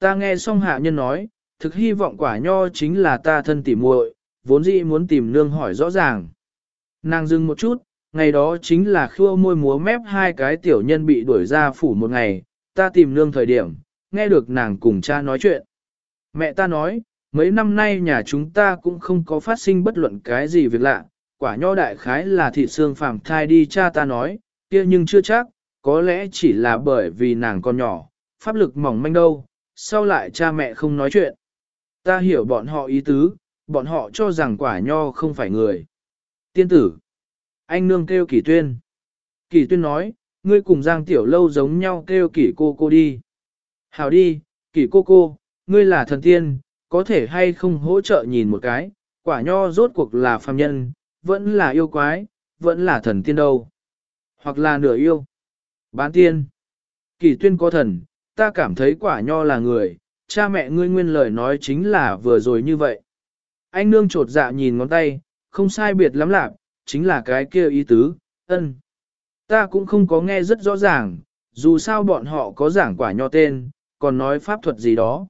Ta nghe xong hạ nhân nói, thực hy vọng quả nho chính là ta thân tỉ muội, vốn dĩ muốn tìm nương hỏi rõ ràng. Nàng dừng một chút, ngày đó chính là khua môi múa mép hai cái tiểu nhân bị đuổi ra phủ một ngày, ta tìm nương thời điểm, nghe được nàng cùng cha nói chuyện. Mẹ ta nói, mấy năm nay nhà chúng ta cũng không có phát sinh bất luận cái gì việc lạ, quả nho đại khái là thị xương phàm thai đi cha ta nói, kia nhưng chưa chắc, có lẽ chỉ là bởi vì nàng còn nhỏ, pháp lực mỏng manh đâu, sau lại cha mẹ không nói chuyện. Ta hiểu bọn họ ý tứ, bọn họ cho rằng quả nho không phải người. Tiên tử. Anh nương kêu kỷ tuyên. Kỷ tuyên nói, ngươi cùng Giang Tiểu Lâu giống nhau kêu kỷ cô cô đi. Hảo đi, kỷ cô cô, ngươi là thần tiên, có thể hay không hỗ trợ nhìn một cái, quả nho rốt cuộc là phàm nhân, vẫn là yêu quái, vẫn là thần tiên đâu. Hoặc là nửa yêu. Bán tiên. Kỷ tuyên có thần, ta cảm thấy quả nho là người, cha mẹ ngươi nguyên lời nói chính là vừa rồi như vậy. Anh nương trột dạ nhìn ngón tay, không sai biệt lắm lạc, chính là cái kia ý tứ, ân. Ta cũng không có nghe rất rõ ràng, dù sao bọn họ có giảng quả nho tên, còn nói pháp thuật gì đó.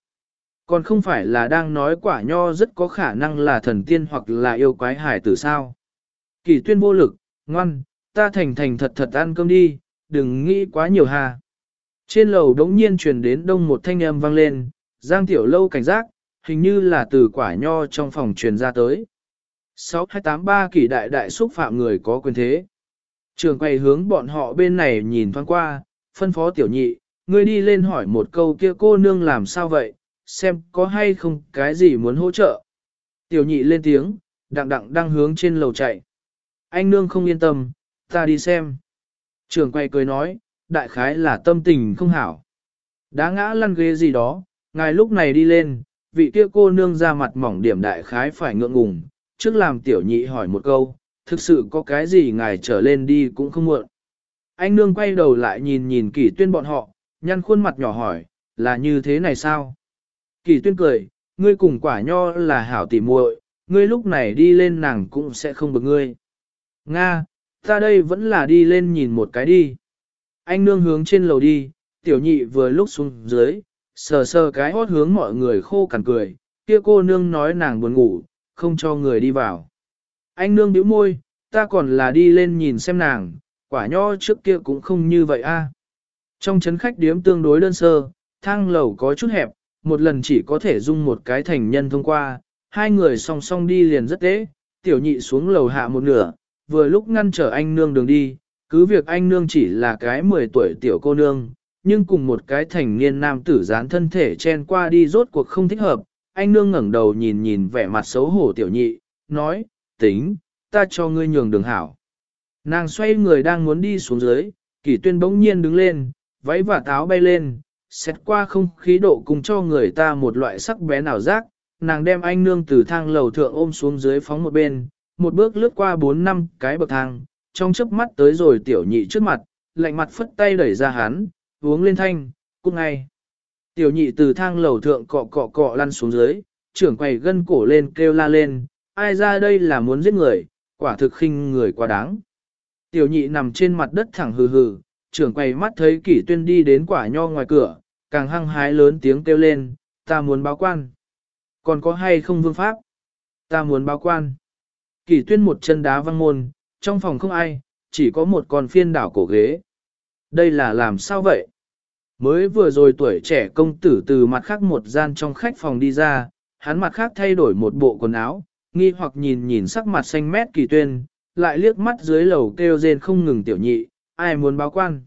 Còn không phải là đang nói quả nho rất có khả năng là thần tiên hoặc là yêu quái hải tử sao. Kỳ tuyên vô lực, ngoan, ta thành thành thật thật ăn cơm đi, đừng nghĩ quá nhiều hà. Trên lầu đống nhiên truyền đến đông một thanh âm vang lên, Giang Tiểu Lâu cảnh giác, hình như là từ quả nho trong phòng truyền ra tới. 6283 kỷ đại đại xúc phạm người có quyền thế. Trường quay hướng bọn họ bên này nhìn thoáng qua, phân phó tiểu nhị, ngươi đi lên hỏi một câu kia cô nương làm sao vậy, xem có hay không cái gì muốn hỗ trợ. Tiểu nhị lên tiếng, đặng đặng đang hướng trên lầu chạy. Anh nương không yên tâm, ta đi xem. Trường quay cười nói, đại khái là tâm tình không hảo. Đá ngã lăn ghế gì đó, ngài lúc này đi lên, vị kia cô nương ra mặt mỏng điểm đại khái phải ngượng ngùng, trước làm tiểu nhị hỏi một câu, thực sự có cái gì ngài trở lên đi cũng không muộn. Anh nương quay đầu lại nhìn nhìn kỷ tuyên bọn họ, nhăn khuôn mặt nhỏ hỏi, là như thế này sao? Kỷ tuyên cười, ngươi cùng quả nho là hảo tỉ muội, ngươi lúc này đi lên nàng cũng sẽ không bực ngươi. Nga, ta đây vẫn là đi lên nhìn một cái đi. Anh nương hướng trên lầu đi, tiểu nhị vừa lúc xuống dưới, sờ sờ cái hót hướng mọi người khô cằn cười, kia cô nương nói nàng buồn ngủ, không cho người đi vào. Anh nương bĩu môi, ta còn là đi lên nhìn xem nàng, quả nho trước kia cũng không như vậy a. Trong chấn khách điếm tương đối đơn sơ, thang lầu có chút hẹp, một lần chỉ có thể dung một cái thành nhân thông qua, hai người song song đi liền rất dễ. tiểu nhị xuống lầu hạ một nửa, vừa lúc ngăn trở anh nương đường đi, cứ việc anh nương chỉ là cái 10 tuổi tiểu cô nương, nhưng cùng một cái thành niên nam tử dán thân thể chen qua đi rốt cuộc không thích hợp, anh nương ngẩng đầu nhìn nhìn vẻ mặt xấu hổ tiểu nhị, nói, tính, ta cho ngươi nhường đường hảo. Nàng xoay người đang muốn đi xuống dưới, kỷ tuyên bỗng nhiên đứng lên, váy và táo bay lên, xét qua không khí độ cùng cho người ta một loại sắc bé nào giác nàng đem anh nương từ thang lầu thượng ôm xuống dưới phóng một bên, một bước lướt qua bốn năm cái bậc thang, trong chớp mắt tới rồi tiểu nhị trước mặt, lạnh mặt phất tay đẩy ra hắn, uống lên thanh, cung ngay. Tiểu nhị từ thang lầu thượng cọ cọ cọ lăn xuống dưới, trưởng quầy gân cổ lên kêu la lên, ai ra đây là muốn giết người, quả thực khinh người quá đáng. Tiểu nhị nằm trên mặt đất thẳng hừ hừ, trưởng quầy mắt thấy kỷ tuyên đi đến quả nho ngoài cửa, càng hăng hái lớn tiếng kêu lên, ta muốn báo quan. Còn có hay không vương pháp? Ta muốn báo quan. Kỷ tuyên một chân đá văng môn, trong phòng không ai, chỉ có một con phiên đảo cổ ghế. Đây là làm sao vậy? Mới vừa rồi tuổi trẻ công tử từ mặt khác một gian trong khách phòng đi ra, hắn mặt khác thay đổi một bộ quần áo, nghi hoặc nhìn nhìn sắc mặt xanh mét kỳ tuyên, lại liếc mắt dưới lầu kêu rên không ngừng tiểu nhị, ai muốn báo quan.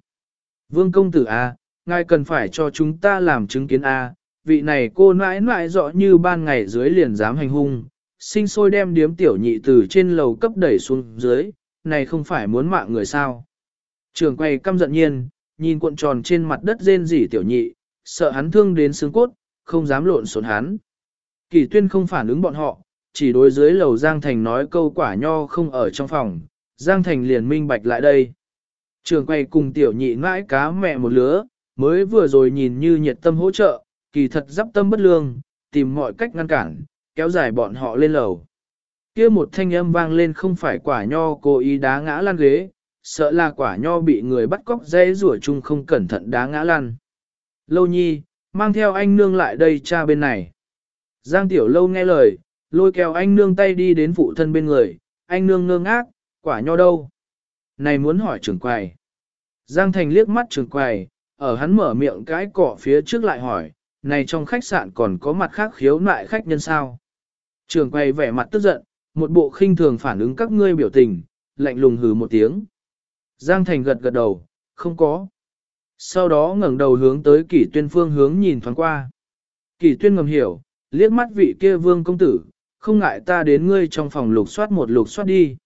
Vương công tử A, à, ngài cần phải cho chúng ta làm chứng kiến A, vị này cô nãi nãi rõ như ban ngày dưới liền dám hành hung, sinh sôi đem điếm tiểu nhị từ trên lầu cấp đẩy xuống dưới, này không phải muốn mạng người sao. Trường quay căm giận nhiên, nhìn cuộn tròn trên mặt đất rên rỉ tiểu nhị, sợ hắn thương đến xương cốt, không dám lộn xộn hắn. Kỳ tuyên không phản ứng bọn họ, chỉ đối dưới lầu Giang Thành nói câu quả nho không ở trong phòng, Giang Thành liền minh bạch lại đây. Trường quay cùng tiểu nhị mãi cá mẹ một lứa, mới vừa rồi nhìn như nhiệt tâm hỗ trợ, kỳ thật dắp tâm bất lương, tìm mọi cách ngăn cản, kéo dài bọn họ lên lầu kia một thanh âm vang lên không phải quả nho cố ý đá ngã lan ghế, sợ là quả nho bị người bắt cóc dễ rủa chung không cẩn thận đá ngã lăn. Lâu nhi, mang theo anh nương lại đây cha bên này. Giang Tiểu Lâu nghe lời, lôi kéo anh nương tay đi đến phụ thân bên người, anh nương ngơ ngác, quả nho đâu? Này muốn hỏi trưởng quầy. Giang Thành liếc mắt trưởng quầy, ở hắn mở miệng cái cỏ phía trước lại hỏi, này trong khách sạn còn có mặt khác khiếu nại khách nhân sao? Trưởng quầy vẻ mặt tức giận, một bộ khinh thường phản ứng các ngươi biểu tình, lạnh lùng hừ một tiếng. Giang Thành gật gật đầu, không có. Sau đó ngẩng đầu hướng tới kỷ tuyên phương hướng nhìn thoáng qua. Kỷ tuyên ngầm hiểu, liếc mắt vị kia vương công tử, không ngại ta đến ngươi trong phòng lục soát một lục soát đi.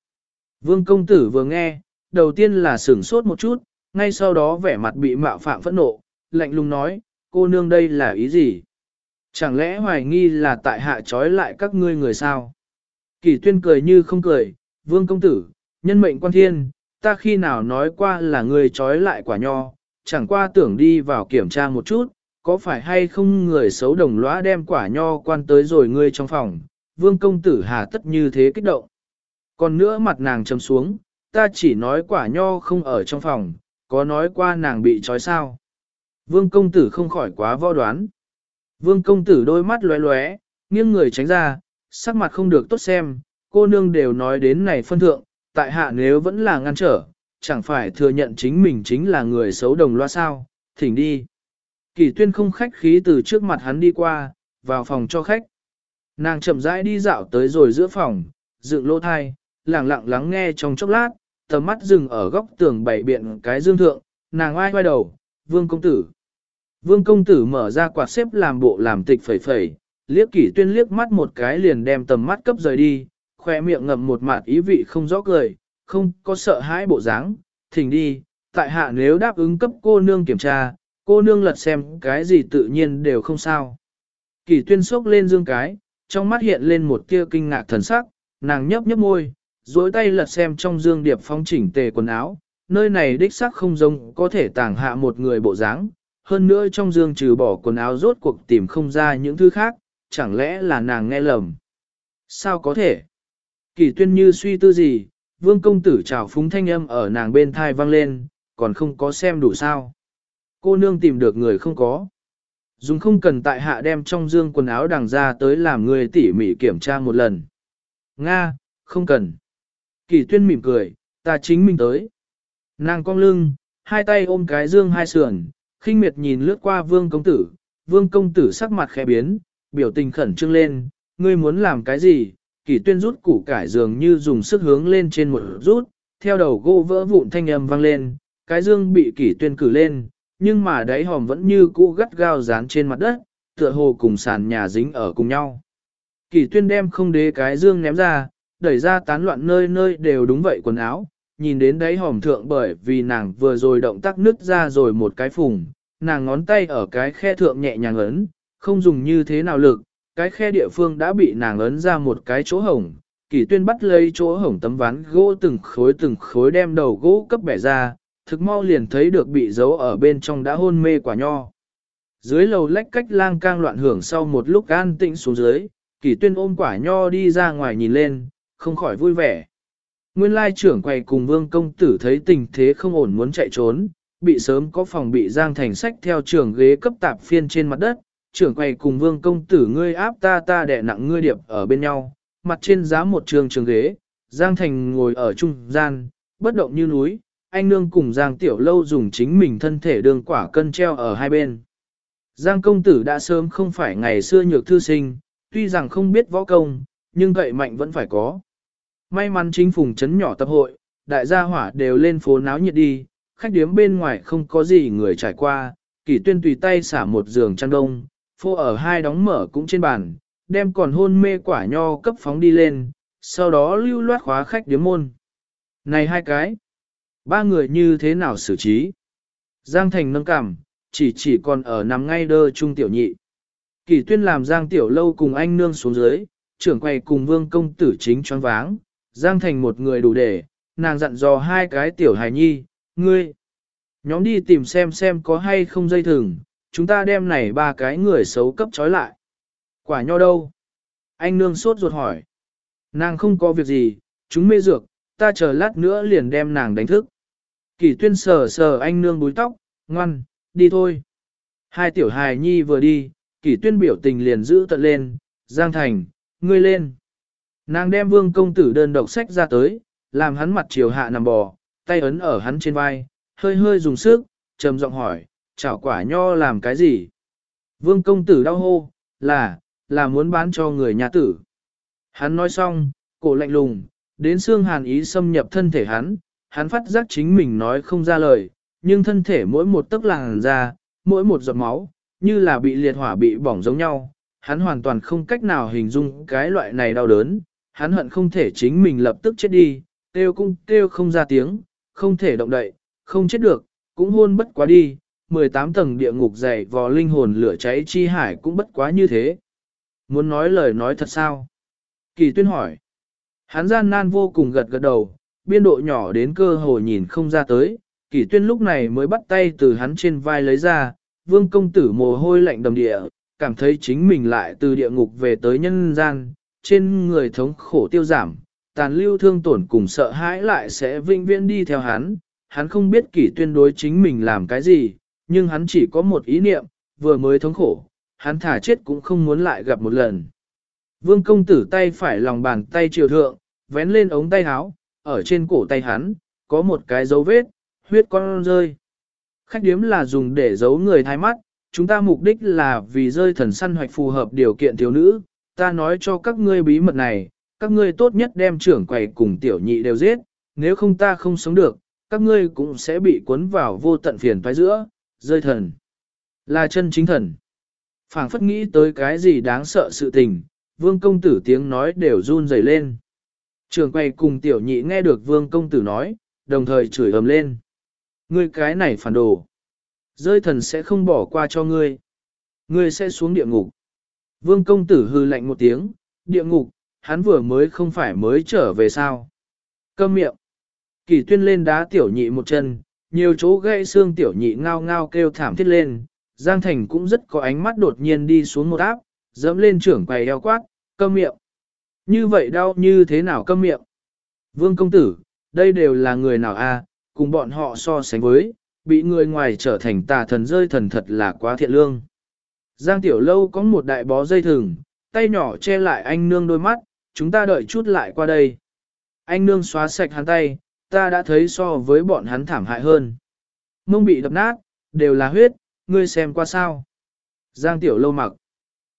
Vương công tử vừa nghe, đầu tiên là sửng sốt một chút, ngay sau đó vẻ mặt bị mạo phạm phẫn nộ, lạnh lùng nói, cô nương đây là ý gì? Chẳng lẽ hoài nghi là tại hạ trói lại các ngươi người sao? Kỳ tuyên cười như không cười, vương công tử, nhân mệnh quan thiên, ta khi nào nói qua là người trói lại quả nho, chẳng qua tưởng đi vào kiểm tra một chút, có phải hay không người xấu đồng lõa đem quả nho quan tới rồi ngươi trong phòng, vương công tử hà tất như thế kích động. Còn nữa mặt nàng chấm xuống, ta chỉ nói quả nho không ở trong phòng, có nói qua nàng bị trói sao. Vương công tử không khỏi quá võ đoán. Vương công tử đôi mắt lóe lóe, nghiêng người tránh ra, sắc mặt không được tốt xem, cô nương đều nói đến này phân thượng, tại hạ nếu vẫn là ngăn trở, chẳng phải thừa nhận chính mình chính là người xấu đồng loa sao, thỉnh đi. Kỳ tuyên không khách khí từ trước mặt hắn đi qua, vào phòng cho khách. Nàng chậm rãi đi dạo tới rồi giữa phòng, dựng lỗ thai, lặng lặng lắng nghe trong chốc lát, tầm mắt dừng ở góc tường bảy biện cái dương thượng, nàng ai quay đầu, vương công tử. Vương công tử mở ra quạt xếp làm bộ làm tịch phẩy phẩy, liếc kỷ tuyên liếc mắt một cái liền đem tầm mắt cấp rời đi, khoe miệng ngậm một mạt ý vị không rõ cười, không có sợ hãi bộ dáng, thỉnh đi, tại hạ nếu đáp ứng cấp cô nương kiểm tra, cô nương lật xem cái gì tự nhiên đều không sao. Kỷ tuyên sốc lên dương cái, trong mắt hiện lên một tia kinh ngạc thần sắc, nàng nhấp nhấp môi, duỗi tay lật xem trong dương điệp phong chỉnh tề quần áo, nơi này đích xác không giống có thể tàng hạ một người bộ dáng, hơn nữa trong dương trừ bỏ quần áo rốt cuộc tìm không ra những thứ khác, chẳng lẽ là nàng nghe lầm. Sao có thể? Kỳ tuyên như suy tư gì, vương công tử trào phúng thanh âm ở nàng bên thai vang lên, còn không có xem đủ sao. Cô nương tìm được người không có. Dùng không cần tại hạ đem trong dương quần áo đằng ra tới làm người tỉ mỉ kiểm tra một lần. Nga, không cần. Kỳ tuyên mỉm cười, ta chính mình tới. Nàng cong lưng, hai tay ôm cái dương hai sườn, khinh miệt nhìn lướt qua vương công tử. Vương công tử sắc mặt khẽ biến, biểu tình khẩn trương lên, ngươi muốn làm cái gì? Kỷ tuyên rút củ cải dường như dùng sức hướng lên trên một rút, theo đầu gỗ vỡ vụn thanh âm vang lên, cái dương bị kỷ tuyên cử lên, nhưng mà đáy hòm vẫn như cũ gắt gao dán trên mặt đất, tựa hồ cùng sàn nhà dính ở cùng nhau. Kỷ tuyên đem không đế cái dương ném ra, đẩy ra tán loạn nơi nơi đều đúng vậy quần áo, nhìn đến đáy hòm thượng bởi vì nàng vừa rồi động tác nứt ra rồi một cái phùng, nàng ngón tay ở cái khe thượng nhẹ nhàng ấn, không dùng như thế nào lực, cái khe địa phương đã bị nàng ấn ra một cái chỗ hổng. Kỷ tuyên bắt lấy chỗ hổng tấm ván gỗ từng khối từng khối đem đầu gỗ cấp bẻ ra, thực mau liền thấy được bị giấu ở bên trong đã hôn mê quả nho. Dưới lầu lách cách lang cang loạn hưởng sau một lúc an tĩnh xuống dưới, kỷ tuyên ôm quả nho đi ra ngoài nhìn lên, không khỏi vui vẻ. Nguyên lai trưởng quầy cùng vương công tử thấy tình thế không ổn muốn chạy trốn, bị sớm có phòng bị giang thành sách theo trường ghế cấp tạp phiên trên mặt đất, trưởng quầy cùng vương công tử ngươi áp ta ta đẻ nặng ngươi điệp ở bên nhau, mặt trên giá một trường trường ghế, giang thành ngồi ở trung gian, bất động như núi, anh nương cùng giang tiểu lâu dùng chính mình thân thể đường quả cân treo ở hai bên. Giang công tử đã sớm không phải ngày xưa nhược thư sinh, tuy rằng không biết võ công, nhưng vậy mạnh vẫn phải có. May mắn chính phùng chấn nhỏ tập hội, đại gia hỏa đều lên phố náo nhiệt đi, khách điếm bên ngoài không có gì người trải qua, kỷ tuyên tùy tay xả một giường trang đông, phô ở hai đóng mở cũng trên bàn, đem còn hôn mê quả nho cấp phóng đi lên, sau đó lưu loát khóa khách điếm môn. Này hai cái, ba người như thế nào xử trí? Giang Thành nâng cảm, chỉ chỉ còn ở nằm ngay đơ trung tiểu nhị. Kỷ tuyên làm Giang Tiểu Lâu cùng anh nương xuống dưới, trưởng quầy cùng vương công tử chính choáng váng, Giang Thành một người đủ để, nàng dặn dò hai cái tiểu hài nhi, ngươi. Nhóm đi tìm xem xem có hay không dây thừng, chúng ta đem này ba cái người xấu cấp trói lại. Quả nho đâu? Anh nương sốt ruột hỏi. Nàng không có việc gì, chúng mê dược, ta chờ lát nữa liền đem nàng đánh thức. Kỳ tuyên sờ sờ anh nương búi tóc, ngoan, đi thôi. Hai tiểu hài nhi vừa đi, kỷ tuyên biểu tình liền giữ tận lên, Giang Thành, ngươi lên. Nàng đem vương công tử đơn độc sách ra tới, làm hắn mặt chiều hạ nằm bò, tay ấn ở hắn trên vai, hơi hơi dùng sức, trầm giọng hỏi, chảo quả nho làm cái gì? Vương công tử đau hô, là, là muốn bán cho người nhà tử. Hắn nói xong, cổ lạnh lùng, đến xương hàn ý xâm nhập thân thể hắn, hắn phát giác chính mình nói không ra lời, nhưng thân thể mỗi một tấc làng ra, mỗi một giọt máu, như là bị liệt hỏa bị bỏng giống nhau, hắn hoàn toàn không cách nào hình dung cái loại này đau đớn, hắn hận không thể chính mình lập tức chết đi, kêu cũng kêu không ra tiếng, không thể động đậy, không chết được, cũng hôn bất quá đi, 18 tầng địa ngục dày vò linh hồn lửa cháy chi hải cũng bất quá như thế. Muốn nói lời nói thật sao? Kỳ tuyên hỏi. Hắn gian nan vô cùng gật gật đầu, biên độ nhỏ đến cơ hồ nhìn không ra tới, kỳ tuyên lúc này mới bắt tay từ hắn trên vai lấy ra, vương công tử mồ hôi lạnh đầm địa, cảm thấy chính mình lại từ địa ngục về tới nhân gian, trên người thống khổ tiêu giảm, tàn lưu thương tổn cùng sợ hãi lại sẽ vinh viễn đi theo hắn, hắn không biết kỷ tuyên đối chính mình làm cái gì, nhưng hắn chỉ có một ý niệm, vừa mới thống khổ, hắn thả chết cũng không muốn lại gặp một lần. Vương công tử tay phải lòng bàn tay triều thượng, vén lên ống tay áo, ở trên cổ tay hắn, có một cái dấu vết, huyết con rơi. Khách điếm là dùng để giấu người thai mắt, chúng ta mục đích là vì rơi thần săn hoạch phù hợp điều kiện thiếu nữ, ta nói cho các ngươi bí mật này, các ngươi tốt nhất đem trưởng quầy cùng tiểu nhị đều giết, nếu không ta không sống được, các ngươi cũng sẽ bị cuốn vào vô tận phiền toái giữa, rơi thần. Là chân chính thần. phảng phất nghĩ tới cái gì đáng sợ sự tình, vương công tử tiếng nói đều run rẩy lên. Trường quay cùng tiểu nhị nghe được vương công tử nói, đồng thời chửi ầm lên. Ngươi cái này phản đồ. Rơi thần sẽ không bỏ qua cho ngươi. Ngươi sẽ xuống địa ngục. Vương công tử hư lạnh một tiếng, địa ngục, hắn vừa mới không phải mới trở về sao. Câm miệng. Kỳ tuyên lên đá tiểu nhị một chân, nhiều chỗ gãy xương tiểu nhị ngao ngao kêu thảm thiết lên. Giang Thành cũng rất có ánh mắt đột nhiên đi xuống một áp, dẫm lên trưởng quầy eo quát, câm miệng. Như vậy đau như thế nào câm miệng? Vương công tử, đây đều là người nào a? cùng bọn họ so sánh với, bị người ngoài trở thành tà thần rơi thần thật là quá thiện lương. Giang Tiểu Lâu có một đại bó dây thừng, tay nhỏ che lại anh nương đôi mắt, chúng ta đợi chút lại qua đây. Anh nương xóa sạch hắn tay, ta đã thấy so với bọn hắn thảm hại hơn. Mông bị đập nát, đều là huyết, ngươi xem qua sao. Giang Tiểu Lâu mặc.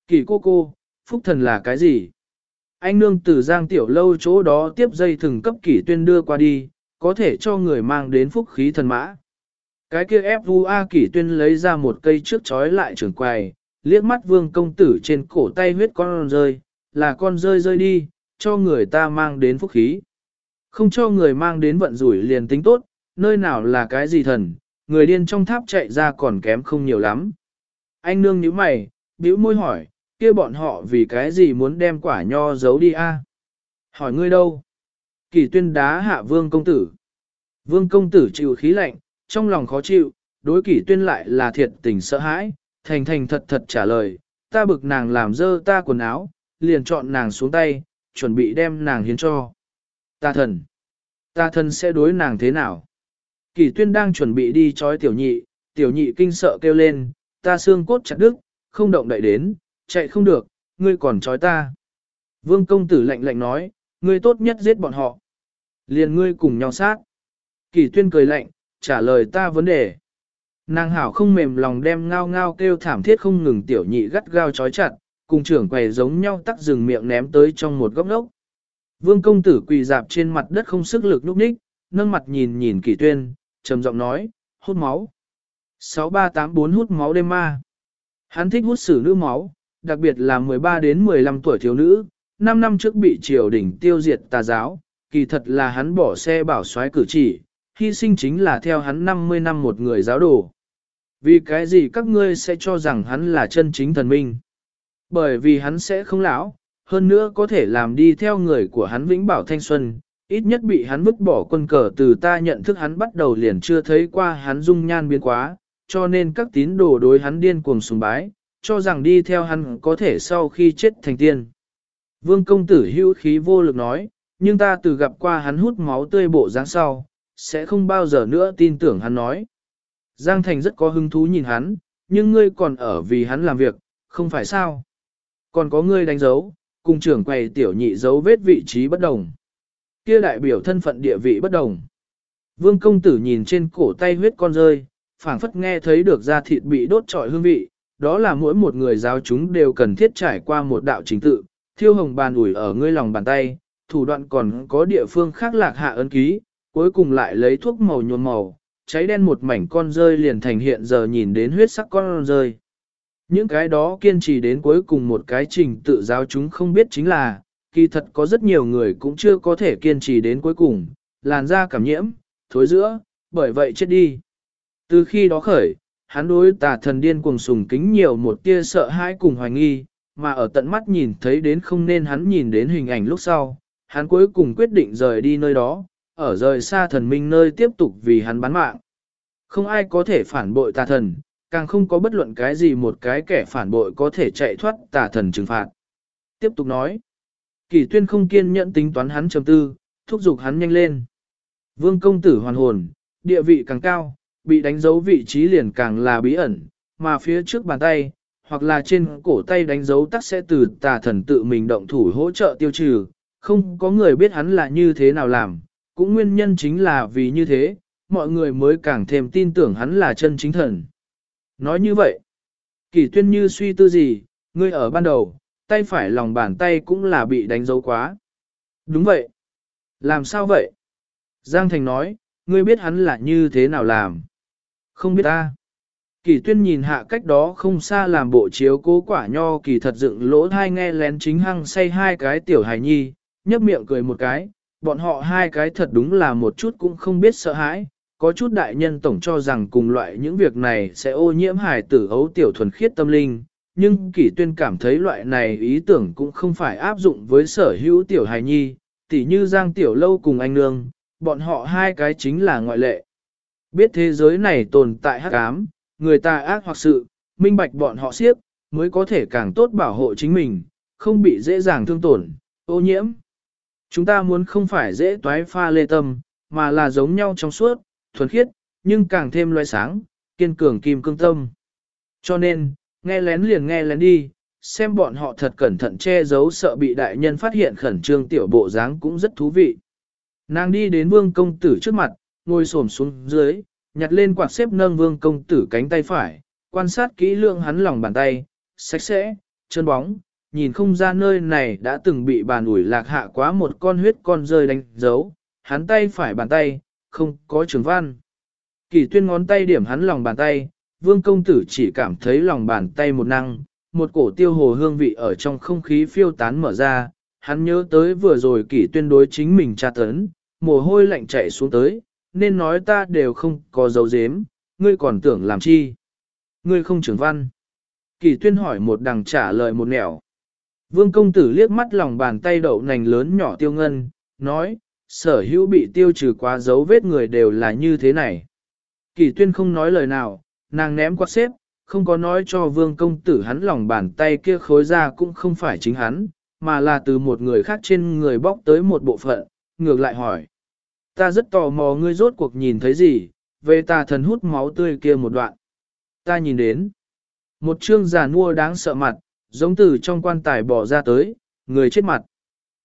Kỳ cô cô, phúc thần là cái gì? Anh nương từ Giang Tiểu Lâu chỗ đó tiếp dây thừng cấp kỷ tuyên đưa qua đi, có thể cho người mang đến phúc khí thần mã. Cái kia FUA kỷ tuyên lấy ra một cây trước chói lại trường quài, liếc mắt vương công tử trên cổ tay huyết con rơi, là con rơi rơi đi, cho người ta mang đến phúc khí. Không cho người mang đến vận rủi liền tính tốt, nơi nào là cái gì thần, người điên trong tháp chạy ra còn kém không nhiều lắm. Anh nương nhíu mày, bĩu môi hỏi, kia bọn họ vì cái gì muốn đem quả nho giấu đi a? Hỏi ngươi đâu? Kỳ tuyên đá hạ vương công tử. Vương công tử chịu khí lạnh, trong lòng khó chịu, đối kỷ tuyên lại là thiệt tình sợ hãi, thành thành thật thật trả lời, ta bực nàng làm dơ ta quần áo, liền chọn nàng xuống tay, chuẩn bị đem nàng hiến cho. Ta thần, ta thần sẽ đối nàng thế nào? Kỷ tuyên đang chuẩn bị đi chói tiểu nhị, tiểu nhị kinh sợ kêu lên, ta xương cốt chặt đứt, không động đậy đến, chạy không được, ngươi còn chói ta. Vương công tử lạnh lạnh nói, ngươi tốt nhất giết bọn họ. Liền ngươi cùng nhau sát. Kỳ tuyên cười lạnh, trả lời ta vấn đề. Nàng hảo không mềm lòng đem ngao ngao kêu thảm thiết không ngừng tiểu nhị gắt gao chói chặt, cùng trưởng quầy giống nhau tắt rừng miệng ném tới trong một góc nốc. Vương công tử quỳ dạp trên mặt đất không sức lực núp ních, nâng mặt nhìn nhìn kỷ tuyên, trầm giọng nói, hút máu. 6384 hút máu đêm ma. Hắn thích hút xử nữ máu, đặc biệt là 13 đến 15 tuổi thiếu nữ, 5 năm trước bị triều đình tiêu diệt tà giáo, kỳ thật là hắn bỏ xe bảo soái cử chỉ, hy sinh chính là theo hắn 50 năm một người giáo đồ. Vì cái gì các ngươi sẽ cho rằng hắn là chân chính thần minh? Bởi vì hắn sẽ không lão, hơn nữa có thể làm đi theo người của hắn vĩnh bảo thanh xuân, ít nhất bị hắn vứt bỏ quân cờ từ ta nhận thức hắn bắt đầu liền chưa thấy qua hắn dung nhan biến quá, cho nên các tín đồ đối hắn điên cuồng sùng bái, cho rằng đi theo hắn có thể sau khi chết thành tiên. Vương công tử hữu khí vô lực nói, nhưng ta từ gặp qua hắn hút máu tươi bộ dáng sau, sẽ không bao giờ nữa tin tưởng hắn nói. Giang Thành rất có hứng thú nhìn hắn, nhưng ngươi còn ở vì hắn làm việc, không phải sao? Còn có ngươi đánh dấu, cùng trưởng quầy tiểu nhị dấu vết vị trí bất đồng. Kia đại biểu thân phận địa vị bất đồng. Vương công tử nhìn trên cổ tay huyết con rơi, phảng phất nghe thấy được da thịt bị đốt trọi hương vị, đó là mỗi một người giáo chúng đều cần thiết trải qua một đạo chính tự, thiêu hồng bàn ủi ở ngươi lòng bàn tay, thủ đoạn còn có địa phương khác lạc hạ ấn ký, cuối cùng lại lấy thuốc màu nhuộm màu, cháy đen một mảnh con rơi liền thành hiện giờ nhìn đến huyết sắc con rơi. Những cái đó kiên trì đến cuối cùng một cái trình tự giáo chúng không biết chính là, kỳ thật có rất nhiều người cũng chưa có thể kiên trì đến cuối cùng, làn da cảm nhiễm, thối giữa, bởi vậy chết đi. Từ khi đó khởi, hắn đối tà thần điên cuồng sùng kính nhiều một tia sợ hãi cùng hoài nghi, mà ở tận mắt nhìn thấy đến không nên hắn nhìn đến hình ảnh lúc sau, hắn cuối cùng quyết định rời đi nơi đó, ở rời xa thần minh nơi tiếp tục vì hắn bán mạng. Không ai có thể phản bội tà thần, càng không có bất luận cái gì một cái kẻ phản bội có thể chạy thoát tà thần trừng phạt. Tiếp tục nói, kỳ tuyên không kiên nhẫn tính toán hắn chấm tư, thúc giục hắn nhanh lên. Vương công tử hoàn hồn, địa vị càng cao, bị đánh dấu vị trí liền càng là bí ẩn, mà phía trước bàn tay, hoặc là trên cổ tay đánh dấu tắc sẽ từ tà thần tự mình động thủ hỗ trợ tiêu trừ, không có người biết hắn là như thế nào làm, cũng nguyên nhân chính là vì như thế, mọi người mới càng thêm tin tưởng hắn là chân chính thần. Nói như vậy, kỳ tuyên như suy tư gì, ngươi ở ban đầu, tay phải lòng bàn tay cũng là bị đánh dấu quá. Đúng vậy. Làm sao vậy? Giang Thành nói, ngươi biết hắn là như thế nào làm. Không biết ta. Kỳ tuyên nhìn hạ cách đó không xa làm bộ chiếu cố quả nho kỳ thật dựng lỗ thai nghe lén chính hăng say hai cái tiểu hài nhi, nhấp miệng cười một cái, bọn họ hai cái thật đúng là một chút cũng không biết sợ hãi, có chút đại nhân tổng cho rằng cùng loại những việc này sẽ ô nhiễm hài tử ấu tiểu thuần khiết tâm linh, nhưng kỷ tuyên cảm thấy loại này ý tưởng cũng không phải áp dụng với sở hữu tiểu hài nhi, tỉ như Giang Tiểu Lâu cùng anh Nương, bọn họ hai cái chính là ngoại lệ. Biết thế giới này tồn tại hắc ám, người ta ác hoặc sự, minh bạch bọn họ siếp, mới có thể càng tốt bảo hộ chính mình, không bị dễ dàng thương tổn, ô nhiễm. Chúng ta muốn không phải dễ toái pha lê tâm, mà là giống nhau trong suốt, thuần khiết, nhưng càng thêm loài sáng, kiên cường kim cương tâm. Cho nên, nghe lén liền nghe lén đi, xem bọn họ thật cẩn thận che giấu sợ bị đại nhân phát hiện khẩn trương tiểu bộ dáng cũng rất thú vị. Nàng đi đến vương công tử trước mặt, ngồi xổm xuống dưới, nhặt lên quạt xếp nâng vương công tử cánh tay phải, quan sát kỹ lượng hắn lòng bàn tay, sạch sẽ, chân bóng, nhìn không ra nơi này đã từng bị bàn ủi lạc hạ quá một con huyết con rơi đánh dấu, hắn tay phải bàn tay, không có trường văn. Kỳ tuyên ngón tay điểm hắn lòng bàn tay, vương công tử chỉ cảm thấy lòng bàn tay một năng, một cổ tiêu hồ hương vị ở trong không khí phiêu tán mở ra, hắn nhớ tới vừa rồi kỷ tuyên đối chính mình tra tấn, mồ hôi lạnh chạy xuống tới, nên nói ta đều không có dấu dếm, ngươi còn tưởng làm chi? Ngươi không trưởng văn. Kỳ tuyên hỏi một đằng trả lời một nẻo. Vương công tử liếc mắt lòng bàn tay đậu nành lớn nhỏ tiêu ngân, nói, sở hữu bị tiêu trừ quá dấu vết người đều là như thế này. Kỳ tuyên không nói lời nào, nàng ném quạt xếp, không có nói cho vương công tử hắn lòng bàn tay kia khối ra cũng không phải chính hắn, mà là từ một người khác trên người bóc tới một bộ phận, ngược lại hỏi. Ta rất tò mò ngươi rốt cuộc nhìn thấy gì, về tà thần hút máu tươi kia một đoạn. Ta nhìn đến. Một chương già nua đáng sợ mặt, giống từ trong quan tài bỏ ra tới, người chết mặt.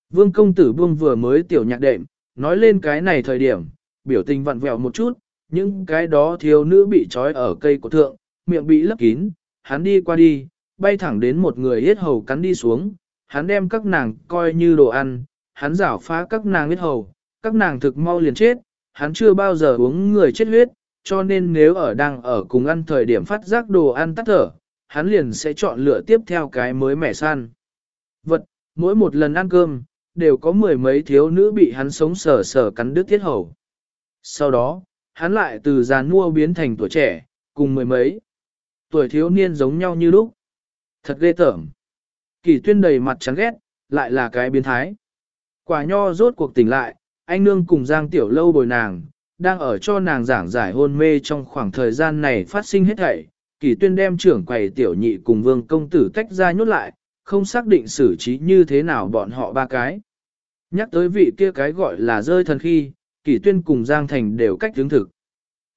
Vương công tử buông vừa mới tiểu nhạc đệm, nói lên cái này thời điểm, biểu tình vặn vẹo một chút, những cái đó thiếu nữ bị trói ở cây của thượng, miệng bị lấp kín, hắn đi qua đi, bay thẳng đến một người hết hầu cắn đi xuống, hắn đem các nàng coi như đồ ăn, hắn rảo phá các nàng hết hầu, các nàng thực mau liền chết, hắn chưa bao giờ uống người chết huyết, cho nên nếu ở đang ở cùng ăn thời điểm phát giác đồ ăn tắt thở, hắn liền sẽ chọn lựa tiếp theo cái mới mẻ săn. Vật, mỗi một lần ăn cơm, đều có mười mấy thiếu nữ bị hắn sống sờ sờ cắn đứt thiết hầu. Sau đó, hắn lại từ già nua biến thành tuổi trẻ, cùng mười mấy. Tuổi thiếu niên giống nhau như lúc. Thật ghê tởm. Kỳ tuyên đầy mặt trắng ghét, lại là cái biến thái. Quả nho rốt cuộc tỉnh lại, anh nương cùng Giang Tiểu Lâu bồi nàng, đang ở cho nàng giảng giải hôn mê trong khoảng thời gian này phát sinh hết thảy. Kỳ tuyên đem trưởng quầy tiểu nhị cùng vương công tử tách ra nhốt lại, không xác định xử trí như thế nào bọn họ ba cái. Nhắc tới vị kia cái gọi là rơi thần khi, kỷ tuyên cùng Giang Thành đều cách tướng thực.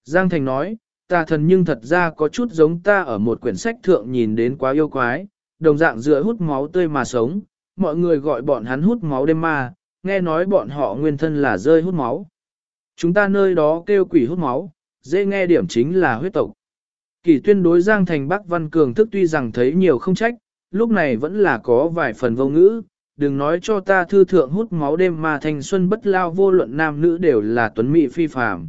Giang Thành nói, ta thần nhưng thật ra có chút giống ta ở một quyển sách thượng nhìn đến quá yêu quái, đồng dạng dựa hút máu tươi mà sống, mọi người gọi bọn hắn hút máu đêm ma, nghe nói bọn họ nguyên thân là rơi hút máu. Chúng ta nơi đó kêu quỷ hút máu, dễ nghe điểm chính là huyết tộc. kỷ tuyên đối Giang Thành Bắc Văn Cường thức tuy rằng thấy nhiều không trách, lúc này vẫn là có vài phần vô ngữ, đừng nói cho ta thư thượng hút máu đêm mà thành xuân bất lao vô luận nam nữ đều là tuấn mỹ phi phàm.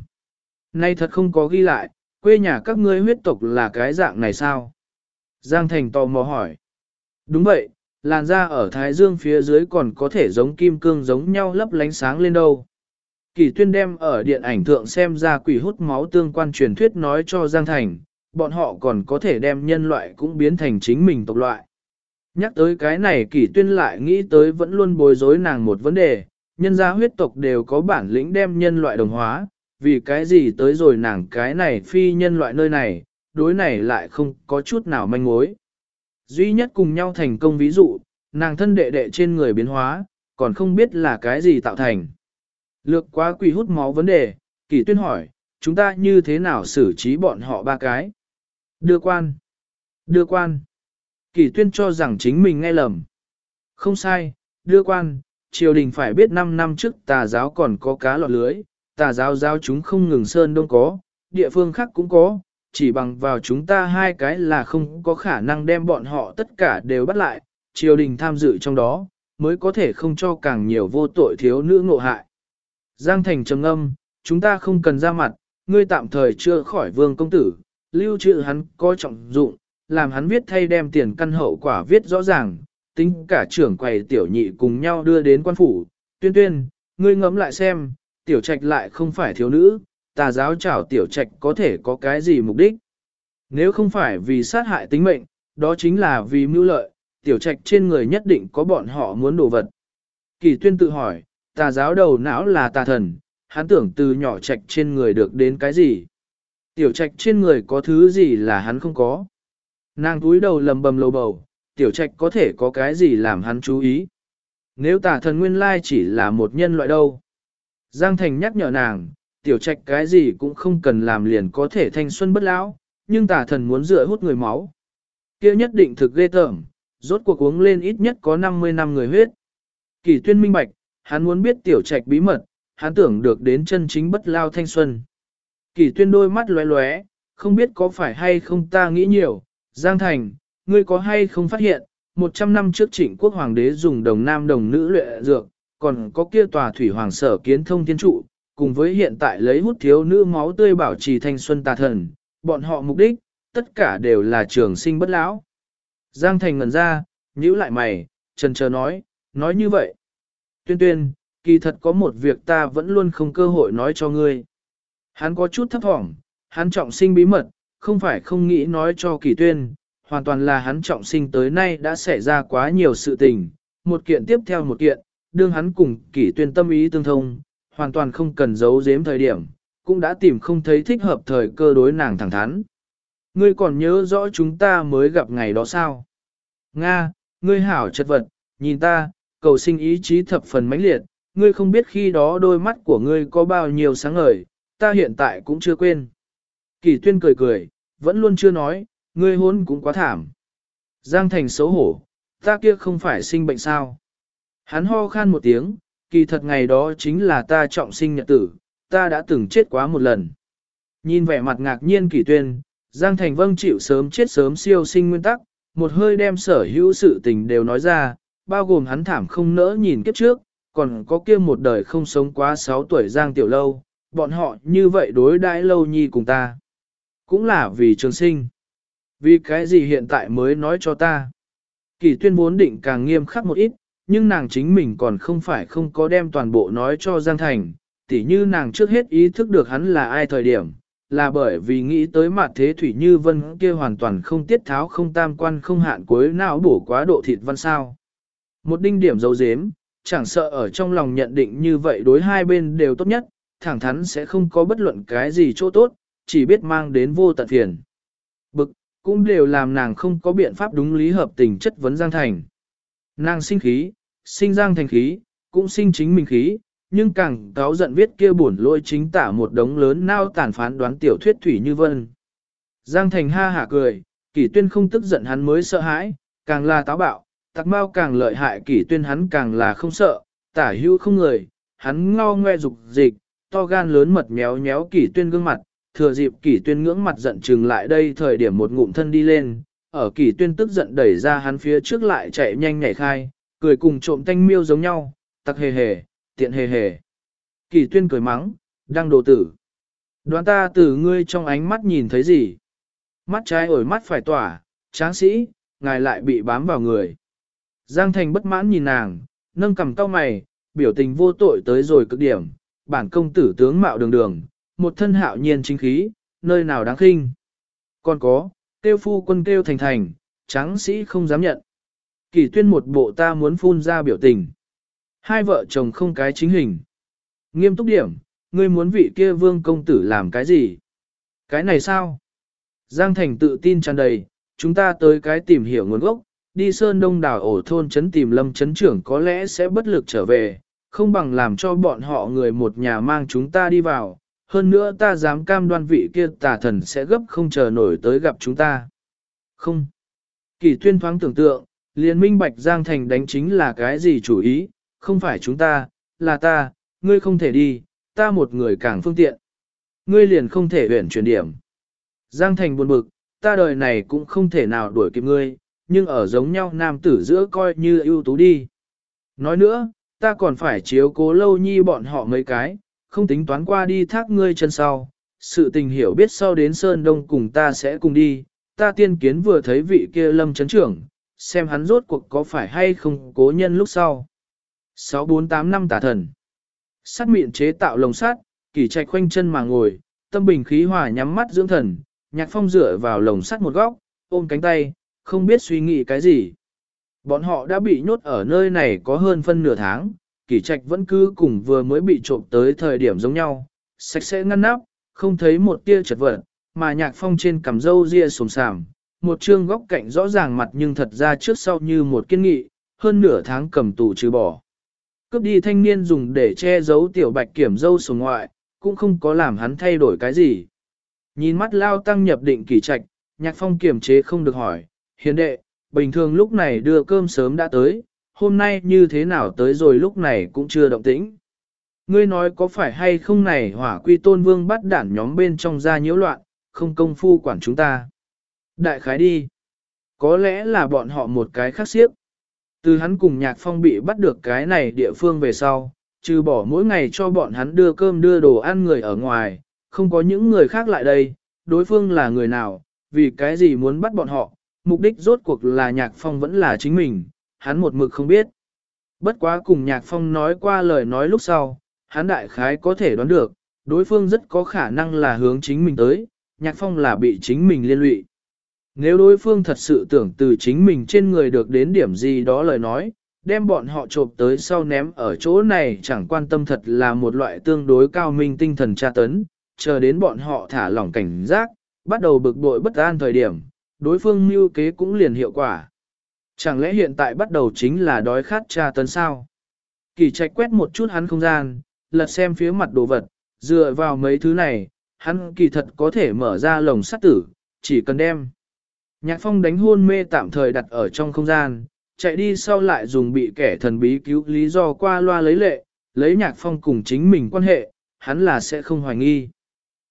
Nay thật không có ghi lại, quê nhà các ngươi huyết tộc là cái dạng này sao? Giang Thành tò mò hỏi. Đúng vậy, làn da ở Thái Dương phía dưới còn có thể giống kim cương giống nhau lấp lánh sáng lên đâu. Kỳ tuyên đem ở điện ảnh thượng xem ra quỷ hút máu tương quan truyền thuyết nói cho Giang Thành, bọn họ còn có thể đem nhân loại cũng biến thành chính mình tộc loại. Nhắc tới cái này kỷ tuyên lại nghĩ tới vẫn luôn bối rối nàng một vấn đề, nhân gia huyết tộc đều có bản lĩnh đem nhân loại đồng hóa, vì cái gì tới rồi nàng cái này phi nhân loại nơi này, đối này lại không có chút nào manh mối. Duy nhất cùng nhau thành công ví dụ, nàng thân đệ đệ trên người biến hóa, còn không biết là cái gì tạo thành. Lược quá quỷ hút máu vấn đề, kỷ tuyên hỏi, chúng ta như thế nào xử trí bọn họ ba cái? Đưa quan. Đưa quan. Kỳ tuyên cho rằng chính mình nghe lầm. Không sai, đưa quan, triều đình phải biết 5 năm trước tà giáo còn có cá lọt lưới, tà giáo giáo chúng không ngừng sơn đông có, địa phương khác cũng có, chỉ bằng vào chúng ta hai cái là không có khả năng đem bọn họ tất cả đều bắt lại, triều đình tham dự trong đó, mới có thể không cho càng nhiều vô tội thiếu nữ ngộ hại. Giang Thành trầm âm, chúng ta không cần ra mặt, ngươi tạm thời chưa khỏi vương công tử, lưu trữ hắn có trọng dụng, làm hắn viết thay đem tiền căn hậu quả viết rõ ràng, tính cả trưởng quầy tiểu nhị cùng nhau đưa đến quan phủ, tuyên tuyên, ngươi ngẫm lại xem, tiểu trạch lại không phải thiếu nữ, tà giáo chảo tiểu trạch có thể có cái gì mục đích. Nếu không phải vì sát hại tính mệnh, đó chính là vì mưu lợi, tiểu trạch trên người nhất định có bọn họ muốn đổ vật. Kỳ tuyên tự hỏi, tà giáo đầu não là tà thần, hắn tưởng từ nhỏ trạch trên người được đến cái gì. Tiểu trạch trên người có thứ gì là hắn không có. Nàng túi đầu lầm bầm lầu bầu, tiểu trạch có thể có cái gì làm hắn chú ý. Nếu tà thần nguyên lai chỉ là một nhân loại đâu. Giang Thành nhắc nhở nàng, tiểu trạch cái gì cũng không cần làm liền có thể thanh xuân bất lão, nhưng tà thần muốn dựa hút người máu. kia nhất định thực ghê tởm, rốt cuộc uống lên ít nhất có 50 năm người huyết. Kỳ tuyên minh bạch, hắn muốn biết tiểu trạch bí mật, hắn tưởng được đến chân chính bất lao thanh xuân. Kỳ tuyên đôi mắt lóe lóe, không biết có phải hay không ta nghĩ nhiều, Giang Thành, ngươi có hay không phát hiện, 100 năm trước trịnh quốc hoàng đế dùng đồng nam đồng nữ luyện dược, còn có kia tòa thủy hoàng sở kiến thông thiên trụ, cùng với hiện tại lấy hút thiếu nữ máu tươi bảo trì thanh xuân tà thần, bọn họ mục đích, tất cả đều là trường sinh bất lão. Giang Thành ngẩn ra, nhíu lại mày, trần chờ nói, nói như vậy. Tuyên tuyên, kỳ thật có một việc ta vẫn luôn không cơ hội nói cho ngươi. Hắn có chút thấp thỏm, hắn trọng sinh bí mật, không phải không nghĩ nói cho kỳ tuyên, hoàn toàn là hắn trọng sinh tới nay đã xảy ra quá nhiều sự tình, một kiện tiếp theo một kiện, đương hắn cùng kỳ tuyên tâm ý tương thông, hoàn toàn không cần giấu giếm thời điểm, cũng đã tìm không thấy thích hợp thời cơ đối nàng thẳng thắn. Ngươi còn nhớ rõ chúng ta mới gặp ngày đó sao? Nga, ngươi hảo chất vật, nhìn ta, cầu sinh ý chí thập phần mãnh liệt, ngươi không biết khi đó đôi mắt của ngươi có bao nhiêu sáng ngời, ta hiện tại cũng chưa quên. Kỳ tuyên cười cười, vẫn luôn chưa nói, ngươi hôn cũng quá thảm. Giang Thành xấu hổ, ta kia không phải sinh bệnh sao. Hắn ho khan một tiếng, kỳ thật ngày đó chính là ta trọng sinh nhật tử, ta đã từng chết quá một lần. Nhìn vẻ mặt ngạc nhiên kỳ tuyên, Giang Thành vâng chịu sớm chết sớm siêu sinh nguyên tắc, một hơi đem sở hữu sự tình đều nói ra, bao gồm hắn thảm không nỡ nhìn kiếp trước, còn có kia một đời không sống quá 6 tuổi Giang Tiểu Lâu, bọn họ như vậy đối đãi lâu nhi cùng ta. Cũng là vì trường sinh. Vì cái gì hiện tại mới nói cho ta. Kỳ tuyên vốn định càng nghiêm khắc một ít, nhưng nàng chính mình còn không phải không có đem toàn bộ nói cho Giang Thành, tỉ như nàng trước hết ý thức được hắn là ai thời điểm, là bởi vì nghĩ tới mặt thế Thủy Như Vân kia hoàn toàn không tiết tháo không tam quan không hạn cuối não bổ quá độ thịt văn sao. Một đinh điểm dấu dếm, chẳng sợ ở trong lòng nhận định như vậy đối hai bên đều tốt nhất, thẳng thắn sẽ không có bất luận cái gì chỗ tốt, chỉ biết mang đến vô tận phiền. Bực, cũng đều làm nàng không có biện pháp đúng lý hợp tình chất vấn Giang Thành. Nàng sinh khí, sinh Giang Thành khí, cũng sinh chính mình khí, nhưng càng cáo giận viết kia buồn lôi chính tả một đống lớn nao tàn phán đoán tiểu thuyết thủy như vân. Giang Thành ha hả cười, kỷ tuyên không tức giận hắn mới sợ hãi, càng là táo bạo, tặc mau càng lợi hại kỷ tuyên hắn càng là không sợ, tả hưu không người, hắn ngao ngoe dục dịch, to gan lớn mật méo méo kỷ tuyên gương mặt, thừa dịp kỷ tuyên ngưỡng mặt giận chừng lại đây thời điểm một ngụm thân đi lên, ở kỷ tuyên tức giận đẩy ra hắn phía trước lại chạy nhanh nhảy khai, cười cùng trộm tanh miêu giống nhau, tặc hề hề, tiện hề hề. Kỷ tuyên cười mắng, đang đồ tử. Đoán ta từ ngươi trong ánh mắt nhìn thấy gì? Mắt trái ổi mắt phải tỏa, tráng sĩ, ngài lại bị bám vào người. Giang Thành bất mãn nhìn nàng, nâng cầm cao mày, biểu tình vô tội tới rồi cực điểm, bản công tử tướng mạo đường đường, một thân hạo nhiên chính khí, nơi nào đáng khinh. Còn có, tiêu phu quân kêu thành thành, tráng sĩ không dám nhận. Kỳ tuyên một bộ ta muốn phun ra biểu tình. Hai vợ chồng không cái chính hình. Nghiêm túc điểm, ngươi muốn vị kia vương công tử làm cái gì? Cái này sao? Giang Thành tự tin tràn đầy, chúng ta tới cái tìm hiểu nguồn gốc, đi sơn đông đảo ổ thôn chấn tìm lâm chấn trưởng có lẽ sẽ bất lực trở về, không bằng làm cho bọn họ người một nhà mang chúng ta đi vào, hơn nữa ta dám cam đoan vị kia tà thần sẽ gấp không chờ nổi tới gặp chúng ta. Không. Kỳ tuyên thoáng tưởng tượng, liền minh bạch Giang Thành đánh chính là cái gì chủ ý, không phải chúng ta, là ta, ngươi không thể đi, ta một người càng phương tiện. Ngươi liền không thể huyển chuyển điểm. Giang Thành buồn bực, ta đời này cũng không thể nào đuổi kịp ngươi, nhưng ở giống nhau nam tử giữa coi như ưu tú đi. Nói nữa, ta còn phải chiếu cố lâu nhi bọn họ mấy cái, không tính toán qua đi thác ngươi chân sau. Sự tình hiểu biết sau đến Sơn Đông cùng ta sẽ cùng đi, ta tiên kiến vừa thấy vị kia lâm chấn trưởng, xem hắn rốt cuộc có phải hay không cố nhân lúc sau. 648 năm tả thần Sắt miệng chế tạo lồng sắt, kỳ trạch khoanh chân mà ngồi, tâm bình khí hòa nhắm mắt dưỡng thần, nhạc phong dựa vào lồng sắt một góc, ôm cánh tay, không biết suy nghĩ cái gì. Bọn họ đã bị nhốt ở nơi này có hơn phân nửa tháng, kỷ trạch vẫn cứ cùng vừa mới bị trộm tới thời điểm giống nhau, sạch sẽ ngăn nắp, không thấy một tia chật vật, mà nhạc phong trên cằm râu ria sồm sàm, một trương góc cạnh rõ ràng mặt nhưng thật ra trước sau như một kiên nghị, hơn nửa tháng cầm tù trừ bỏ. Cướp đi thanh niên dùng để che giấu tiểu bạch kiểm dâu sổ ngoại, cũng không có làm hắn thay đổi cái gì. Nhìn mắt lao tăng nhập định kỳ trạch, nhạc phong kiểm chế không được hỏi, hiền đệ, bình thường lúc này đưa cơm sớm đã tới, hôm nay như thế nào tới rồi lúc này cũng chưa động tĩnh. Ngươi nói có phải hay không này hỏa quy tôn vương bắt đản nhóm bên trong ra nhiễu loạn, không công phu quản chúng ta. Đại khái đi. Có lẽ là bọn họ một cái khác xiếc. Từ hắn cùng nhạc phong bị bắt được cái này địa phương về sau, trừ bỏ mỗi ngày cho bọn hắn đưa cơm đưa đồ ăn người ở ngoài, không có những người khác lại đây, đối phương là người nào, vì cái gì muốn bắt bọn họ, mục đích rốt cuộc là nhạc phong vẫn là chính mình, hắn một mực không biết. Bất quá cùng nhạc phong nói qua lời nói lúc sau, hắn đại khái có thể đoán được, đối phương rất có khả năng là hướng chính mình tới, nhạc phong là bị chính mình liên lụy. Nếu đối phương thật sự tưởng từ chính mình trên người được đến điểm gì đó lời nói, đem bọn họ trộm tới sau ném ở chỗ này chẳng quan tâm thật là một loại tương đối cao minh tinh thần tra tấn, chờ đến bọn họ thả lỏng cảnh giác, bắt đầu bực bội bất an thời điểm, đối phương mưu kế cũng liền hiệu quả. Chẳng lẽ hiện tại bắt đầu chính là đói khát tra tấn sao? Kỳ trạch quét một chút hắn không gian, lật xem phía mặt đồ vật, dựa vào mấy thứ này, hắn kỳ thật có thể mở ra lồng sắt tử, chỉ cần đem. Nhạc phong đánh hôn mê tạm thời đặt ở trong không gian, chạy đi sau lại dùng bị kẻ thần bí cứu lý do qua loa lấy lệ, lấy nhạc phong cùng chính mình quan hệ, hắn là sẽ không hoài nghi.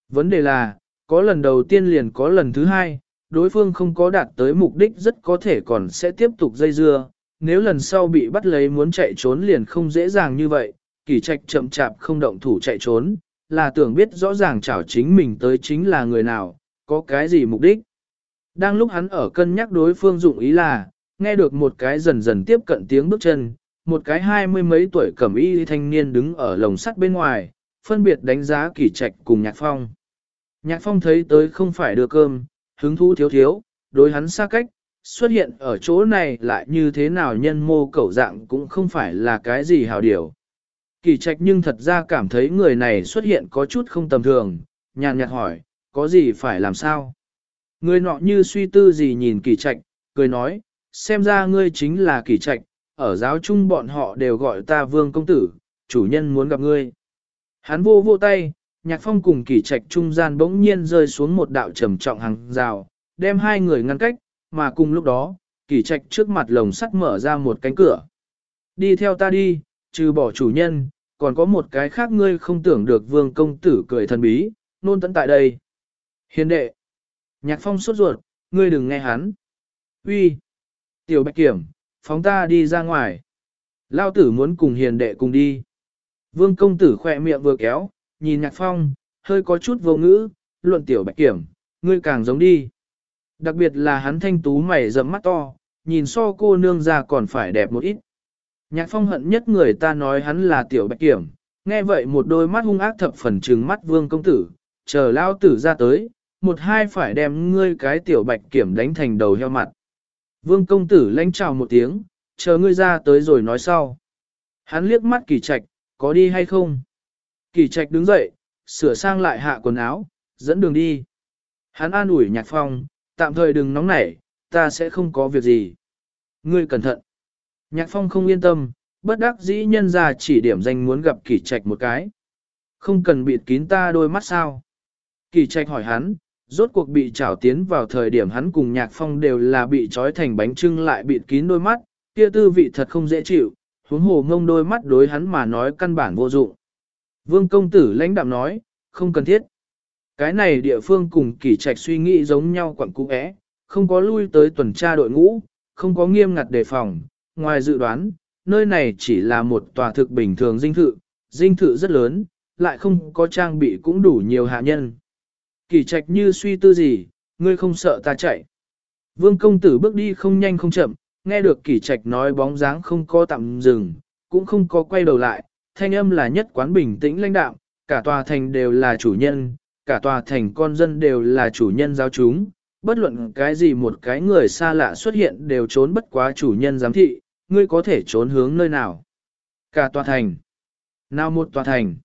Vấn đề là, có lần đầu tiên liền có lần thứ hai, đối phương không có đạt tới mục đích rất có thể còn sẽ tiếp tục dây dưa, nếu lần sau bị bắt lấy muốn chạy trốn liền không dễ dàng như vậy, kỳ trạch chậm chạp không động thủ chạy trốn, là tưởng biết rõ ràng chảo chính mình tới chính là người nào, có cái gì mục đích. Đang lúc hắn ở cân nhắc đối phương dụng ý là, nghe được một cái dần dần tiếp cận tiếng bước chân, một cái hai mươi mấy tuổi cẩm y thanh niên đứng ở lồng sắt bên ngoài, phân biệt đánh giá kỳ trạch cùng nhạc phong. Nhạc phong thấy tới không phải đưa cơm, hứng thú thiếu thiếu, đối hắn xa cách, xuất hiện ở chỗ này lại như thế nào nhân mô cẩu dạng cũng không phải là cái gì hào điều. Kỳ trạch nhưng thật ra cảm thấy người này xuất hiện có chút không tầm thường, nhàn nhạt hỏi, có gì phải làm sao? Người nọ như suy tư gì nhìn kỳ trạch, cười nói, xem ra ngươi chính là kỳ trạch, ở giáo chung bọn họ đều gọi ta vương công tử, chủ nhân muốn gặp ngươi. Hắn vô vô tay, nhạc phong cùng kỳ trạch trung gian bỗng nhiên rơi xuống một đạo trầm trọng hàng rào, đem hai người ngăn cách, mà cùng lúc đó, kỳ trạch trước mặt lồng sắt mở ra một cánh cửa. Đi theo ta đi, trừ bỏ chủ nhân, còn có một cái khác ngươi không tưởng được vương công tử cười thần bí, nôn tận tại đây. Hiền đệ, nhạc phong sốt ruột, ngươi đừng nghe hắn. Uy, tiểu bạch kiểm, phóng ta đi ra ngoài. Lao tử muốn cùng hiền đệ cùng đi. Vương công tử khỏe miệng vừa kéo, nhìn nhạc phong, hơi có chút vô ngữ, luận tiểu bạch kiểm, ngươi càng giống đi. Đặc biệt là hắn thanh tú mày rậm mắt to, nhìn so cô nương ra còn phải đẹp một ít. Nhạc phong hận nhất người ta nói hắn là tiểu bạch kiểm, nghe vậy một đôi mắt hung ác thập phần trừng mắt vương công tử, chờ lao tử ra tới, một hai phải đem ngươi cái tiểu bạch kiểm đánh thành đầu heo mặt. Vương công tử lãnh chào một tiếng, chờ ngươi ra tới rồi nói sau. Hắn liếc mắt kỳ trạch, có đi hay không? Kỳ trạch đứng dậy, sửa sang lại hạ quần áo, dẫn đường đi. Hắn an ủi nhạc phong, tạm thời đừng nóng nảy, ta sẽ không có việc gì. Ngươi cẩn thận. Nhạc phong không yên tâm, bất đắc dĩ nhân ra chỉ điểm danh muốn gặp kỳ trạch một cái. Không cần bịt kín ta đôi mắt sao. Kỳ trạch hỏi hắn, rốt cuộc bị trảo tiến vào thời điểm hắn cùng nhạc phong đều là bị trói thành bánh trưng lại bịt kín đôi mắt, kia tư vị thật không dễ chịu, huống hồ ngông đôi mắt đối hắn mà nói căn bản vô dụng. Vương công tử lãnh đạm nói, không cần thiết. Cái này địa phương cùng kỷ trạch suy nghĩ giống nhau quẳng cũ é, không có lui tới tuần tra đội ngũ, không có nghiêm ngặt đề phòng, ngoài dự đoán, nơi này chỉ là một tòa thực bình thường dinh thự, dinh thự rất lớn, lại không có trang bị cũng đủ nhiều hạ nhân. Kỷ trạch như suy tư gì, ngươi không sợ ta chạy. Vương công tử bước đi không nhanh không chậm, nghe được kỷ trạch nói bóng dáng không có tạm dừng, cũng không có quay đầu lại, thanh âm là nhất quán bình tĩnh lãnh đạo, cả tòa thành đều là chủ nhân, cả tòa thành con dân đều là chủ nhân giáo chúng, bất luận cái gì một cái người xa lạ xuất hiện đều trốn bất quá chủ nhân giám thị, ngươi có thể trốn hướng nơi nào. Cả tòa thành. Nào một tòa thành.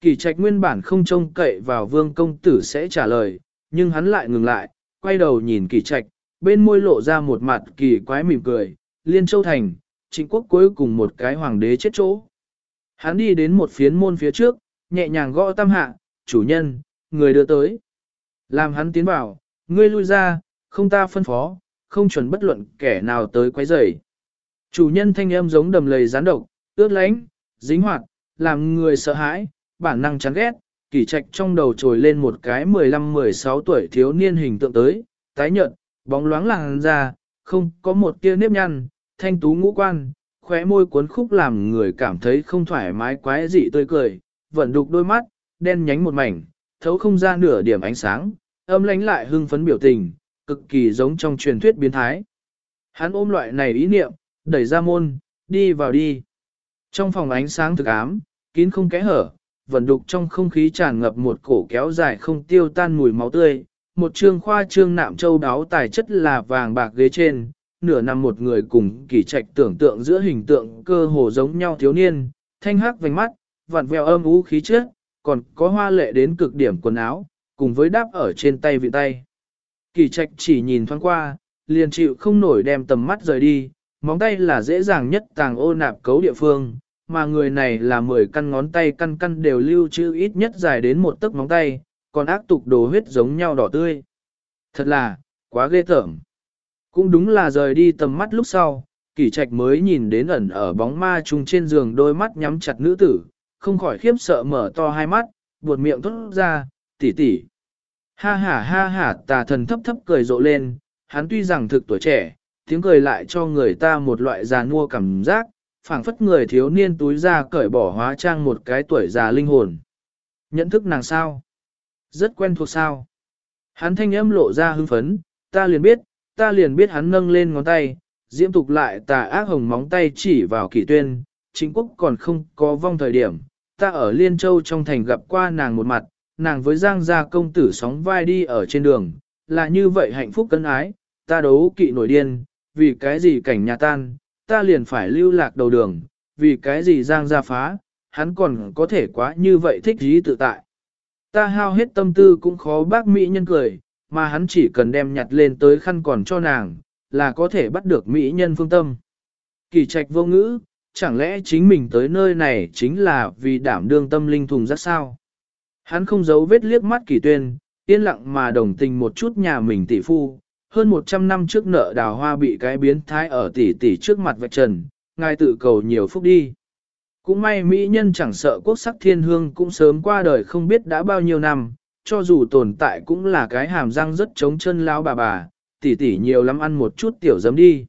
Kỳ trạch nguyên bản không trông cậy vào vương công tử sẽ trả lời, nhưng hắn lại ngừng lại, quay đầu nhìn kỳ trạch, bên môi lộ ra một mặt kỳ quái mỉm cười, liên châu thành, trịnh quốc cuối cùng một cái hoàng đế chết chỗ. Hắn đi đến một phiến môn phía trước, nhẹ nhàng gõ tam hạ, chủ nhân, người đưa tới. Làm hắn tiến vào, ngươi lui ra, không ta phân phó, không chuẩn bất luận kẻ nào tới quấy rầy. Chủ nhân thanh âm giống đầm lầy rán độc, ướt lánh, dính hoạt, làm người sợ hãi, bản năng chán ghét, kỳ trạch trong đầu trồi lên một cái 15-16 tuổi thiếu niên hình tượng tới, tái nhợt, bóng loáng làng ra, không có một tia nếp nhăn, thanh tú ngũ quan, khóe môi cuốn khúc làm người cảm thấy không thoải mái quái dị tươi cười, vẫn đục đôi mắt, đen nhánh một mảnh, thấu không ra nửa điểm ánh sáng, âm lánh lại hưng phấn biểu tình, cực kỳ giống trong truyền thuyết biến thái. Hắn ôm loại này ý niệm, đẩy ra môn, đi vào đi. Trong phòng ánh sáng thực ám, kín không kẽ hở, vận đục trong không khí tràn ngập một cổ kéo dài không tiêu tan mùi máu tươi. Một trương khoa trương nạm châu đáo tài chất là vàng bạc ghế trên, nửa năm một người cùng kỳ trạch tưởng tượng giữa hình tượng cơ hồ giống nhau thiếu niên, thanh hắc vành mắt, vặn vẹo âm ú khí chất, còn có hoa lệ đến cực điểm quần áo, cùng với đáp ở trên tay vị tay. Kỳ trạch chỉ nhìn thoáng qua, liền chịu không nổi đem tầm mắt rời đi, móng tay là dễ dàng nhất tàng ô nạp cấu địa phương, mà người này là 10 căn ngón tay căn căn đều lưu trữ ít nhất dài đến một tấc móng tay, còn ác tục đồ huyết giống nhau đỏ tươi. Thật là, quá ghê tởm. Cũng đúng là rời đi tầm mắt lúc sau, kỷ trạch mới nhìn đến ẩn ở bóng ma trùng trên giường đôi mắt nhắm chặt nữ tử, không khỏi khiếp sợ mở to hai mắt, buột miệng thốt ra, tỷ tỷ. Ha ha ha ha tà thần thấp thấp cười rộ lên, hắn tuy rằng thực tuổi trẻ, tiếng cười lại cho người ta một loại già nua cảm giác, phảng phất người thiếu niên túi ra cởi bỏ hóa trang một cái tuổi già linh hồn. Nhận thức nàng sao? Rất quen thuộc sao? Hắn thanh âm lộ ra hưng phấn, ta liền biết, ta liền biết hắn nâng lên ngón tay, diễm tục lại tà ác hồng móng tay chỉ vào kỷ tuyên, chính quốc còn không có vong thời điểm, ta ở Liên Châu trong thành gặp qua nàng một mặt, nàng với Giang gia công tử sóng vai đi ở trên đường, là như vậy hạnh phúc cân ái, ta đấu kỵ nổi điên, vì cái gì cảnh nhà tan, ta liền phải lưu lạc đầu đường, vì cái gì Giang gia phá, hắn còn có thể quá như vậy thích dí tự tại. Ta hao hết tâm tư cũng khó bác mỹ nhân cười, mà hắn chỉ cần đem nhặt lên tới khăn còn cho nàng, là có thể bắt được mỹ nhân phương tâm. Kỳ trạch vô ngữ, chẳng lẽ chính mình tới nơi này chính là vì đảm đương tâm linh thùng rất sao? Hắn không giấu vết liếc mắt kỳ tuyên, yên lặng mà đồng tình một chút nhà mình tỷ phu, hơn 100 năm trước nợ đào hoa bị cái biến thái ở tỷ tỷ trước mặt vạch trần, ngài tự cầu nhiều phúc đi. Cũng may mỹ nhân chẳng sợ quốc sắc thiên hương cũng sớm qua đời không biết đã bao nhiêu năm, cho dù tồn tại cũng là cái hàm răng rất chống chân lão bà bà, tỷ tỷ nhiều lắm ăn một chút tiểu giấm đi.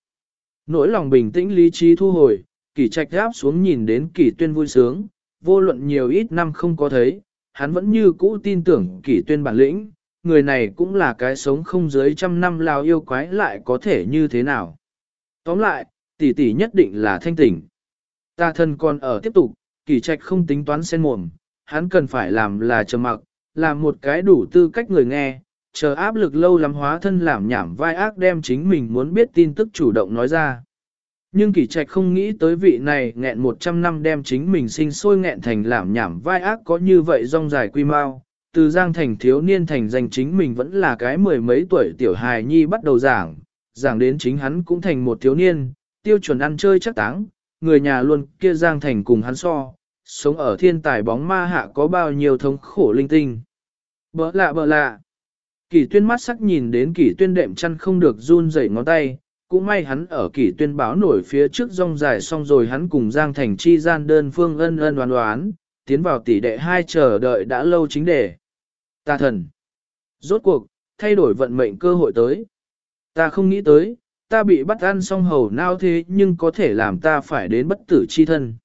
Nỗi lòng bình tĩnh lý trí thu hồi, kỳ trạch gáp xuống nhìn đến kỳ tuyên vui sướng, vô luận nhiều ít năm không có thấy, hắn vẫn như cũ tin tưởng kỳ tuyên bản lĩnh, người này cũng là cái sống không dưới trăm năm lao yêu quái lại có thể như thế nào. Tóm lại, tỷ tỷ nhất định là thanh tỉnh. Ta thân còn ở tiếp tục, kỳ trạch không tính toán sen mồm, hắn cần phải làm là trầm mặc, làm một cái đủ tư cách người nghe, chờ áp lực lâu lắm hóa thân làm nhảm vai ác đem chính mình muốn biết tin tức chủ động nói ra. Nhưng kỳ trạch không nghĩ tới vị này nghẹn 100 năm đem chính mình sinh sôi nghẹn thành làm nhảm vai ác có như vậy rong dài quy mau. Từ giang thành thiếu niên thành danh chính mình vẫn là cái mười mấy tuổi tiểu hài nhi bắt đầu giảng, giảng đến chính hắn cũng thành một thiếu niên, tiêu chuẩn ăn chơi chắc táng, người nhà luôn kia giang thành cùng hắn so, sống ở thiên tài bóng ma hạ có bao nhiêu thống khổ linh tinh. Bỡ lạ bỡ lạ. Kỷ tuyên mắt sắc nhìn đến kỷ tuyên đệm chăn không được run rẩy ngón tay, cũng may hắn ở kỷ tuyên báo nổi phía trước rong dài xong rồi hắn cùng Giang Thành chi gian đơn phương ân ân đoán đoán, tiến vào tỷ đệ hai chờ đợi đã lâu chính đề. Ta thần. Rốt cuộc, thay đổi vận mệnh cơ hội tới. Ta không nghĩ tới, ta bị bắt ăn xong hầu nao thế nhưng có thể làm ta phải đến bất tử chi thân.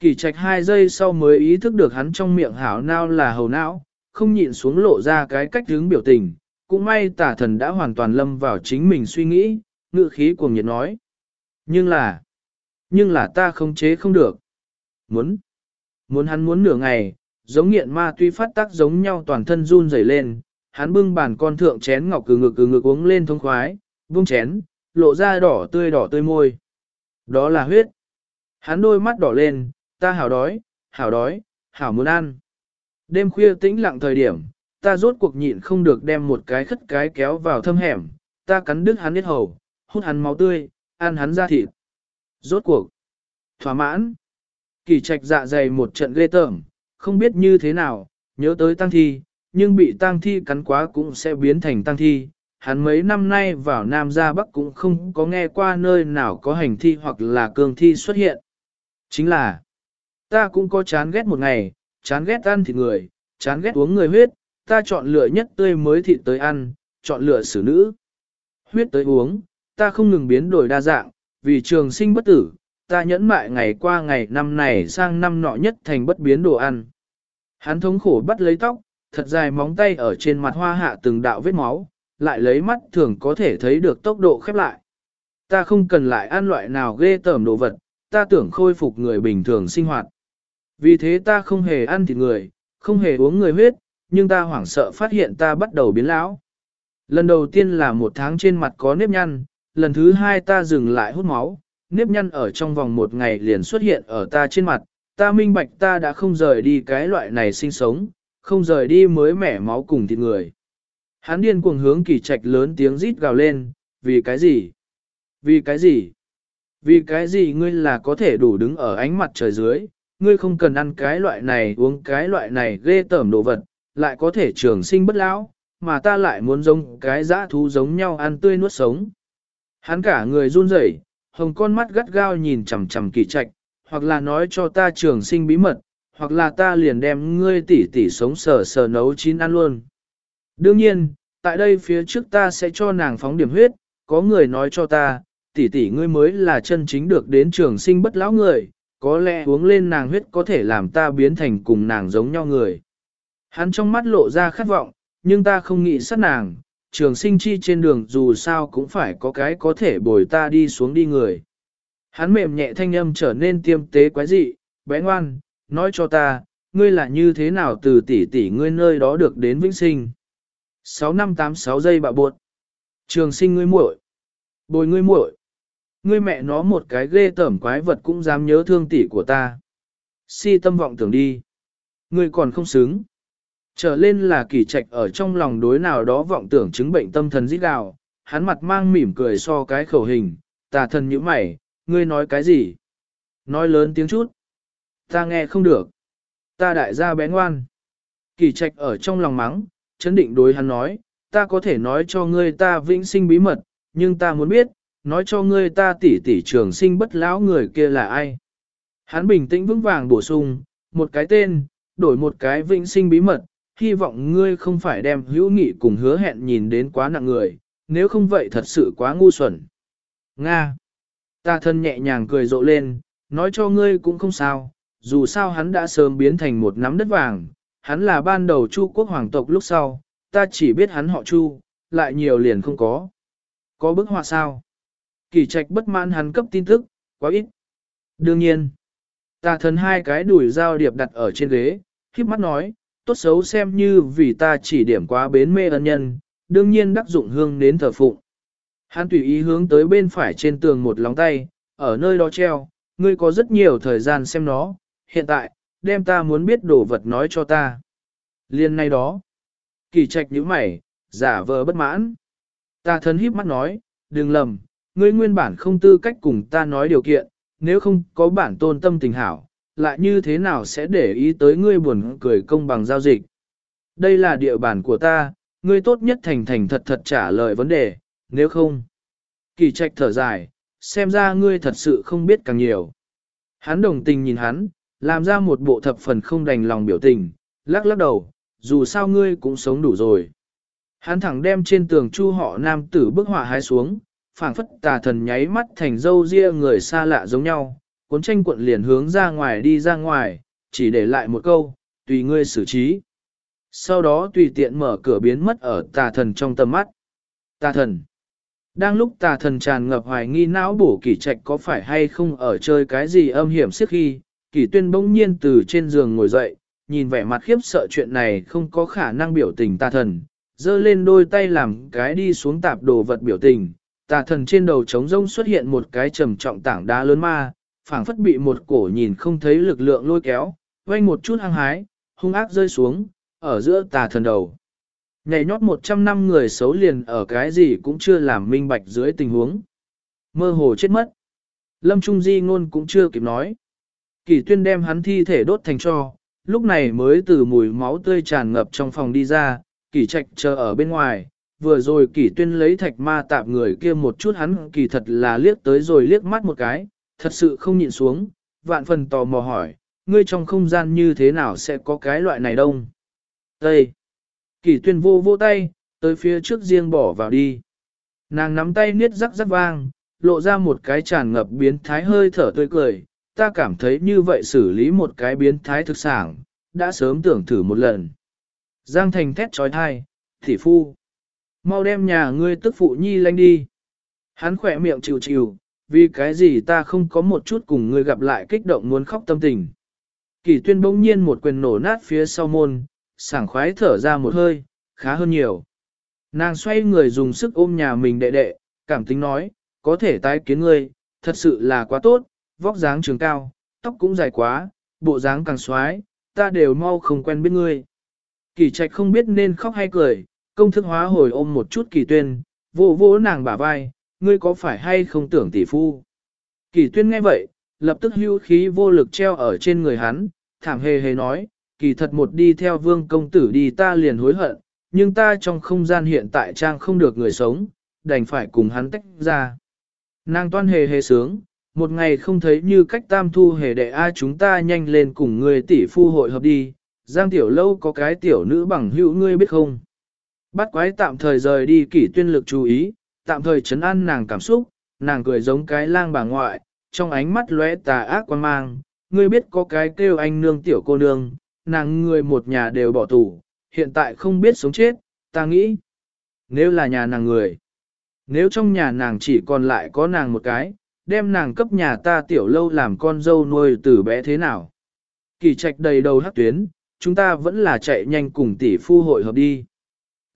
Kỳ trạch hai giây sau mới ý thức được hắn trong miệng hảo nao là hầu não, không nhịn xuống lộ ra cái cách hướng biểu tình. Cũng may tả thần đã hoàn toàn lâm vào chính mình suy nghĩ, ngự khí cuồng nhiệt nói. Nhưng là, nhưng là ta không chế không được. Muốn, muốn hắn muốn nửa ngày, giống nghiện ma tuy phát tác giống nhau toàn thân run rẩy lên, hắn bưng bàn con thượng chén ngọc cừ ngực cừ ngực uống lên thông khoái, buông chén, lộ ra đỏ tươi đỏ tươi môi. Đó là huyết. Hắn đôi mắt đỏ lên, ta hảo đói, hảo đói, hảo muốn ăn. Đêm khuya tĩnh lặng thời điểm, ta rốt cuộc nhịn không được đem một cái khất cái kéo vào thâm hẻm, ta cắn đứt hắn hết hầu, hút hắn máu tươi, ăn hắn da thịt. Rốt cuộc, thỏa mãn, kỳ trạch dạ dày một trận ghê tởm, không biết như thế nào, nhớ tới tăng thi, nhưng bị tăng thi cắn quá cũng sẽ biến thành tăng thi. Hắn mấy năm nay vào Nam ra Bắc cũng không có nghe qua nơi nào có hành thi hoặc là cường thi xuất hiện. Chính là, ta cũng có chán ghét một ngày, chán ghét ăn thịt người, chán ghét uống người huyết, ta chọn lựa nhất tươi mới thịt tới ăn, chọn lựa xử nữ. Huyết tới uống, ta không ngừng biến đổi đa dạng, vì trường sinh bất tử, ta nhẫn mại ngày qua ngày năm này sang năm nọ nhất thành bất biến đồ ăn. Hắn thống khổ bắt lấy tóc, thật dài móng tay ở trên mặt hoa hạ từng đạo vết máu, lại lấy mắt thường có thể thấy được tốc độ khép lại. Ta không cần lại ăn loại nào ghê tởm đồ vật, ta tưởng khôi phục người bình thường sinh hoạt. Vì thế ta không hề ăn thịt người, không hề uống người huyết, nhưng ta hoảng sợ phát hiện ta bắt đầu biến lão. Lần đầu tiên là một tháng trên mặt có nếp nhăn, lần thứ hai ta dừng lại hút máu, nếp nhăn ở trong vòng một ngày liền xuất hiện ở ta trên mặt, ta minh bạch ta đã không rời đi cái loại này sinh sống, không rời đi mới mẻ máu cùng thịt người. Hắn điên cuồng hướng kỳ trạch lớn tiếng rít gào lên, vì cái gì? Vì cái gì? Vì cái gì ngươi là có thể đủ đứng ở ánh mặt trời dưới, ngươi không cần ăn cái loại này uống cái loại này ghê tởm đồ vật, lại có thể trường sinh bất lão, mà ta lại muốn giống cái dã thú giống nhau ăn tươi nuốt sống. Hắn cả người run rẩy, hồng con mắt gắt gao nhìn chằm chằm kỳ trạch, hoặc là nói cho ta trường sinh bí mật, hoặc là ta liền đem ngươi tỉ tỉ sống sờ sờ nấu chín ăn luôn. Đương nhiên, tại đây phía trước ta sẽ cho nàng phóng điểm huyết, có người nói cho ta, tỷ tỷ ngươi mới là chân chính được đến trường sinh bất lão người, có lẽ uống lên nàng huyết có thể làm ta biến thành cùng nàng giống nhau người. Hắn trong mắt lộ ra khát vọng, nhưng ta không nghĩ sát nàng, trường sinh chi trên đường dù sao cũng phải có cái có thể bồi ta đi xuống đi người. Hắn mềm nhẹ thanh âm trở nên tiêm tế quái dị, bé ngoan, nói cho ta, ngươi là như thế nào từ tỷ tỷ ngươi nơi đó được đến vĩnh sinh. 6 năm 86 giây bạ buộc. Trường sinh ngươi muội, Bồi ngươi muội, Ngươi mẹ nó một cái ghê tởm quái vật cũng dám nhớ thương tỷ của ta. Si tâm vọng tưởng đi. Ngươi còn không xứng. Trở lên là kỳ trạch ở trong lòng đối nào đó vọng tưởng chứng bệnh tâm thần dít đạo, hắn mặt mang mỉm cười so cái khẩu hình, tà thần như mày, ngươi nói cái gì? Nói lớn tiếng chút. Ta nghe không được. Ta đại gia bé ngoan. Kỳ trạch ở trong lòng mắng, chấn định đối hắn nói, ta có thể nói cho ngươi ta vĩnh sinh bí mật, nhưng ta muốn biết, nói cho ngươi ta tỷ tỷ trường sinh bất lão người kia là ai. Hắn bình tĩnh vững vàng bổ sung, một cái tên, đổi một cái vĩnh sinh bí mật, hy vọng ngươi không phải đem hữu nghị cùng hứa hẹn nhìn đến quá nặng người, nếu không vậy thật sự quá ngu xuẩn. Nga. Ta thân nhẹ nhàng cười rộ lên, nói cho ngươi cũng không sao, dù sao hắn đã sớm biến thành một nắm đất vàng, hắn là ban đầu Chu quốc hoàng tộc lúc sau, ta chỉ biết hắn họ Chu, lại nhiều liền không có. Có bức họa sao? Kỳ trạch bất mãn hắn cấp tin tức, quá ít. Đương nhiên, ta thần hai cái đuổi dao điệp đặt ở trên ghế, khiếp mắt nói, tốt xấu xem như vì ta chỉ điểm quá bến mê ân nhân, đương nhiên đắc dụng hương đến thờ phụng. Hắn tùy ý hướng tới bên phải trên tường một lóng tay, ở nơi đó treo, ngươi có rất nhiều thời gian xem nó, hiện tại, đem ta muốn biết đồ vật nói cho ta. Liên nay đó, kỳ trạch nhíu mày, giả vờ bất mãn. Ta thân híp mắt nói, đừng lầm, ngươi nguyên bản không tư cách cùng ta nói điều kiện, nếu không có bản tôn tâm tình hảo, lại như thế nào sẽ để ý tới ngươi buồn cười công bằng giao dịch. Đây là địa bàn của ta, ngươi tốt nhất thành thành thật thật trả lời vấn đề, nếu không. Kỳ trạch thở dài, xem ra ngươi thật sự không biết càng nhiều. Hắn đồng tình nhìn hắn, làm ra một bộ thập phần không đành lòng biểu tình, lắc lắc đầu, dù sao ngươi cũng sống đủ rồi. Hắn thẳng đem trên tường chu họ nam tử bức họa hái xuống, phảng phất tà thần nháy mắt thành dâu ria người xa lạ giống nhau, cuốn tranh cuộn liền hướng ra ngoài đi ra ngoài, chỉ để lại một câu, tùy ngươi xử trí. Sau đó tùy tiện mở cửa biến mất ở tà thần trong tầm mắt. Tà thần. Đang lúc tà thần tràn ngập hoài nghi não bổ kỷ trạch có phải hay không ở chơi cái gì âm hiểm siết khi, kỷ tuyên bỗng nhiên từ trên giường ngồi dậy, nhìn vẻ mặt khiếp sợ chuyện này không có khả năng biểu tình tà thần, giơ lên đôi tay làm cái đi xuống tạp đồ vật biểu tình, tà thần trên đầu trống rông xuất hiện một cái trầm trọng tảng đá lớn ma, phảng phất bị một cổ nhìn không thấy lực lượng lôi kéo, vang một chút hăng hái, hung ác rơi xuống, ở giữa tà thần đầu. Nhảy nhót 100 năm người xấu liền ở cái gì cũng chưa làm minh bạch dưới tình huống. Mơ hồ chết mất. Lâm Trung Di ngôn cũng chưa kịp nói. Kỳ tuyên đem hắn thi thể đốt thành cho, lúc này mới từ mùi máu tươi tràn ngập trong phòng đi ra, kỳ trạch chờ ở bên ngoài. Vừa rồi kỷ tuyên lấy thạch ma tạp người kia một chút hắn kỳ thật là liếc tới rồi liếc mắt một cái, thật sự không nhịn xuống, vạn phần tò mò hỏi, ngươi trong không gian như thế nào sẽ có cái loại này đông? Tây! kỷ tuyên vô vô tay, tới phía trước riêng bỏ vào đi. Nàng nắm tay niết rắc rắc vang, lộ ra một cái tràn ngập biến thái hơi thở tươi cười. Ta cảm thấy như vậy xử lý một cái biến thái thực sản, đã sớm tưởng thử một lần. Giang thành thét trói thai, thị phu. Mau đem nhà ngươi tức phụ nhi lanh đi. Hắn khỏe miệng chịu chịu, vì cái gì ta không có một chút cùng ngươi gặp lại kích động muốn khóc tâm tình. Kỳ tuyên bỗng nhiên một quyền nổ nát phía sau môn, sảng khoái thở ra một hơi, khá hơn nhiều. Nàng xoay người dùng sức ôm nhà mình đệ đệ, cảm tính nói, có thể tái kiến ngươi, thật sự là quá tốt, vóc dáng trường cao, tóc cũng dài quá, bộ dáng càng xoái, ta đều mau không quen biết ngươi. Kỳ trạch không biết nên khóc hay cười, công thức hóa hồi ôm một chút kỳ tuyên, vô vô nàng bả vai, ngươi có phải hay không tưởng tỷ phu. Kỳ tuyên nghe vậy, lập tức hưu khí vô lực treo ở trên người hắn, thảm hề hề nói, kỳ thật một đi theo vương công tử đi ta liền hối hận, nhưng ta trong không gian hiện tại trang không được người sống, đành phải cùng hắn tách ra. Nàng toan hề hề sướng, một ngày không thấy như cách tam thu hề đệ a chúng ta nhanh lên cùng người tỷ phu hội hợp đi, giang tiểu lâu có cái tiểu nữ bằng hữu ngươi biết không. Bắt quái tạm thời rời đi kỷ tuyên lực chú ý, tạm thời chấn an nàng cảm xúc, nàng cười giống cái lang bà ngoại, trong ánh mắt lóe tà ác quan mang, ngươi biết có cái kêu anh nương tiểu cô nương, nàng người một nhà đều bỏ tù, hiện tại không biết sống chết, ta nghĩ. Nếu là nhà nàng người, nếu trong nhà nàng chỉ còn lại có nàng một cái, đem nàng cấp nhà ta tiểu lâu làm con dâu nuôi từ bé thế nào. Kỳ trạch đầy đầu hắc tuyến, chúng ta vẫn là chạy nhanh cùng tỷ phu hội hợp đi.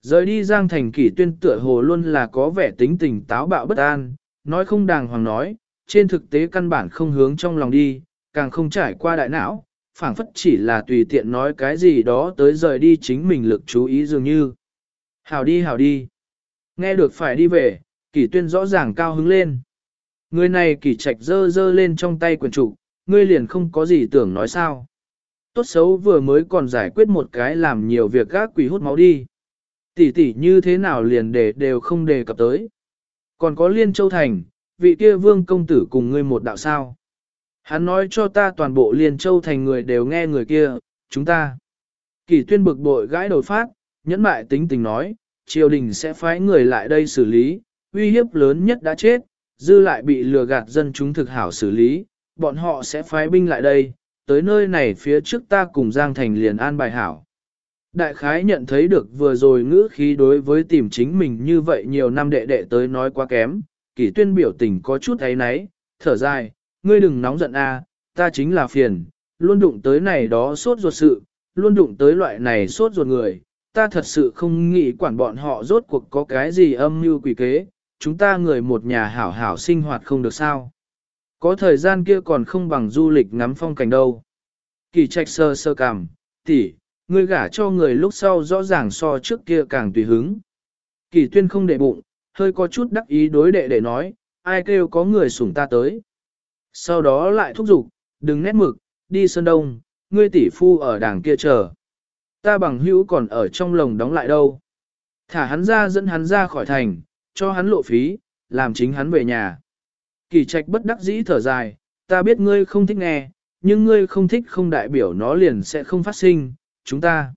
Rời đi Giang Thành kỷ tuyên tựa hồ luôn là có vẻ tính tình táo bạo bất an, nói không đàng hoàng nói, trên thực tế căn bản không hướng trong lòng đi, càng không trải qua đại não, phảng phất chỉ là tùy tiện nói cái gì đó tới rời đi chính mình lực chú ý dường như. Hảo đi hảo đi. Nghe được phải đi về, kỷ tuyên rõ ràng cao hứng lên. Người này kỷ trạch dơ dơ lên trong tay quyền trụ, ngươi liền không có gì tưởng nói sao. Tốt xấu vừa mới còn giải quyết một cái làm nhiều việc gác quỷ hút máu đi. Tỷ tỷ như thế nào liền để đều không đề cập tới. Còn có Liên Châu Thành, vị kia vương công tử cùng ngươi một đạo sao. Hắn nói cho ta toàn bộ Liên Châu Thành người đều nghe người kia, chúng ta. Kỳ tuyên bực bội gãi đầu phát, nhẫn mại tính tình nói, triều đình sẽ phái người lại đây xử lý, uy hiếp lớn nhất đã chết, dư lại bị lừa gạt dân chúng thực hảo xử lý, bọn họ sẽ phái binh lại đây, tới nơi này phía trước ta cùng Giang Thành liền an bài hảo. Đại khái nhận thấy được vừa rồi ngữ khí đối với tìm chính mình như vậy nhiều năm đệ đệ tới nói quá kém, kỷ tuyên biểu tình có chút ấy náy, thở dài, ngươi đừng nóng giận a, ta chính là phiền, luôn đụng tới này đó sốt ruột sự, luôn đụng tới loại này sốt ruột người, ta thật sự không nghĩ quản bọn họ rốt cuộc có cái gì âm mưu quỷ kế, chúng ta người một nhà hảo hảo sinh hoạt không được sao. Có thời gian kia còn không bằng du lịch ngắm phong cảnh đâu. Kỳ trạch sơ sơ cảm, tỷ, ngươi gả cho người lúc sau rõ ràng so trước kia càng tùy hứng. Kỳ tuyên không để bụng, hơi có chút đắc ý đối đệ để nói, ai kêu có người sủng ta tới. Sau đó lại thúc giục, đừng nét mực, đi Sơn Đông, ngươi tỷ phu ở đàng kia chờ. Ta bằng hữu còn ở trong lồng đóng lại đâu. Thả hắn ra dẫn hắn ra khỏi thành, cho hắn lộ phí, làm chính hắn về nhà. Kỳ trạch bất đắc dĩ thở dài, ta biết ngươi không thích nghe, nhưng ngươi không thích không đại biểu nó liền sẽ không phát sinh, chúng ta.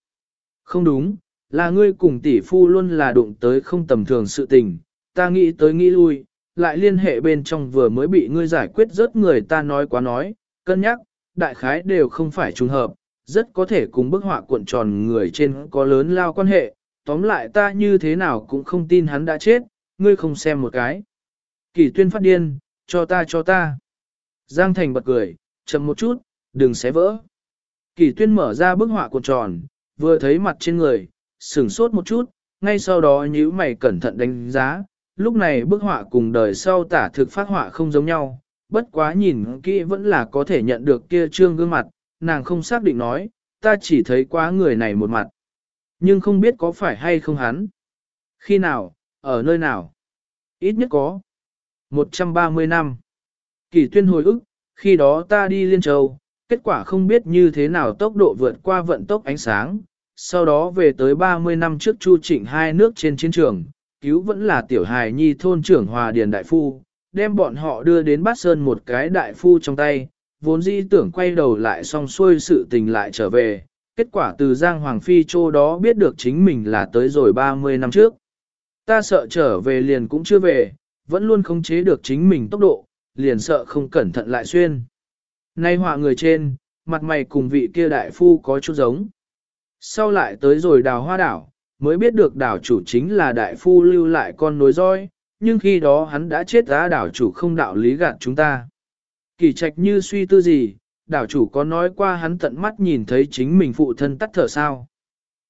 Không đúng, là ngươi cùng tỷ phu luôn là đụng tới không tầm thường sự tình, ta nghĩ tới nghĩ lui, lại liên hệ bên trong vừa mới bị ngươi giải quyết rớt người ta nói quá nói, cân nhắc, đại khái đều không phải trùng hợp, rất có thể cùng bức họa cuộn tròn người trên có lớn lao quan hệ, tóm lại ta như thế nào cũng không tin hắn đã chết, ngươi không xem một cái. Kỳ tuyên phát điên, cho ta cho ta. Giang Thành bật cười, chậm một chút, đừng xé vỡ. Kỳ tuyên mở ra bức họa cuộn tròn, vừa thấy mặt trên người, sửng sốt một chút, ngay sau đó nhíu mày cẩn thận đánh giá, lúc này bức họa cùng đời sau tả thực phát họa không giống nhau, bất quá nhìn kỹ vẫn là có thể nhận được kia trương gương mặt, nàng không xác định nói, ta chỉ thấy quá người này một mặt, nhưng không biết có phải hay không hắn. Khi nào, ở nơi nào? Ít nhất có 130 năm. Kỳ tuyên hồi ức, khi đó ta đi Liên Châu, kết quả không biết như thế nào tốc độ vượt qua vận tốc ánh sáng, sau đó về tới 30 năm trước chu trịnh hai nước trên chiến trường, cứu vẫn là tiểu hài nhi thôn trưởng Hòa Điền Đại Phu, đem bọn họ đưa đến Bát Sơn một cái Đại Phu trong tay, vốn dĩ tưởng quay đầu lại xong xuôi sự tình lại trở về, kết quả từ Giang Hoàng Phi Châu đó biết được chính mình là tới rồi 30 năm trước. Ta sợ trở về liền cũng chưa về, vẫn luôn khống chế được chính mình tốc độ, liền sợ không cẩn thận lại xuyên. Nay họa người trên, mặt mày cùng vị kia đại phu có chút giống. Sau lại tới rồi đào hoa đảo, mới biết được đảo chủ chính là đại phu lưu lại con nối roi, nhưng khi đó hắn đã chết giá đảo chủ không đạo lý gạt chúng ta. Kỳ trạch như suy tư gì, đảo chủ có nói qua hắn tận mắt nhìn thấy chính mình phụ thân tắt thở sao.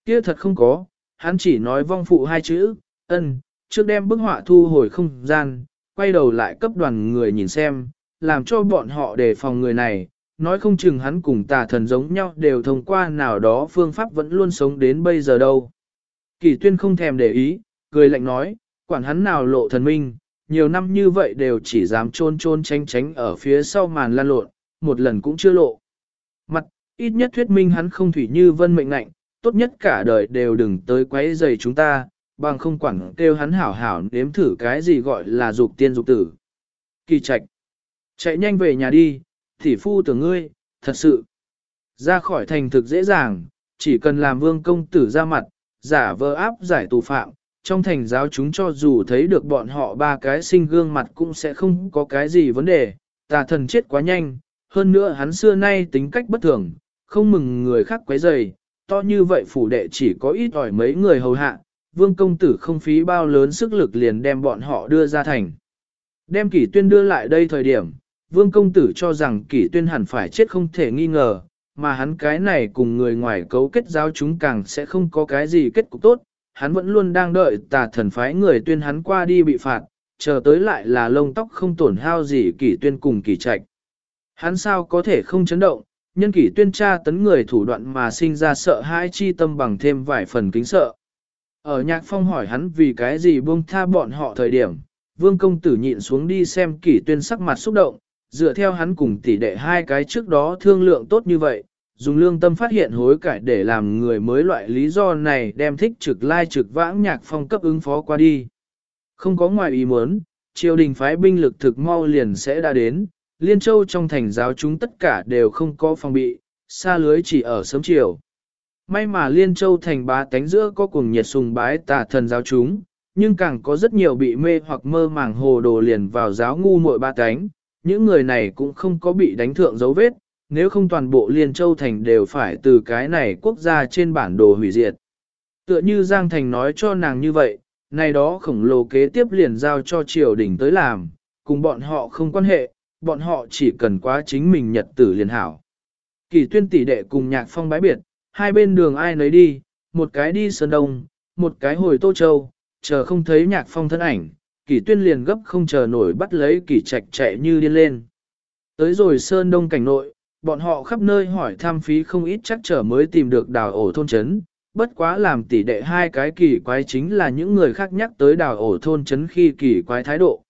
Kia thật không có, hắn chỉ nói vong phụ hai chữ, ân, trước đem bức họa thu hồi không gian, quay đầu lại cấp đoàn người nhìn xem, làm cho bọn họ đề phòng người này, nói không chừng hắn cùng tà thần giống nhau đều thông qua nào đó phương pháp vẫn luôn sống đến bây giờ đâu. Kỳ tuyên không thèm để ý, cười lạnh nói, quản hắn nào lộ thần minh, nhiều năm như vậy đều chỉ dám trôn trôn tránh tránh ở phía sau màn lan lộn, một lần cũng chưa lộ. Mặt, ít nhất thuyết minh hắn không thủy như vân mệnh lạnh, tốt nhất cả đời đều đừng tới quấy rầy chúng ta, bằng không quản kêu hắn hảo hảo nếm thử cái gì gọi là dục tiên dục tử. Kỳ trạch. Chạy nhanh về nhà đi, tỷ phu tưởng ngươi, thật sự. Ra khỏi thành thực dễ dàng, chỉ cần làm vương công tử ra mặt, giả vờ áp giải tù phạm. Trong thành giáo chúng cho dù thấy được bọn họ ba cái sinh gương mặt cũng sẽ không có cái gì vấn đề, tà thần chết quá nhanh, hơn nữa hắn xưa nay tính cách bất thường, không mừng người khác quấy rầy, to như vậy phủ đệ chỉ có ít ỏi mấy người hầu hạ, vương công tử không phí bao lớn sức lực liền đem bọn họ đưa ra thành. Đem kỷ tuyên đưa lại đây thời điểm, vương công tử cho rằng kỷ tuyên hẳn phải chết không thể nghi ngờ, mà hắn cái này cùng người ngoài cấu kết giao chúng càng sẽ không có cái gì kết cục tốt, hắn vẫn luôn đang đợi tà thần phái người tuyên hắn qua đi bị phạt, chờ tới lại là lông tóc không tổn hao gì kỷ tuyên cùng kỷ trạch. Hắn sao có thể không chấn động, nhân kỷ tuyên tra tấn người thủ đoạn mà sinh ra sợ hãi chi tâm bằng thêm vài phần kính sợ. Ở nhạc phong hỏi hắn vì cái gì buông tha bọn họ thời điểm, vương công tử nhịn xuống đi xem kỷ tuyên sắc mặt xúc động, dựa theo hắn cùng tỷ đệ hai cái trước đó thương lượng tốt như vậy, dùng lương tâm phát hiện hối cải để làm người mới loại lý do này đem thích trực lai trực vãng nhạc phong cấp ứng phó qua đi. Không có ngoài ý muốn, triều đình phái binh lực thực mau liền sẽ đã đến, Liên Châu trong thành giáo chúng tất cả đều không có phòng bị, xa lưới chỉ ở sớm chiều. May mà Liên Châu thành bá tánh giữa có cùng nhiệt sùng bái tà thần giáo chúng, nhưng càng có rất nhiều bị mê hoặc mơ màng hồ đồ liền vào giáo ngu muội ba tánh, những người này cũng không có bị đánh thượng dấu vết, nếu không toàn bộ Liên Châu thành đều phải từ cái này quốc gia trên bản đồ hủy diệt. Tựa như Giang Thành nói cho nàng như vậy, này đó khổng lồ kế tiếp liền giao cho triều đình tới làm, cùng bọn họ không quan hệ, bọn họ chỉ cần quá chính mình nhật tử liền hảo. Kỳ tuyên tỷ đệ cùng nhạc phong bái biệt, hai bên đường ai nấy đi, một cái đi Sơn Đông, một cái hồi Tô Châu, chờ không thấy nhạc phong thân ảnh, kỳ tuyên liền gấp không chờ nổi bắt lấy kỳ trạch chạy như điên lên. Tới rồi Sơn Đông cảnh nội, bọn họ khắp nơi hỏi tham phí không ít chắc trở mới tìm được đào ổ thôn chấn, bất quá làm tỷ đệ hai cái kỳ quái chính là những người khác nhắc tới đào ổ thôn chấn khi kỳ quái thái độ.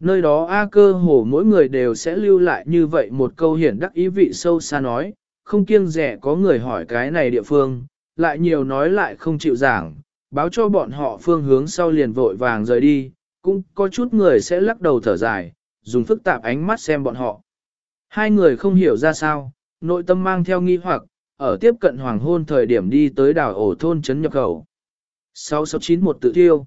Nơi đó A cơ hồ mỗi người đều sẽ lưu lại như vậy một câu hiển đắc ý vị sâu xa nói, không kiêng rẻ có người hỏi cái này địa phương, lại nhiều nói lại không chịu giảng, báo cho bọn họ phương hướng sau liền vội vàng rời đi, cũng có chút người sẽ lắc đầu thở dài, dùng phức tạp ánh mắt xem bọn họ. Hai người không hiểu ra sao, nội tâm mang theo nghi hoặc, ở tiếp cận hoàng hôn thời điểm đi tới đảo ổ thôn trấn nhập khẩu. 6691 tự tiêu.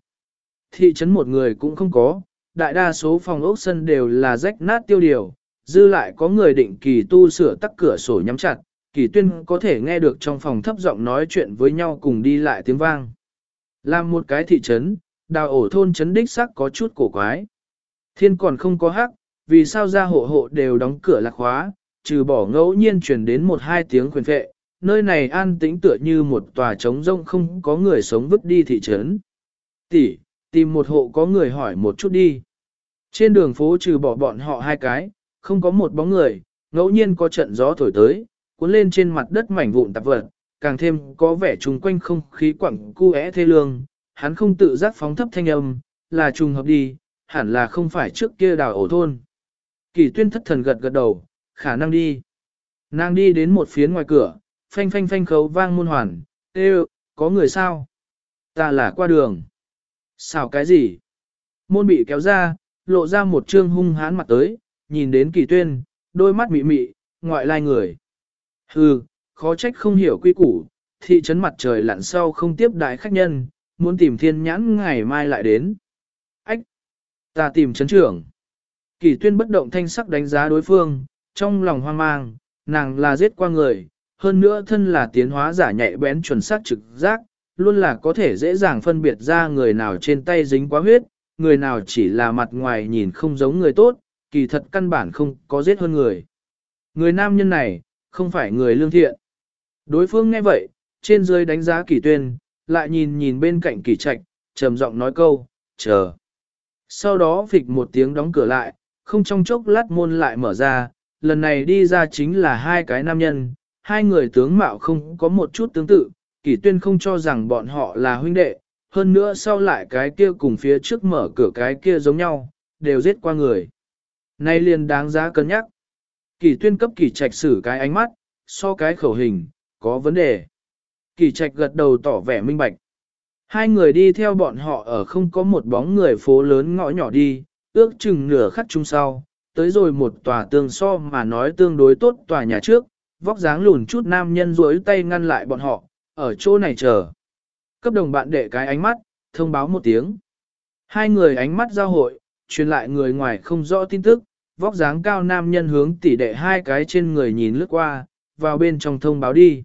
Thị trấn một người cũng không có, đại đa số phòng ốc sân đều là rách nát tiêu điều, dư lại có người định kỳ tu sửa tắc cửa sổ nhắm chặt, kỳ tuyên có thể nghe được trong phòng thấp giọng nói chuyện với nhau cùng đi lại tiếng vang. Làm một cái thị trấn, đào ổ thôn trấn đích sắc có chút cổ quái. Thiên còn không có hắc, vì sao ra hộ hộ đều đóng cửa lạc khóa, trừ bỏ ngẫu nhiên truyền đến một hai tiếng quyền phệ, nơi này an tĩnh tựa như một tòa trống rông không có người sống vứt đi thị trấn. Tỷ, tìm một hộ có người hỏi một chút đi. Trên đường phố trừ bỏ bọn họ hai cái, không có một bóng người, ngẫu nhiên có trận gió thổi tới, cuốn lên trên mặt đất mảnh vụn tạp vật, càng thêm có vẻ chung quanh không khí quặng cu é thê lương, hắn không tự giác phóng thấp thanh âm, là trùng hợp đi, hẳn là không phải trước kia đào ổ thôn. Kỳ tuyên thất thần gật gật đầu, khả năng đi. Nàng đi đến một phía ngoài cửa, phanh phanh phanh khấu vang môn hoàn, ê có người sao? Ta là qua đường. Sao cái gì? Môn bị kéo ra, lộ ra một trương hung hãn mặt tới, nhìn đến kỳ tuyên, đôi mắt mị mị, ngoại lai người. Hừ, khó trách không hiểu quy củ, thị trấn mặt trời lặn sau không tiếp đại khách nhân, muốn tìm thiên nhãn ngày mai lại đến. Ách! Ta tìm chấn trưởng. Kỳ tuyên bất động thanh sắc đánh giá đối phương, trong lòng hoang mang, nàng là giết qua người, hơn nữa thân là tiến hóa giả nhạy bén chuẩn xác trực giác, luôn là có thể dễ dàng phân biệt ra người nào trên tay dính quá huyết, người nào chỉ là mặt ngoài nhìn không giống người tốt, kỳ thật căn bản không có giết hơn người. Người nam nhân này, không phải người lương thiện. Đối phương nghe vậy, trên dưới đánh giá kỳ tuyên, lại nhìn nhìn bên cạnh kỳ trạch, trầm giọng nói câu, chờ. Sau đó phịch một tiếng đóng cửa lại, không trong chốc lát môn lại mở ra, lần này đi ra chính là hai cái nam nhân, hai người tướng mạo không có một chút tương tự, kỳ tuyên không cho rằng bọn họ là huynh đệ, hơn nữa sau lại cái kia cùng phía trước mở cửa cái kia giống nhau, đều giết qua người. Nay liền đáng giá cân nhắc. Kỳ tuyên cấp kỳ trạch xử cái ánh mắt, so cái khẩu hình, có vấn đề. Kỳ trạch gật đầu tỏ vẻ minh bạch. Hai người đi theo bọn họ ở không có một bóng người phố lớn ngõ nhỏ đi, ước chừng nửa khắc chung sau, tới rồi một tòa tường so mà nói tương đối tốt tòa nhà trước, vóc dáng lùn chút nam nhân duỗi tay ngăn lại bọn họ, ở chỗ này chờ. Cấp đồng bạn để cái ánh mắt, thông báo một tiếng. Hai người ánh mắt giao hội, truyền lại người ngoài không rõ tin tức, vóc dáng cao nam nhân hướng tỉ đệ hai cái trên người nhìn lướt qua, vào bên trong thông báo đi.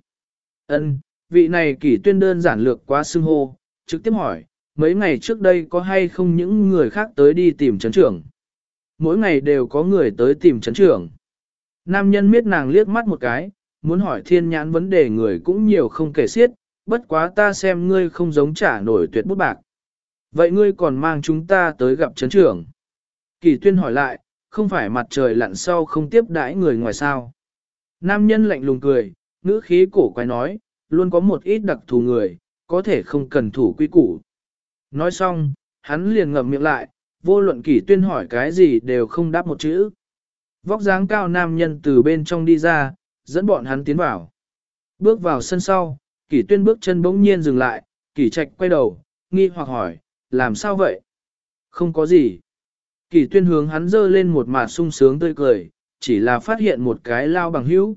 Ân, vị này kỷ tuyên đơn giản lược quá xưng hô, trực tiếp hỏi, mấy ngày trước đây có hay không những người khác tới đi tìm chấn trưởng? Mỗi ngày đều có người tới tìm chấn trưởng. Nam nhân miết nàng liếc mắt một cái, muốn hỏi thiên nhãn vấn đề người cũng nhiều không kể xiết, bất quá ta xem ngươi không giống trả nổi tuyệt bút bạc. Vậy ngươi còn mang chúng ta tới gặp chấn trưởng. Kỳ tuyên hỏi lại, không phải mặt trời lặn sau không tiếp đãi người ngoài sao. Nam nhân lạnh lùng cười, ngữ khí cổ quái nói, luôn có một ít đặc thù người, có thể không cần thủ quy củ. Nói xong, hắn liền ngậm miệng lại, vô luận kỷ tuyên hỏi cái gì đều không đáp một chữ. Vóc dáng cao nam nhân từ bên trong đi ra, dẫn bọn hắn tiến vào. Bước vào sân sau, kỷ tuyên bước chân bỗng nhiên dừng lại, kỷ trạch quay đầu, nghi hoặc hỏi, làm sao vậy? Không có gì. Kỷ tuyên hướng hắn dơ lên một mặt sung sướng tươi cười, chỉ là phát hiện một cái lao bằng hữu.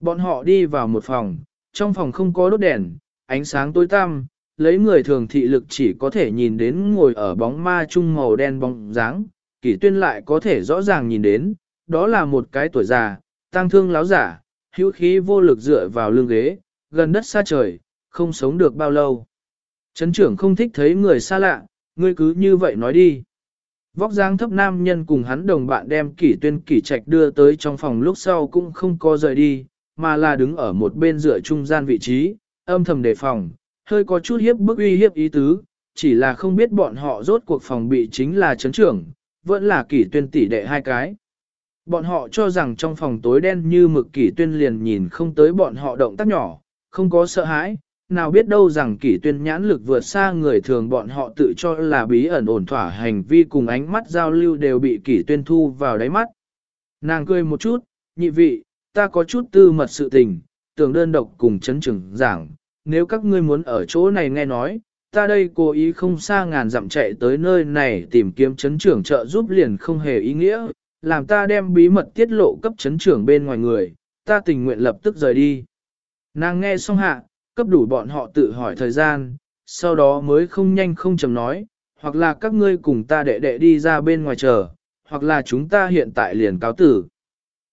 Bọn họ đi vào một phòng, trong phòng không có đốt đèn, ánh sáng tối tăm, lấy người thường thị lực chỉ có thể nhìn đến ngồi ở bóng ma trung màu đen bóng dáng, kỷ tuyên lại có thể rõ ràng nhìn đến, đó là một cái tuổi già, tăng thương láo giả, hữu khí vô lực dựa vào lưng ghế, gần đất xa trời, không sống được bao lâu. Trấn trưởng không thích thấy người xa lạ, ngươi cứ như vậy nói đi. Vóc dáng thấp nam nhân cùng hắn đồng bạn đem kỷ tuyên kỷ trạch đưa tới trong phòng lúc sau cũng không có rời đi, mà là đứng ở một bên dựa trung gian vị trí, âm thầm đề phòng, hơi có chút hiếp bức uy hiếp ý tứ, chỉ là không biết bọn họ rốt cuộc phòng bị chính là chấn trưởng, vẫn là kỷ tuyên tỷ đệ hai cái. Bọn họ cho rằng trong phòng tối đen như mực kỷ tuyên liền nhìn không tới bọn họ động tác nhỏ, không có sợ hãi, nào biết đâu rằng kỷ tuyên nhãn lực vượt xa người thường bọn họ tự cho là bí ẩn ổn thỏa hành vi cùng ánh mắt giao lưu đều bị kỷ tuyên thu vào đáy mắt. Nàng cười một chút, nhị vị, ta có chút tư mật sự tình, tưởng đơn độc cùng chấn trưởng giảng, nếu các ngươi muốn ở chỗ này nghe nói, ta đây cố ý không xa ngàn dặm chạy tới nơi này tìm kiếm chấn trưởng trợ giúp liền không hề ý nghĩa, làm ta đem bí mật tiết lộ cấp chấn trưởng bên ngoài người, ta tình nguyện lập tức rời đi. Nàng nghe xong hạ, cấp đủ bọn họ tự hỏi thời gian, sau đó mới không nhanh không chầm nói, hoặc là các ngươi cùng ta đệ đệ đi ra bên ngoài chờ, hoặc là chúng ta hiện tại liền cáo tử.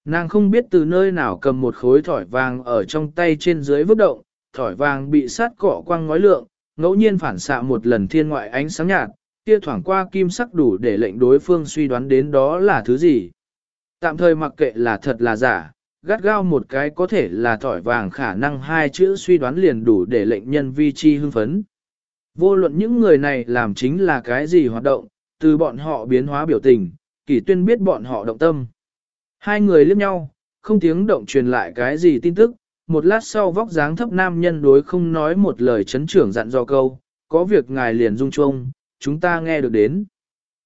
Nàng không biết từ nơi nào cầm một khối thỏi vàng ở trong tay trên dưới vứt động, thỏi vàng bị sát cọ quang ngói lượng, ngẫu nhiên phản xạ một lần thiên ngoại ánh sáng nhạt, kia thoảng qua kim sắc đủ để lệnh đối phương suy đoán đến đó là thứ gì. Tạm thời mặc kệ là thật là giả, gắt gao một cái có thể là thỏi vàng khả năng hai chữ suy đoán liền đủ để lệnh nhân vi chi hưng phấn. Vô luận những người này làm chính là cái gì hoạt động, từ bọn họ biến hóa biểu tình, kỷ tuyên biết bọn họ động tâm. Hai người liếc nhau, không tiếng động truyền lại cái gì tin tức, một lát sau vóc dáng thấp nam nhân đối không nói một lời chấn trưởng dặn do câu, có việc ngài liền dung chuông, chúng ta nghe được đến.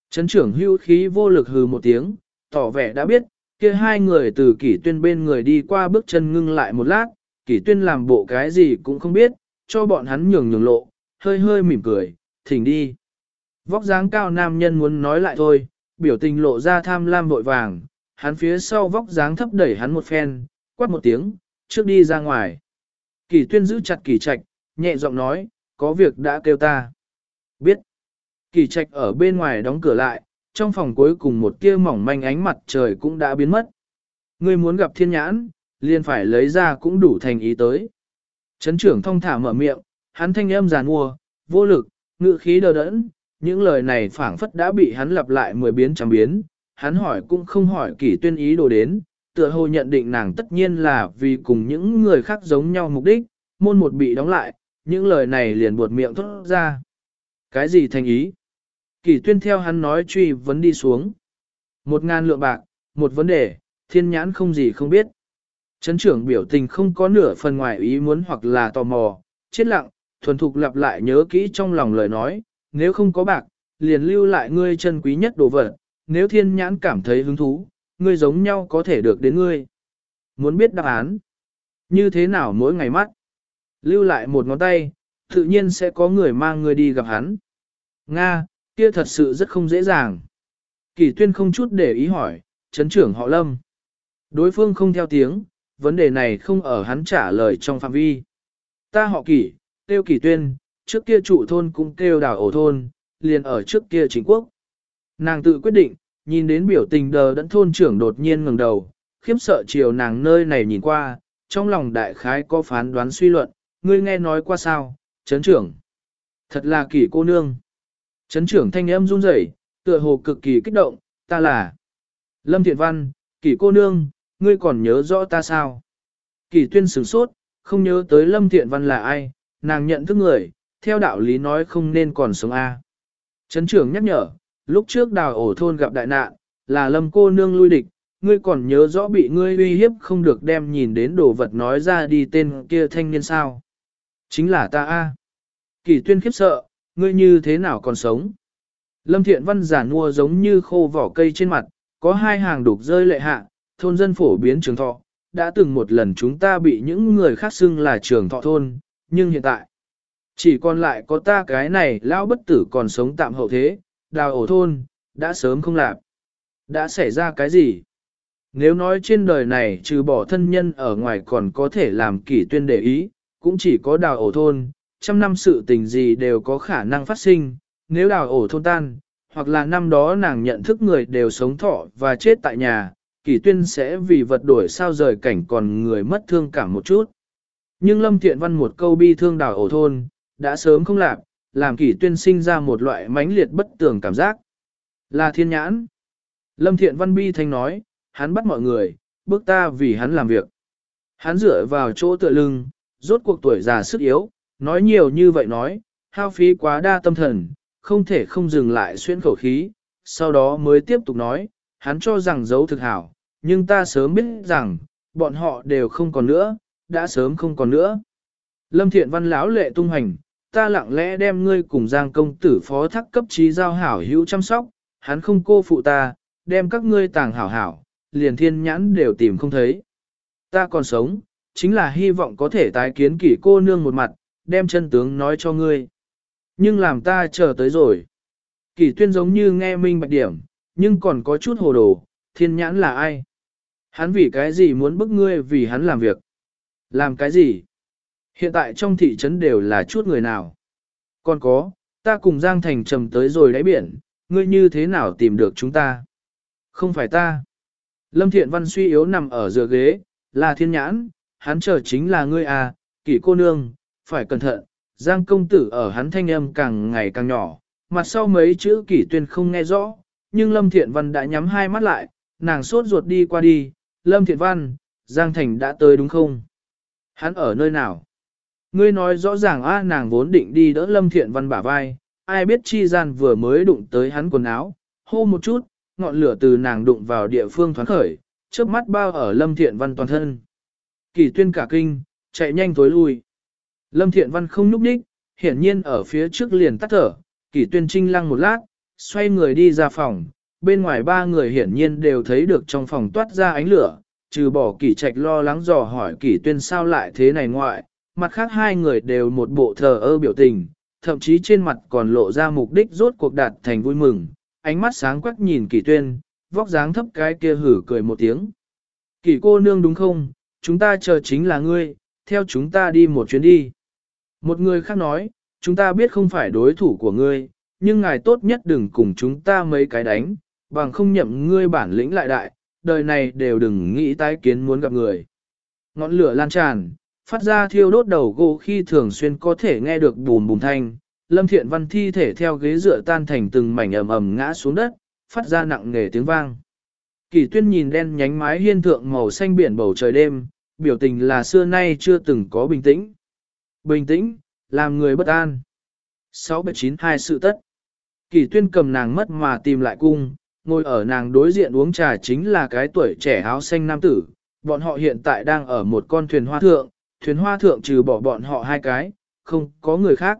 Chấn trưởng hưu khí vô lực hừ một tiếng, tỏ vẻ đã biết, kia hai người từ kỷ tuyên bên người đi qua bước chân ngưng lại một lát, kỷ tuyên làm bộ cái gì cũng không biết, cho bọn hắn nhường nhường lộ, hơi hơi mỉm cười, thỉnh đi. Vóc dáng cao nam nhân muốn nói lại thôi, biểu tình lộ ra tham lam vội vàng, hắn phía sau vóc dáng thấp đẩy hắn một phen, quát một tiếng, trước đi ra ngoài. Kỳ tuyên giữ chặt kỳ trạch, nhẹ giọng nói, có việc đã kêu ta. Biết. Kỳ trạch ở bên ngoài đóng cửa lại, trong phòng cuối cùng một tia mỏng manh ánh mặt trời cũng đã biến mất. Ngươi muốn gặp thiên nhãn, liền phải lấy ra cũng đủ thành ý tới. Trấn trưởng thông thả mở miệng, hắn thanh âm giàn mua, vô lực, ngự khí đờ đẫn, những lời này phảng phất đã bị hắn lặp lại mười biến trăm biến, hắn hỏi cũng không hỏi kỷ tuyên ý đồ đến, tựa hồ nhận định nàng tất nhiên là vì cùng những người khác giống nhau mục đích, môn một bị đóng lại, những lời này liền buột miệng thốt ra. Cái gì thành ý? Kỷ tuyên theo hắn nói truy vấn đi xuống. Một ngàn lượng bạc, một vấn đề, thiên nhãn không gì không biết. Chấn trưởng biểu tình không có nửa phần ngoài ý muốn hoặc là tò mò, chết lặng, thuần thục lặp lại nhớ kỹ trong lòng lời nói, nếu không có bạc, liền lưu lại ngươi chân quý nhất đồ vật, nếu thiên nhãn cảm thấy hứng thú, ngươi giống nhau có thể được đến ngươi. Muốn biết đáp án, như thế nào mỗi ngày mắt, lưu lại một ngón tay, tự nhiên sẽ có người mang ngươi đi gặp hắn. Nga, kia thật sự rất không dễ dàng. Kỳ tuyên không chút để ý hỏi, chấn trưởng họ lâm. Đối phương không theo tiếng, vấn đề này không ở hắn trả lời trong phạm vi. Ta họ kỷ, tiêu kỷ tuyên, trước kia trụ thôn cũng kêu đảo ổ thôn, liền ở trước kia chính quốc. Nàng tự quyết định, nhìn đến biểu tình đờ đẫn thôn trưởng đột nhiên ngẩng đầu, khiếp sợ chiều nàng nơi này nhìn qua, trong lòng đại khái có phán đoán suy luận, ngươi nghe nói qua sao, chấn trưởng. Thật là kỳ cô nương. Chấn trưởng thanh âm run rẩy, tựa hồ cực kỳ kích động, ta là Lâm Thiện Văn, kỳ cô nương, ngươi còn nhớ rõ ta sao? Kỳ tuyên sửng sốt, không nhớ tới Lâm Thiện Văn là ai, nàng nhận thức người, theo đạo lý nói không nên còn sống A. Trấn trưởng nhắc nhở, lúc trước đào ổ thôn gặp đại nạn, là lâm cô nương lui địch, ngươi còn nhớ rõ bị ngươi uy hiếp không được đem nhìn đến đồ vật nói ra đi tên kia thanh niên sao. Chính là ta a. Kỳ tuyên khiếp sợ, ngươi như thế nào còn sống? Lâm thiện văn giả mua giống như khô vỏ cây trên mặt, có hai hàng đục rơi lệ hạ, thôn dân phổ biến trường thọ, đã từng một lần chúng ta bị những người khác xưng là trường thọ thôn, nhưng hiện tại, chỉ còn lại có ta cái này lão bất tử còn sống tạm hậu thế, đào ổ thôn, đã sớm không làm. Đã xảy ra cái gì? Nếu nói trên đời này trừ bỏ thân nhân ở ngoài còn có thể làm kỷ tuyên để ý, cũng chỉ có đào ổ thôn, trăm năm sự tình gì đều có khả năng phát sinh, nếu đào ổ thôn tan, hoặc là năm đó nàng nhận thức người đều sống thọ và chết tại nhà, kỷ tuyên sẽ vì vật đổi sao rời cảnh còn người mất thương cảm một chút. Nhưng Lâm Thiện Văn một câu bi thương đào ổ thôn, đã sớm không làm, làm kỷ tuyên sinh ra một loại mãnh liệt bất tường cảm giác. Là thiên nhãn. Lâm Thiện Văn bi thanh nói, hắn bắt mọi người, bước ta vì hắn làm việc. Hắn dựa vào chỗ tựa lưng, rốt cuộc tuổi già sức yếu, nói nhiều như vậy nói, hao phí quá đa tâm thần, không thể không dừng lại xuyên khẩu khí, sau đó mới tiếp tục nói, hắn cho rằng giấu thực hảo, nhưng ta sớm biết rằng, bọn họ đều không còn nữa, đã sớm không còn nữa. Lâm Thiện Văn lão lệ tung hành, ta lặng lẽ đem ngươi cùng Giang công tử phó thác cấp trí giao hảo hữu chăm sóc, hắn không cô phụ ta, đem các ngươi tàng hảo hảo, liền thiên nhãn đều tìm không thấy. Ta còn sống, chính là hy vọng có thể tái kiến kỷ cô nương một mặt, đem chân tướng nói cho ngươi. Nhưng làm ta chờ tới rồi. Kỷ tuyên giống như nghe minh bạch điểm, nhưng còn có chút hồ đồ, thiên nhãn là ai? Hắn vì cái gì muốn bức ngươi vì hắn làm việc? Làm cái gì? Hiện tại trong thị trấn đều là chút người nào? Còn có, ta cùng Giang Thành trầm tới rồi đáy biển, ngươi như thế nào tìm được chúng ta? Không phải ta. Lâm Thiện Văn suy yếu nằm ở giữa ghế, là thiên nhãn, hắn chờ chính là ngươi à, kỷ cô nương, phải cẩn thận, Giang công tử ở hắn thanh âm càng ngày càng nhỏ, mặt sau mấy chữ kỷ tuyên không nghe rõ, nhưng Lâm Thiện Văn đã nhắm hai mắt lại, nàng sốt ruột đi qua đi, Lâm Thiện Văn, Giang Thành đã tới đúng không? Hắn ở nơi nào? Ngươi nói rõ ràng a nàng vốn định đi đỡ Lâm Thiện Văn bả vai, ai biết chi gian vừa mới đụng tới hắn quần áo, hô một chút, ngọn lửa từ nàng đụng vào địa phương thoáng khởi, trước mắt bao ở Lâm Thiện Văn toàn thân. Kỳ tuyên cả kinh, chạy nhanh tối lui. Lâm Thiện Văn không nhúc đích, hiển nhiên ở phía trước liền tắt thở, kỳ tuyên trinh lăng một lát, xoay người đi ra phòng, bên ngoài ba người hiển nhiên đều thấy được trong phòng toát ra ánh lửa, trừ bỏ kỳ trạch lo lắng dò hỏi kỳ tuyên sao lại thế này ngoại, mặt khác hai người đều một bộ thờ ơ biểu tình, thậm chí trên mặt còn lộ ra mục đích rốt cuộc đạt thành vui mừng, ánh mắt sáng quắc nhìn kỳ tuyên, vóc dáng thấp cái kia hử cười một tiếng. Kỳ cô nương đúng không, chúng ta chờ chính là ngươi, theo chúng ta đi một chuyến đi. Một người khác nói, chúng ta biết không phải đối thủ của ngươi, nhưng ngài tốt nhất đừng cùng chúng ta mấy cái đánh, bằng không nhậm ngươi bản lĩnh lại đại, đời này đều đừng nghĩ tái kiến muốn gặp người. Ngọn lửa lan tràn, phát ra thiêu đốt đầu gỗ khi thường xuyên có thể nghe được bùm bùm thanh, Lâm Thiện Văn thi thể theo ghế dựa tan thành từng mảnh ầm ầm ngã xuống đất, phát ra nặng nề tiếng vang. Kỳ tuyên nhìn đen nhánh mái hiên thượng màu xanh biển bầu trời đêm, biểu tình là xưa nay chưa từng có bình tĩnh. Bình tĩnh, làm người bất an. 692 sự tất. Kỳ tuyên cầm nàng mất mà tìm lại cung, ngồi ở nàng đối diện uống trà chính là cái tuổi trẻ áo xanh nam tử. Bọn họ hiện tại đang ở một con thuyền hoa thượng, thuyền hoa thượng trừ bỏ bọn họ hai cái, không có người khác.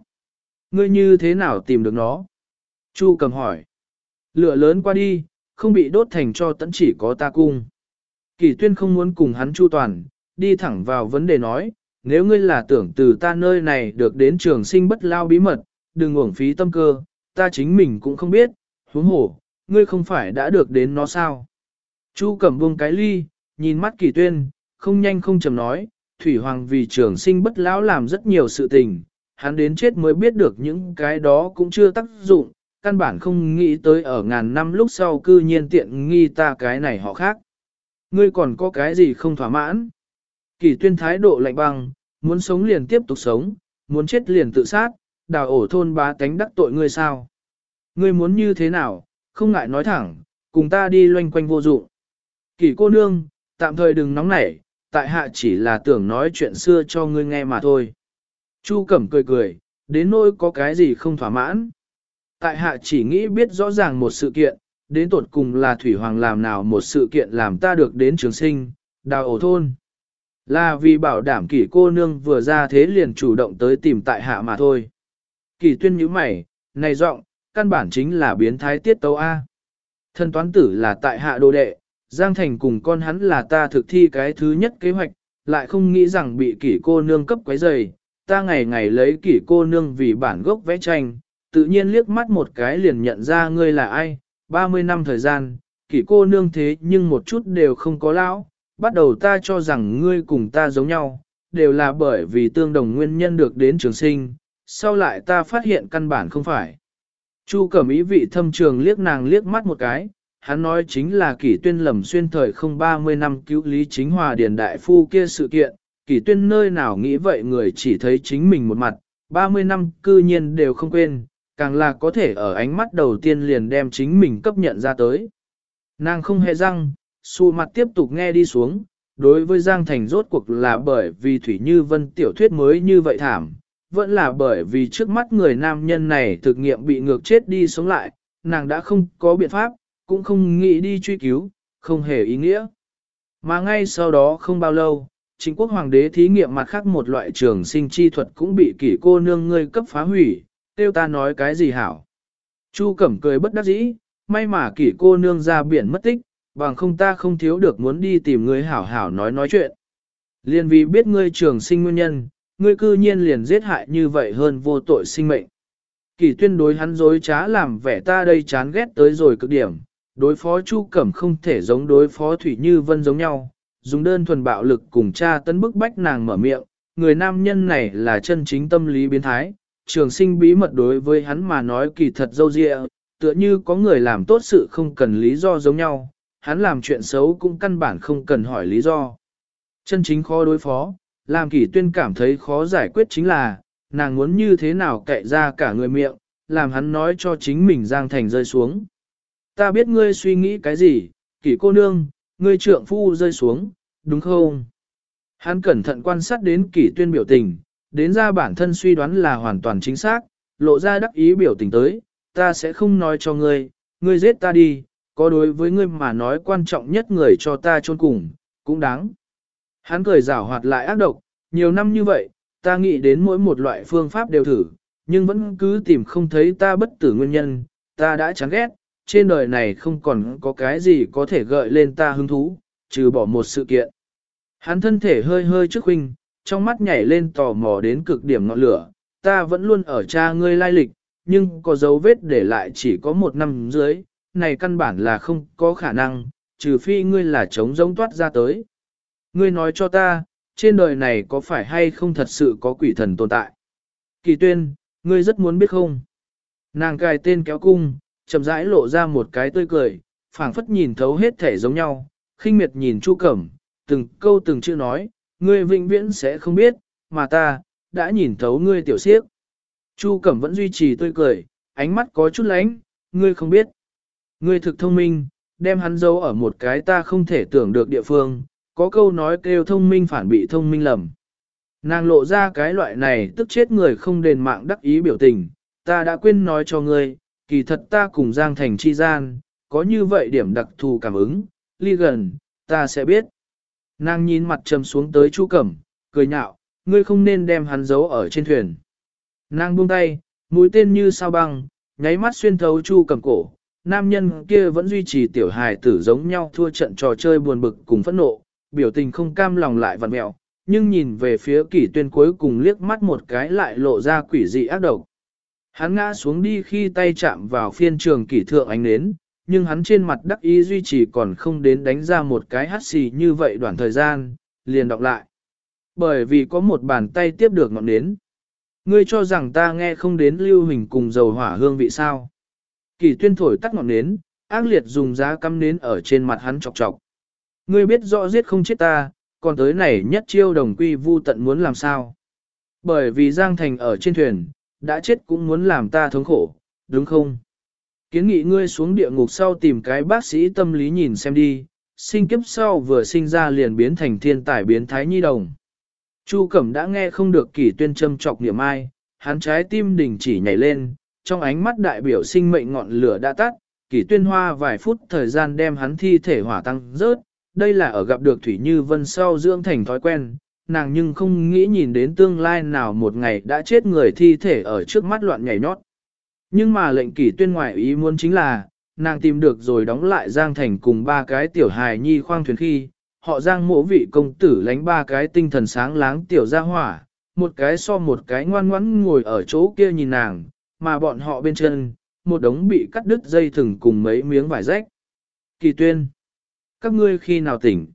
Ngươi như thế nào tìm được nó? Chu cầm hỏi. Lửa lớn qua đi, không bị đốt thành cho tẫn chỉ có ta cung. Kỳ tuyên không muốn cùng hắn chu toàn, đi thẳng vào vấn đề nói, nếu ngươi là tưởng từ ta nơi này được đến trường sinh bất lao bí mật, đừng uổng phí tâm cơ, ta chính mình cũng không biết, huống hổ, ngươi không phải đã được đến nó sao. Chu cầm buông cái ly, nhìn mắt kỳ tuyên, không nhanh không chầm nói, Thủy Hoàng vì trường sinh bất lão làm rất nhiều sự tình, hắn đến chết mới biết được những cái đó cũng chưa tác dụng, căn bản không nghĩ tới ở ngàn năm lúc sau cư nhiên tiện nghi ta cái này họ khác. Ngươi còn có cái gì không thỏa mãn? Kỳ tuyên thái độ lạnh băng, muốn sống liền tiếp tục sống, muốn chết liền tự sát, đào ổ thôn bá tánh đắc tội ngươi sao? Ngươi muốn như thế nào, không ngại nói thẳng, cùng ta đi loanh quanh vô dụng. Kỳ cô nương, tạm thời đừng nóng nảy, tại hạ chỉ là tưởng nói chuyện xưa cho ngươi nghe mà thôi. Chu Cẩm cười cười, đến nỗi có cái gì không thỏa mãn. Tại hạ chỉ nghĩ biết rõ ràng một sự kiện, đến tột cùng là Thủy Hoàng làm nào một sự kiện làm ta được đến trường sinh, đào ổ thôn. Là vì bảo đảm kỷ cô nương vừa ra thế liền chủ động tới tìm tại hạ mà thôi. Kỷ tuyên như mày, này giọng, căn bản chính là biến thái tiết tấu A. Thân toán tử là tại hạ đồ đệ, Giang Thành cùng con hắn là ta thực thi cái thứ nhất kế hoạch, lại không nghĩ rằng bị kỷ cô nương cấp quấy rầy. Ta ngày ngày lấy kỷ cô nương vì bản gốc vẽ tranh, tự nhiên liếc mắt một cái liền nhận ra ngươi là ai, 30 năm thời gian, kỷ cô nương thế nhưng một chút đều không có lão, bắt đầu ta cho rằng ngươi cùng ta giống nhau, đều là bởi vì tương đồng nguyên nhân được đến trường sinh, sau lại ta phát hiện căn bản không phải. Chu cẩm ý vị thâm trường liếc nàng liếc mắt một cái, hắn nói chính là kỷ tuyên lầm xuyên thời không 30 năm cứu lý chính hòa điền đại phu kia sự kiện, kỷ tuyên nơi nào nghĩ vậy người chỉ thấy chính mình một mặt, 30 năm cư nhiên đều không quên, càng là có thể ở ánh mắt đầu tiên liền đem chính mình cấp nhận ra tới. Nàng không hề răng, su mặt tiếp tục nghe đi xuống, đối với Giang Thành rốt cuộc là bởi vì Thủy Như Vân tiểu thuyết mới như vậy thảm, vẫn là bởi vì trước mắt người nam nhân này thực nghiệm bị ngược chết đi sống lại, nàng đã không có biện pháp, cũng không nghĩ đi truy cứu, không hề ý nghĩa. Mà ngay sau đó không bao lâu, chính quốc hoàng đế thí nghiệm mặt khác một loại trường sinh chi thuật cũng bị kỷ cô nương ngươi cấp phá hủy, tiêu ta nói cái gì hảo. Chu Cẩm cười bất đắc dĩ, may mà kỷ cô nương ra biển mất tích, bằng không ta không thiếu được muốn đi tìm ngươi hảo hảo nói nói chuyện. Liên vì biết ngươi trường sinh nguyên nhân, ngươi cư nhiên liền giết hại như vậy hơn vô tội sinh mệnh. Kỷ tuyên đối hắn dối trá làm vẻ ta đây chán ghét tới rồi cực điểm, đối phó Chu Cẩm không thể giống đối phó Thủy Như Vân giống nhau, dùng đơn thuần bạo lực cùng cha tấn bức bách nàng mở miệng, người nam nhân này là chân chính tâm lý biến thái, trường sinh bí mật đối với hắn mà nói kỳ thật dâu dịa, tựa như có người làm tốt sự không cần lý do giống nhau, hắn làm chuyện xấu cũng căn bản không cần hỏi lý do. Chân chính khó đối phó, làm kỷ tuyên cảm thấy khó giải quyết chính là, nàng muốn như thế nào cậy ra cả người miệng, làm hắn nói cho chính mình Giang Thành rơi xuống. Ta biết ngươi suy nghĩ cái gì, kỷ cô nương, ngươi trượng phu rơi xuống, đúng không? Hắn cẩn thận quan sát đến kỷ tuyên biểu tình, đến ra bản thân suy đoán là hoàn toàn chính xác, lộ ra đắc ý biểu tình tới, ta sẽ không nói cho ngươi, ngươi giết ta đi, có đối với ngươi mà nói quan trọng nhất người cho ta chôn cùng, cũng đáng. Hắn cười rảo hoạt lại ác độc, nhiều năm như vậy, ta nghĩ đến mỗi một loại phương pháp đều thử, nhưng vẫn cứ tìm không thấy ta bất tử nguyên nhân, ta đã chán ghét, trên đời này không còn có cái gì có thể gợi lên ta hứng thú, trừ bỏ một sự kiện. Hắn thân thể hơi hơi trước huynh, trong mắt nhảy lên tò mò đến cực điểm ngọn lửa, ta vẫn luôn ở cha ngươi lai lịch, nhưng có dấu vết để lại chỉ có một năm dưới, này căn bản là không có khả năng, trừ phi ngươi là trống giống toát ra tới. Ngươi nói cho ta, trên đời này có phải hay không thật sự có quỷ thần tồn tại? Kỳ tuyên, ngươi rất muốn biết không? Nàng cài tên kéo cung, chậm rãi lộ ra một cái tươi cười, phảng phất nhìn thấu hết thể giống nhau, khinh miệt nhìn Chu Cẩm, từng câu từng chữ nói, ngươi vĩnh viễn sẽ không biết, mà ta, đã nhìn thấu ngươi tiểu siếp. Chu Cẩm vẫn duy trì tươi cười, ánh mắt có chút lánh, ngươi không biết. Ngươi thực thông minh, đem hắn giấu ở một cái ta không thể tưởng được địa phương, có câu nói kêu thông minh phản bị thông minh lầm. Nàng lộ ra cái loại này tức chết người không đền mạng đắc ý biểu tình, ta đã quên nói cho ngươi, kỳ thật ta cùng Giang Thành chi gian, có như vậy điểm đặc thù cảm ứng, ly gần, ta sẽ biết. Nàng nhìn mặt trầm xuống tới Chu Cẩm, cười nhạo, ngươi không nên đem hắn giấu ở trên thuyền. Nàng buông tay, mũi tên như sao băng, nháy mắt xuyên thấu Chu Cẩm cổ. Nam nhân kia vẫn duy trì tiểu hài tử giống nhau thua trận trò chơi buồn bực cùng phẫn nộ, biểu tình không cam lòng lại vặn mẹo, nhưng nhìn về phía kỷ tuyên cuối cùng liếc mắt một cái lại lộ ra quỷ dị ác độc. Hắn ngã xuống đi khi tay chạm vào phiên trường kỷ thượng ánh nến, nhưng hắn trên mặt đắc ý duy trì còn không đến đánh ra một cái hát xì như vậy đoạn thời gian, liền đọc lại. Bởi vì có một bàn tay tiếp được ngọn nến. Ngươi cho rằng ta nghe không đến lưu hình cùng dầu hỏa hương vị sao. Kỳ tuyên thổi tắt ngọn nến, ác liệt dùng giá cắm nến ở trên mặt hắn chọc chọc. Ngươi biết rõ giết không chết ta, còn tới này nhất chiêu đồng quy vu tận muốn làm sao. Bởi vì Giang Thành ở trên thuyền, đã chết cũng muốn làm ta thống khổ, đúng không? Kiến nghị ngươi xuống địa ngục sau tìm cái bác sĩ tâm lý nhìn xem đi, sinh kiếp sau vừa sinh ra liền biến thành thiên tài biến thái nhi đồng. Chu Cẩm đã nghe không được kỷ tuyên châm trọc niệm ai, hắn trái tim đình chỉ nhảy lên, trong ánh mắt đại biểu sinh mệnh ngọn lửa đã tắt, kỷ tuyên hoa vài phút thời gian đem hắn thi thể hỏa tăng rớt, đây là ở gặp được Thủy Như Vân sau dưỡng thành thói quen, nàng nhưng không nghĩ nhìn đến tương lai nào một ngày đã chết người thi thể ở trước mắt loạn nhảy nhót. Nhưng mà lệnh kỷ tuyên ngoại ý muốn chính là, nàng tìm được rồi đóng lại Giang Thành cùng ba cái tiểu hài nhi khoang thuyền khi, họ Giang mộ vị công tử lánh ba cái tinh thần sáng láng tiểu ra hỏa, một cái so một cái ngoan ngoãn ngồi ở chỗ kia nhìn nàng, mà bọn họ bên chân, một đống bị cắt đứt dây thừng cùng mấy miếng vải rách. Kỳ tuyên, các ngươi khi nào tỉnh?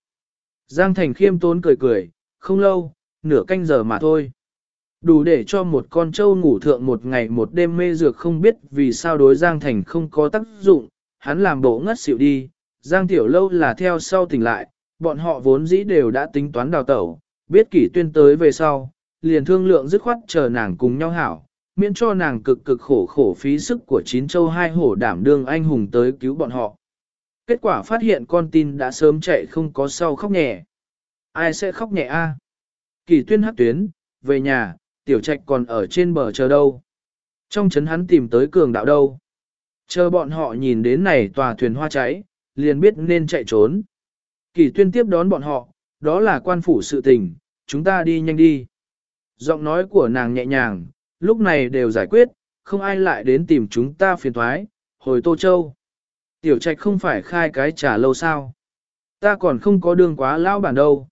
Giang Thành khiêm tốn cười cười, không lâu, nửa canh giờ mà thôi. Đủ để cho một con trâu ngủ thượng một ngày một đêm mê dược không biết vì sao đối Giang Thành không có tác dụng, hắn làm bộ ngất xỉu đi, Giang Tiểu Lâu là theo sau tỉnh lại, bọn họ vốn dĩ đều đã tính toán đào tẩu, biết kỷ tuyên tới về sau, liền thương lượng dứt khoát chờ nàng cùng nhau hảo, miễn cho nàng cực cực khổ khổ phí sức của chín châu hai hổ đảm đương anh hùng tới cứu bọn họ. Kết quả phát hiện con tin đã sớm chạy không có sau khóc nhẹ. Ai sẽ khóc nhẹ a? Kỳ tuyên hắc tuyến, về nhà, tiểu trạch còn ở trên bờ chờ đâu. Trong chấn hắn tìm tới cường đạo đâu. Chờ bọn họ nhìn đến này tòa thuyền hoa cháy, liền biết nên chạy trốn. Kỳ tuyên tiếp đón bọn họ, đó là quan phủ sự tình, chúng ta đi nhanh đi. Giọng nói của nàng nhẹ nhàng, lúc này đều giải quyết, không ai lại đến tìm chúng ta phiền thoái, hồi Tô Châu. Tiểu trạch không phải khai cái trả lâu sao. Ta còn không có đường quá lão bản đâu.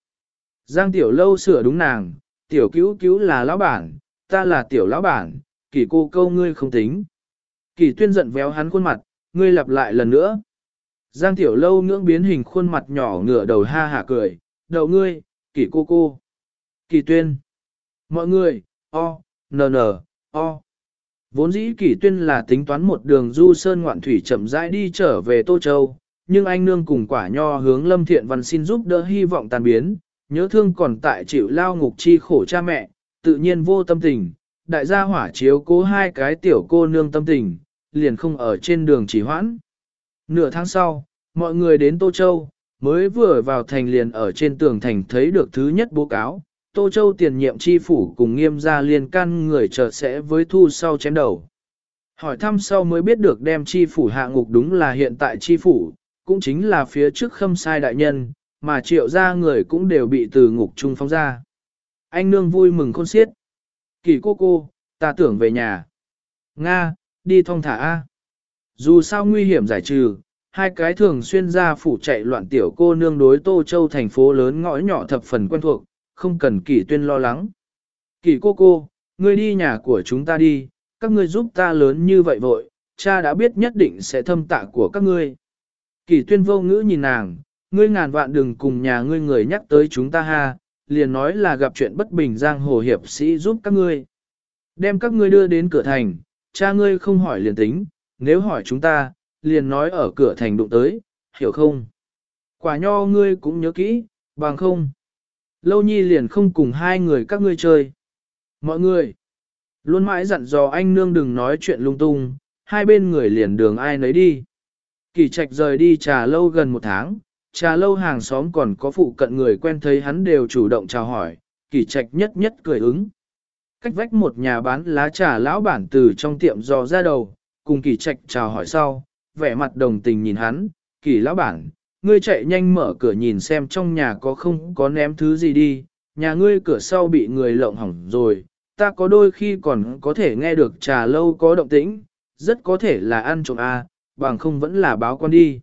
Giang tiểu lâu sửa đúng nàng, tiểu cứu cứu là lão bản, ta là tiểu lão bản, kỳ cô câu ngươi không tính. Kỳ tuyên giận véo hắn khuôn mặt, ngươi lặp lại lần nữa. Giang tiểu lâu ngưỡng biến hình khuôn mặt nhỏ ngửa đầu ha hả cười, đậu ngươi, kỳ cô cô. Kỳ tuyên. Mọi người, o, nờ nờ, o. Vốn dĩ kỷ tuyên là tính toán một đường du sơn ngoạn thủy chậm rãi đi trở về Tô Châu, nhưng anh nương cùng quả nho hướng lâm thiện văn xin giúp đỡ hy vọng tàn biến, nhớ thương còn tại chịu lao ngục chi khổ cha mẹ, tự nhiên vô tâm tình, đại gia hỏa chiếu cố hai cái tiểu cô nương tâm tình, liền không ở trên đường chỉ hoãn. Nửa tháng sau, mọi người đến Tô Châu, mới vừa vào thành liền ở trên tường thành thấy được thứ nhất bố cáo, Tô Châu tiền nhiệm chi phủ cùng nghiêm gia liên can người chờ sẽ với thu sau chém đầu. Hỏi thăm sau mới biết được đem chi phủ hạ ngục đúng là hiện tại chi phủ, cũng chính là phía trước khâm sai đại nhân, mà triệu gia người cũng đều bị từ ngục trung phóng ra. Anh nương vui mừng khôn xiết. Kỳ cô cô, ta tưởng về nhà. Nga, đi thong thả A. Dù sao nguy hiểm giải trừ, hai cái thường xuyên ra phủ chạy loạn tiểu cô nương đối Tô Châu thành phố lớn ngõ nhỏ thập phần quen thuộc, không cần kỳ tuyên lo lắng. kỳ cô cô, ngươi đi nhà của chúng ta đi, các ngươi giúp ta lớn như vậy vội, cha đã biết nhất định sẽ thâm tạ của các ngươi. kỳ tuyên vô ngữ nhìn nàng, ngươi ngàn vạn đừng cùng nhà ngươi người nhắc tới chúng ta ha, liền nói là gặp chuyện bất bình giang hồ hiệp sĩ giúp các ngươi. Đem các ngươi đưa đến cửa thành, cha ngươi không hỏi liền tính, nếu hỏi chúng ta, liền nói ở cửa thành đụng tới, hiểu không? Quả nho ngươi cũng nhớ kỹ, bằng không. Lâu nhi liền không cùng hai người các ngươi chơi. Mọi người, luôn mãi dặn dò anh nương đừng nói chuyện lung tung, hai bên người liền đường ai nấy đi. Kỳ trạch rời đi trà lâu gần một tháng, trà lâu hàng xóm còn có phụ cận người quen thấy hắn đều chủ động chào hỏi, kỳ trạch nhất nhất cười ứng. Cách vách một nhà bán lá trà lão bản từ trong tiệm dò ra đầu, cùng kỳ trạch chào hỏi sau, vẻ mặt đồng tình nhìn hắn, kỳ lão bản, ngươi chạy nhanh mở cửa nhìn xem trong nhà có không có ném thứ gì đi, nhà ngươi cửa sau bị người lộng hỏng rồi, ta có đôi khi còn có thể nghe được trà lâu có động tĩnh, rất có thể là ăn trộm A, bằng không vẫn là báo con đi.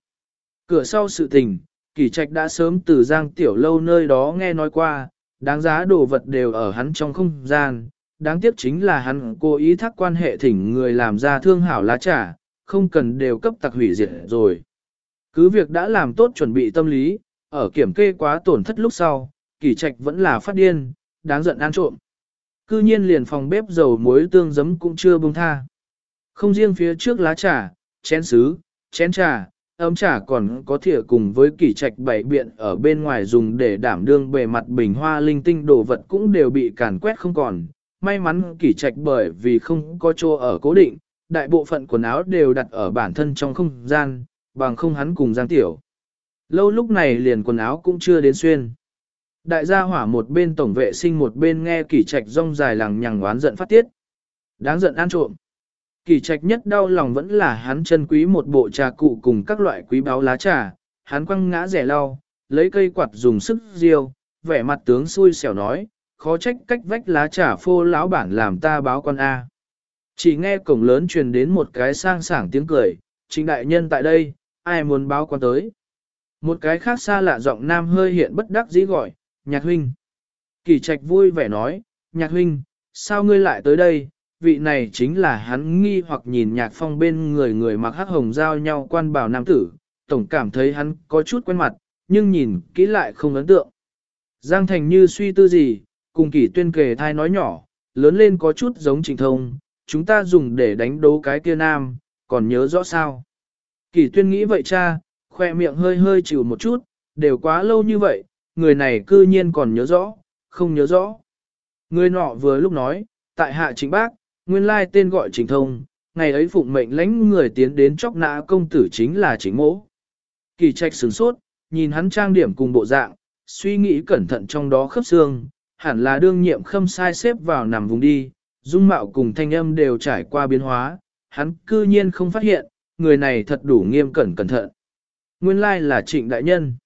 Cửa sau sự tình, kỳ trạch đã sớm từ giang tiểu lâu nơi đó nghe nói qua, đáng giá đồ vật đều ở hắn trong không gian, đáng tiếc chính là hắn cố ý thác quan hệ thỉnh người làm ra thương hảo lá trà, không cần đều cấp tặc hủy diệt rồi. Cứ việc đã làm tốt chuẩn bị tâm lý, ở kiểm kê quá tổn thất lúc sau, kỳ trạch vẫn là phát điên, đáng giận ăn trộm. Cư nhiên liền phòng bếp dầu muối tương giấm cũng chưa buông tha. Không riêng phía trước lá trà, chén sứ, chén trà, ấm trà còn có thìa cùng với kỷ trạch bảy biện ở bên ngoài dùng để đảm đương bề mặt bình hoa linh tinh đồ vật cũng đều bị càn quét không còn. May mắn kỷ trạch bởi vì không có chỗ ở cố định, đại bộ phận quần áo đều đặt ở bản thân trong không gian, bằng không hắn cùng Giang Tiểu. Lâu lúc này liền quần áo cũng chưa đến xuyên. Đại gia hỏa một bên tổng vệ sinh một bên nghe kỷ trạch rong dài lằng nhằng oán giận phát tiết. Đáng giận ăn trộm kỳ trạch nhất đau lòng vẫn là hắn chân quý một bộ trà cụ cùng các loại quý báo lá trà, hắn quăng ngã rẻ lau, lấy cây quạt dùng sức riêu, vẻ mặt tướng xui xẻo nói, khó trách cách vách lá trà phô lão bản làm ta báo con A. Chỉ nghe cổng lớn truyền đến một cái sang sảng tiếng cười, chính đại nhân tại đây, ai muốn báo quan tới. Một cái khác xa lạ giọng nam hơi hiện bất đắc dĩ gọi, nhạc huynh. Kỳ trạch vui vẻ nói, nhạc huynh, sao ngươi lại tới đây? Vị này chính là hắn nghi hoặc nhìn nhạc phong bên người người mặc hắc hồng giao nhau quan bảo nam tử, tổng cảm thấy hắn có chút quen mặt, nhưng nhìn kỹ lại không ấn tượng. Giang thành như suy tư gì, cùng kỷ tuyên kề thai nói nhỏ, lớn lên có chút giống trình thông, chúng ta dùng để đánh đố cái kia nam, còn nhớ rõ sao. Kỷ tuyên nghĩ vậy cha, khoe miệng hơi hơi chịu một chút, đều quá lâu như vậy, người này cư nhiên còn nhớ rõ, không nhớ rõ. Người nọ vừa lúc nói, tại hạ chính bác, nguyên lai tên gọi trình thông, ngày ấy phụng mệnh lãnh người tiến đến chóc nã công tử chính là chính mỗ. Kỳ trạch sửng sốt, nhìn hắn trang điểm cùng bộ dạng, suy nghĩ cẩn thận trong đó khớp xương, hẳn là đương nhiệm khâm sai xếp vào nằm vùng đi, dung mạo cùng thanh âm đều trải qua biến hóa, hắn cư nhiên không phát hiện, người này thật đủ nghiêm cẩn cẩn thận. Nguyên lai là trịnh đại nhân.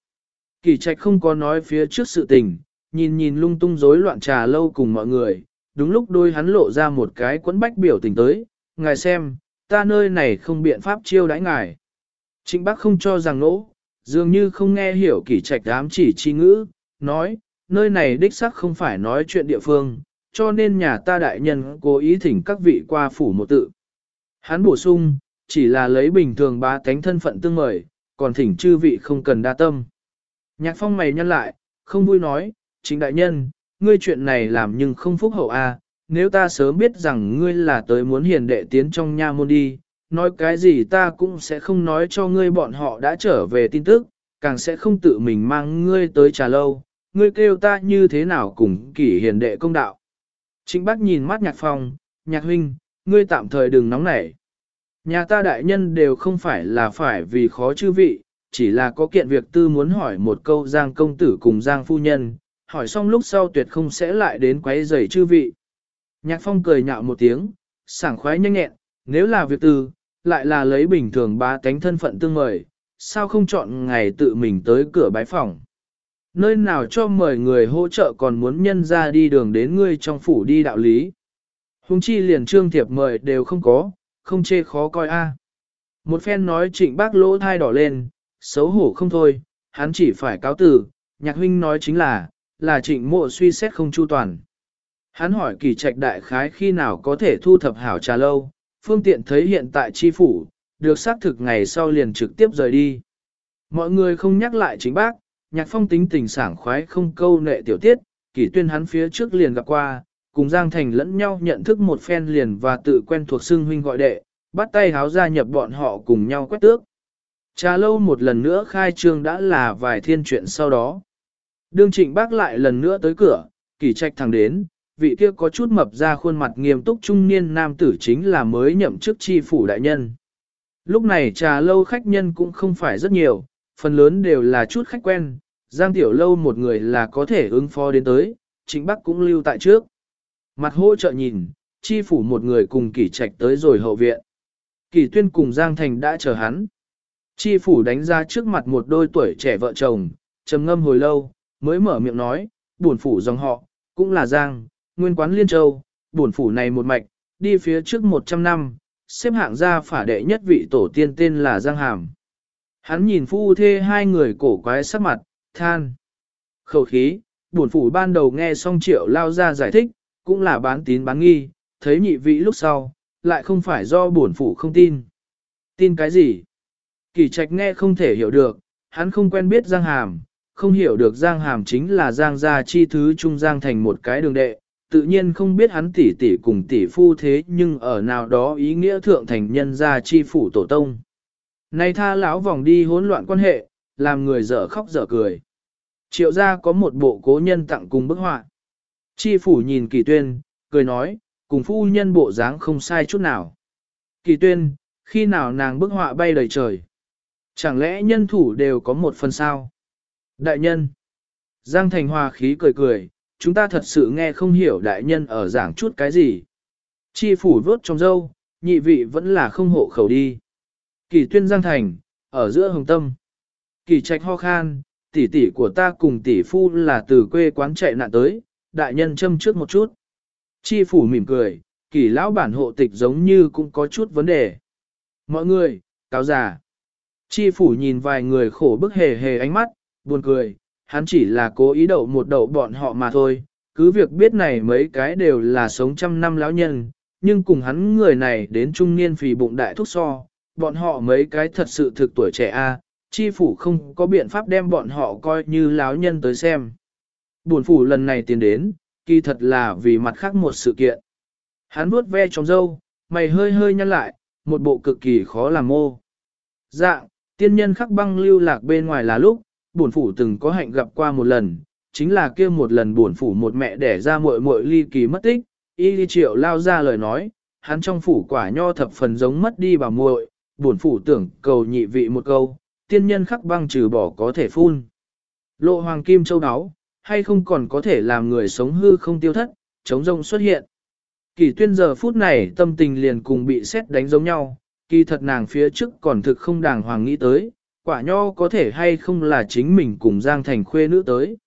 Kỳ trạch không có nói phía trước sự tình, nhìn nhìn lung tung rối loạn trà lâu cùng mọi người, đúng lúc đôi hắn lộ ra một cái quấn bách biểu tình tới, ngài xem, ta nơi này không biện pháp chiêu đãi ngài. Trịnh bác không cho rằng nỗ, dường như không nghe hiểu kỷ trạch đám chỉ chi ngữ, nói, nơi này đích xác không phải nói chuyện địa phương, cho nên nhà ta đại nhân cố ý thỉnh các vị qua phủ một tự. Hắn bổ sung, chỉ là lấy bình thường ba tánh thân phận tương mời, còn thỉnh chư vị không cần đa tâm. Nhạc phong mày nhăn lại, không vui nói, chính đại nhân, ngươi chuyện này làm nhưng không phúc hậu a. nếu ta sớm biết rằng ngươi là tới muốn hiền đệ tiến trong nha môn đi, nói cái gì ta cũng sẽ không nói cho ngươi bọn họ đã trở về tin tức, càng sẽ không tự mình mang ngươi tới trà lâu, ngươi kêu ta như thế nào cùng kỷ hiền đệ công đạo. Trịnh bác nhìn mắt nhạc phong, nhạc huynh, ngươi tạm thời đừng nóng nảy. Nhà ta đại nhân đều không phải là phải vì khó chư vị, chỉ là có kiện việc tư muốn hỏi một câu giang công tử cùng giang phu nhân, hỏi xong lúc sau tuyệt không sẽ lại đến quấy rầy chư vị. Nhạc phong cười nhạo một tiếng, sảng khoái nhanh nhẹn, nếu là việc tư, lại là lấy bình thường ba cánh thân phận tương mời, sao không chọn ngày tự mình tới cửa bái phòng. Nơi nào cho mời người hỗ trợ còn muốn nhân ra đi đường đến ngươi trong phủ đi đạo lý. Hùng chi liền trương thiệp mời đều không có, không chê khó coi a. Một phen nói trịnh bác lỗ thai đỏ lên, xấu hổ không thôi, hắn chỉ phải cáo tử, nhạc huynh nói chính là, là trịnh mộ suy xét không chu toàn. Hắn hỏi kỳ trạch đại khái khi nào có thể thu thập hảo trà lâu, phương tiện thấy hiện tại chi phủ, được xác thực ngày sau liền trực tiếp rời đi. Mọi người không nhắc lại chính bác, nhạc phong tính tình sảng khoái không câu nệ tiểu tiết, kỷ tuyên hắn phía trước liền gặp qua, cùng Giang Thành lẫn nhau nhận thức một phen liền và tự quen thuộc xưng huynh gọi đệ, bắt tay háo gia nhập bọn họ cùng nhau quét tước. Trà lâu một lần nữa khai trương đã là vài thiên chuyện sau đó. Đương trịnh bác lại lần nữa tới cửa, kỳ trạch thẳng đến, vị kia có chút mập ra khuôn mặt nghiêm túc trung niên nam tử chính là mới nhậm chức chi phủ đại nhân. Lúc này trà lâu khách nhân cũng không phải rất nhiều, phần lớn đều là chút khách quen, giang tiểu lâu một người là có thể ứng phó đến tới, trịnh bắc cũng lưu tại trước. Mặt hỗ trợ nhìn, chi phủ một người cùng Kỳ trạch tới rồi hậu viện. Kỳ tuyên cùng Giang Thành đã chờ hắn. Chi phủ đánh ra trước mặt một đôi tuổi trẻ vợ chồng, trầm ngâm hồi lâu, mới mở miệng nói, buồn phủ dòng họ, cũng là Giang, nguyên quán Liên Châu, buồn phủ này một mạch, đi phía trước 100 năm, xếp hạng ra phả đệ nhất vị tổ tiên tên là Giang Hàm. Hắn nhìn phu thê hai người cổ quái sắc mặt, than. Khẩu khí, buồn phủ ban đầu nghe xong triệu lao ra giải thích, cũng là bán tín bán nghi, thấy nhị vị lúc sau, lại không phải do buồn phủ không tin. Tin cái gì? Kỳ trạch nghe không thể hiểu được, hắn không quen biết Giang Hàm, không hiểu được Giang Hàm chính là Giang gia chi thứ trung Giang thành một cái đường đệ, tự nhiên không biết hắn tỷ tỷ cùng tỷ phu thế nhưng ở nào đó ý nghĩa thượng thành nhân gia chi phủ tổ tông. Này tha lão vòng đi hỗn loạn quan hệ, làm người dở khóc dở cười. Triệu gia có một bộ cố nhân tặng cùng bức họa. Chi phủ nhìn kỳ tuyên, cười nói, cùng phu nhân bộ dáng không sai chút nào. Kỳ tuyên, khi nào nàng bức họa bay đầy trời? Chẳng lẽ nhân thủ đều có một phần sao? Đại nhân. Giang Thành Hòa khí cười cười, chúng ta thật sự nghe không hiểu đại nhân ở giảng chút cái gì. Chi phủ vớt trong dâu, nhị vị vẫn là không hộ khẩu đi. Kỳ tuyên Giang Thành, ở giữa hồng tâm. Kỳ trạch ho khan, tỷ tỷ của ta cùng tỷ phu là từ quê quán chạy nạn tới, đại nhân châm trước một chút. Chi phủ mỉm cười, kỳ lão bản hộ tịch giống như cũng có chút vấn đề. Mọi người, cáo già. Chi phủ nhìn vài người khổ bức hề hề ánh mắt, buồn cười, hắn chỉ là cố ý đậu một đậu bọn họ mà thôi, cứ việc biết này mấy cái đều là sống trăm năm lão nhân, nhưng cùng hắn người này đến trung niên phì bụng đại thúc so, bọn họ mấy cái thật sự thực tuổi trẻ a, chi phủ không có biện pháp đem bọn họ coi như lão nhân tới xem. Buồn phủ lần này tiến đến, kỳ thật là vì mặt khác một sự kiện. Hắn vuốt ve trong dâu, mày hơi hơi nhăn lại, một bộ cực kỳ khó làm mô. Dạ, tiên nhân khắc băng lưu lạc bên ngoài là lúc, Bổn phủ từng có hạnh gặp qua một lần, chính là kia một lần bổn phủ một mẹ đẻ ra muội muội ly kỳ mất tích, y ly triệu lao ra lời nói, hắn trong phủ quả nho thập phần giống mất đi bà muội, bổn phủ tưởng cầu nhị vị một câu, tiên nhân khắc băng trừ bỏ có thể phun. Lộ hoàng kim châu đáo, hay không còn có thể làm người sống hư không tiêu thất, chống rông xuất hiện. Kỳ tuyên giờ phút này tâm tình liền cùng bị xét đánh giống nhau, kỳ thật nàng phía trước còn thực không đàng hoàng nghĩ tới, quả nho có thể hay không là chính mình cùng Giang Thành khuê nữ tới.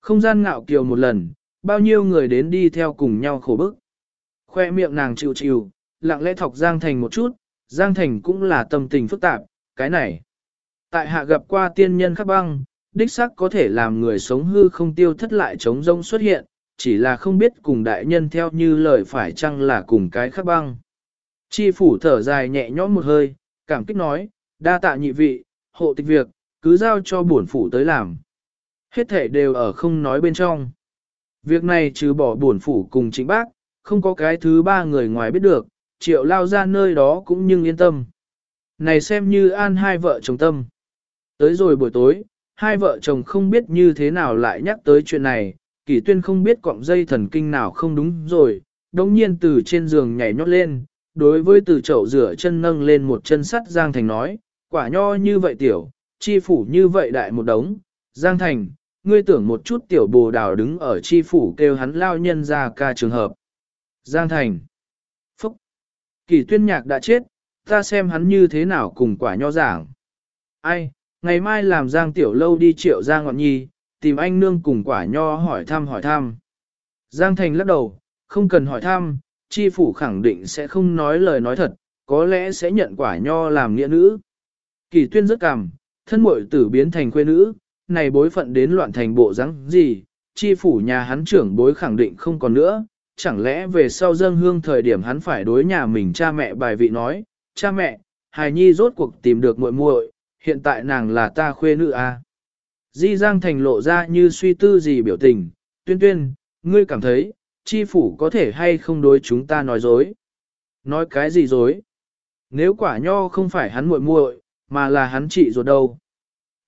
Không gian ngạo kiều một lần, bao nhiêu người đến đi theo cùng nhau khổ bức. Khoe miệng nàng chịu chịu, lặng lẽ thọc Giang Thành một chút, Giang Thành cũng là tâm tình phức tạp, cái này. Tại hạ gặp qua tiên nhân khắc băng, đích xác có thể làm người sống hư không tiêu thất lại chống rông xuất hiện, chỉ là không biết cùng đại nhân theo như lời phải chăng là cùng cái khắc băng. Chi phủ thở dài nhẹ nhõm một hơi, cảm kích nói, đa tạ nhị vị, hộ tịch việc, cứ giao cho bổn phủ tới làm. Hết thể đều ở không nói bên trong. Việc này trừ bỏ bổn phủ cùng chính bác, không có cái thứ ba người ngoài biết được, triệu lao ra nơi đó cũng nhưng yên tâm. Này xem như an hai vợ chồng tâm. Tới rồi buổi tối, hai vợ chồng không biết như thế nào lại nhắc tới chuyện này, kỷ tuyên không biết cọng dây thần kinh nào không đúng rồi, đồng nhiên từ trên giường nhảy nhót lên, đối với từ chậu rửa chân nâng lên một chân sắt Giang Thành nói, quả nho như vậy tiểu, chi phủ như vậy đại một đống, Giang Thành, ngươi tưởng một chút tiểu bồ đào đứng ở chi phủ kêu hắn lao nhân ra ca trường hợp. Giang Thành, Phúc, kỷ tuyên nhạc đã chết, ta xem hắn như thế nào cùng quả nho giảng. Ai, ngày mai làm Giang Tiểu Lâu đi triệu Giang Ngọn Nhi, tìm anh nương cùng quả nho hỏi thăm hỏi thăm. Giang Thành lắc đầu, không cần hỏi thăm, chi phủ khẳng định sẽ không nói lời nói thật, có lẽ sẽ nhận quả nho làm nghĩa nữ. Kỳ tuyên rất cảm, thân muội tử biến thành quê nữ, này bối phận đến loạn thành bộ rắn gì, chi phủ nhà hắn trưởng bối khẳng định không còn nữa, chẳng lẽ về sau dâng hương thời điểm hắn phải đối nhà mình cha mẹ bài vị nói, cha mẹ, hài nhi rốt cuộc tìm được muội muội, hiện tại nàng là ta khuê nữ à. Di Giang Thành lộ ra như suy tư gì biểu tình, tuyên tuyên, ngươi cảm thấy, chi phủ có thể hay không đối chúng ta nói dối. Nói cái gì dối? Nếu quả nho không phải hắn muội muội, mà là hắn chị ruột đâu.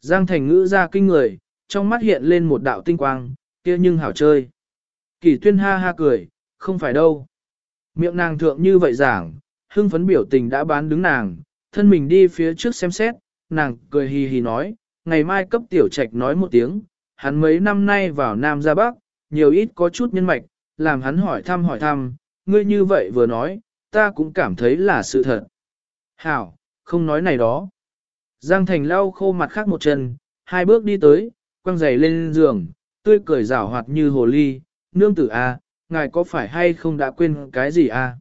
Giang Thành ngữ ra kinh người, trong mắt hiện lên một đạo tinh quang, kia nhưng hảo chơi. Kỳ tuyên ha ha cười, không phải đâu. Miệng nàng thượng như vậy giảng, hưng phấn biểu tình đã bán đứng nàng, thân mình đi phía trước xem xét, nàng cười hì hì nói, ngày mai cấp tiểu trạch nói một tiếng, hắn mấy năm nay vào Nam ra Bắc, nhiều ít có chút nhân mạch, làm hắn hỏi thăm hỏi thăm, ngươi như vậy vừa nói, ta cũng cảm thấy là sự thật. Hảo, không nói này đó. Giang Thành lau khô mặt khác một chân, hai bước đi tới, quăng giày lên giường, tươi cười rảo hoạt như hồ ly, nương tử a, à, ngài có phải hay không đã quên cái gì a? À?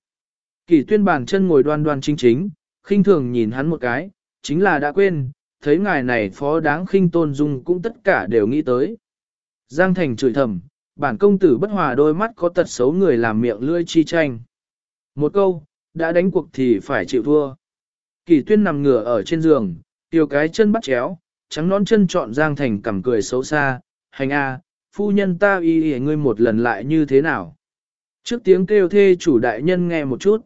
Kỳ tuyên bàn chân ngồi đoan đoan chính chính, khinh thường nhìn hắn một cái, chính là đã quên, thấy ngài này phó đáng khinh tôn dung cũng tất cả đều nghĩ tới. Giang Thành chửi thầm, bản công tử bất hòa đôi mắt có tật xấu người làm miệng lươi chi tranh. Một câu, đã đánh cuộc thì phải chịu thua. Kỳ tuyên nằm ngửa ở trên giường, tiêu cái chân bắt chéo, trắng nón chân trọn Giang Thành cằm cười xấu xa, hành a, phu nhân ta y y ngươi một lần lại như thế nào. Trước tiếng kêu thê chủ đại nhân nghe một chút.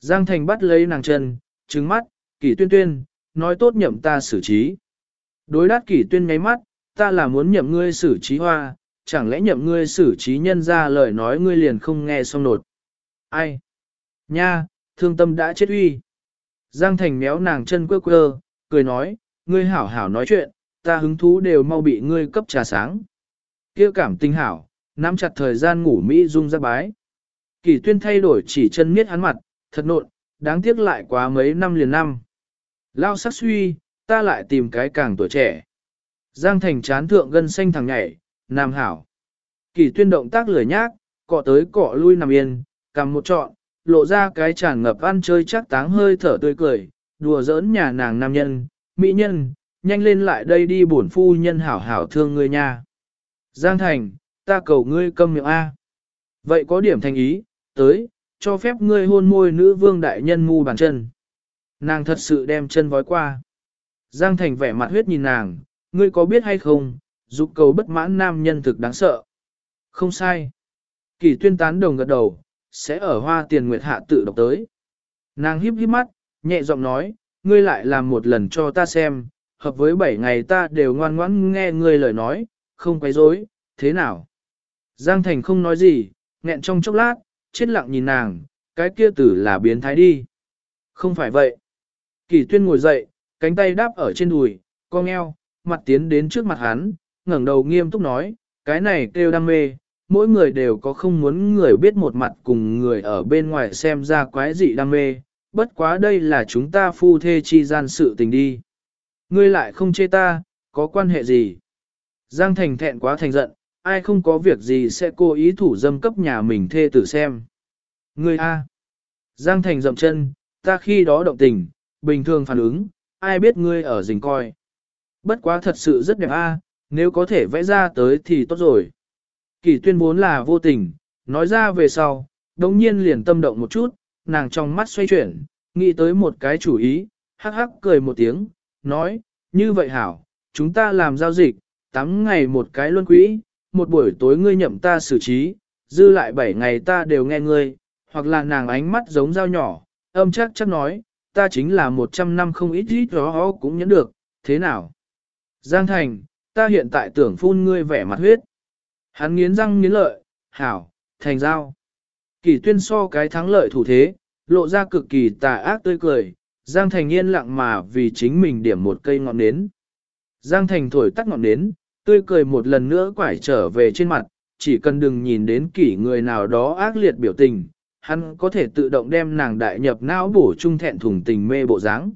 Giang Thành bắt lấy nàng chân, trừng mắt, kỳ tuyên tuyên, nói tốt nhậm ta xử trí. Đối đát kỷ tuyên nháy mắt, ta là muốn nhậm ngươi xử trí hoa, chẳng lẽ nhậm ngươi xử trí nhân ra lời nói ngươi liền không nghe xong nột. Ai? Nha, thương tâm đã chết uy. Giang Thành méo nàng chân quơ quơ, cười nói, ngươi hảo hảo nói chuyện, ta hứng thú đều mau bị ngươi cấp trà sáng. kia cảm tinh hảo, nắm chặt thời gian ngủ Mỹ dung ra bái. Kỳ tuyên thay đổi chỉ chân miết hắn mặt, thật nộn, đáng tiếc lại quá mấy năm liền năm. Lao sắc suy, ta lại tìm cái càng tuổi trẻ. Giang thành chán thượng gân xanh thằng nhảy, nam hảo. Kỳ tuyên động tác lười nhác, cọ tới cọ lui nằm yên, cầm một trọn, lộ ra cái tràn ngập ăn chơi chắc táng hơi thở tươi cười, đùa giỡn nhà nàng nam nhân, mỹ nhân, nhanh lên lại đây đi bổn phu nhân hảo hảo thương ngươi nha. Giang Thành, ta cầu ngươi câm miệng A. Vậy có điểm thành ý, tới, cho phép ngươi hôn môi nữ vương đại nhân ngu bàn chân. Nàng thật sự đem chân vói qua. Giang Thành vẻ mặt huyết nhìn nàng, ngươi có biết hay không, dục cầu bất mãn nam nhân thực đáng sợ. Không sai. Kỳ tuyên tán đồng gật đầu, sẽ ở hoa tiền nguyệt hạ tự đọc tới. Nàng híp híp mắt, nhẹ giọng nói, ngươi lại làm một lần cho ta xem, hợp với bảy ngày ta đều ngoan ngoãn nghe ngươi lời nói, không quấy rối, thế nào? Giang Thành không nói gì, nghẹn trong chốc lát, chết lặng nhìn nàng, cái kia tử là biến thái đi. Không phải vậy. Kỳ tuyên ngồi dậy, cánh tay đáp ở trên đùi, cong eo, mặt tiến đến trước mặt hắn, ngẩng đầu nghiêm túc nói, cái này kêu đam mê, mỗi người đều có không muốn người biết một mặt cùng người ở bên ngoài xem ra quái dị đam mê, bất quá đây là chúng ta phu thê chi gian sự tình đi. Ngươi lại không chê ta, có quan hệ gì? Giang Thành thẹn quá thành giận, ai không có việc gì sẽ cố ý thủ dâm cấp nhà mình thê tử xem. Ngươi A. Giang Thành dậm chân, ta khi đó động tình, bình thường phản ứng, ai biết ngươi ở rình coi. Bất quá thật sự rất đẹp A, nếu có thể vẽ ra tới thì tốt rồi. Kỳ tuyên vốn là vô tình, nói ra về sau, đồng nhiên liền tâm động một chút, nàng trong mắt xoay chuyển, nghĩ tới một cái chủ ý, hắc hắc cười một tiếng, nói, như vậy hảo, chúng ta làm giao dịch, 8 ngày một cái luân quỹ, một buổi tối ngươi nhậm ta xử trí, dư lại 7 ngày ta đều nghe ngươi, hoặc là nàng ánh mắt giống dao nhỏ, âm chắc chắc nói, ta chính là 100 năm không ít ít đó cũng nhẫn được, thế nào? Giang Thành, ta hiện tại tưởng phun ngươi vẻ mặt huyết. Hắn nghiến răng nghiến lợi, hảo, thành giao. Kỳ tuyên so cái thắng lợi thủ thế, lộ ra cực kỳ tà ác tươi cười, Giang Thành yên lặng mà vì chính mình điểm một cây ngọn nến. Giang Thành thổi tắt ngọn nến, tươi cười một lần nữa quải trở về trên mặt, chỉ cần đừng nhìn đến kỷ người nào đó ác liệt biểu tình, hắn có thể tự động đem nàng đại nhập não bổ trung thẹn thùng tình mê bộ dáng.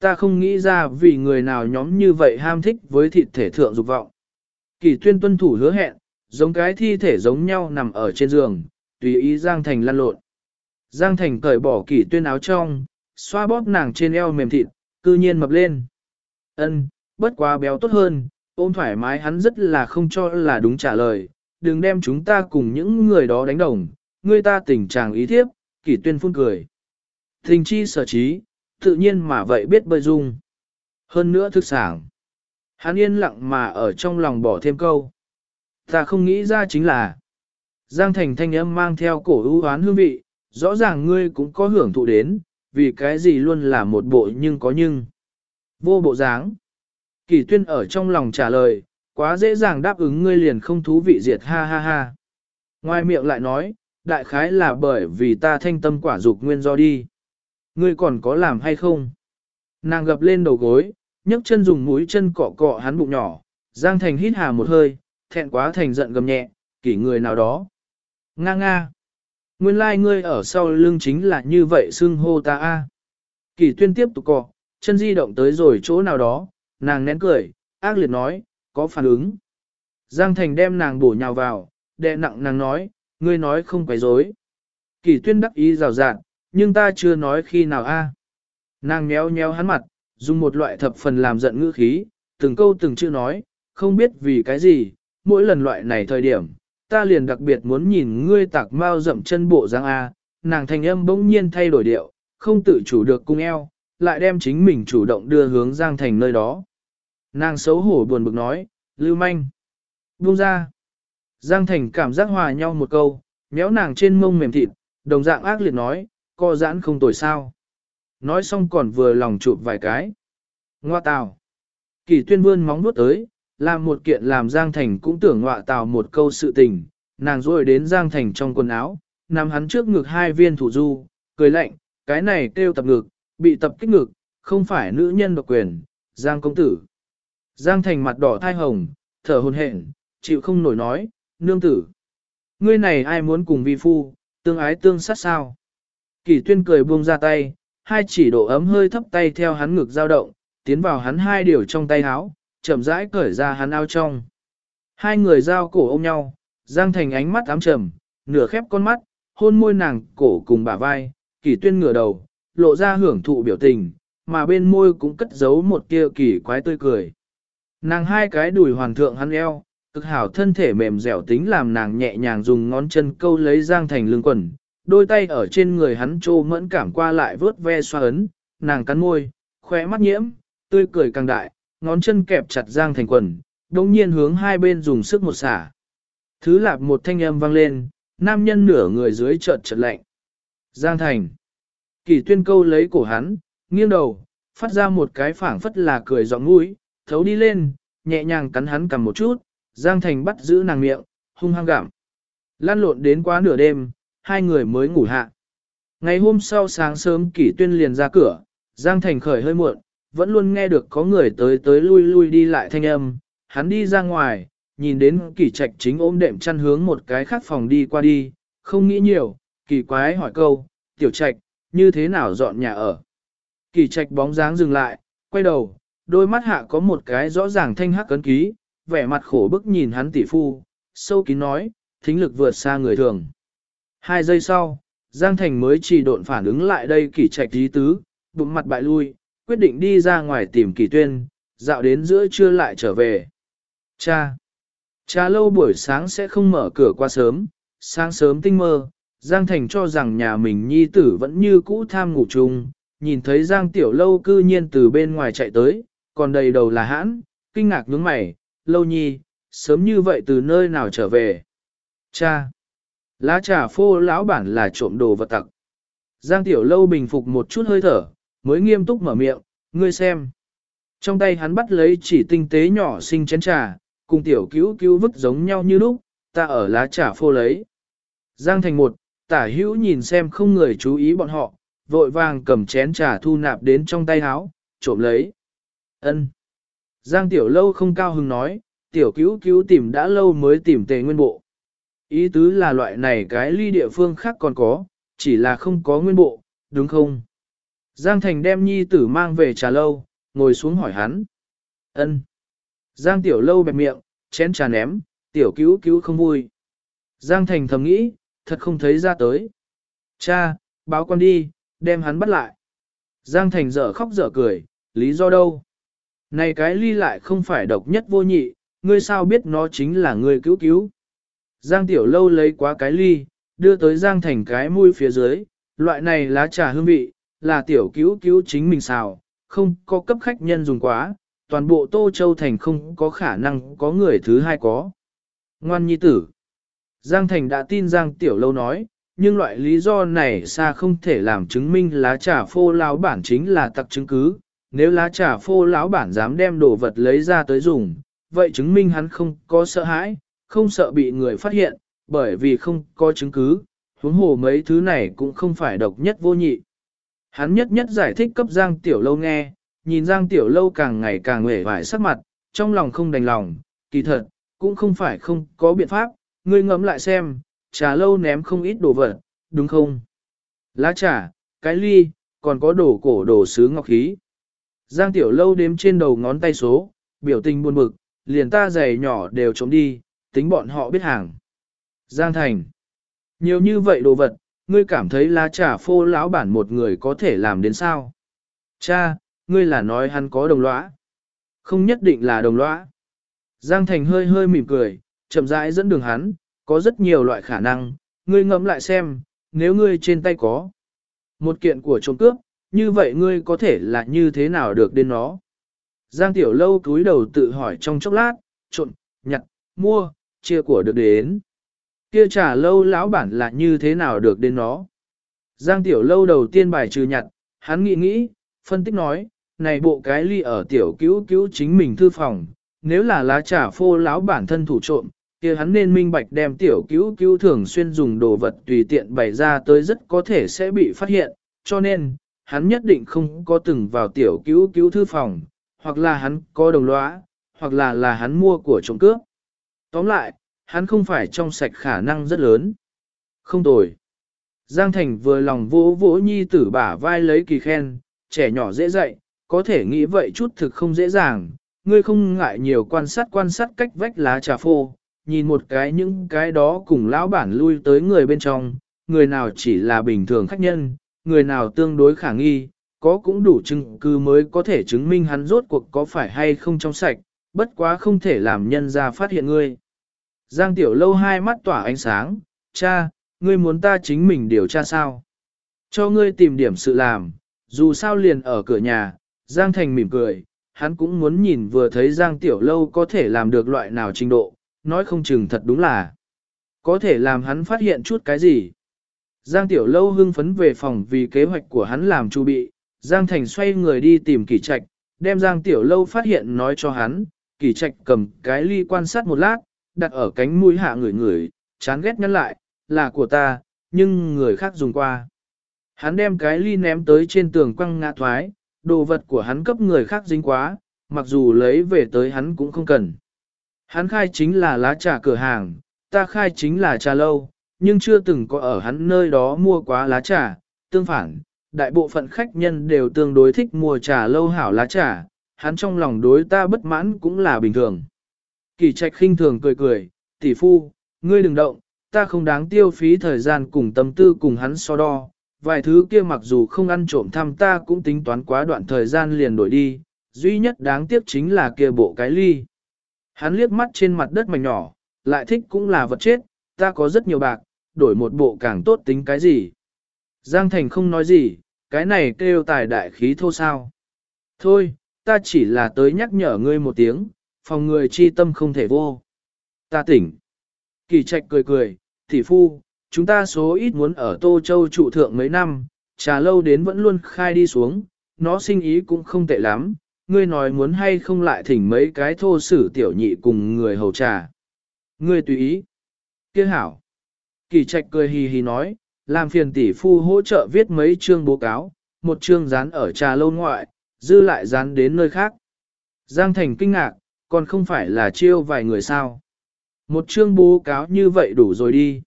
Ta không nghĩ ra vì người nào nhóm như vậy ham thích với thịt thể thượng dục vọng. Kỳ tuyên tuân thủ hứa hẹn, giống cái thi thể giống nhau nằm ở trên giường, tùy ý Giang Thành lăn lộn. Giang Thành cởi bỏ kỷ tuyên áo trong, xoa bóp nàng trên eo mềm thịt, cư nhiên mập lên. Ân, bất quá béo tốt hơn, ôm thoải mái hắn rất là không cho là đúng trả lời, đừng đem chúng ta cùng những người đó đánh đồng, người ta tình trạng ý thiếp, kỷ tuyên phun cười. Thình chi sở trí, tự nhiên mà vậy biết bơi dung. Hơn nữa thức sảng. Hắn yên lặng mà ở trong lòng bỏ thêm câu. Ta không nghĩ ra chính là Giang Thành thanh âm mang theo cổ ưu hoán hương vị, rõ ràng ngươi cũng có hưởng thụ đến, vì cái gì luôn là một bộ nhưng có nhưng. Vô bộ dáng. Kỳ tuyên ở trong lòng trả lời, quá dễ dàng đáp ứng ngươi liền không thú vị diệt ha ha ha. Ngoài miệng lại nói, đại khái là bởi vì ta thanh tâm quả dục nguyên do đi. Ngươi còn có làm hay không? Nàng gập lên đầu gối, nhấc chân dùng mũi chân cọ cọ hắn bụng nhỏ, Giang Thành hít hà một hơi, thẹn quá thành giận gầm nhẹ, kỷ người nào đó. Nga nga. Nguyên lai like ngươi ở sau lưng chính là như vậy xưng hô ta a. Kỷ tuyên tiếp tục cọ, chân di động tới rồi chỗ nào đó, nàng nén cười, ác liệt nói, có phản ứng. Giang Thành đem nàng bổ nhào vào, đè nặng nàng nói, ngươi nói không quấy rối. Kỷ tuyên đắc ý rào rạt, nhưng ta chưa nói khi nào a. Nàng méo méo hắn mặt, dùng một loại thập phần làm giận ngữ khí, từng câu từng chữ nói, không biết vì cái gì, mỗi lần loại này thời điểm, ta liền đặc biệt muốn nhìn ngươi tạc mau rậm chân bộ giang A, nàng thanh âm bỗng nhiên thay đổi điệu, không tự chủ được cung eo, lại đem chính mình chủ động đưa hướng Giang Thành nơi đó. Nàng xấu hổ buồn bực nói, lưu manh, buông ra. Giang Thành cảm giác hòa nhau một câu, méo nàng trên mông mềm thịt, đồng dạng ác liệt nói, co giãn không tồi sao. Nói xong còn vừa lòng chụp vài cái. Ngoa tào. Kỳ tuyên vươn móng nuốt tới, làm một kiện làm Giang Thành cũng tưởng ngọa tào một câu sự tình, nàng rồi đến Giang Thành trong quần áo, nằm hắn trước ngực hai viên thủ du, cười lạnh, cái này kêu tập ngực, bị tập kích ngực, không phải nữ nhân độc quyền, Giang công tử. Giang Thành mặt đỏ thai hồng, thở hồn hển, chịu không nổi nói, nương tử. Ngươi này ai muốn cùng vi phu, tương ái tương sát sao? Kỳ tuyên cười buông ra tay, hai chỉ độ ấm hơi thấp tay theo hắn ngực dao động, tiến vào hắn hai điều trong tay áo, chậm rãi cởi ra hắn ao trong. Hai người giao cổ ôm nhau, Giang Thành ánh mắt ám trầm, nửa khép con mắt, hôn môi nàng cổ cùng bả vai, kỳ tuyên ngửa đầu, lộ ra hưởng thụ biểu tình, mà bên môi cũng cất giấu một tia kỳ quái tươi cười. Nàng hai cái đùi hoàn thượng hắn eo, cực hảo thân thể mềm dẻo tính làm nàng nhẹ nhàng dùng ngón chân câu lấy Giang Thành lưng quần, đôi tay ở trên người hắn trô mẫn cảm qua lại vớt ve xoa ấn, nàng cắn môi, khóe mắt nhiễm, tươi cười càng đại, ngón chân kẹp chặt Giang Thành quần, đồng nhiên hướng hai bên dùng sức một xả. Thứ lạp một thanh âm vang lên, nam nhân nửa người dưới chợt chợt lạnh. Giang Thành. Kỳ tuyên câu lấy cổ hắn, nghiêng đầu, phát ra một cái phảng phất là cười giọng mũi, thấu đi lên, nhẹ nhàng cắn hắn cầm một chút, Giang Thành bắt giữ nàng miệng, hung hăng gặm. Lan lộn đến quá nửa đêm, hai người mới ngủ hạ. Ngày hôm sau sáng sớm kỷ tuyên liền ra cửa, Giang Thành khởi hơi muộn, vẫn luôn nghe được có người tới tới lui lui đi lại thanh âm, hắn đi ra ngoài, nhìn đến kỷ trạch chính ôm đệm chăn hướng một cái khác phòng đi qua đi, không nghĩ nhiều, kỳ quái hỏi câu, tiểu trạch, như thế nào dọn nhà ở. Kỳ trạch bóng dáng dừng lại, quay đầu, đôi mắt hạ có một cái rõ ràng thanh hắc cấn ký, vẻ mặt khổ bức nhìn hắn tỷ phu, sâu kín nói, thính lực vượt xa người thường. Hai giây sau, Giang Thành mới chỉ độn phản ứng lại đây kỳ trạch tí tứ, bụng mặt bại lui, quyết định đi ra ngoài tìm kỳ tuyên, dạo đến giữa trưa lại trở về. Cha! Cha lâu buổi sáng sẽ không mở cửa qua sớm, sáng sớm tinh mơ, Giang Thành cho rằng nhà mình nhi tử vẫn như cũ tham ngủ chung, nhìn thấy Giang Tiểu Lâu cư nhiên từ bên ngoài chạy tới, còn đầy đầu là hãn, kinh ngạc nhướng mày, Lâu nhi, sớm như vậy từ nơi nào trở về? Cha! Lá trà phô lão bản là trộm đồ vật tặc. Giang Tiểu Lâu bình phục một chút hơi thở, mới nghiêm túc mở miệng, ngươi xem. Trong tay hắn bắt lấy chỉ tinh tế nhỏ xinh chén trà, cùng Tiểu cứu cứu vứt giống nhau như lúc, ta ở lá trà phô lấy. Giang Thành một, tả hữu nhìn xem không người chú ý bọn họ, vội vàng cầm chén trà thu nạp đến trong tay áo, trộm lấy. Ân. Giang Tiểu Lâu không cao hứng nói, Tiểu cứu cứu tìm đã lâu mới tìm tề nguyên bộ. Ý tứ là loại này cái ly địa phương khác còn có, chỉ là không có nguyên bộ, đúng không? Giang Thành đem nhi tử mang về trà lâu, ngồi xuống hỏi hắn. Ân. Giang Tiểu Lâu bẹp miệng, chén trà ném, Tiểu cứu cứu không vui. Giang Thành thầm nghĩ, thật không thấy ra tới. Cha, báo con đi, đem hắn bắt lại. Giang Thành dở khóc dở cười, lý do đâu? Này cái ly lại không phải độc nhất vô nhị, ngươi sao biết nó chính là ngươi cứu cứu. Giang Tiểu Lâu lấy quá cái ly, đưa tới Giang Thành cái mũi phía dưới, loại này lá trà hương vị, là Tiểu cứu cứu chính mình xào, không có cấp khách nhân dùng quá, toàn bộ Tô Châu Thành không có khả năng có người thứ hai có. Ngoan nhi tử. Giang Thành đã tin Giang Tiểu Lâu nói, nhưng loại lý do này xa không thể làm chứng minh lá trà phô lão bản chính là tặc chứng cứ. Nếu lá trà phô lão bản dám đem đồ vật lấy ra tới dùng, vậy chứng minh hắn không có sợ hãi, không sợ bị người phát hiện, bởi vì không có chứng cứ, huống hồ mấy thứ này cũng không phải độc nhất vô nhị. Hắn nhất nhất giải thích cấp Giang Tiểu Lâu nghe, nhìn Giang Tiểu Lâu càng ngày càng nguệ vải sắc mặt, trong lòng không đành lòng, kỳ thật, cũng không phải không có biện pháp, ngươi ngẫm lại xem, trà lâu ném không ít đồ vật, đúng không? Lá trà, cái ly, còn có đồ cổ đồ sứ ngọc khí. Giang Tiểu Lâu đếm trên đầu ngón tay số, biểu tình buồn bực, liền ta giày nhỏ đều trống đi, tính bọn họ biết hàng. Giang Thành. Nhiều như vậy đồ vật, ngươi cảm thấy lá trà phô lão bản một người có thể làm đến sao? Cha, ngươi là nói hắn có đồng lõa. Không nhất định là đồng lõa. Giang Thành hơi hơi mỉm cười, chậm rãi dẫn đường hắn, có rất nhiều loại khả năng, ngươi ngẫm lại xem, nếu ngươi trên tay có một kiện của trộm cướp, như vậy ngươi có thể là như thế nào được đến nó? Giang Tiểu Lâu cúi đầu tự hỏi trong chốc lát, trộn, nhặt, mua, chia của được đến. Kia trả lâu lão bản là như thế nào được đến nó? Giang Tiểu Lâu đầu tiên bài trừ nhặt, hắn nghĩ nghĩ, phân tích nói, này bộ cái ly ở Tiểu cứu cứu chính mình thư phòng, nếu là lá trà phô lão bản thân thủ trộm, kia hắn nên minh bạch đem tiểu cứu cứu thường xuyên dùng đồ vật tùy tiện bày ra tới rất có thể sẽ bị phát hiện, cho nên, hắn nhất định không có từng vào tiểu cứu cứu thư phòng, hoặc là hắn có đồng lõa, hoặc là là hắn mua của trộm cướp. Tóm lại, hắn không phải trong sạch khả năng rất lớn. Không tồi. Giang Thành vừa lòng vỗ vỗ nhi tử bả vai lấy kỳ khen, trẻ nhỏ dễ dạy, có thể nghĩ vậy chút thực không dễ dàng, ngươi không ngại nhiều quan sát quan sát cách vách lá trà phô, nhìn một cái những cái đó cùng lão bản lui tới người bên trong, người nào chỉ là bình thường khách nhân, người nào tương đối khả nghi, có cũng đủ chứng cứ mới có thể chứng minh hắn rốt cuộc có phải hay không trong sạch, bất quá không thể làm nhân ra phát hiện ngươi. Giang Tiểu Lâu hai mắt tỏa ánh sáng, cha, ngươi muốn ta chính mình điều tra sao? Cho ngươi tìm điểm sự làm, dù sao liền ở cửa nhà, Giang Thành mỉm cười, hắn cũng muốn nhìn vừa thấy Giang Tiểu Lâu có thể làm được loại nào trình độ, nói không chừng thật đúng là có thể làm hắn phát hiện chút cái gì. Giang Tiểu Lâu hưng phấn về phòng vì kế hoạch của hắn làm chu bị, Giang Thành xoay người đi tìm Kỷ Trạch, đem Giang Tiểu Lâu phát hiện nói cho hắn, Kỷ Trạch cầm cái ly quan sát một lát, đặt ở cánh mũi hạ người người, chán ghét nhăn lại, là của ta, nhưng người khác dùng qua. Hắn đem cái ly ném tới trên tường quăng ngã thoái, đồ vật của hắn cấp người khác dính quá, mặc dù lấy về tới hắn cũng không cần. Hắn khai chính là lá trà cửa hàng, ta khai chính là trà lâu, nhưng chưa từng có ở hắn nơi đó mua quá lá trà, tương phản, đại bộ phận khách nhân đều tương đối thích mua trà lâu hảo lá trà, hắn trong lòng đối ta bất mãn cũng là bình thường. Kỳ trạch khinh thường cười cười, tỷ phu, ngươi đừng động, ta không đáng tiêu phí thời gian cùng tâm tư cùng hắn so đo, vài thứ kia mặc dù không ăn trộm thăm ta cũng tính toán quá đoạn thời gian liền đổi đi, duy nhất đáng tiếc chính là kia bộ cái ly. Hắn liếc mắt trên mặt đất mảnh nhỏ, lại thích cũng là vật chết, ta có rất nhiều bạc, đổi một bộ càng tốt tính cái gì. Giang Thành không nói gì, cái này kêu tài đại khí thô sao. Thôi, ta chỉ là tới nhắc nhở ngươi một tiếng, phòng người chi tâm không thể vô. Ta tỉnh. Kỳ trạch cười cười, thị phu, chúng ta số ít muốn ở Tô Châu trụ thượng mấy năm, trà lâu đến vẫn luôn khai đi xuống, nó sinh ý cũng không tệ lắm, ngươi nói muốn hay không lại thỉnh mấy cái thô sử tiểu nhị cùng người hầu trà. Ngươi tùy ý. Kia hảo. Kỳ trạch cười hì hì nói, làm phiền tỷ phu hỗ trợ viết mấy chương bố cáo, một chương dán ở trà lâu ngoại, dư lại dán đến nơi khác. Giang Thành kinh ngạc, còn không phải là chiêu vài người sao. Một chương bố cáo như vậy đủ rồi đi.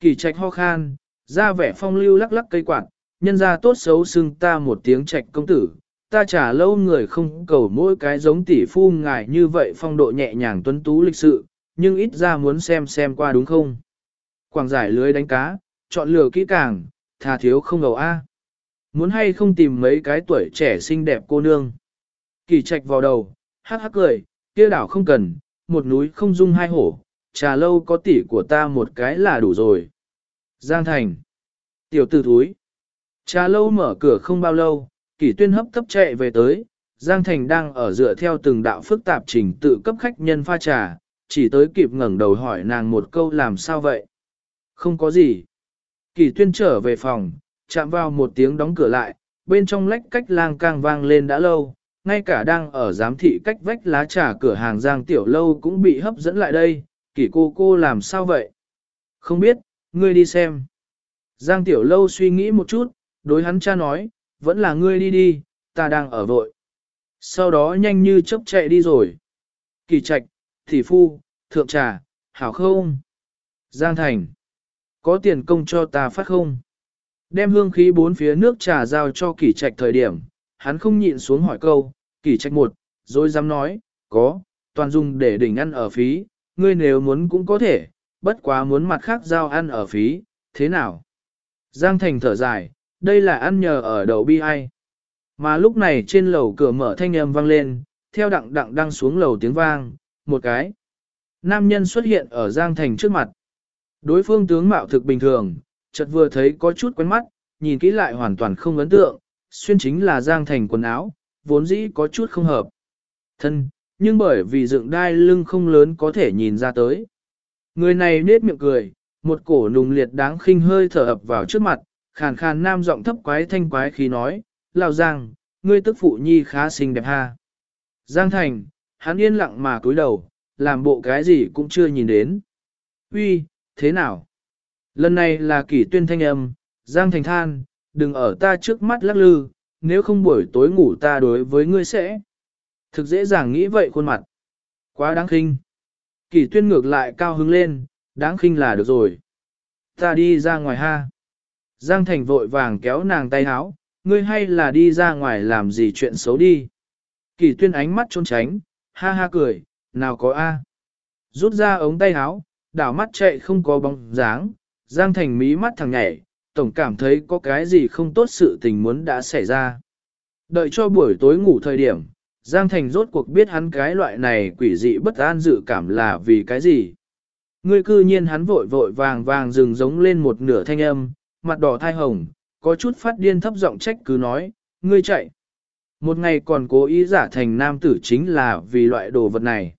Kỳ trạch ho khan, ra vẻ phong lưu lắc lắc cây quạt, nhân ra tốt xấu xưng ta một tiếng trạch công tử, ta trả lâu người không cầu mỗi cái giống tỷ phu ngài như vậy phong độ nhẹ nhàng tuấn tú lịch sự, nhưng ít ra muốn xem xem qua đúng không. Quảng giải lưới đánh cá, chọn lựa kỹ càng, thà thiếu không đầu A. Muốn hay không tìm mấy cái tuổi trẻ xinh đẹp cô nương. Kỳ trạch vào đầu, hắc hắc cười, kia đảo không cần, một núi không dung hai hổ, trà lâu có tỷ của ta một cái là đủ rồi. Giang Thành. Tiểu tử thúi. Trà lâu mở cửa không bao lâu, kỷ tuyên hấp tấp chạy về tới. Giang Thành đang ở dựa theo từng đạo phức tạp trình tự cấp khách nhân pha trà, chỉ tới kịp ngẩng đầu hỏi nàng một câu làm sao vậy. Không có gì. Kỷ tuyên trở về phòng, chạm vào một tiếng đóng cửa lại, bên trong lách cách lang càng vang lên đã lâu, ngay cả đang ở giám thị cách vách lá trà cửa hàng Giang Tiểu Lâu cũng bị hấp dẫn lại đây, kỷ cô cô làm sao vậy? Không biết, ngươi đi xem. Giang Tiểu Lâu suy nghĩ một chút, đối hắn cha nói, vẫn là ngươi đi đi, ta đang ở vội. Sau đó nhanh như chớp chạy đi rồi. Kỳ trạch, thị phu, thượng trà, hảo không? Giang Thành, có tiền công cho ta phát không? Đem hương khí bốn phía nước trà giao cho kỳ trạch thời điểm, hắn không nhịn xuống hỏi câu, kỳ trạch một, rồi dám nói, có, toàn dùng để đỉnh ăn ở phí, ngươi nếu muốn cũng có thể, bất quá muốn mặt khác giao ăn ở phí, thế nào? Giang Thành thở dài, đây là ăn nhờ ở đầu bi ai. Mà lúc này trên lầu cửa mở thanh âm vang lên, theo đặng đặng đang xuống lầu tiếng vang, một cái. Nam nhân xuất hiện ở Giang Thành trước mặt. Đối phương tướng mạo thực bình thường, chợt vừa thấy có chút quen mắt, nhìn kỹ lại hoàn toàn không ấn tượng, xuyên chính là Giang Thành quần áo, vốn dĩ có chút không hợp. Thân, nhưng bởi vì dựng đai lưng không lớn có thể nhìn ra tới. Người này nết miệng cười, một cổ nùng liệt đáng khinh hơi thở ập vào trước mặt, khàn khàn nam giọng thấp quái thanh quái khi nói, Lào Giang, ngươi tức phụ nhi khá xinh đẹp ha. Giang Thành, hắn yên lặng mà cúi đầu, làm bộ cái gì cũng chưa nhìn đến. Uy, thế nào? Lần này là kỷ tuyên thanh âm, Giang Thành than, đừng ở ta trước mắt lắc lư, nếu không buổi tối ngủ ta đối với ngươi sẽ. Thực dễ dàng nghĩ vậy khuôn mặt. Quá đáng khinh. Kỷ tuyên ngược lại cao hứng lên, đáng khinh là được rồi. Ta đi ra ngoài ha. Giang Thành vội vàng kéo nàng tay háo, ngươi hay là đi ra ngoài làm gì chuyện xấu đi. Kỷ tuyên ánh mắt trốn tránh, ha ha cười, nào có a. Rút ra ống tay háo, đảo mắt chạy không có bóng dáng, Giang Thành mí mắt thằng nhảy, tổng cảm thấy có cái gì không tốt sự tình muốn đã xảy ra. Đợi cho buổi tối ngủ thời điểm, Giang Thành rốt cuộc biết hắn cái loại này quỷ dị bất an dự cảm là vì cái gì. Ngươi cư nhiên hắn vội vội vàng vàng dừng giống lên một nửa thanh âm, mặt đỏ thai hồng, có chút phát điên thấp giọng trách cứ nói, ngươi chạy. Một ngày còn cố ý giả thành nam tử chính là vì loại đồ vật này.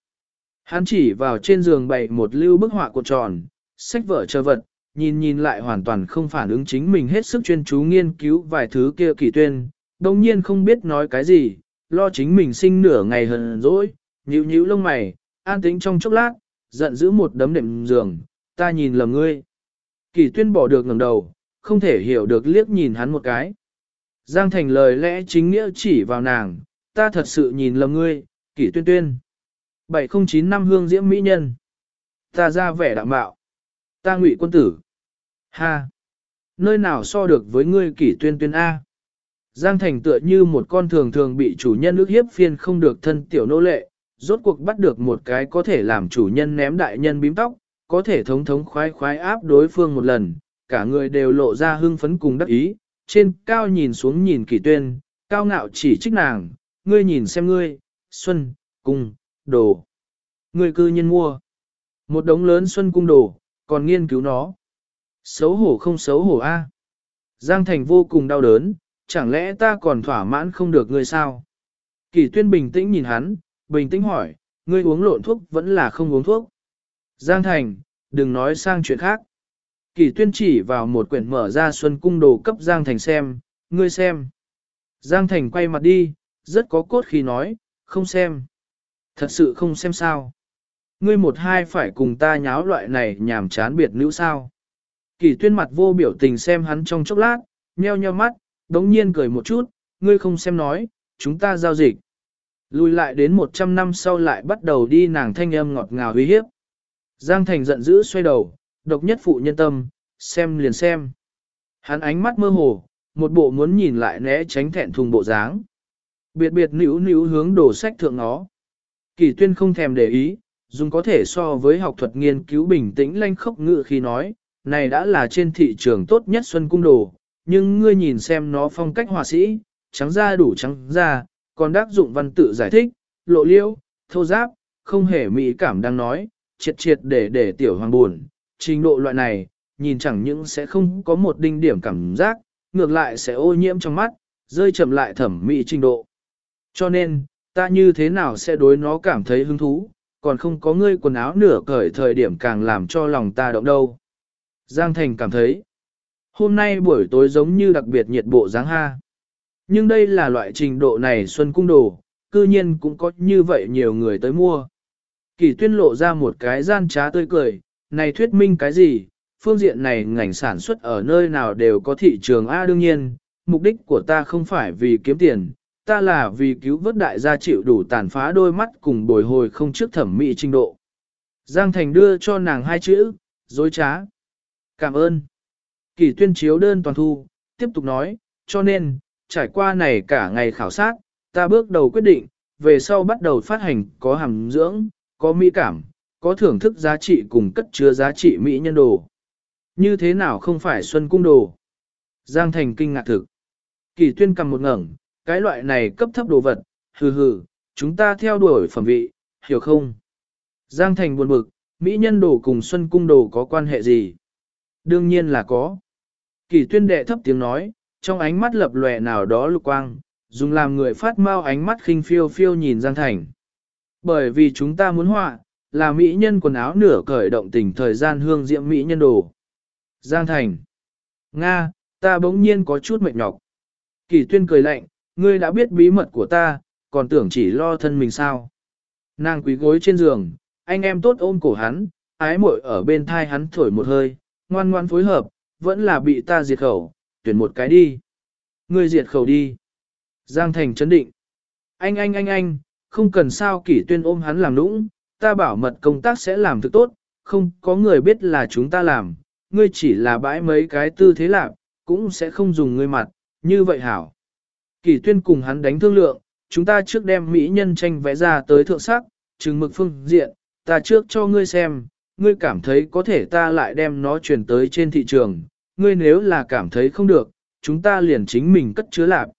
Hắn chỉ vào trên giường bày một lưu bức họa cuộn tròn, sách vở chờ vật, nhìn nhìn lại hoàn toàn không phản ứng chính mình hết sức chuyên chú nghiên cứu vài thứ kia kỳ tuyên, đồng nhiên không biết nói cái gì, lo chính mình sinh nửa ngày hờn dỗi, nhíu nhíu lông mày, an tĩnh trong chốc lát, giận dữ một đấm đệm giường, ta nhìn lầm ngươi. Kỳ tuyên bỏ được ngẩng đầu, không thể hiểu được liếc nhìn hắn một cái. Giang thành lời lẽ chính nghĩa chỉ vào nàng, ta thật sự nhìn lầm ngươi, kỳ tuyên tuyên. 709 năm hương diễm mỹ nhân. Ta ra vẻ đạm bạo. Ta ngụy quân tử. Ha! Nơi nào so được với ngươi kỷ tuyên tuyên A? Giang Thành tựa như một con thường thường bị chủ nhân ước hiếp phiên không được thân tiểu nô lệ, rốt cuộc bắt được một cái có thể làm chủ nhân ném đại nhân bím tóc, có thể thống thống khoái khoái áp đối phương một lần, cả người đều lộ ra hưng phấn cùng đắc ý, trên cao nhìn xuống nhìn kỷ tuyên, cao ngạo chỉ trích nàng, ngươi nhìn xem ngươi, xuân, cung, đồ. Ngươi cư nhiên mua. Một đống lớn xuân cung đồ, còn nghiên cứu nó. Xấu hổ không xấu hổ a. Giang Thành vô cùng đau đớn, chẳng lẽ ta còn thỏa mãn không được ngươi sao? Kỳ tuyên bình tĩnh nhìn hắn, bình tĩnh hỏi, ngươi uống lộn thuốc vẫn là không uống thuốc. Giang Thành, đừng nói sang chuyện khác. Kỳ tuyên chỉ vào một quyển mở ra xuân cung đồ cấp Giang Thành xem, ngươi xem. Giang Thành quay mặt đi, rất có cốt khi nói, không xem. Thật sự không xem sao. Ngươi một hai phải cùng ta nháo loại này nhảm chán biệt nữ sao. Kỳ tuyên mặt vô biểu tình xem hắn trong chốc lát, nheo nheo mắt, đống nhiên cười một chút, ngươi không xem nói, chúng ta giao dịch. Lùi lại đến 100 năm sau lại bắt đầu đi nàng thanh âm ngọt ngào uy hiếp. Giang Thành giận dữ xoay đầu, độc nhất phụ nhân tâm, xem liền xem. Hắn ánh mắt mơ hồ, một bộ muốn nhìn lại né tránh thẹn thùng bộ dáng. Biệt biệt níu níu hướng đổ sách thượng nó. Kỳ tuyên không thèm để ý, dùng có thể so với học thuật nghiên cứu bình tĩnh lanh khốc ngự khi nói, này đã là trên thị trường tốt nhất xuân cung đồ, nhưng ngươi nhìn xem nó phong cách họa sĩ, trắng da đủ trắng da, còn đắc dụng văn tự giải thích, lộ liễu, thô giáp, không hề mỹ cảm đang nói, triệt triệt để để tiểu hoàng buồn, trình độ loại này, nhìn chẳng những sẽ không có một đinh điểm cảm giác, ngược lại sẽ ô nhiễm trong mắt, rơi chậm lại thẩm mỹ trình độ. Cho nên, ta như thế nào sẽ đối nó cảm thấy hứng thú, còn không có ngươi quần áo nửa cởi thời điểm càng làm cho lòng ta động đâu. Giang Thành cảm thấy, hôm nay buổi tối giống như đặc biệt nhiệt bộ dáng ha. Nhưng đây là loại trình độ này xuân cung đồ, cư nhiên cũng có như vậy nhiều người tới mua. Kỳ tuyên lộ ra một cái gian trá tươi cười, này thuyết minh cái gì, phương diện này ngành sản xuất ở nơi nào đều có thị trường A đương nhiên, mục đích của ta không phải vì kiếm tiền, ta là vì cứu vớt đại gia chịu đủ tàn phá đôi mắt cùng bồi hồi không trước thẩm mỹ trình độ. Giang Thành đưa cho nàng hai chữ, dối trá. Cảm ơn. Kỳ tuyên chiếu đơn toàn thu, tiếp tục nói, cho nên, trải qua này cả ngày khảo sát, ta bước đầu quyết định, về sau bắt đầu phát hành có hàm dưỡng, có mỹ cảm, có thưởng thức giá trị cùng cất chứa giá trị mỹ nhân đồ. Như thế nào không phải xuân cung đồ? Giang Thành kinh ngạc thực. Kỳ tuyên cầm một ngẩng, cái loại này cấp thấp đồ vật, hừ hừ, chúng ta theo đuổi phẩm vị, hiểu không? Giang Thành buồn bực, mỹ nhân đồ cùng xuân cung đồ có quan hệ gì? Đương nhiên là có. Kỳ tuyên đệ thấp tiếng nói, trong ánh mắt lập lòe nào đó lục quang, dùng làm người phát mau ánh mắt khinh phiêu phiêu nhìn Giang Thành. Bởi vì chúng ta muốn họa, là mỹ nhân quần áo nửa cởi động tình thời gian hương diệm mỹ nhân đồ. Giang Thành. Nga, ta bỗng nhiên có chút mệt nhọc. Kỳ tuyên cười lạnh, ngươi đã biết bí mật của ta, còn tưởng chỉ lo thân mình sao. Nàng quý gối trên giường, anh em tốt ôm cổ hắn, ái muội ở bên thai hắn thổi một hơi, ngoan ngoan phối hợp, vẫn là bị ta diệt khẩu, tuyển một cái đi. Ngươi diệt khẩu đi. Giang Thành chấn định. Anh anh anh anh, không cần sao kỷ tuyên ôm hắn làm nũng, ta bảo mật công tác sẽ làm thực tốt, không có người biết là chúng ta làm, ngươi chỉ là bãi mấy cái tư thế lạc, cũng sẽ không dùng ngươi mặt, như vậy hảo. Kỷ tuyên cùng hắn đánh thương lượng, chúng ta trước đem mỹ nhân tranh vẽ ra tới thượng sắc, trừng mực phương diện, ta trước cho ngươi xem, ngươi cảm thấy có thể ta lại đem nó truyền tới trên thị trường, ngươi nếu là cảm thấy không được, chúng ta liền chính mình cất chứa lạp.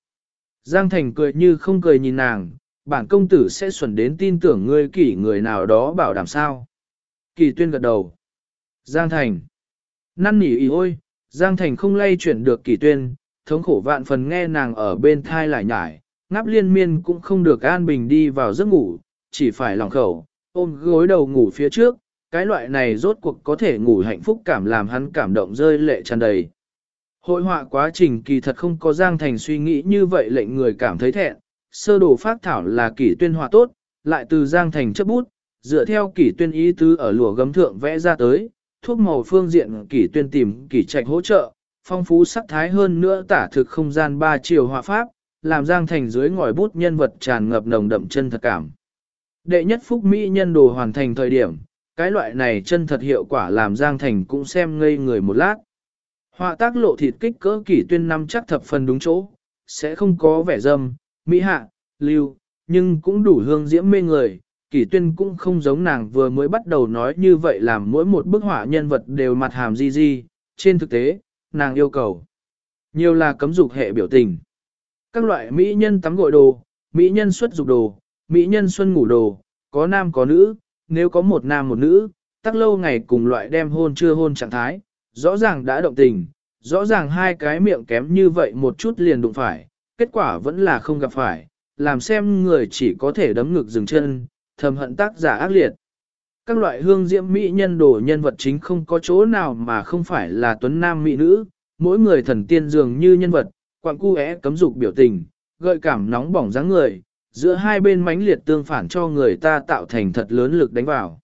Giang Thành cười như không cười nhìn nàng, bản công tử sẽ xuẩn đến tin tưởng ngươi kỷ người nào đó bảo đảm sao. Kỳ tuyên gật đầu. Giang Thành. Năn nỉ ý ôi, Giang Thành không lay chuyển được kỳ tuyên, thống khổ vạn phần nghe nàng ở bên thai lại nhải, ngáp liên miên cũng không được an bình đi vào giấc ngủ, chỉ phải lòng khẩu, ôm gối đầu ngủ phía trước, cái loại này rốt cuộc có thể ngủ hạnh phúc cảm làm hắn cảm động rơi lệ tràn đầy. Hội họa quá trình kỳ thật không có Giang Thành suy nghĩ như vậy lệnh người cảm thấy thẹn, sơ đồ phát thảo là kỷ tuyên họa tốt, lại từ Giang Thành chấp bút, dựa theo kỷ tuyên ý tứ ở lùa gấm thượng vẽ ra tới, thuốc màu phương diện kỷ tuyên tìm kỷ trạch hỗ trợ, phong phú sắc thái hơn nữa tả thực không gian ba chiều họa pháp, làm Giang Thành dưới ngòi bút nhân vật tràn ngập nồng đậm chân thật cảm. Đệ nhất phúc Mỹ nhân đồ hoàn thành thời điểm, cái loại này chân thật hiệu quả làm Giang Thành cũng xem ngây người một lát. Họa tác lộ thịt kích cỡ kỷ tuyên năm chắc thập phần đúng chỗ, sẽ không có vẻ dâm, mỹ hạ, lưu, nhưng cũng đủ hương diễm mê người. Kỷ tuyên cũng không giống nàng vừa mới bắt đầu nói như vậy làm mỗi một bức họa nhân vật đều mặt hàm di di, trên thực tế, nàng yêu cầu. Nhiều là cấm dục hệ biểu tình. Các loại mỹ nhân tắm gội đồ, mỹ nhân xuất dục đồ, mỹ nhân xuân ngủ đồ, có nam có nữ, nếu có một nam một nữ, tắc lâu ngày cùng loại đem hôn chưa hôn trạng thái, rõ ràng đã động tình, rõ ràng hai cái miệng kém như vậy một chút liền đụng phải, kết quả vẫn là không gặp phải, làm xem người chỉ có thể đấm ngực dừng chân, thầm hận tác giả ác liệt. Các loại hương diễm mỹ nhân đồ nhân vật chính không có chỗ nào mà không phải là tuấn nam mỹ nữ, mỗi người thần tiên dường như nhân vật, quặng cu é cấm dục biểu tình, gợi cảm nóng bỏng dáng người, giữa hai bên mãnh liệt tương phản cho người ta tạo thành thật lớn lực đánh vào.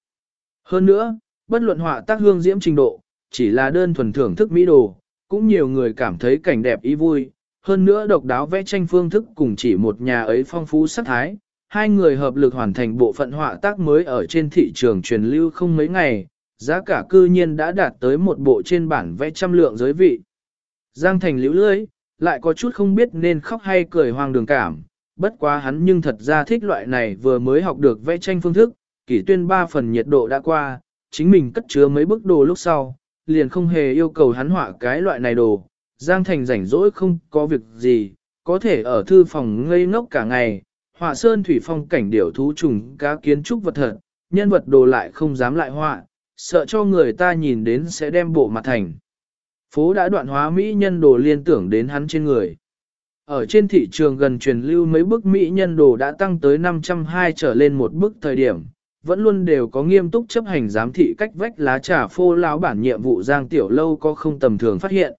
Hơn nữa, bất luận họa tác hương diễm trình độ, chỉ là đơn thuần thưởng thức mỹ đồ, cũng nhiều người cảm thấy cảnh đẹp ý vui, hơn nữa độc đáo vẽ tranh phương thức cùng chỉ một nhà ấy phong phú sắc thái, hai người hợp lực hoàn thành bộ phận họa tác mới ở trên thị trường truyền lưu không mấy ngày, giá cả cư nhiên đã đạt tới một bộ trên bản vẽ trăm lượng giới vị. Giang Thành liễu lưới, lại có chút không biết nên khóc hay cười hoang đường cảm, bất quá hắn nhưng thật ra thích loại này vừa mới học được vẽ tranh phương thức, kỷ tuyên ba phần nhiệt độ đã qua, chính mình cất chứa mấy bức đồ lúc sau, liền không hề yêu cầu hắn họa cái loại này đồ. Giang Thành rảnh rỗi không có việc gì, có thể ở thư phòng ngây ngốc cả ngày, họa sơn thủy phong cảnh điểu thú trùng cá kiến trúc vật thật, nhân vật đồ lại không dám lại họa, sợ cho người ta nhìn đến sẽ đem bộ mặt thành. Phố đã đoạn hóa Mỹ nhân đồ liên tưởng đến hắn trên người. Ở trên thị trường gần truyền lưu mấy bức Mỹ nhân đồ đã tăng tới 520 trở lên một bức thời điểm, vẫn luôn đều có nghiêm túc chấp hành giám thị cách vách lá trà phô lão bản nhiệm vụ Giang Tiểu Lâu có không tầm thường phát hiện.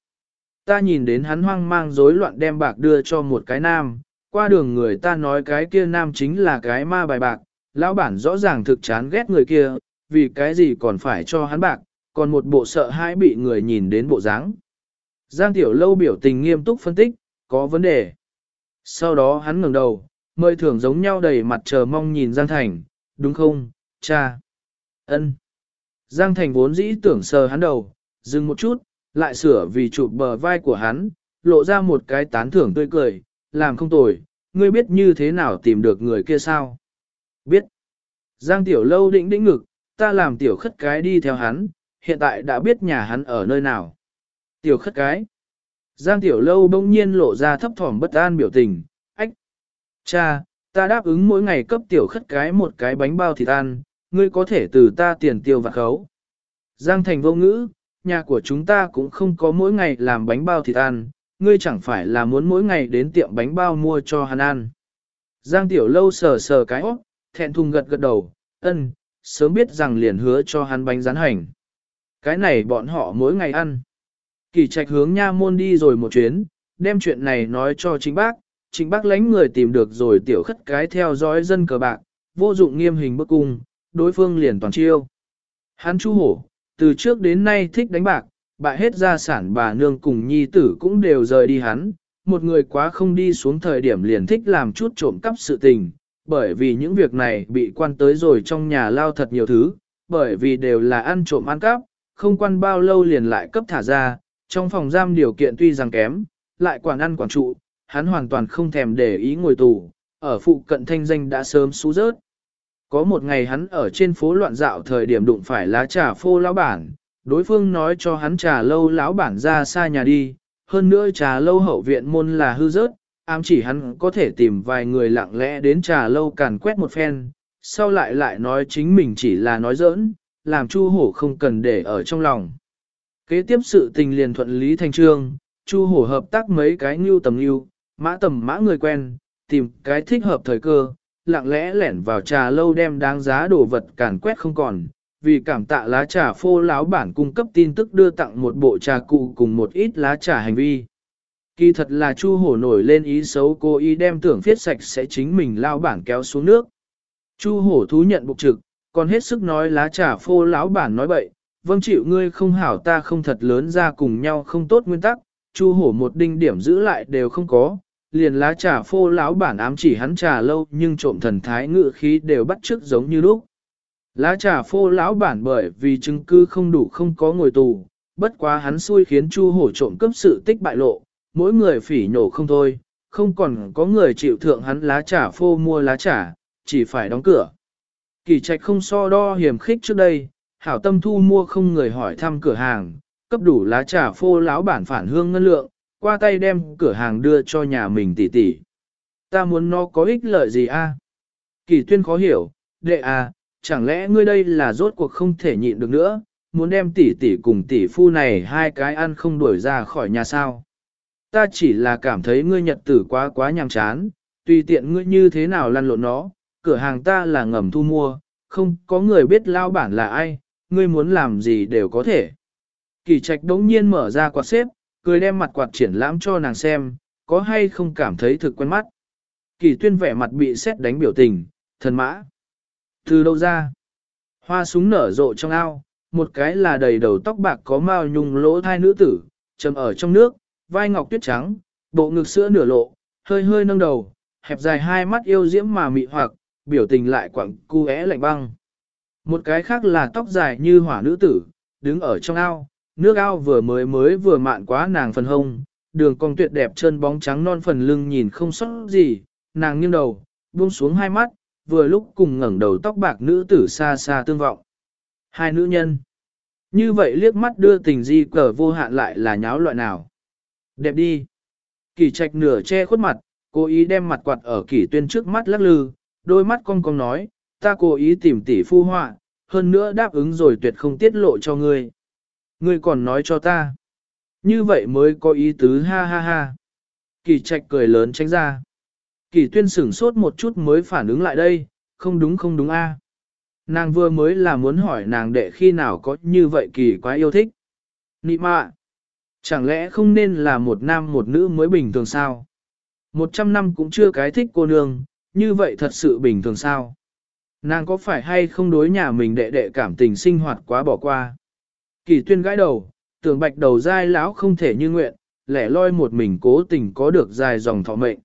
Ta nhìn đến hắn hoang mang rối loạn đem bạc đưa cho một cái nam, qua đường người ta nói cái kia nam chính là cái ma bài bạc, lão bản rõ ràng thực chán ghét người kia, vì cái gì còn phải cho hắn bạc, còn một bộ sợ hãi bị người nhìn đến bộ dáng. Giang Tiểu Lâu biểu tình nghiêm túc phân tích, có vấn đề. Sau đó hắn ngẩng đầu, mời thưởng giống nhau đầy mặt chờ mong nhìn Giang Thành, đúng không, cha? Ân. Giang Thành vốn dĩ tưởng sờ hắn đầu, dừng một chút, lại sửa vì chụp bờ vai của hắn, lộ ra một cái tán thưởng tươi cười, làm không tồi, ngươi biết như thế nào tìm được người kia sao? Biết. Giang Tiểu Lâu định đĩnh ngực, ta làm Tiểu khất cái đi theo hắn, hiện tại đã biết nhà hắn ở nơi nào. Tiểu khất cái. Giang Tiểu Lâu bỗng nhiên lộ ra thấp thỏm bất an biểu tình, ách. Cha, ta đáp ứng mỗi ngày cấp Tiểu khất cái một cái bánh bao thịt ăn, ngươi có thể từ ta tiền tiêu vặt khấu. Giang Thành vô ngữ, nhà của chúng ta cũng không có mỗi ngày làm bánh bao thịt ăn, ngươi chẳng phải là muốn mỗi ngày đến tiệm bánh bao mua cho hắn ăn. Giang Tiểu Lâu sờ sờ cái óc, thẹn thùng gật gật đầu, ân, sớm biết rằng liền hứa cho hắn bánh rán hành. Cái này bọn họ mỗi ngày ăn. Kỳ trạch hướng nha môn đi rồi một chuyến, đem chuyện này nói cho chính bác, chính bác lãnh người tìm được rồi tiểu khất cái theo dõi dân cờ bạc, vô dụng nghiêm hình bức cung, đối phương liền toàn chiêu. Hắn chu hổ, từ trước đến nay thích đánh bạc, bại hết gia sản bà nương cùng nhi tử cũng đều rời đi hắn, một người quá không đi xuống thời điểm liền thích làm chút trộm cắp sự tình, bởi vì những việc này bị quan tới rồi trong nhà lao thật nhiều thứ, bởi vì đều là ăn trộm ăn cắp, không quan bao lâu liền lại cấp thả ra, trong phòng giam điều kiện tuy rằng kém, lại quản ăn quản trụ, hắn hoàn toàn không thèm để ý ngồi tù, ở phụ cận thanh danh đã sớm xú rớt. Có một ngày hắn ở trên phố loạn dạo thời điểm đụng phải lá trà phô lão bản, đối phương nói cho hắn trà lâu lão bản ra xa nhà đi, hơn nữa trà lâu hậu viện môn là hư rớt, ám chỉ hắn có thể tìm vài người lặng lẽ đến trà lâu càn quét một phen, sau lại lại nói chính mình chỉ là nói giỡn, làm Chu Hổ không cần để ở trong lòng. Kế tiếp sự tình liền thuận lý thành trương, Chu Hổ hợp tác mấy cái ngưu tầm ngưu, mã tầm mã người quen, tìm cái thích hợp thời cơ, lặng lẽ lẻn vào trà lâu đem đáng giá đồ vật càn quét không còn, vì cảm tạ lá trà phô láo bản cung cấp tin tức đưa tặng một bộ trà cụ cùng một ít lá trà hành vi. Kỳ thật là Chu Hổ nổi lên ý xấu cô ý đem tưởng viết sạch sẽ chính mình lao bản kéo xuống nước. Chu Hổ thú nhận bục trực, còn hết sức nói lá trà phô láo bản nói bậy, vâng chịu ngươi không hảo ta không thật lớn ra cùng nhau không tốt nguyên tắc, Chu Hổ một đinh điểm giữ lại đều không có, liền lá trà phô lão bản ám chỉ hắn trà lâu nhưng trộm thần thái ngự khí đều bắt chước giống như lúc. Lá trà phô lão bản bởi vì chứng cứ không đủ không có ngồi tù, bất quá hắn xui khiến Chu Hổ trộm cướp sự tích bại lộ, mỗi người phỉ nhổ không thôi, không còn có người chịu thượng hắn lá trà phô mua lá trà, chỉ phải đóng cửa. Kỳ trạch không so đo hiểm khích trước đây, hảo tâm thu mua không người hỏi thăm cửa hàng, cấp đủ lá trà phô lão bản phản hương ngân lượng, qua tay đem cửa hàng đưa cho nhà mình tỷ tỷ. Ta muốn nó có ích lợi gì a? Kỳ tuyên khó hiểu, đệ à, chẳng lẽ ngươi đây là rốt cuộc không thể nhịn được nữa, muốn đem tỷ tỷ cùng tỷ phu này hai cái ăn không đuổi ra khỏi nhà sao? Ta chỉ là cảm thấy ngươi nhật tử quá quá nhàm chán, tùy tiện ngươi như thế nào lăn lộn nó, cửa hàng ta là ngầm thu mua, không có người biết lao bản là ai, ngươi muốn làm gì đều có thể. Kỳ trạch đống nhiên mở ra quạt xếp, cười đem mặt quạt triển lãm cho nàng xem, có hay không cảm thấy thực quen mắt. Kỳ tuyên vẻ mặt bị xét đánh biểu tình, thần mã. Từ đâu ra? Hoa súng nở rộ trong ao, một cái là đầy đầu tóc bạc có mao nhung lỗ thai nữ tử, trầm ở trong nước, vai ngọc tuyết trắng, bộ ngực sữa nửa lộ, hơi hơi nâng đầu, hẹp dài hai mắt yêu diễm mà mị hoặc, biểu tình lại quặng cu é lạnh băng. Một cái khác là tóc dài như hỏa nữ tử, đứng ở trong ao, nước ao vừa mới mới vừa mạn quá nàng phần hông, đường cong tuyệt đẹp chân bóng trắng non phần lưng nhìn không sót gì, nàng nghiêng đầu, buông xuống hai mắt, vừa lúc cùng ngẩng đầu tóc bạc nữ tử xa xa tương vọng. Hai nữ nhân. Như vậy liếc mắt đưa tình di cờ vô hạn lại là nháo loại nào. Đẹp đi. Kỳ trạch nửa che khuất mặt, cố ý đem mặt quạt ở kỳ tuyên trước mắt lắc lư, đôi mắt cong cong nói, ta cố ý tìm tỷ phu họa, hơn nữa đáp ứng rồi tuyệt không tiết lộ cho ngươi. Ngươi còn nói cho ta. Như vậy mới có ý tứ ha ha ha. Kỳ trạch cười lớn tránh ra. Kỳ tuyên sửng sốt một chút mới phản ứng lại đây, không đúng không đúng a. Nàng vừa mới là muốn hỏi nàng đệ khi nào có như vậy kỳ quá yêu thích. Nị mạ. Chẳng lẽ không nên là một nam một nữ mới bình thường sao? Một trăm năm cũng chưa cái thích cô nương, như vậy thật sự bình thường sao? Nàng có phải hay không đối nhà mình đệ đệ cảm tình sinh hoạt quá bỏ qua? Kỳ tuyên gãi đầu, tưởng bạch đầu dai lão không thể như nguyện, lẻ loi một mình cố tình có được dài dòng thọ mệnh.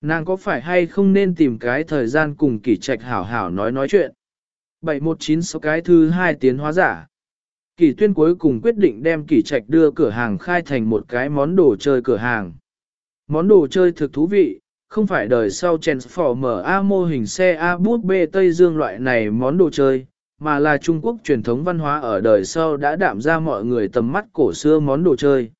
Nàng có phải hay không nên tìm cái thời gian cùng kỳ trạch hảo hảo nói nói chuyện? 7196 cái thứ hai tiến hóa giả. Kỳ tuyên cuối cùng quyết định đem kỳ trạch đưa cửa hàng khai thành một cái món đồ chơi cửa hàng. Món đồ chơi thực thú vị, không phải đời sau Transformer A mô hình xe A bút B Tây Dương loại này món đồ chơi, mà là Trung Quốc truyền thống văn hóa ở đời sau đã đạm ra mọi người tầm mắt cổ xưa món đồ chơi.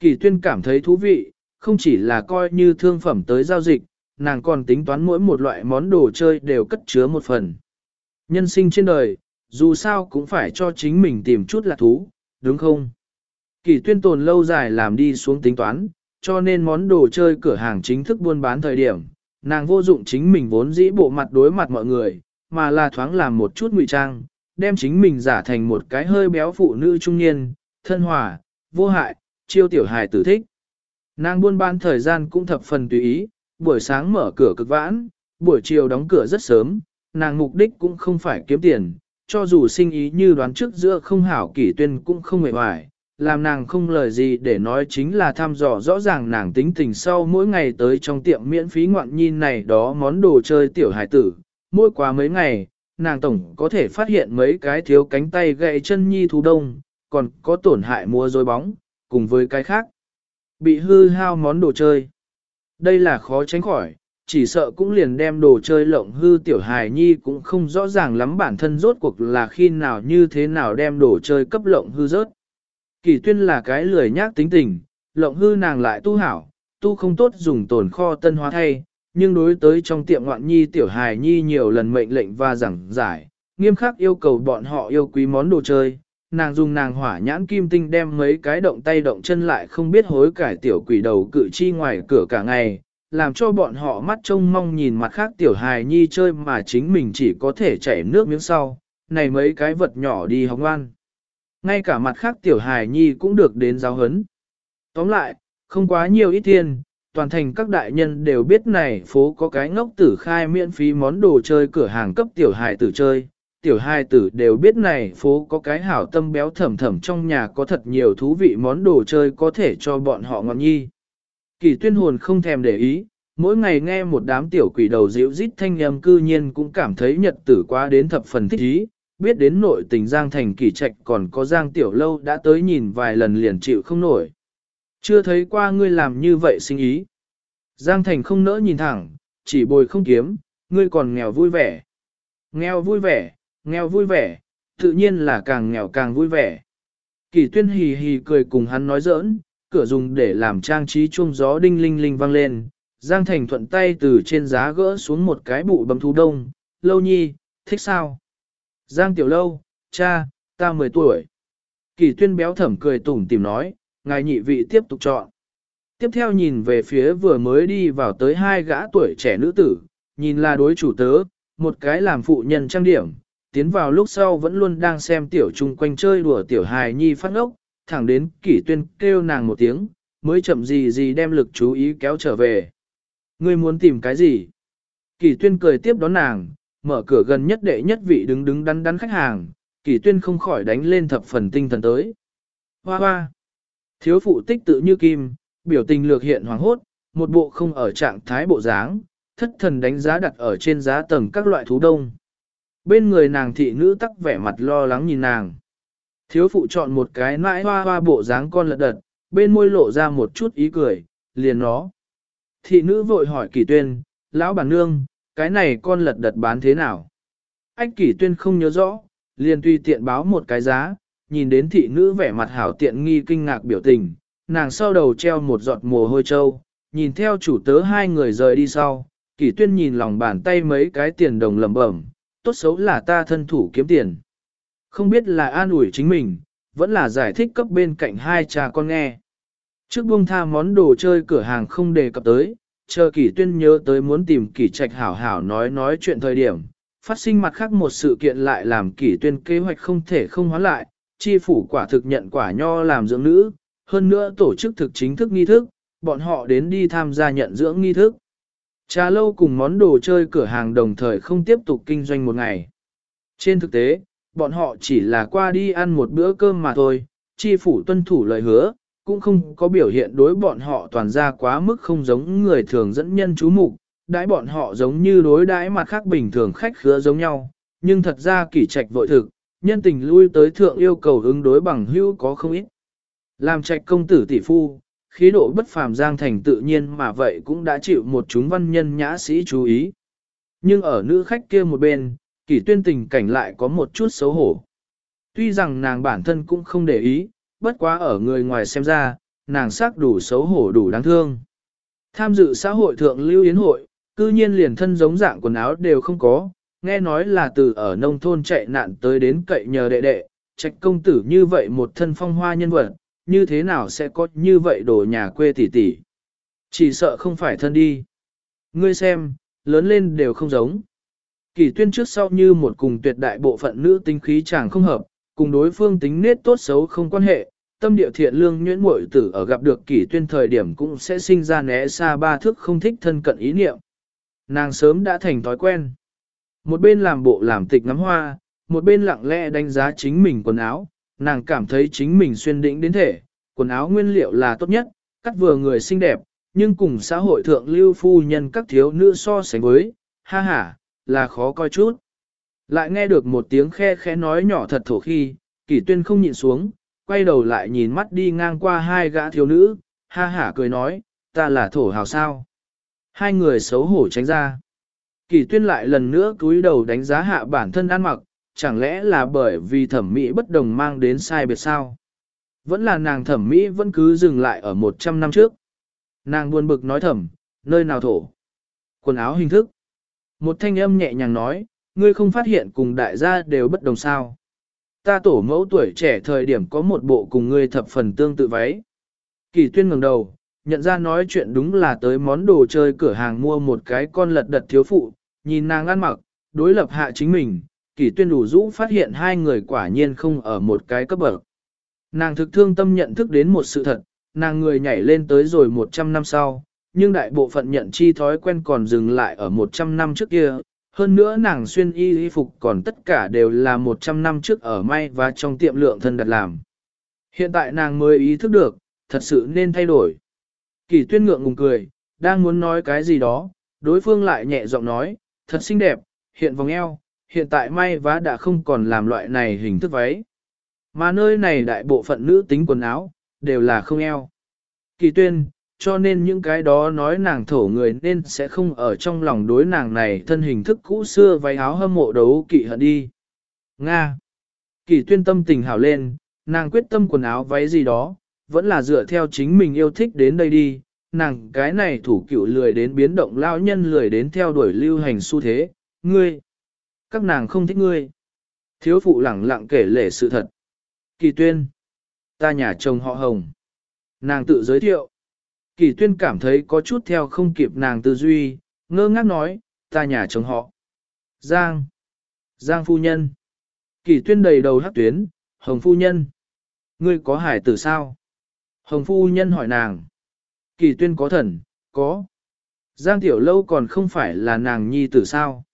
Kỳ tuyên cảm thấy thú vị, không chỉ là coi như thương phẩm tới giao dịch, nàng còn tính toán mỗi một loại món đồ chơi đều cất chứa một phần. Nhân sinh trên đời, dù sao cũng phải cho chính mình tìm chút là thú, đúng không? Kỳ tuyên tồn lâu dài làm đi xuống tính toán, cho nên món đồ chơi cửa hàng chính thức buôn bán thời điểm, nàng vô dụng chính mình vốn dĩ bộ mặt đối mặt mọi người, mà là thoáng làm một chút ngụy trang, đem chính mình giả thành một cái hơi béo phụ nữ trung niên, thân hòa, vô hại, chiêu tiểu hài tử thích. Nàng buôn bán thời gian cũng thập phần tùy ý, buổi sáng mở cửa cực vãn, buổi chiều đóng cửa rất sớm, nàng mục đích cũng không phải kiếm tiền, cho dù sinh ý như đoán trước giữa không hảo kỷ tuyên cũng không mệt hoài làm nàng không lời gì để nói chính là thăm dò rõ ràng nàng tính tình sau mỗi ngày tới trong tiệm miễn phí ngoạn nhìn này đó món đồ chơi tiểu hải tử, mỗi quá mấy ngày, nàng tổng có thể phát hiện mấy cái thiếu cánh tay gậy chân nhi thú đông, còn có tổn hại mua dối bóng, cùng với cái khác. Bị hư hao món đồ chơi. Đây là khó tránh khỏi, chỉ sợ cũng liền đem đồ chơi lộng hư tiểu hài nhi cũng không rõ ràng lắm bản thân rốt cuộc là khi nào như thế nào đem đồ chơi cấp lộng hư rớt. Kỳ tuyên là cái lười nhác tính tình, lộng hư nàng lại tu hảo, tu không tốt dùng tồn kho tân hóa thay, nhưng đối tới trong tiệm ngoạn nhi tiểu hài nhi nhiều lần mệnh lệnh và giảng giải, nghiêm khắc yêu cầu bọn họ yêu quý món đồ chơi. Nàng dùng nàng hỏa nhãn kim tinh đem mấy cái động tay động chân lại không biết hối cải tiểu quỷ đầu cự chi ngoài cửa cả ngày, làm cho bọn họ mắt trông mong nhìn mặt khác tiểu hài nhi chơi mà chính mình chỉ có thể chảy nước miếng sau, này mấy cái vật nhỏ đi hóng ngoan. Ngay cả mặt khác tiểu hài nhi cũng được đến giáo hấn. Tóm lại, không quá nhiều ít tiền, toàn thành các đại nhân đều biết này phố có cái ngốc tử khai miễn phí món đồ chơi cửa hàng cấp tiểu hài tử chơi. Tiểu hài tử đều biết này phố có cái hảo tâm béo thẩm thẩm trong nhà có thật nhiều thú vị món đồ chơi có thể cho bọn họ ngọn nhi. Kỳ tuyên hồn không thèm để ý, mỗi ngày nghe một đám tiểu quỷ đầu dịu rít thanh âm cư nhiên cũng cảm thấy nhật tử quá đến thập phần thích ý, biết đến nội tình Giang Thành kỳ trạch còn có Giang Tiểu Lâu đã tới nhìn vài lần liền chịu không nổi. Chưa thấy qua ngươi làm như vậy sinh ý. Giang Thành không nỡ nhìn thẳng, chỉ bồi không kiếm, ngươi còn nghèo vui vẻ. Nghèo vui vẻ, nghèo vui vẻ, tự nhiên là càng nghèo càng vui vẻ. Kỳ tuyên hì hì cười cùng hắn nói giỡn, cửa dùng để làm trang trí chuông gió đinh linh linh vang lên. Giang Thành thuận tay từ trên giá gỡ xuống một cái bụ bấm thú đông. Lâu nhi, thích sao? Giang Tiểu Lâu, cha, ta 10 tuổi. Kỳ tuyên béo thẩm cười tủm tìm nói, ngài nhị vị tiếp tục chọn. Tiếp theo nhìn về phía vừa mới đi vào tới hai gã tuổi trẻ nữ tử, nhìn là đối chủ tớ, một cái làm phụ nhân trang điểm, tiến vào lúc sau vẫn luôn đang xem tiểu chung quanh chơi đùa tiểu hài nhi phát ngốc, thẳng đến kỷ tuyên kêu nàng một tiếng, mới chậm gì gì đem lực chú ý kéo trở về. Ngươi muốn tìm cái gì? Kỷ tuyên cười tiếp đón nàng, mở cửa gần nhất đệ nhất vị đứng đứng đắn đắn khách hàng, kỷ tuyên không khỏi đánh lên thập phần tinh thần tới. Hoa hoa! Thiếu phụ tích tự như kim, biểu tình lược hiện hoàng hốt, một bộ không ở trạng thái bộ dáng, thất thần đánh giá đặt ở trên giá tầng các loại thú đông. Bên người nàng thị nữ tắc vẻ mặt lo lắng nhìn nàng. Thiếu phụ chọn một cái nãi hoa hoa bộ dáng con lật đật, bên môi lộ ra một chút ý cười, liền nó. Thị nữ vội hỏi kỳ tuyên, lão bản nương, cái này con lật đật bán thế nào? Ách kỷ tuyên không nhớ rõ, liền tùy tiện báo một cái giá, nhìn đến thị nữ vẻ mặt hảo tiện nghi kinh ngạc biểu tình, nàng sau đầu treo một giọt mồ hôi trâu, nhìn theo chủ tớ hai người rời đi sau, kỷ tuyên nhìn lòng bàn tay mấy cái tiền đồng lẩm bẩm, tốt xấu là ta thân thủ kiếm tiền. Không biết là an ủi chính mình, vẫn là giải thích cấp bên cạnh hai cha con nghe. Trước buông tha món đồ chơi cửa hàng không đề cập tới, chờ kỷ tuyên nhớ tới muốn tìm kỷ trạch hảo hảo nói nói chuyện thời điểm, phát sinh mặt khác một sự kiện lại làm kỷ tuyên kế hoạch không thể không hóa lại, chi phủ quả thực nhận quả nho làm dưỡng nữ, hơn nữa tổ chức thực chính thức nghi thức, bọn họ đến đi tham gia nhận dưỡng nghi thức. Trà lâu cùng món đồ chơi cửa hàng đồng thời không tiếp tục kinh doanh một ngày. Trên thực tế, bọn họ chỉ là qua đi ăn một bữa cơm mà thôi, chi phủ tuân thủ lời hứa, cũng không có biểu hiện đối bọn họ toàn ra quá mức không giống người thường dẫn nhân chú mục, đãi bọn họ giống như đối đãi mặt khác bình thường khách khứa giống nhau, nhưng thật ra kỷ trạch vội thực, nhân tình lui tới thượng yêu cầu ứng đối bằng hữu có không ít. Làm trạch công tử tỷ phu, khí độ bất phàm giang thành tự nhiên mà vậy cũng đã chịu một chúng văn nhân nhã sĩ chú ý. Nhưng ở nữ khách kia một bên, kỷ tuyên tình cảnh lại có một chút xấu hổ. Tuy rằng nàng bản thân cũng không để ý, bất quá ở người ngoài xem ra, nàng sắc đủ xấu hổ đủ đáng thương. Tham dự xã hội thượng lưu yến hội, cư nhiên liền thân giống dạng quần áo đều không có, nghe nói là từ ở nông thôn chạy nạn tới đến cậy nhờ đệ đệ, trạch công tử như vậy một thân phong hoa nhân vật, như thế nào sẽ có như vậy đồ nhà quê tỷ tỷ. Chỉ sợ không phải thân đi. Ngươi xem, lớn lên đều không giống. Kỳ tuyên trước sau như một cùng tuyệt đại bộ phận nữ tính khí chẳng không hợp, cùng đối phương tính nết tốt xấu không quan hệ, tâm địa thiện lương nhuyễn muội tử ở gặp được kỷ tuyên thời điểm cũng sẽ sinh ra né xa ba thước không thích thân cận ý niệm. Nàng sớm đã thành thói quen. Một bên làm bộ làm tịch ngắm hoa, một bên lặng lẽ đánh giá chính mình quần áo, nàng cảm thấy chính mình xuyên đỉnh đến thể, quần áo nguyên liệu là tốt nhất, cắt vừa người xinh đẹp, nhưng cùng xã hội thượng lưu phu nhân các thiếu nữ so sánh với, ha ha, là khó coi chút. Lại nghe được một tiếng khe khẽ nói nhỏ thật thổ khi, kỷ tuyên không nhịn xuống, quay đầu lại nhìn mắt đi ngang qua hai gã thiếu nữ, ha hả cười nói, ta là thổ hào sao. Hai người xấu hổ tránh ra. Kỷ tuyên lại lần nữa cúi đầu đánh giá hạ bản thân ăn mặc, chẳng lẽ là bởi vì thẩm mỹ bất đồng mang đến sai biệt sao? Vẫn là nàng thẩm mỹ vẫn cứ dừng lại ở 100 năm trước. Nàng buồn bực nói thầm, nơi nào thổ. Quần áo hình thức. Một thanh âm nhẹ nhàng nói, ngươi không phát hiện cùng đại gia đều bất đồng sao. Ta tổ mẫu tuổi trẻ thời điểm có một bộ cùng ngươi thập phần tương tự váy. Kỳ tuyên ngẩng đầu, nhận ra nói chuyện đúng là tới món đồ chơi cửa hàng mua một cái con lật đật thiếu phụ, nhìn nàng ăn mặc, đối lập hạ chính mình, kỳ tuyên đủ rũ phát hiện hai người quả nhiên không ở một cái cấp bậc. Nàng thực thương tâm nhận thức đến một sự thật, nàng người nhảy lên tới rồi 100 năm sau, nhưng đại bộ phận nhận chi thói quen còn dừng lại ở 100 năm trước kia. Hơn nữa nàng xuyên y y phục còn tất cả đều là 100 năm trước ở may và trong tiệm lượng thân đặt làm. Hiện tại nàng mới ý thức được, thật sự nên thay đổi. Kỳ tuyên ngượng ngùng cười, đang muốn nói cái gì đó, đối phương lại nhẹ giọng nói, thật xinh đẹp, hiện vòng eo, hiện tại may vá đã không còn làm loại này hình thức váy. Mà nơi này đại bộ phận nữ tính quần áo, đều là không eo. Kỳ tuyên, cho nên những cái đó nói nàng thổ người nên sẽ không ở trong lòng đối nàng này thân hình thức cũ xưa váy áo hâm mộ đấu kỵ hận đi. Nga. Kỳ tuyên tâm tình hảo lên, nàng quyết tâm quần áo váy gì đó, vẫn là dựa theo chính mình yêu thích đến đây đi, nàng cái này thủ cựu lười đến biến động lao nhân lười đến theo đuổi lưu hành xu thế, ngươi. Các nàng không thích ngươi. Thiếu phụ lẳng lặng kể lể sự thật. Kỳ tuyên. Ta nhà chồng họ hồng. Nàng tự giới thiệu. Kỳ tuyên cảm thấy có chút theo không kịp nàng tư duy, ngơ ngác nói, ta nhà chồng họ. Giang. Giang phu nhân. Kỳ tuyên đầy đầu hắc tuyến, hồng phu nhân. Ngươi có hải tử sao? Hồng phu nhân hỏi nàng. Kỳ tuyên có thần, có. Giang tiểu lâu còn không phải là nàng nhi tử sao?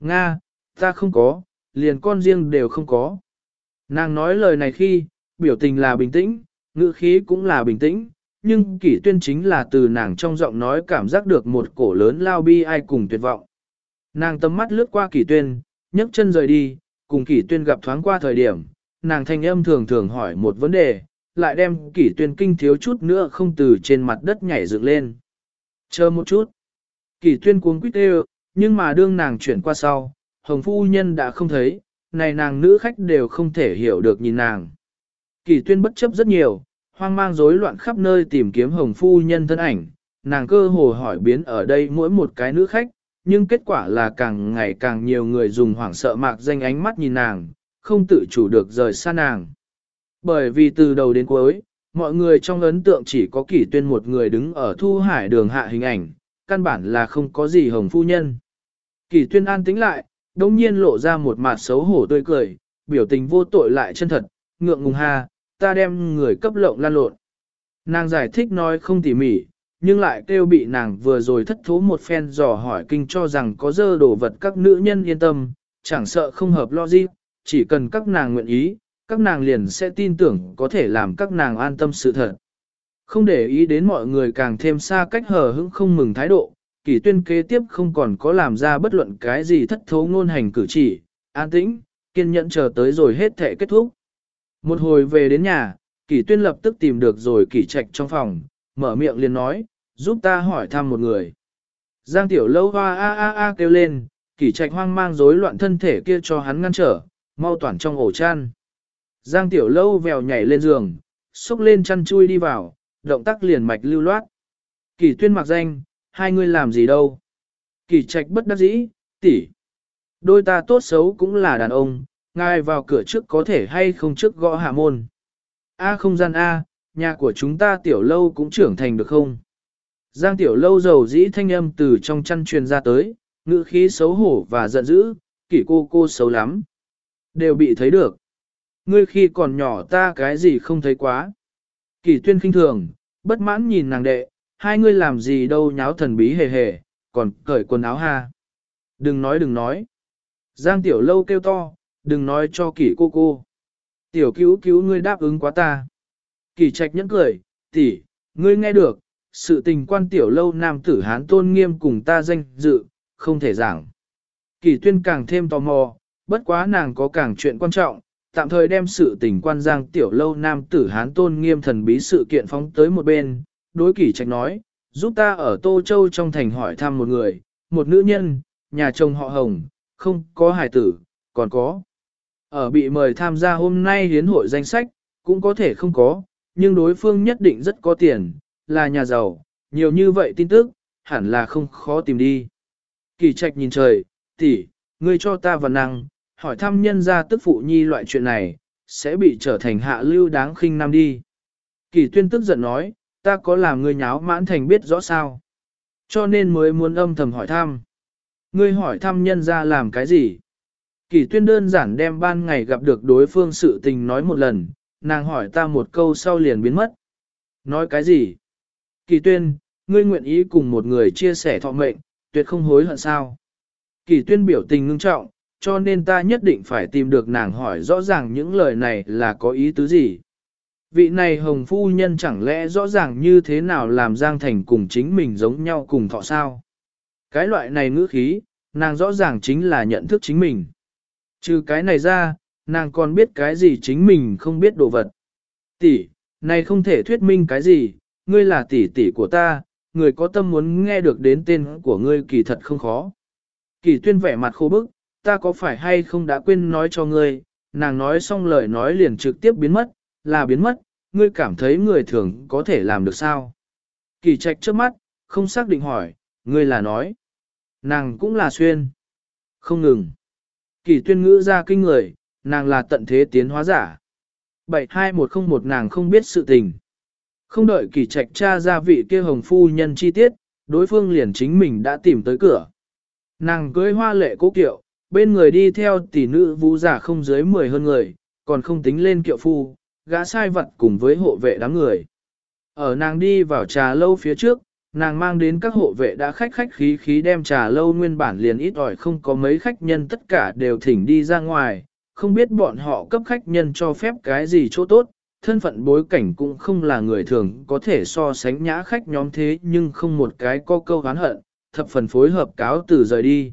Nga, ta không có, liền con riêng đều không có. Nàng nói lời này khi, biểu tình là bình tĩnh, ngữ khí cũng là bình tĩnh, nhưng kỷ tuyên chính là từ nàng trong giọng nói cảm giác được một cổ lớn lao bi ai cùng tuyệt vọng. Nàng tầm mắt lướt qua kỷ tuyên, nhấc chân rời đi, cùng kỷ tuyên gặp thoáng qua thời điểm, nàng thanh âm thường thường hỏi một vấn đề, lại đem kỷ tuyên kinh thiếu chút nữa không từ trên mặt đất nhảy dựng lên. Chờ một chút. Kỷ tuyên cuống quýt đều, nhưng mà đương nàng chuyển qua sau, hồng phu nhân đã không thấy, này nàng nữ khách đều không thể hiểu được nhìn nàng. Kỷ tuyên bất chấp rất nhiều, hoang mang rối loạn khắp nơi tìm kiếm hồng phu nhân thân ảnh, nàng cơ hồ hỏi biến ở đây mỗi một cái nữ khách, nhưng kết quả là càng ngày càng nhiều người dùng hoảng sợ mạc danh ánh mắt nhìn nàng, không tự chủ được rời xa nàng. Bởi vì từ đầu đến cuối, mọi người trong ấn tượng chỉ có kỷ tuyên một người đứng ở thu hải đường hạ hình ảnh, căn bản là không có gì hồng phu nhân. Kỷ tuyên an tính lại, đồng nhiên lộ ra một mặt xấu hổ tươi cười, biểu tình vô tội lại chân thật, ngượng ngùng ha, ta đem người cấp lộng lan lộn. Nàng giải thích nói không tỉ mỉ, nhưng lại kêu bị nàng vừa rồi thất thố một phen dò hỏi kinh cho rằng có dơ đồ vật các nữ nhân yên tâm, chẳng sợ không hợp logic, chỉ cần các nàng nguyện ý, các nàng liền sẽ tin tưởng có thể làm các nàng an tâm sự thật. Không để ý đến mọi người càng thêm xa cách hờ hững không mừng thái độ, kỳ tuyên kế tiếp không còn có làm ra bất luận cái gì thất thố ngôn hành cử chỉ, an tĩnh, kiên nhẫn chờ tới rồi hết thể kết thúc. Một hồi về đến nhà, kỷ tuyên lập tức tìm được rồi kỷ trạch trong phòng, mở miệng liền nói, giúp ta hỏi thăm một người. Giang tiểu lâu hoa a a a kêu lên, kỷ trạch hoang mang rối loạn thân thể kia cho hắn ngăn trở, mau toàn trong ổ chăn. Giang tiểu lâu vèo nhảy lên giường, xúc lên chăn chui đi vào, động tác liền mạch lưu loát. Kỷ tuyên mặc danh, hai người làm gì đâu. Kỷ trạch bất đắc dĩ, tỷ. Đôi ta tốt xấu cũng là đàn ông, ngài vào cửa trước có thể hay không trước gõ hạ môn. A không gian A, nhà của chúng ta tiểu lâu cũng trưởng thành được không? Giang tiểu lâu dầu dĩ thanh âm từ trong chăn truyền ra tới, ngữ khí xấu hổ và giận dữ, kỷ cô cô xấu lắm. Đều bị thấy được. Ngươi khi còn nhỏ ta cái gì không thấy quá. Kỷ tuyên khinh thường, bất mãn nhìn nàng đệ, hai ngươi làm gì đâu nháo thần bí hề hề, còn cởi quần áo ha. Đừng nói đừng nói. Giang tiểu lâu kêu to, đừng nói cho kỷ cô cô. Tiểu cứu cứu ngươi đáp ứng quá ta. Kỷ trạch nhẫn cười, tỷ, ngươi nghe được, sự tình quan tiểu lâu nam tử hán tôn nghiêm cùng ta danh dự, không thể giảng. Kỷ tuyên càng thêm tò mò, bất quá nàng có càng chuyện quan trọng, tạm thời đem sự tình quan giang tiểu lâu nam tử hán tôn nghiêm thần bí sự kiện phóng tới một bên, đối kỷ trạch nói, giúp ta ở Tô Châu trong thành hỏi thăm một người, một nữ nhân, nhà chồng họ Hồng, không có hài tử, còn có. Ở bị mời tham gia hôm nay hiến hội danh sách, cũng có thể không có, nhưng đối phương nhất định rất có tiền, là nhà giàu, nhiều như vậy tin tức, hẳn là không khó tìm đi. Kỳ trạch nhìn trời, tỷ, ngươi cho ta vào năng, hỏi thăm nhân gia tức phụ nhi loại chuyện này, sẽ bị trở thành hạ lưu đáng khinh nam đi. Kỳ tuyên tức giận nói, ta có làm ngươi nháo mãn thành biết rõ sao. Cho nên mới muốn âm thầm hỏi thăm. Ngươi hỏi thăm nhân gia làm cái gì? Kỳ tuyên đơn giản đem ban ngày gặp được đối phương sự tình nói một lần, nàng hỏi ta một câu sau liền biến mất. Nói cái gì? Kỳ tuyên, ngươi nguyện ý cùng một người chia sẻ thọ mệnh, tuyệt không hối hận sao? Kỳ tuyên biểu tình ngưng trọng, cho nên ta nhất định phải tìm được nàng hỏi rõ ràng những lời này là có ý tứ gì. Vị này hồng phu nhân chẳng lẽ rõ ràng như thế nào làm Giang Thành cùng chính mình giống nhau cùng thọ sao? Cái loại này ngữ khí, nàng rõ ràng chính là nhận thức chính mình. Trừ cái này ra, nàng còn biết cái gì chính mình không biết đồ vật. Tỷ, này không thể thuyết minh cái gì, ngươi là tỷ tỷ của ta, người có tâm muốn nghe được đến tên của ngươi kỳ thật không khó. Kỳ tuyên vẻ mặt khô bức, ta có phải hay không đã quên nói cho ngươi, nàng nói xong lời nói liền trực tiếp biến mất, là biến mất, ngươi cảm thấy người thường có thể làm được sao? Kỳ trạch trước mắt, không xác định hỏi, ngươi là nói. Nàng cũng là xuyên. Không ngừng. Kỳ tuyên ngữ ra kinh người, nàng là tận thế tiến hóa giả. 72101 nàng không biết sự tình. Không đợi kỳ trạch cha ra vị kia hồng phu nhân chi tiết, đối phương liền chính mình đã tìm tới cửa. Nàng cưới hoa lệ cố kiệu, bên người đi theo tỷ nữ vũ giả không dưới 10 hơn người, còn không tính lên kiệu phu, gã sai vật cùng với hộ vệ đám người. Ở nàng đi vào trà lâu phía trước, nàng mang đến các hộ vệ đã khách khách khí khí đem trà lâu nguyên bản liền ít ỏi không có mấy khách nhân tất cả đều thỉnh đi ra ngoài, không biết bọn họ cấp khách nhân cho phép cái gì chỗ tốt, thân phận bối cảnh cũng không là người thường có thể so sánh nhã khách nhóm thế nhưng không một cái có câu hán hận, thập phần phối hợp cáo từ rời đi.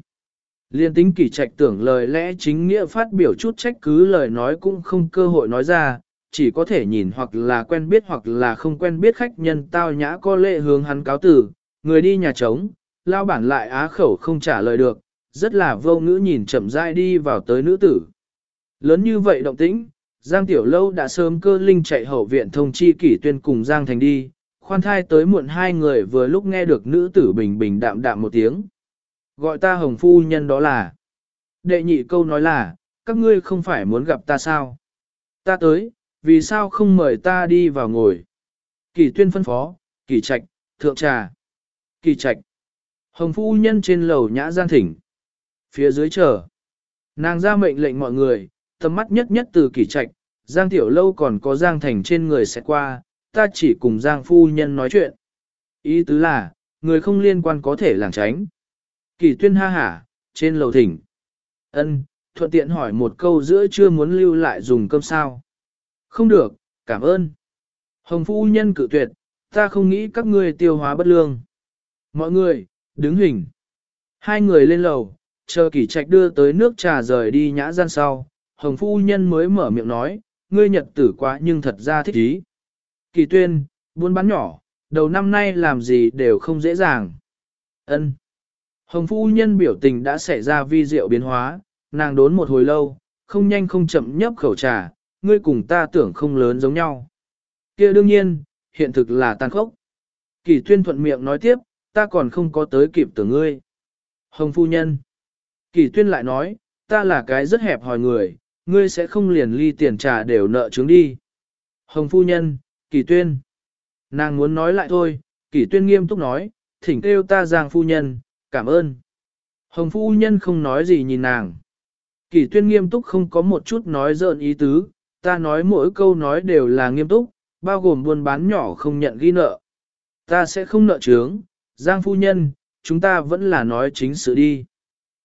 Liên tính kỳ trạch tưởng lời lẽ chính nghĩa phát biểu chút trách cứ lời nói cũng không cơ hội nói ra, chỉ có thể nhìn hoặc là quen biết hoặc là không quen biết khách nhân tao nhã có lệ hướng hắn cáo tử, người đi nhà trống, lao bản lại á khẩu không trả lời được, rất là vô ngữ nhìn chậm rãi đi vào tới nữ tử. Lớn như vậy động tĩnh, Giang Tiểu Lâu đã sớm cơ linh chạy hậu viện thông chi kỷ tuyên cùng Giang Thành đi, khoan thai tới muộn hai người vừa lúc nghe được nữ tử bình bình đạm đạm một tiếng. Gọi ta hồng phu nhân đó là. Đệ nhị câu nói là, các ngươi không phải muốn gặp ta sao? Ta tới, vì sao không mời ta đi vào ngồi? Kỳ tuyên phân phó, kỳ trạch, thượng trà. Kỳ trạch. Hồng phu nhân trên lầu nhã gian thỉnh. Phía dưới chờ. Nàng ra mệnh lệnh mọi người, tầm mắt nhất nhất từ kỳ trạch, Giang Tiểu Lâu còn có Giang Thành trên người sẽ qua, ta chỉ cùng Giang Phu Nhân nói chuyện. Ý tứ là, người không liên quan có thể làng tránh. Kỳ tuyên ha hả, trên lầu thỉnh. ân thuận tiện hỏi một câu giữa chưa muốn lưu lại dùng cơm sao. Không được, cảm ơn. Hồng Phu Nhân cự tuyệt, ta không nghĩ các ngươi tiêu hóa bất lương. Mọi người, đứng hình. Hai người lên lầu, chờ kỷ trạch đưa tới nước trà rời đi nhã gian sau. Hồng Phu Nhân mới mở miệng nói, ngươi nhật tử quá nhưng thật ra thích ý. Kỳ tuyên, buôn bán nhỏ, đầu năm nay làm gì đều không dễ dàng. Ân. Hồng phu nhân biểu tình đã xảy ra vi diệu biến hóa, nàng đốn một hồi lâu, không nhanh không chậm nhấp khẩu trà, ngươi cùng ta tưởng không lớn giống nhau. kia đương nhiên, hiện thực là tàn khốc. Kỳ tuyên thuận miệng nói tiếp, ta còn không có tới kịp tưởng ngươi. Hồng phu nhân. Kỳ tuyên lại nói, ta là cái rất hẹp hòi người, ngươi sẽ không liền ly tiền trà đều nợ chứng đi. Hồng phu nhân, kỳ tuyên. Nàng muốn nói lại thôi, kỳ tuyên nghiêm túc nói, thỉnh kêu ta giang phu nhân, cảm ơn. Hồng phu nhân không nói gì nhìn nàng. Kỳ tuyên nghiêm túc không có một chút nói dợn ý tứ, ta nói mỗi câu nói đều là nghiêm túc, bao gồm buôn bán nhỏ không nhận ghi nợ. Ta sẽ không nợ trướng, giang phu nhân, chúng ta vẫn là nói chính sự đi.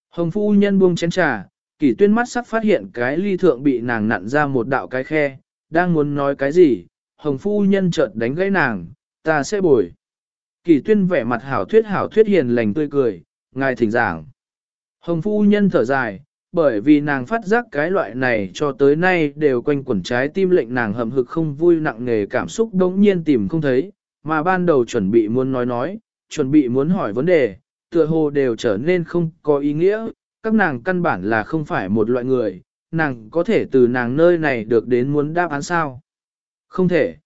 Hồng phu nhân buông chén trà, Kỷ tuyên mắt sắc phát hiện cái ly thượng bị nàng nặn ra một đạo cái khe, đang muốn nói cái gì, hồng phu nhân chợt đánh gãy nàng, ta sẽ bồi. Kỷ tuyên vẻ mặt hảo thuyết hảo thuyết hiền lành tươi cười, ngài thỉnh giảng. Hồng phu nhân thở dài, bởi vì nàng phát giác cái loại này cho tới nay đều quanh quẩn trái tim lệnh nàng hầm hực không vui nặng nề cảm xúc đống nhiên tìm không thấy, mà ban đầu chuẩn bị muốn nói nói, chuẩn bị muốn hỏi vấn đề, tựa hồ đều trở nên không có ý nghĩa, các nàng căn bản là không phải một loại người, nàng có thể từ nàng nơi này được đến muốn đáp án sao? Không thể.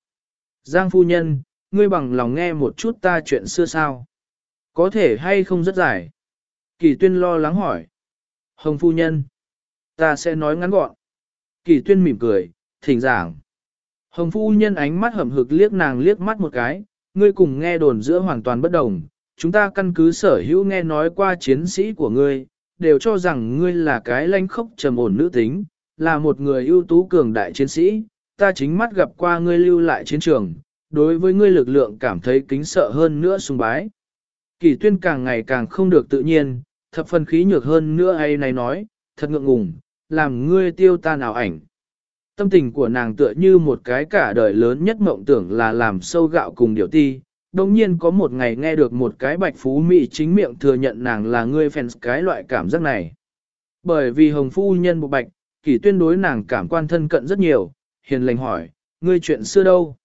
Giang phu nhân, ngươi bằng lòng nghe một chút ta chuyện xưa sao? Có thể hay không rất dài? Kỳ tuyên lo lắng hỏi. Hồng phu nhân. Ta sẽ nói ngắn gọn. Kỳ tuyên mỉm cười, thỉnh giảng. Hồng phu nhân ánh mắt hầm hực liếc nàng liếc mắt một cái, ngươi cùng nghe đồn giữa hoàn toàn bất đồng. Chúng ta căn cứ sở hữu nghe nói qua chiến sĩ của ngươi, đều cho rằng ngươi là cái lanh khốc trầm ổn nữ tính, là một người ưu tú cường đại chiến sĩ. Ta chính mắt gặp qua ngươi lưu lại chiến trường, đối với ngươi lực lượng cảm thấy kính sợ hơn nữa sùng bái. Kỳ tuyên càng ngày càng không được tự nhiên, thập phần khí nhược hơn nữa hay này nói, thật ngượng ngùng, làm ngươi tiêu tan nào ảnh. Tâm tình của nàng tựa như một cái cả đời lớn nhất mộng tưởng là làm sâu gạo cùng điều ti. Đồng nhiên có một ngày nghe được một cái bạch phú mỹ chính miệng thừa nhận nàng là ngươi fans cái loại cảm giác này. Bởi vì hồng phu nhân bộ bạch, kỳ tuyên đối nàng cảm quan thân cận rất nhiều, hiền lành hỏi, ngươi chuyện xưa đâu?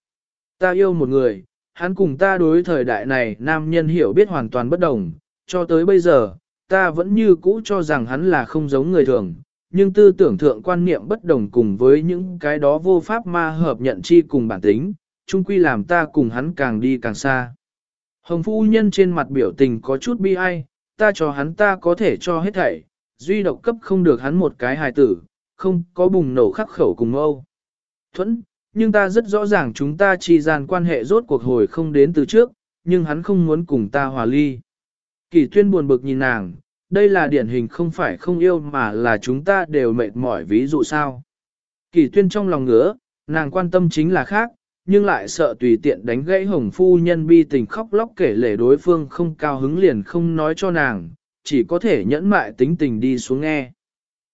Ta yêu một người, hắn cùng ta đối thời đại này nam nhân hiểu biết hoàn toàn bất đồng, cho tới bây giờ, ta vẫn như cũ cho rằng hắn là không giống người thường, nhưng tư tưởng thượng quan niệm bất đồng cùng với những cái đó vô pháp ma hợp nhận chi cùng bản tính, chung quy làm ta cùng hắn càng đi càng xa. Hồng phu nhân trên mặt biểu tình có chút bi ai, ta cho hắn ta có thể cho hết thảy, duy độc cấp không được hắn một cái hài tử, không có bùng nổ khắc khẩu cùng âu. Thuẫn, nhưng ta rất rõ ràng chúng ta chi gian quan hệ rốt cuộc hồi không đến từ trước, nhưng hắn không muốn cùng ta hòa ly. Kỳ tuyên buồn bực nhìn nàng, đây là điển hình không phải không yêu mà là chúng ta đều mệt mỏi ví dụ sao. Kỳ tuyên trong lòng ngứa, nàng quan tâm chính là khác, nhưng lại sợ tùy tiện đánh gãy hồng phu nhân bi tình khóc lóc kể lể đối phương không cao hứng liền không nói cho nàng, chỉ có thể nhẫn mại tính tình đi xuống nghe.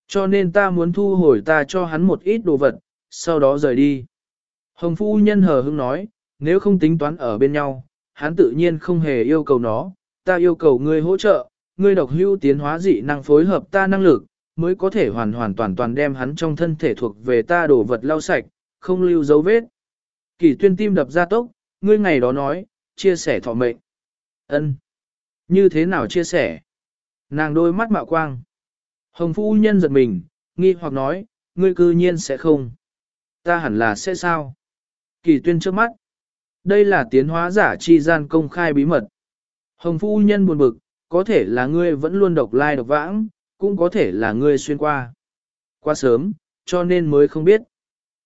Cho nên ta muốn thu hồi ta cho hắn một ít đồ vật, sau đó rời đi. Hồng phu nhân hờ hững nói, nếu không tính toán ở bên nhau, hắn tự nhiên không hề yêu cầu nó, ta yêu cầu ngươi hỗ trợ, ngươi độc hưu tiến hóa dị năng phối hợp ta năng lực, mới có thể hoàn hoàn toàn toàn đem hắn trong thân thể thuộc về ta đổ vật lau sạch, không lưu dấu vết. Kỳ tuyên tim đập ra tốc, ngươi ngày đó nói, chia sẻ thọ mệnh. ân Như thế nào chia sẻ? Nàng đôi mắt mạo quang. Hồng phu nhân giật mình, nghi hoặc nói, ngươi cư nhiên sẽ không. Ta hẳn là sẽ sao? Kỳ tuyên trước mắt. Đây là tiến hóa giả chi gian công khai bí mật. Hồng phu nhân buồn bực, có thể là ngươi vẫn luôn độc lai độc vãng, cũng có thể là ngươi xuyên qua. Quá sớm, cho nên mới không biết.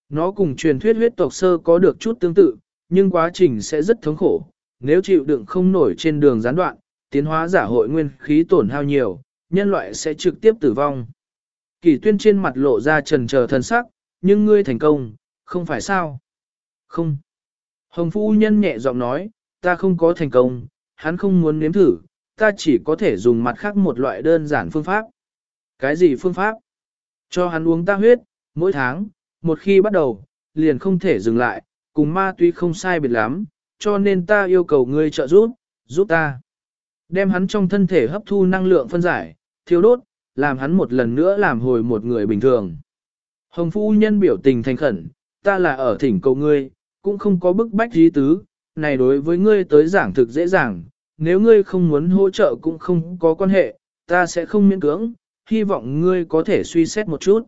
Nó cùng truyền thuyết huyết tộc sơ có được chút tương tự, nhưng quá trình sẽ rất thống khổ. Nếu chịu đựng không nổi trên đường gián đoạn, tiến hóa giả hội nguyên khí tổn hao nhiều, nhân loại sẽ trực tiếp tử vong. Kỳ tuyên trên mặt lộ ra trần chờ thân sắc, nhưng ngươi thành công, không phải sao? Không. Hồng phu nhân nhẹ giọng nói, ta không có thành công, hắn không muốn nếm thử, ta chỉ có thể dùng mặt khác một loại đơn giản phương pháp. Cái gì phương pháp? Cho hắn uống ta huyết, mỗi tháng, một khi bắt đầu, liền không thể dừng lại, cùng ma tuy không sai biệt lắm, cho nên ta yêu cầu ngươi trợ giúp, giúp ta. Đem hắn trong thân thể hấp thu năng lượng phân giải, thiêu đốt, làm hắn một lần nữa làm hồi một người bình thường. Hồng phu nhân biểu tình thành khẩn, ta là ở thỉnh cầu ngươi, cũng không có bức bách dí tứ, này đối với ngươi tới giảng thực dễ dàng, nếu ngươi không muốn hỗ trợ cũng không có quan hệ, ta sẽ không miễn cưỡng, hy vọng ngươi có thể suy xét một chút.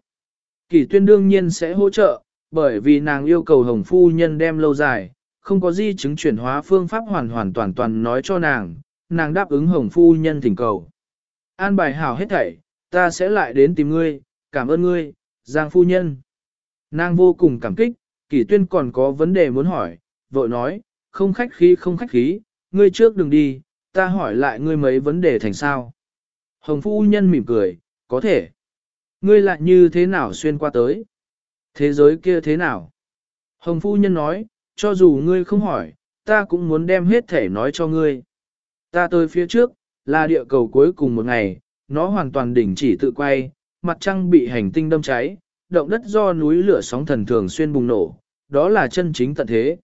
Kỳ tuyên đương nhiên sẽ hỗ trợ, bởi vì nàng yêu cầu hồng phu nhân đem lâu dài, không có di chứng chuyển hóa phương pháp hoàn hoàn toàn toàn nói cho nàng, nàng đáp ứng hồng phu nhân thỉnh cầu. An bài hảo hết thảy, ta sẽ lại đến tìm ngươi, cảm ơn ngươi, Giang phu nhân. Nàng vô cùng cảm kích, kỳ tuyên còn có vấn đề muốn hỏi, vội nói, không khách khí không khách khí, ngươi trước đừng đi, ta hỏi lại ngươi mấy vấn đề thành sao. Hồng phu nhân mỉm cười, có thể. Ngươi lại như thế nào xuyên qua tới? Thế giới kia thế nào? Hồng phu nhân nói, cho dù ngươi không hỏi, ta cũng muốn đem hết thể nói cho ngươi. Ta tới phía trước, là địa cầu cuối cùng một ngày, nó hoàn toàn đỉnh chỉ tự quay, mặt trăng bị hành tinh đâm cháy, động đất do núi lửa sóng thần thường xuyên bùng nổ, đó là chân chính tận thế.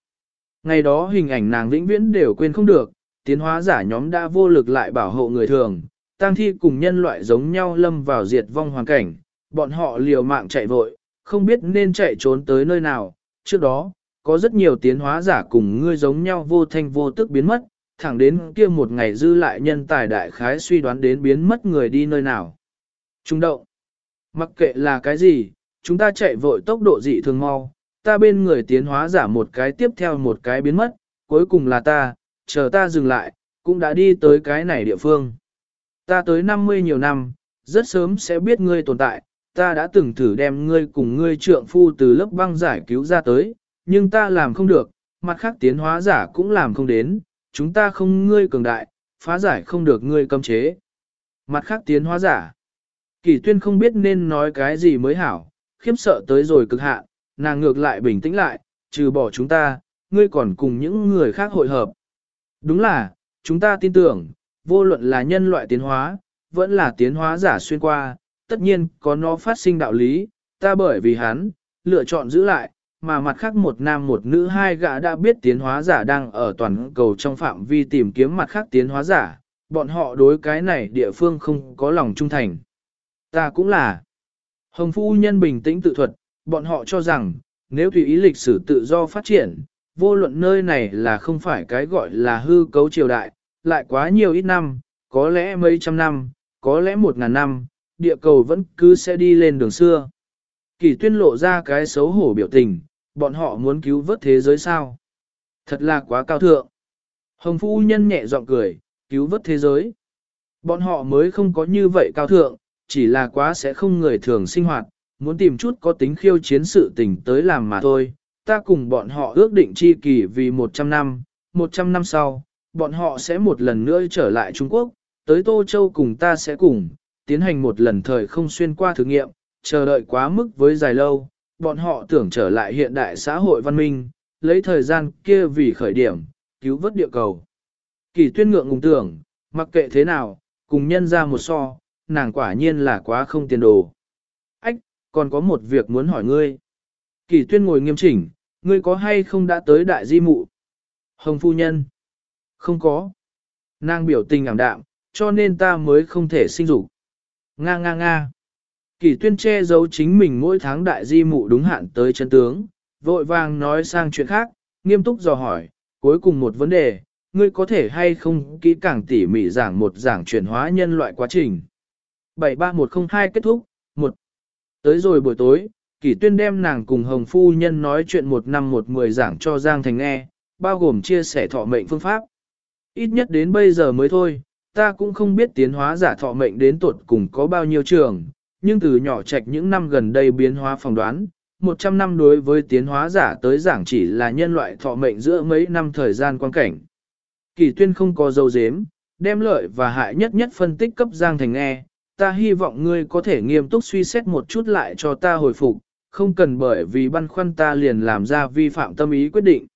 Ngày đó hình ảnh nàng vĩnh viễn đều quên không được, tiến hóa giả nhóm đã vô lực lại bảo hộ người thường, tang thi cùng nhân loại giống nhau lâm vào diệt vong hoàn cảnh, bọn họ liều mạng chạy vội, không biết nên chạy trốn tới nơi nào, trước đó, có rất nhiều tiến hóa giả cùng ngươi giống nhau vô thanh vô tức biến mất, thẳng đến kia một ngày dư lại nhân tài đại khái suy đoán đến biến mất người đi nơi nào. Trung động, mặc kệ là cái gì, chúng ta chạy vội tốc độ dị thường mau, ta bên người tiến hóa giả một cái tiếp theo một cái biến mất, cuối cùng là ta, chờ ta dừng lại, cũng đã đi tới cái này địa phương. Ta tới 50 nhiều năm, rất sớm sẽ biết ngươi tồn tại, ta đã từng thử đem ngươi cùng ngươi trượng phu từ lớp băng giải cứu ra tới, nhưng ta làm không được, mặt khác tiến hóa giả cũng làm không đến, chúng ta không ngươi cường đại, phá giải không được ngươi cấm chế. Mặt khác tiến hóa giả. Kỳ tuyên không biết nên nói cái gì mới hảo, khiếp sợ tới rồi cực hạn, nàng ngược lại bình tĩnh lại, trừ bỏ chúng ta, ngươi còn cùng những người khác hội hợp. Đúng là, chúng ta tin tưởng, vô luận là nhân loại tiến hóa, vẫn là tiến hóa giả xuyên qua, tất nhiên có nó phát sinh đạo lý, ta bởi vì hắn, lựa chọn giữ lại, mà mặt khác một nam một nữ hai gã đã biết tiến hóa giả đang ở toàn cầu trong phạm vi tìm kiếm mặt khác tiến hóa giả, bọn họ đối cái này địa phương không có lòng trung thành. Ta cũng là. Hồng Phu Nhân bình tĩnh tự thuật, bọn họ cho rằng, nếu tùy ý lịch sử tự do phát triển, vô luận nơi này là không phải cái gọi là hư cấu triều đại, lại quá nhiều ít năm, có lẽ mấy trăm năm, có lẽ một ngàn năm, địa cầu vẫn cứ sẽ đi lên đường xưa. Kỳ tuyên lộ ra cái xấu hổ biểu tình, bọn họ muốn cứu vớt thế giới sao? Thật là quá cao thượng. Hồng Phu Nhân nhẹ giọng cười, cứu vớt thế giới. Bọn họ mới không có như vậy cao thượng, chỉ là quá sẽ không người thường sinh hoạt, muốn tìm chút có tính khiêu chiến sự tình tới làm mà thôi. Ta cùng bọn họ ước định chi kỳ vì 100 năm, 100 năm sau, bọn họ sẽ một lần nữa trở lại Trung Quốc, tới Tô Châu cùng ta sẽ cùng, tiến hành một lần thời không xuyên qua thử nghiệm, chờ đợi quá mức với dài lâu, bọn họ tưởng trở lại hiện đại xã hội văn minh, lấy thời gian kia vì khởi điểm, cứu vớt địa cầu. Kỳ tuyên ngượng ngùng tưởng, mặc kệ thế nào, cùng nhân ra một so, nàng quả nhiên là quá không tiền đồ. Còn có một việc muốn hỏi ngươi. Kỳ tuyên ngồi nghiêm chỉnh, ngươi có hay không đã tới đại di mụ? Hồng phu nhân. Không có. Nàng biểu tình ảm đạm, cho nên ta mới không thể sinh dục. Nga nga nga. Kỳ tuyên che giấu chính mình mỗi tháng đại di mụ đúng hạn tới chân tướng, vội vàng nói sang chuyện khác, nghiêm túc dò hỏi, cuối cùng một vấn đề, ngươi có thể hay không kỹ càng tỉ mỉ giảng một giảng chuyển hóa nhân loại quá trình. 73102 kết thúc, 1 Tới rồi buổi tối, Kỷ Tuyên đem nàng cùng Hồng Phu Nhân nói chuyện một năm một mười giảng cho Giang Thành nghe, bao gồm chia sẻ thọ mệnh phương pháp. Ít nhất đến bây giờ mới thôi, ta cũng không biết tiến hóa giả thọ mệnh đến tuột cùng có bao nhiêu trường, nhưng từ nhỏ trạch những năm gần đây biến hóa phỏng đoán, 100 năm đối với tiến hóa giả tới giảng chỉ là nhân loại thọ mệnh giữa mấy năm thời gian quan cảnh. Kỳ tuyên không có dâu dếm, đem lợi và hại nhất nhất phân tích cấp Giang Thành nghe, ta hy vọng ngươi có thể nghiêm túc suy xét một chút lại cho ta hồi phục, không cần bởi vì băn khoăn ta liền làm ra vi phạm tâm ý quyết định.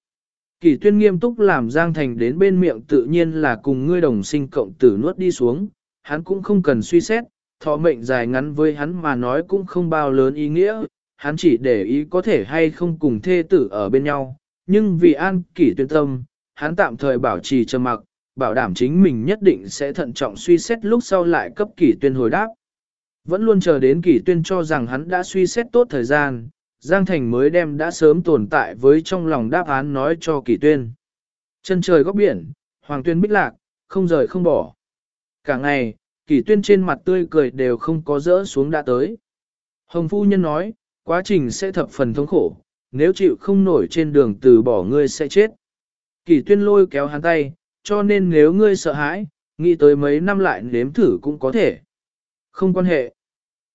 Kỳ tuyên nghiêm túc làm Giang Thành đến bên miệng tự nhiên là cùng ngươi đồng sinh cộng tử nuốt đi xuống, hắn cũng không cần suy xét, thọ mệnh dài ngắn với hắn mà nói cũng không bao lớn ý nghĩa, hắn chỉ để ý có thể hay không cùng thê tử ở bên nhau, nhưng vì an kỷ tuyên tâm, hắn tạm thời bảo trì trầm mặc, bảo đảm chính mình nhất định sẽ thận trọng suy xét lúc sau lại cấp kỷ tuyên hồi đáp. Vẫn luôn chờ đến kỷ tuyên cho rằng hắn đã suy xét tốt thời gian, Giang Thành mới đem đã sớm tồn tại với trong lòng đáp án nói cho kỷ tuyên. Chân trời góc biển, hoàng tuyên bích lạc, không rời không bỏ. Cả ngày, kỷ tuyên trên mặt tươi cười đều không có rỡ xuống đã tới. Hồng Phu Nhân nói, quá trình sẽ thập phần thống khổ, nếu chịu không nổi trên đường từ bỏ ngươi sẽ chết. Kỷ tuyên lôi kéo hắn tay, cho nên nếu ngươi sợ hãi, nghĩ tới mấy năm lại nếm thử cũng có thể. Không quan hệ.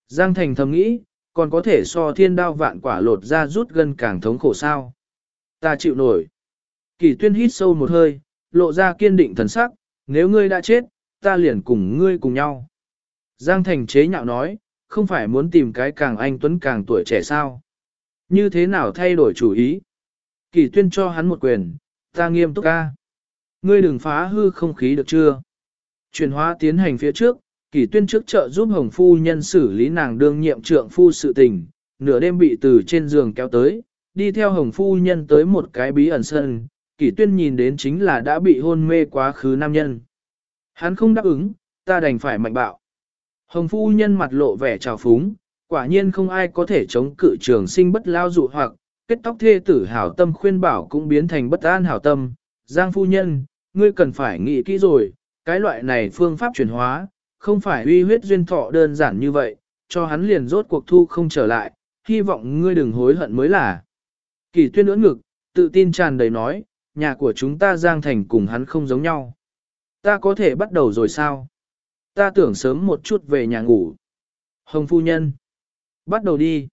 Giang Thành thầm nghĩ, còn có thể so thiên đao vạn quả lột ra rút gần càng thống khổ sao. Ta chịu nổi. Kỳ tuyên hít sâu một hơi, lộ ra kiên định thần sắc, nếu ngươi đã chết, ta liền cùng ngươi cùng nhau. Giang Thành chế nhạo nói, không phải muốn tìm cái càng anh tuấn càng tuổi trẻ sao. Như thế nào thay đổi chủ ý? Kỳ tuyên cho hắn một quyền, ta nghiêm túc ca. Ngươi đừng phá hư không khí được chưa? Chuyển hóa tiến hành phía trước, Kỷ tuyên trước trợ giúp Hồng Phu nhân xử lý nàng đương nhiệm trượng phu sự tình, nửa đêm bị từ trên giường kéo tới, đi theo Hồng Phu nhân tới một cái bí ẩn sân, Kỷ tuyên nhìn đến chính là đã bị hôn mê quá khứ nam nhân. Hắn không đáp ứng, ta đành phải mạnh bạo. Hồng Phu nhân mặt lộ vẻ trào phúng, quả nhiên không ai có thể chống cự trường sinh bất lao dụ hoặc, kết tóc thê tử hảo tâm khuyên bảo cũng biến thành bất an hảo tâm, Giang phu nhân, ngươi cần phải nghĩ kỹ rồi, cái loại này phương pháp chuyển hóa, không phải uy huyết duyên thọ đơn giản như vậy, cho hắn liền rốt cuộc thu không trở lại, hy vọng ngươi đừng hối hận mới là. Kỳ tuyên ưỡn ngực, tự tin tràn đầy nói, nhà của chúng ta Giang Thành cùng hắn không giống nhau. Ta có thể bắt đầu rồi sao? Ta tưởng sớm một chút về nhà ngủ. Hồng phu nhân. Bắt đầu đi.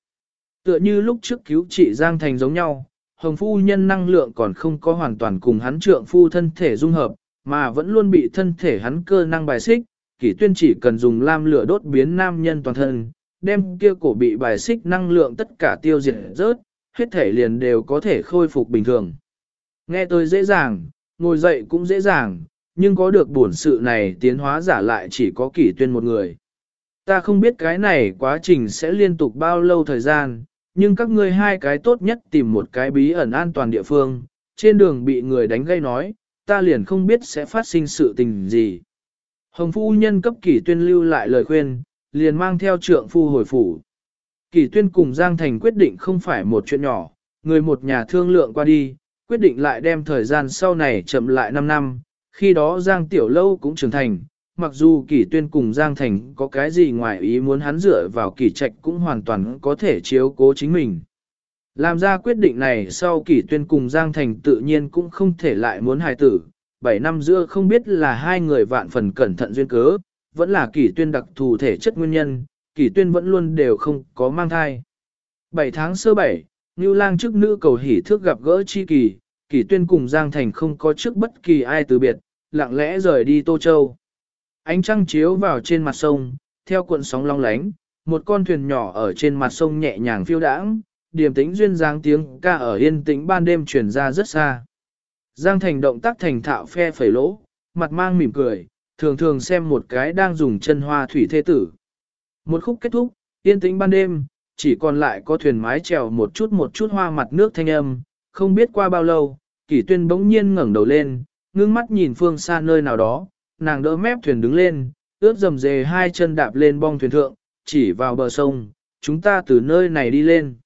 Tựa như lúc trước cứu trị Giang Thành giống nhau, Hồng phu nhân năng lượng còn không có hoàn toàn cùng hắn trượng phu thân thể dung hợp, mà vẫn luôn bị thân thể hắn cơ năng bài xích, kỷ tuyên chỉ cần dùng lam lửa đốt biến nam nhân toàn thân, đem kia cổ bị bài xích năng lượng tất cả tiêu diệt rớt, hết thể liền đều có thể khôi phục bình thường. Nghe tôi dễ dàng, ngồi dậy cũng dễ dàng, nhưng có được bổn sự này tiến hóa giả lại chỉ có kỷ tuyên một người. Ta không biết cái này quá trình sẽ liên tục bao lâu thời gian, nhưng các ngươi hai cái tốt nhất tìm một cái bí ẩn an toàn địa phương, trên đường bị người đánh gây nói, ta liền không biết sẽ phát sinh sự tình gì. Hồng phu nhân cấp kỷ tuyên lưu lại lời khuyên, liền mang theo trượng phu hồi phủ. Kỷ tuyên cùng Giang Thành quyết định không phải một chuyện nhỏ, người một nhà thương lượng qua đi, quyết định lại đem thời gian sau này chậm lại 5 năm, khi đó Giang Tiểu Lâu cũng trưởng thành, mặc dù kỷ tuyên cùng Giang Thành có cái gì ngoài ý muốn hắn dựa vào kỷ trạch cũng hoàn toàn có thể chiếu cố chính mình. Làm ra quyết định này sau kỷ tuyên cùng Giang Thành tự nhiên cũng không thể lại muốn hài tử, 7 năm giữa không biết là hai người vạn phần cẩn thận duyên cớ, vẫn là kỷ tuyên đặc thù thể chất nguyên nhân, kỷ tuyên vẫn luôn đều không có mang thai. 7 tháng sơ 7, Ngưu lang trước nữ cầu hỉ thước gặp gỡ chi kỳ, kỷ tuyên cùng Giang Thành không có trước bất kỳ ai từ biệt, lặng lẽ rời đi Tô Châu. Ánh trăng chiếu vào trên mặt sông, theo cuộn sóng long lánh, một con thuyền nhỏ ở trên mặt sông nhẹ nhàng phiêu đãng, điềm tĩnh duyên dáng tiếng ca ở yên tĩnh ban đêm truyền ra rất xa. Giang Thành động tác thành thạo phe phẩy lỗ, mặt mang mỉm cười, thường thường xem một cái đang dùng chân hoa thủy thế tử. Một khúc kết thúc, yên tĩnh ban đêm, chỉ còn lại có thuyền mái trèo một chút một chút hoa mặt nước thanh âm, không biết qua bao lâu, kỷ tuyên bỗng nhiên ngẩng đầu lên, ngưng mắt nhìn phương xa nơi nào đó, nàng đỡ mép thuyền đứng lên, ướt dầm dề hai chân đạp lên bong thuyền thượng, chỉ vào bờ sông, chúng ta từ nơi này đi lên.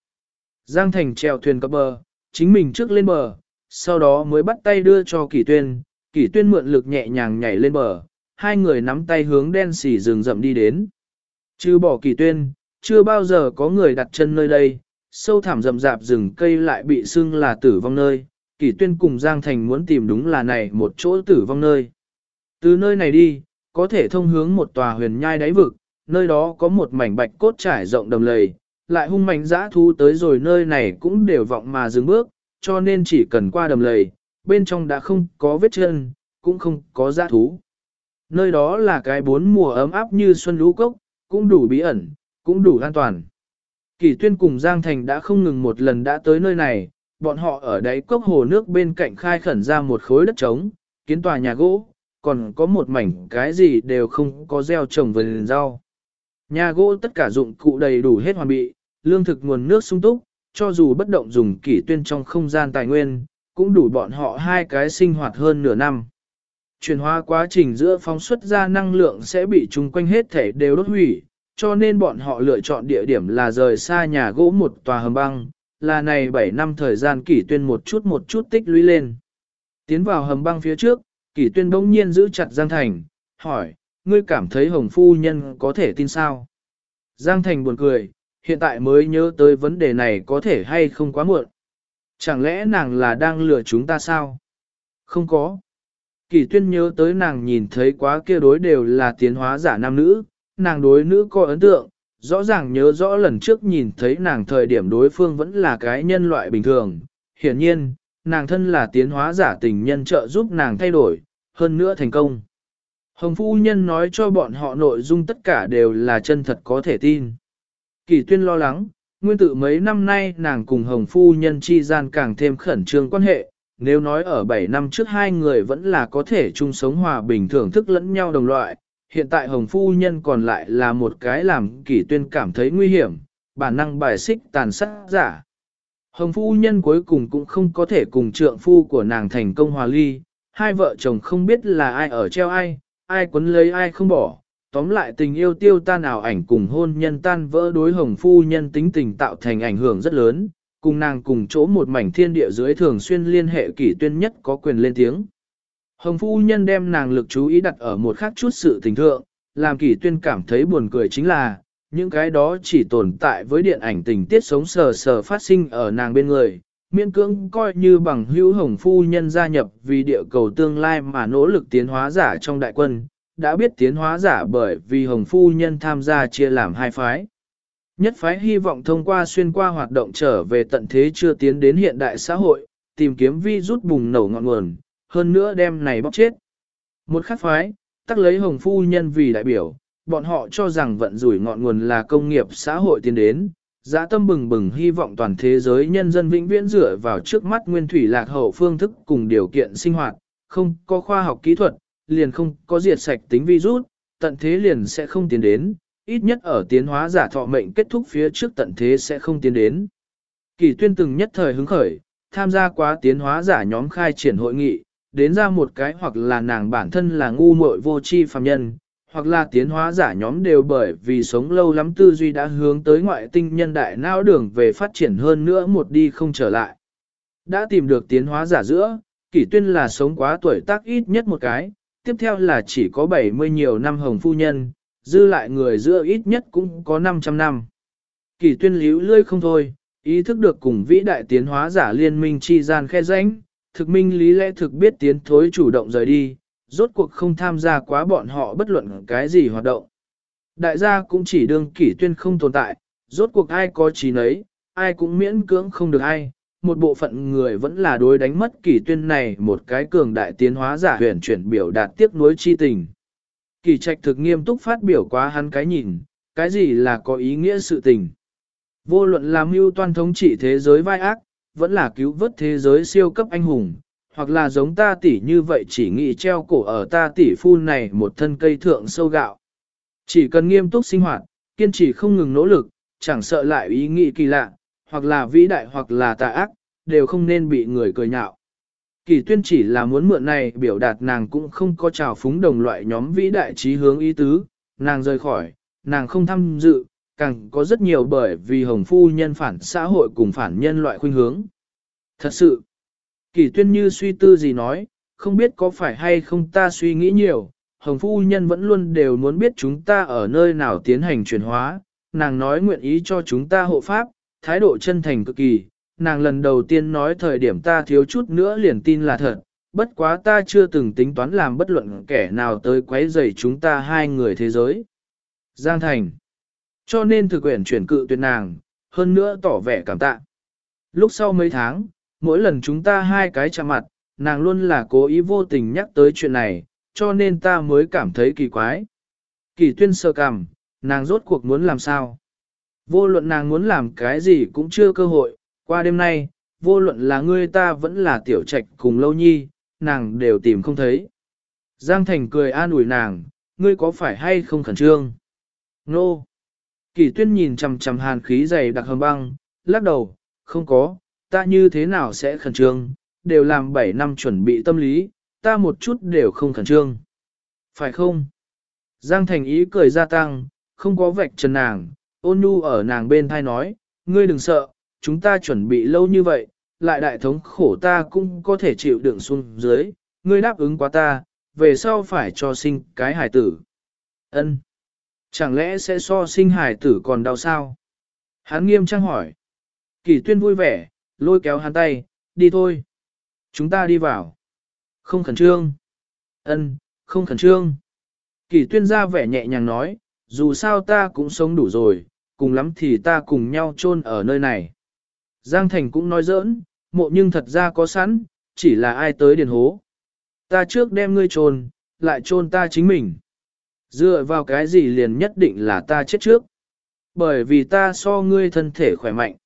Giang Thành trèo thuyền cập bờ, chính mình trước lên bờ, sau đó mới bắt tay đưa cho kỷ tuyên, kỷ tuyên mượn lực nhẹ nhàng nhảy lên bờ, hai người nắm tay hướng đen xỉ rừng rậm đi đến. Chứ bỏ kỷ tuyên, chưa bao giờ có người đặt chân nơi đây, sâu thảm rậm rạp rừng cây lại bị xưng là tử vong nơi, kỷ tuyên cùng Giang Thành muốn tìm đúng là này một chỗ tử vong nơi. Từ nơi này đi, có thể thông hướng một tòa huyền nhai đáy vực, nơi đó có một mảnh bạch cốt trải rộng đầm lầy, lại hung mạnh dã thú tới rồi nơi này cũng đều vọng mà dừng bước, cho nên chỉ cần qua đầm lầy, bên trong đã không có vết chân, cũng không có dã thú. Nơi đó là cái bốn mùa ấm áp như xuân lũ cốc, cũng đủ bí ẩn, cũng đủ an toàn. Kỳ tuyên cùng Giang Thành đã không ngừng một lần đã tới nơi này, bọn họ ở đáy cốc hồ nước bên cạnh khai khẩn ra một khối đất trống, kiến tòa nhà gỗ, còn có một mảnh cái gì đều không có gieo trồng vườn rau. Nhà gỗ tất cả dụng cụ đầy đủ hết hoàn bị, lương thực nguồn nước sung túc, cho dù bất động dùng kỷ tuyên trong không gian tài nguyên, cũng đủ bọn họ hai cái sinh hoạt hơn nửa năm. Chuyển hóa quá trình giữa phóng xuất ra năng lượng sẽ bị chung quanh hết thể đều đốt hủy, cho nên bọn họ lựa chọn địa điểm là rời xa nhà gỗ một tòa hầm băng, là này 7 năm thời gian kỷ tuyên một chút một chút tích lũy lên. Tiến vào hầm băng phía trước, kỷ tuyên bỗng nhiên giữ chặt Giang Thành, hỏi, ngươi cảm thấy hồng phu nhân có thể tin sao? Giang Thành buồn cười, hiện tại mới nhớ tới vấn đề này có thể hay không quá muộn. Chẳng lẽ nàng là đang lừa chúng ta sao? Không có. Kỳ tuyên nhớ tới nàng nhìn thấy quá kia đối đều là tiến hóa giả nam nữ, nàng đối nữ có ấn tượng, rõ ràng nhớ rõ lần trước nhìn thấy nàng thời điểm đối phương vẫn là cái nhân loại bình thường. Hiển nhiên, nàng thân là tiến hóa giả tình nhân trợ giúp nàng thay đổi, hơn nữa thành công. Hồng Phu Nhân nói cho bọn họ nội dung tất cả đều là chân thật có thể tin. Kỳ tuyên lo lắng, nguyên tự mấy năm nay nàng cùng Hồng Phu Nhân chi gian càng thêm khẩn trương quan hệ, nếu nói ở 7 năm trước hai người vẫn là có thể chung sống hòa bình thưởng thức lẫn nhau đồng loại, hiện tại Hồng Phu Nhân còn lại là một cái làm kỷ tuyên cảm thấy nguy hiểm, bản năng bài xích tàn sát giả. Hồng Phu Nhân cuối cùng cũng không có thể cùng trượng phu của nàng thành công hòa ly, hai vợ chồng không biết là ai ở treo ai, ai quấn lấy ai không bỏ. Tóm lại tình yêu tiêu tan ảo ảnh cùng hôn nhân tan vỡ đối hồng phu nhân tính tình tạo thành ảnh hưởng rất lớn, cùng nàng cùng chỗ một mảnh thiên địa dưới thường xuyên liên hệ kỷ tuyên nhất có quyền lên tiếng. Hồng phu nhân đem nàng lực chú ý đặt ở một khác chút sự tình thượng, làm kỷ tuyên cảm thấy buồn cười chính là, những cái đó chỉ tồn tại với điện ảnh tình tiết sống sờ sờ phát sinh ở nàng bên người, miễn cưỡng coi như bằng hữu hồng phu nhân gia nhập vì địa cầu tương lai mà nỗ lực tiến hóa giả trong đại quân, đã biết tiến hóa giả bởi vì hồng phu nhân tham gia chia làm hai phái. Nhất phái hy vọng thông qua xuyên qua hoạt động trở về tận thế chưa tiến đến hiện đại xã hội, tìm kiếm vi rút bùng nổ ngọn nguồn, hơn nữa đem này bóc chết. Một khác phái, tắc lấy hồng phu nhân vì đại biểu, bọn họ cho rằng vận rủi ngọn nguồn là công nghiệp xã hội tiến đến, giã tâm bừng bừng hy vọng toàn thế giới nhân dân vĩnh viễn dựa vào trước mắt nguyên thủy lạc hậu phương thức cùng điều kiện sinh hoạt, không có khoa học kỹ thuật, liền không có diệt sạch tính virus, tận thế liền sẽ không tiến đến, ít nhất ở tiến hóa giả thọ mệnh kết thúc phía trước tận thế sẽ không tiến đến. Kỳ tuyên từng nhất thời hứng khởi, tham gia quá tiến hóa giả nhóm khai triển hội nghị, đến ra một cái hoặc là nàng bản thân là ngu muội vô tri phàm nhân, hoặc là tiến hóa giả nhóm đều bởi vì sống lâu lắm tư duy đã hướng tới ngoại tinh nhân đại não đường về phát triển hơn nữa một đi không trở lại. Đã tìm được tiến hóa giả giữa, kỷ tuyên là sống quá tuổi tác ít nhất một cái, tiếp theo là chỉ có 70 nhiều năm hồng phu nhân, dư lại người giữa ít nhất cũng có 500 năm. Kỷ tuyên líu lươi không thôi, ý thức được cùng vĩ đại tiến hóa giả liên minh chi gian khe ránh. thực minh lý lẽ thực biết tiến thối chủ động rời đi, rốt cuộc không tham gia quá bọn họ bất luận cái gì hoạt động. Đại gia cũng chỉ đương kỷ tuyên không tồn tại, rốt cuộc ai có trí nấy, ai cũng miễn cưỡng không được ai, một bộ phận người vẫn là đối đánh mất kỷ tuyên này một cái cường đại tiến hóa giả huyền chuyển biểu đạt tiếc nuối chi tình. Kỳ trạch thực nghiêm túc phát biểu quá hắn cái nhìn, cái gì là có ý nghĩa sự tình. Vô luận làm mưu toan thống trị thế giới vai ác, vẫn là cứu vớt thế giới siêu cấp anh hùng, hoặc là giống ta tỷ như vậy chỉ nghĩ treo cổ ở ta tỷ phu này một thân cây thượng sâu gạo. Chỉ cần nghiêm túc sinh hoạt, kiên trì không ngừng nỗ lực, chẳng sợ lại ý nghĩ kỳ lạ, hoặc là vĩ đại hoặc là tà ác, đều không nên bị người cười nhạo. Kỳ tuyên chỉ là muốn mượn này biểu đạt nàng cũng không có trào phúng đồng loại nhóm vĩ đại trí hướng ý tứ, nàng rời khỏi, nàng không tham dự, càng có rất nhiều bởi vì hồng phu nhân phản xã hội cùng phản nhân loại khuynh hướng. Thật sự, Kỳ tuyên như suy tư gì nói, không biết có phải hay không ta suy nghĩ nhiều, Hồng Phu Nhân vẫn luôn đều muốn biết chúng ta ở nơi nào tiến hành chuyển hóa, nàng nói nguyện ý cho chúng ta hộ pháp, thái độ chân thành cực kỳ, nàng lần đầu tiên nói thời điểm ta thiếu chút nữa liền tin là thật, bất quá ta chưa từng tính toán làm bất luận kẻ nào tới quấy rầy chúng ta hai người thế giới. Giang Thành Cho nên thực quyển chuyển cự tuyệt nàng, hơn nữa tỏ vẻ cảm tạ. Lúc sau mấy tháng, mỗi lần chúng ta hai cái chạm mặt, nàng luôn là cố ý vô tình nhắc tới chuyện này, cho nên ta mới cảm thấy kỳ quái. Kỳ tuyên sơ cảm, nàng rốt cuộc muốn làm sao? Vô luận nàng muốn làm cái gì cũng chưa cơ hội, qua đêm nay, vô luận là ngươi ta vẫn là tiểu trạch cùng lâu nhi, nàng đều tìm không thấy. Giang Thành cười an ủi nàng, ngươi có phải hay không khẩn trương? Nô! No. Kỳ tuyên nhìn chằm chằm hàn khí dày đặc hầm băng, lắc đầu, không có, ta như thế nào sẽ khẩn trương, đều làm 7 năm chuẩn bị tâm lý, ta một chút đều không khẩn trương. Phải không? Giang Thành ý cười gia tăng, không có vạch trần nàng, ôn nhu ở nàng bên thai nói, ngươi đừng sợ, chúng ta chuẩn bị lâu như vậy, lại đại thống khổ ta cũng có thể chịu đựng xuống dưới, ngươi đáp ứng quá ta, về sau phải cho sinh cái hải tử. Ân, Chẳng lẽ sẽ so sinh hải tử còn đau sao? Hán nghiêm trang hỏi. Kỳ tuyên vui vẻ, lôi kéo hắn tay, đi thôi. Chúng ta đi vào. Không khẩn trương. Ân, không khẩn trương. Kỳ tuyên ra vẻ nhẹ nhàng nói, dù sao ta cũng sống đủ rồi, cùng lắm thì ta cùng nhau chôn ở nơi này. Giang Thành cũng nói giỡn, mộ nhưng thật ra có sẵn, chỉ là ai tới điền hố. Ta trước đem ngươi chôn, lại chôn ta chính mình. Dựa vào cái gì liền nhất định là ta chết trước. Bởi vì ta so ngươi thân thể khỏe mạnh.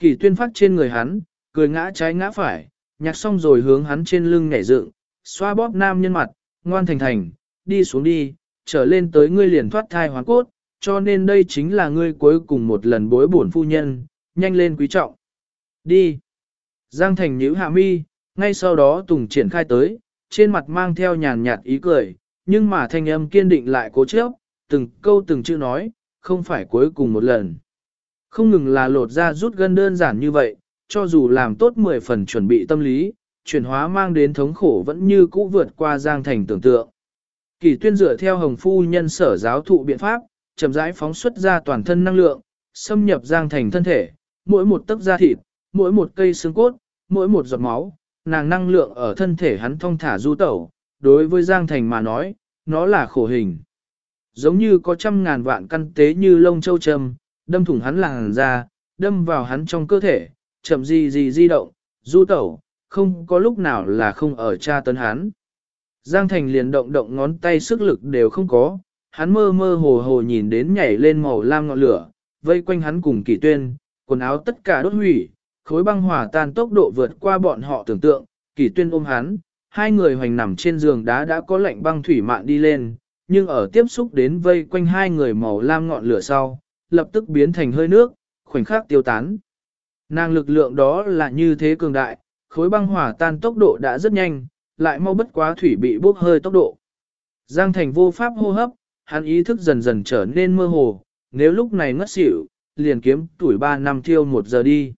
Kỳ tuyên phát trên người hắn, cười ngã trái ngã phải, nhạc xong rồi hướng hắn trên lưng nhảy dựng, xoa bóp nam nhân mặt, ngoan thành thành, đi xuống đi, trở lên tới ngươi liền thoát thai hoàn cốt, cho nên đây chính là ngươi cuối cùng một lần bối bổn phu nhân, nhanh lên quý trọng. Đi. Giang thành nhíu hạ mi, ngay sau đó Tùng triển khai tới, trên mặt mang theo nhàn nhạt ý cười, nhưng mà thanh âm kiên định lại cố chấp, từng câu từng chữ nói, không phải cuối cùng một lần. Không ngừng là lột ra rút gân đơn giản như vậy, cho dù làm tốt 10 phần chuẩn bị tâm lý, chuyển hóa mang đến thống khổ vẫn như cũ vượt qua Giang Thành tưởng tượng. Kỳ tuyên dựa theo hồng phu nhân sở giáo thụ biện pháp, chậm rãi phóng xuất ra toàn thân năng lượng, xâm nhập Giang Thành thân thể, mỗi một tấc da thịt, mỗi một cây xương cốt, mỗi một giọt máu, nàng năng lượng ở thân thể hắn thong thả du tẩu, đối với Giang Thành mà nói, nó là khổ hình. Giống như có trăm ngàn vạn căn tế như lông châu trầm đâm thủng hắn làn ra, đâm vào hắn trong cơ thể, chậm gì gì di động, du tẩu, không có lúc nào là không ở tra tấn hắn. Giang Thành liền động động ngón tay sức lực đều không có, hắn mơ mơ hồ hồ nhìn đến nhảy lên màu lam ngọn lửa, vây quanh hắn cùng kỳ tuyên, quần áo tất cả đốt hủy, khối băng hỏa tan tốc độ vượt qua bọn họ tưởng tượng, kỳ tuyên ôm hắn, hai người hoành nằm trên giường đá đã có lạnh băng thủy mạn đi lên, nhưng ở tiếp xúc đến vây quanh hai người màu lam ngọn lửa sau, lập tức biến thành hơi nước, khoảnh khắc tiêu tán. Nàng lực lượng đó là như thế cường đại, khối băng hỏa tan tốc độ đã rất nhanh, lại mau bất quá thủy bị bốc hơi tốc độ. Giang thành vô pháp hô hấp, hắn ý thức dần dần trở nên mơ hồ, nếu lúc này ngất xỉu, liền kiếm tuổi 3 năm thiêu một giờ đi.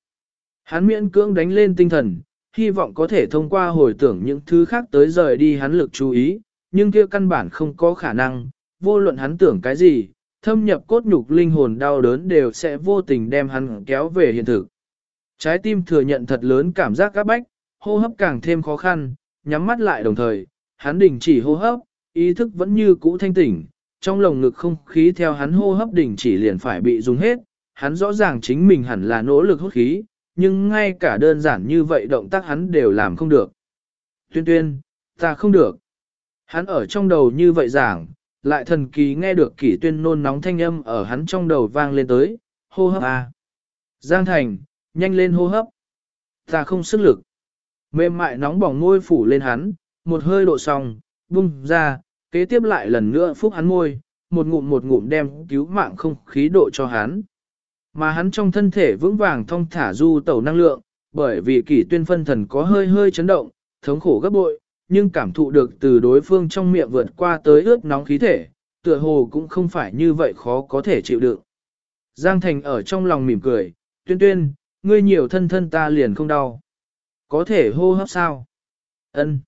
Hắn miễn cưỡng đánh lên tinh thần, hy vọng có thể thông qua hồi tưởng những thứ khác tới rời đi hắn lực chú ý, nhưng kia căn bản không có khả năng, vô luận hắn tưởng cái gì, thâm nhập cốt nhục linh hồn đau đớn đều sẽ vô tình đem hắn kéo về hiện thực. Trái tim thừa nhận thật lớn cảm giác các bách, hô hấp càng thêm khó khăn, nhắm mắt lại đồng thời, hắn đình chỉ hô hấp, ý thức vẫn như cũ thanh tỉnh, trong lồng ngực không khí theo hắn hô hấp đình chỉ liền phải bị dùng hết, hắn rõ ràng chính mình hẳn là nỗ lực hút khí, nhưng ngay cả đơn giản như vậy động tác hắn đều làm không được. Tuyên tuyên, ta không được. Hắn ở trong đầu như vậy giảng, lại thần kỳ nghe được kỷ tuyên nôn nóng thanh âm ở hắn trong đầu vang lên tới, hô hấp à. Giang Thành, nhanh lên hô hấp. Ta không sức lực. Mềm mại nóng bỏng môi phủ lên hắn, một hơi độ xong, bung ra, kế tiếp lại lần nữa phúc hắn môi, một ngụm một ngụm đem cứu mạng không khí độ cho hắn. Mà hắn trong thân thể vững vàng thong thả du tẩu năng lượng, bởi vì kỷ tuyên phân thần có hơi hơi chấn động, thống khổ gấp bội, nhưng cảm thụ được từ đối phương trong miệng vượt qua tới ướt nóng khí thể, tựa hồ cũng không phải như vậy khó có thể chịu đựng. Giang Thành ở trong lòng mỉm cười, tuyên tuyên, ngươi nhiều thân thân ta liền không đau. Có thể hô hấp sao? Ân.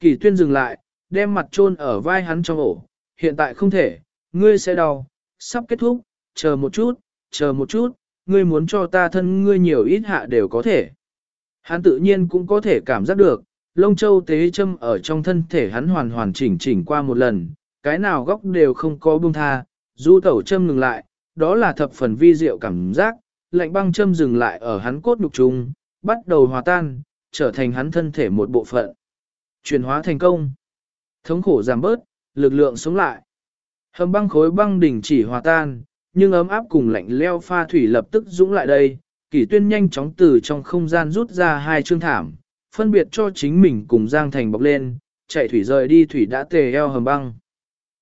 Kỳ tuyên dừng lại, đem mặt chôn ở vai hắn trong ổ, hiện tại không thể, ngươi sẽ đau, sắp kết thúc, chờ một chút, chờ một chút, ngươi muốn cho ta thân ngươi nhiều ít hạ đều có thể. Hắn tự nhiên cũng có thể cảm giác được, lông châu tế châm ở trong thân thể hắn hoàn hoàn chỉnh chỉnh qua một lần, cái nào góc đều không có buông tha, du tẩu châm ngừng lại, đó là thập phần vi diệu cảm giác, lạnh băng châm dừng lại ở hắn cốt nhục trùng, bắt đầu hòa tan, trở thành hắn thân thể một bộ phận. Chuyển hóa thành công. Thống khổ giảm bớt, lực lượng sống lại. Hầm băng khối băng đỉnh chỉ hòa tan, nhưng ấm áp cùng lạnh leo pha thủy lập tức dũng lại đây. Kỷ tuyên nhanh chóng từ trong không gian rút ra hai chương thảm, phân biệt cho chính mình cùng Giang Thành bọc lên, chạy thủy rời đi thủy đã tề eo hầm băng.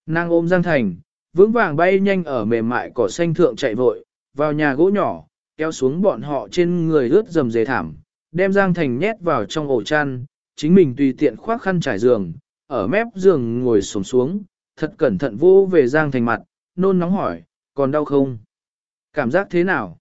Nàng ôm Giang Thành, vững vàng bay nhanh ở mềm mại cỏ xanh thượng chạy vội, vào nhà gỗ nhỏ, kéo xuống bọn họ trên người ướt dầm dề thảm, đem Giang Thành nhét vào trong ổ chăn, chính mình tùy tiện khoác khăn trải giường, ở mép giường ngồi xổm xuống, thật cẩn thận vô về Giang Thành mặt, nôn nóng hỏi, còn đau không? Cảm giác thế nào?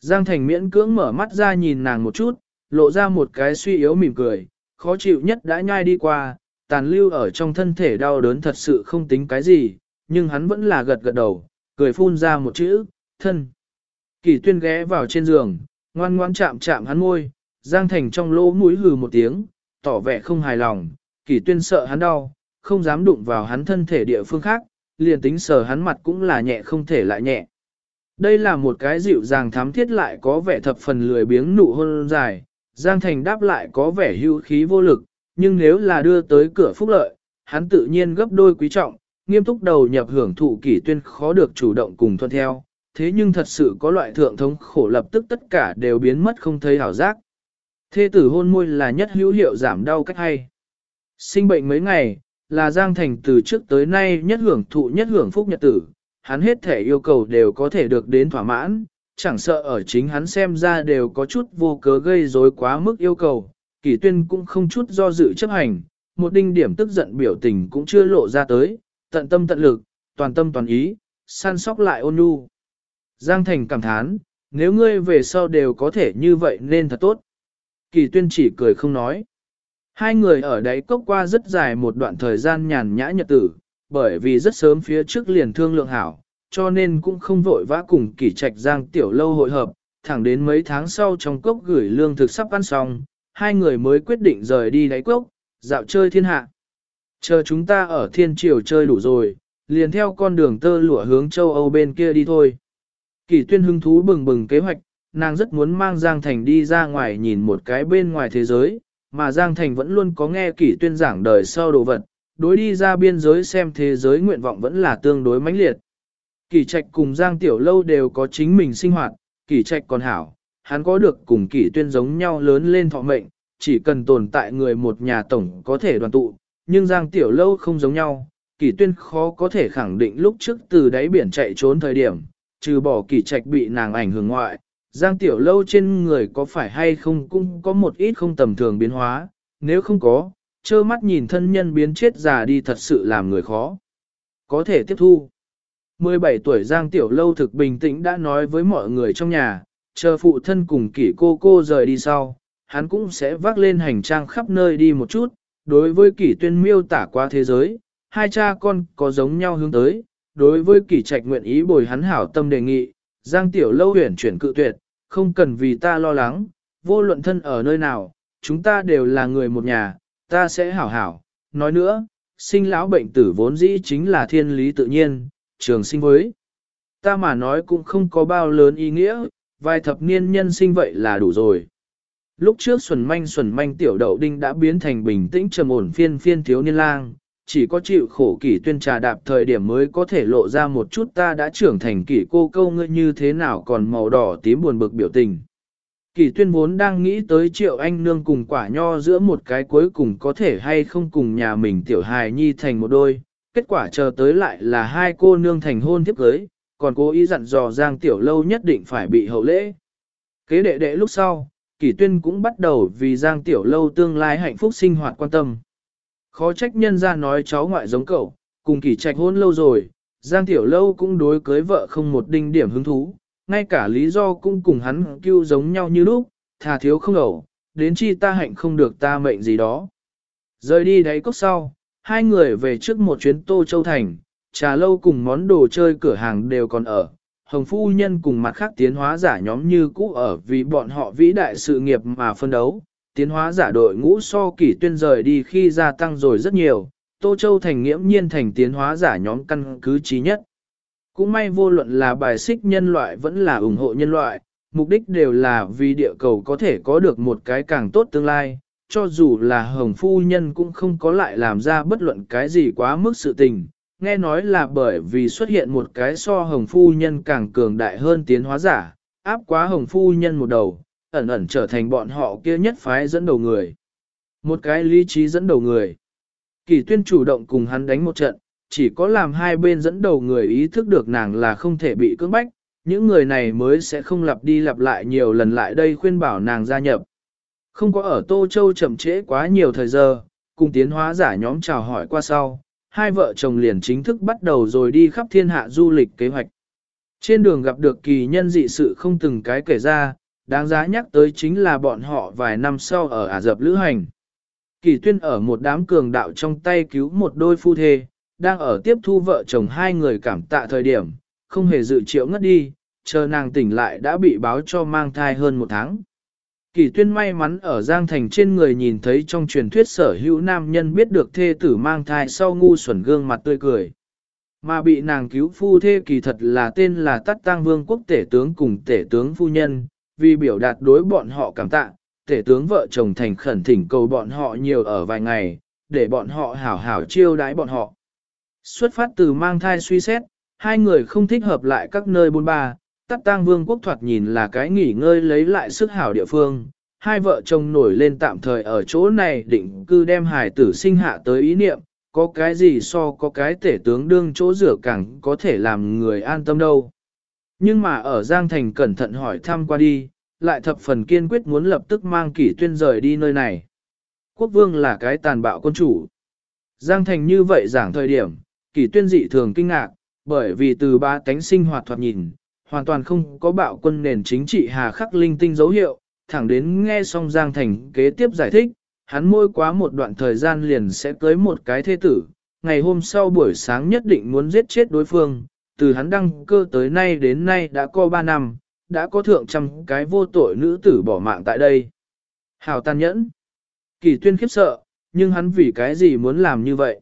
Giang Thành miễn cưỡng mở mắt ra nhìn nàng một chút, lộ ra một cái suy yếu mỉm cười, khó chịu nhất đã nhai đi qua, tàn lưu ở trong thân thể đau đớn thật sự không tính cái gì, nhưng hắn vẫn là gật gật đầu, cười phun ra một chữ, thân. Kỳ tuyên ghé vào trên giường, ngoan ngoan chạm chạm hắn môi, Giang Thành trong lỗ mũi hừ một tiếng, tỏ vẻ không hài lòng, kỳ tuyên sợ hắn đau, không dám đụng vào hắn thân thể địa phương khác, liền tính sờ hắn mặt cũng là nhẹ không thể lại nhẹ. Đây là một cái dịu dàng thám thiết lại có vẻ thập phần lười biếng nụ hôn dài, Giang Thành đáp lại có vẻ hưu khí vô lực, nhưng nếu là đưa tới cửa phúc lợi, hắn tự nhiên gấp đôi quý trọng, nghiêm túc đầu nhập hưởng thụ kỷ tuyên khó được chủ động cùng thuận theo, thế nhưng thật sự có loại thượng thống khổ lập tức tất cả đều biến mất không thấy hảo giác. Thê tử hôn môi là nhất hữu hiệu giảm đau cách hay. Sinh bệnh mấy ngày, là Giang Thành từ trước tới nay nhất hưởng thụ nhất hưởng phúc nhật tử, hắn hết thể yêu cầu đều có thể được đến thỏa mãn, chẳng sợ ở chính hắn xem ra đều có chút vô cớ gây rối quá mức yêu cầu, kỷ tuyên cũng không chút do dự chấp hành, một đinh điểm tức giận biểu tình cũng chưa lộ ra tới, tận tâm tận lực, toàn tâm toàn ý, săn sóc lại ôn nhu. Giang Thành cảm thán, nếu ngươi về sau đều có thể như vậy nên thật tốt. Kỳ tuyên chỉ cười không nói. Hai người ở đấy cốc qua rất dài một đoạn thời gian nhàn nhã nhật tử, bởi vì rất sớm phía trước liền thương lượng hảo, cho nên cũng không vội vã cùng kỷ trạch giang tiểu lâu hội hợp, thẳng đến mấy tháng sau trong cốc gửi lương thực sắp ăn xong, hai người mới quyết định rời đi đáy cốc, dạo chơi thiên hạ. Chờ chúng ta ở thiên triều chơi đủ rồi, liền theo con đường tơ lụa hướng châu Âu bên kia đi thôi. Kỷ tuyên hứng thú bừng bừng kế hoạch, nàng rất muốn mang Giang Thành đi ra ngoài nhìn một cái bên ngoài thế giới, mà Giang Thành vẫn luôn có nghe kỷ tuyên giảng đời sau đồ vật, đối đi ra biên giới xem thế giới nguyện vọng vẫn là tương đối mãnh liệt. Kỷ trạch cùng Giang Tiểu Lâu đều có chính mình sinh hoạt, kỷ trạch còn hảo, hắn có được cùng kỷ tuyên giống nhau lớn lên thọ mệnh, chỉ cần tồn tại người một nhà tổng có thể đoàn tụ, nhưng Giang Tiểu Lâu không giống nhau, kỷ tuyên khó có thể khẳng định lúc trước từ đáy biển chạy trốn thời điểm, trừ bỏ kỷ trạch bị nàng ảnh hưởng ngoại, Giang Tiểu Lâu trên người có phải hay không cũng có một ít không tầm thường biến hóa, nếu không có, trơ mắt nhìn thân nhân biến chết già đi thật sự làm người khó. Có thể tiếp thu. 17 tuổi Giang Tiểu Lâu thực bình tĩnh đã nói với mọi người trong nhà, chờ phụ thân cùng kỷ cô cô rời đi sau, hắn cũng sẽ vác lên hành trang khắp nơi đi một chút, đối với kỷ tuyên miêu tả qua thế giới, hai cha con có giống nhau hướng tới, đối với kỷ trạch nguyện ý bồi hắn hảo tâm đề nghị, Giang Tiểu Lâu huyển chuyển cự tuyệt, không cần vì ta lo lắng, vô luận thân ở nơi nào, chúng ta đều là người một nhà, ta sẽ hảo hảo. Nói nữa, sinh lão bệnh tử vốn dĩ chính là thiên lý tự nhiên, trường sinh với. Ta mà nói cũng không có bao lớn ý nghĩa, vài thập niên nhân sinh vậy là đủ rồi. Lúc trước xuẩn manh xuẩn manh tiểu đậu đinh đã biến thành bình tĩnh trầm ổn phiên phiên thiếu niên lang, chỉ có chịu khổ kỷ tuyên trà đạp thời điểm mới có thể lộ ra một chút ta đã trưởng thành kỷ cô câu ngươi như thế nào còn màu đỏ tím buồn bực biểu tình. Kỷ tuyên vốn đang nghĩ tới triệu anh nương cùng quả nho giữa một cái cuối cùng có thể hay không cùng nhà mình tiểu hài nhi thành một đôi, kết quả chờ tới lại là hai cô nương thành hôn tiếp cưới, còn cố ý dặn dò giang tiểu lâu nhất định phải bị hậu lễ. Kế đệ đệ lúc sau, kỷ tuyên cũng bắt đầu vì giang tiểu lâu tương lai hạnh phúc sinh hoạt quan tâm. Khó trách nhân ra nói cháu ngoại giống cậu, cùng kỷ trạch hôn lâu rồi, Giang Tiểu Lâu cũng đối cưới vợ không một đinh điểm hứng thú, ngay cả lý do cũng cùng hắn kêu giống nhau như lúc, thà thiếu không ẩu, đến chi ta hạnh không được ta mệnh gì đó. Rời đi đáy cốc sau, hai người về trước một chuyến Tô Châu Thành, trà lâu cùng món đồ chơi cửa hàng đều còn ở. Hồng Phu Nhân cùng mặt khác tiến hóa giả nhóm như cũ ở vì bọn họ vĩ đại sự nghiệp mà phân đấu, tiến hóa giả đội ngũ so kỷ tuyên rời đi khi gia tăng rồi rất nhiều, Tô Châu thành nghiễm nhiên thành tiến hóa giả nhóm căn cứ trí nhất. Cũng may vô luận là bài xích nhân loại vẫn là ủng hộ nhân loại, mục đích đều là vì địa cầu có thể có được một cái càng tốt tương lai, cho dù là hồng phu nhân cũng không có lại làm ra bất luận cái gì quá mức sự tình. Nghe nói là bởi vì xuất hiện một cái so hồng phu nhân càng cường đại hơn tiến hóa giả, áp quá hồng phu nhân một đầu, ẩn ẩn trở thành bọn họ kia nhất phái dẫn đầu người. Một cái lý trí dẫn đầu người. Kỳ tuyên chủ động cùng hắn đánh một trận, chỉ có làm hai bên dẫn đầu người ý thức được nàng là không thể bị cưỡng bách, những người này mới sẽ không lặp đi lặp lại nhiều lần lại đây khuyên bảo nàng gia nhập. Không có ở Tô Châu chậm trễ quá nhiều thời giờ, cùng tiến hóa giả nhóm chào hỏi qua sau, hai vợ chồng liền chính thức bắt đầu rồi đi khắp thiên hạ du lịch kế hoạch. Trên đường gặp được kỳ nhân dị sự không từng cái kể ra, đáng giá nhắc tới chính là bọn họ vài năm sau ở Ả dập lữ hành. Kỳ tuyên ở một đám cường đạo trong tay cứu một đôi phu thê, đang ở tiếp thu vợ chồng hai người cảm tạ thời điểm, không hề dự triệu ngất đi, chờ nàng tỉnh lại đã bị báo cho mang thai hơn một tháng. Kỳ tuyên may mắn ở Giang Thành trên người nhìn thấy trong truyền thuyết sở hữu nam nhân biết được thê tử mang thai sau ngu xuẩn gương mặt tươi cười. Mà bị nàng cứu phu thê kỳ thật là tên là Tắt Tăng Vương quốc tể tướng cùng tể tướng phu nhân, vì biểu đạt đối bọn họ cảm tạ, tể tướng vợ chồng thành khẩn thỉnh cầu bọn họ nhiều ở vài ngày, để bọn họ hảo hảo chiêu đái bọn họ. Xuất phát từ mang thai suy xét, hai người không thích hợp lại các nơi bôn ba, tắt tang vương quốc thoạt nhìn là cái nghỉ ngơi lấy lại sức hảo địa phương. Hai vợ chồng nổi lên tạm thời ở chỗ này định cư đem hài tử sinh hạ tới ý niệm, có cái gì so có cái tể tướng đương chỗ rửa càng có thể làm người an tâm đâu. Nhưng mà ở Giang Thành cẩn thận hỏi thăm qua đi, lại thập phần kiên quyết muốn lập tức mang kỷ tuyên rời đi nơi này. Quốc vương là cái tàn bạo quân chủ. Giang Thành như vậy giảng thời điểm, kỷ tuyên dị thường kinh ngạc, bởi vì từ ba tánh sinh hoạt thoạt nhìn, hoàn toàn không có bạo quân nền chính trị hà khắc linh tinh dấu hiệu, thẳng đến nghe xong Giang Thành kế tiếp giải thích, hắn môi quá một đoạn thời gian liền sẽ cưới một cái thế tử, ngày hôm sau buổi sáng nhất định muốn giết chết đối phương, từ hắn đăng cơ tới nay đến nay đã có 3 năm, đã có thượng trăm cái vô tội nữ tử bỏ mạng tại đây. Hào tàn nhẫn. Kỳ tuyên khiếp sợ, nhưng hắn vì cái gì muốn làm như vậy?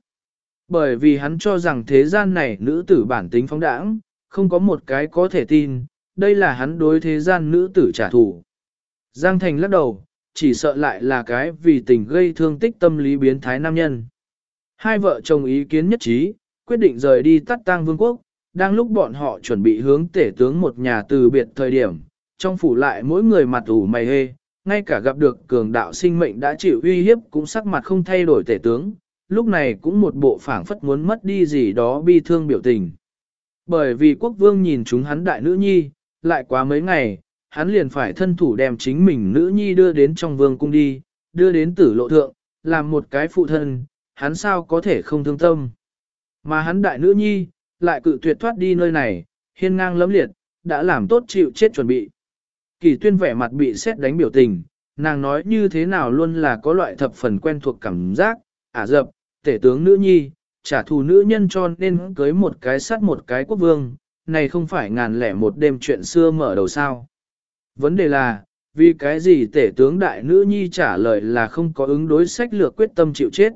Bởi vì hắn cho rằng thế gian này nữ tử bản tính phóng đãng, không có một cái có thể tin, đây là hắn đối thế gian nữ tử trả thù. Giang Thành lắc đầu, chỉ sợ lại là cái vì tình gây thương tích tâm lý biến thái nam nhân. Hai vợ chồng ý kiến nhất trí, quyết định rời đi tắt tang vương quốc, đang lúc bọn họ chuẩn bị hướng tể tướng một nhà từ biệt thời điểm, trong phủ lại mỗi người mặt ủ mày hê, ngay cả gặp được cường đạo sinh mệnh đã chịu uy hiếp cũng sắc mặt không thay đổi tể tướng, lúc này cũng một bộ phảng phất muốn mất đi gì đó bi thương biểu tình. Bởi vì quốc vương nhìn chúng hắn đại nữ nhi, lại quá mấy ngày, hắn liền phải thân thủ đem chính mình nữ nhi đưa đến trong vương cung đi, đưa đến tử lộ thượng, làm một cái phụ thân, hắn sao có thể không thương tâm. Mà hắn đại nữ nhi, lại cự tuyệt thoát đi nơi này, hiên ngang lấm liệt, đã làm tốt chịu chết chuẩn bị. Kỳ tuyên vẻ mặt bị xét đánh biểu tình, nàng nói như thế nào luôn là có loại thập phần quen thuộc cảm giác, ả dập, tể tướng nữ nhi, trả thù nữ nhân cho nên cưới một cái sắt một cái quốc vương, này không phải ngàn lẻ một đêm chuyện xưa mở đầu sao. Vấn đề là, vì cái gì tể tướng đại nữ nhi trả lời là không có ứng đối sách lược quyết tâm chịu chết.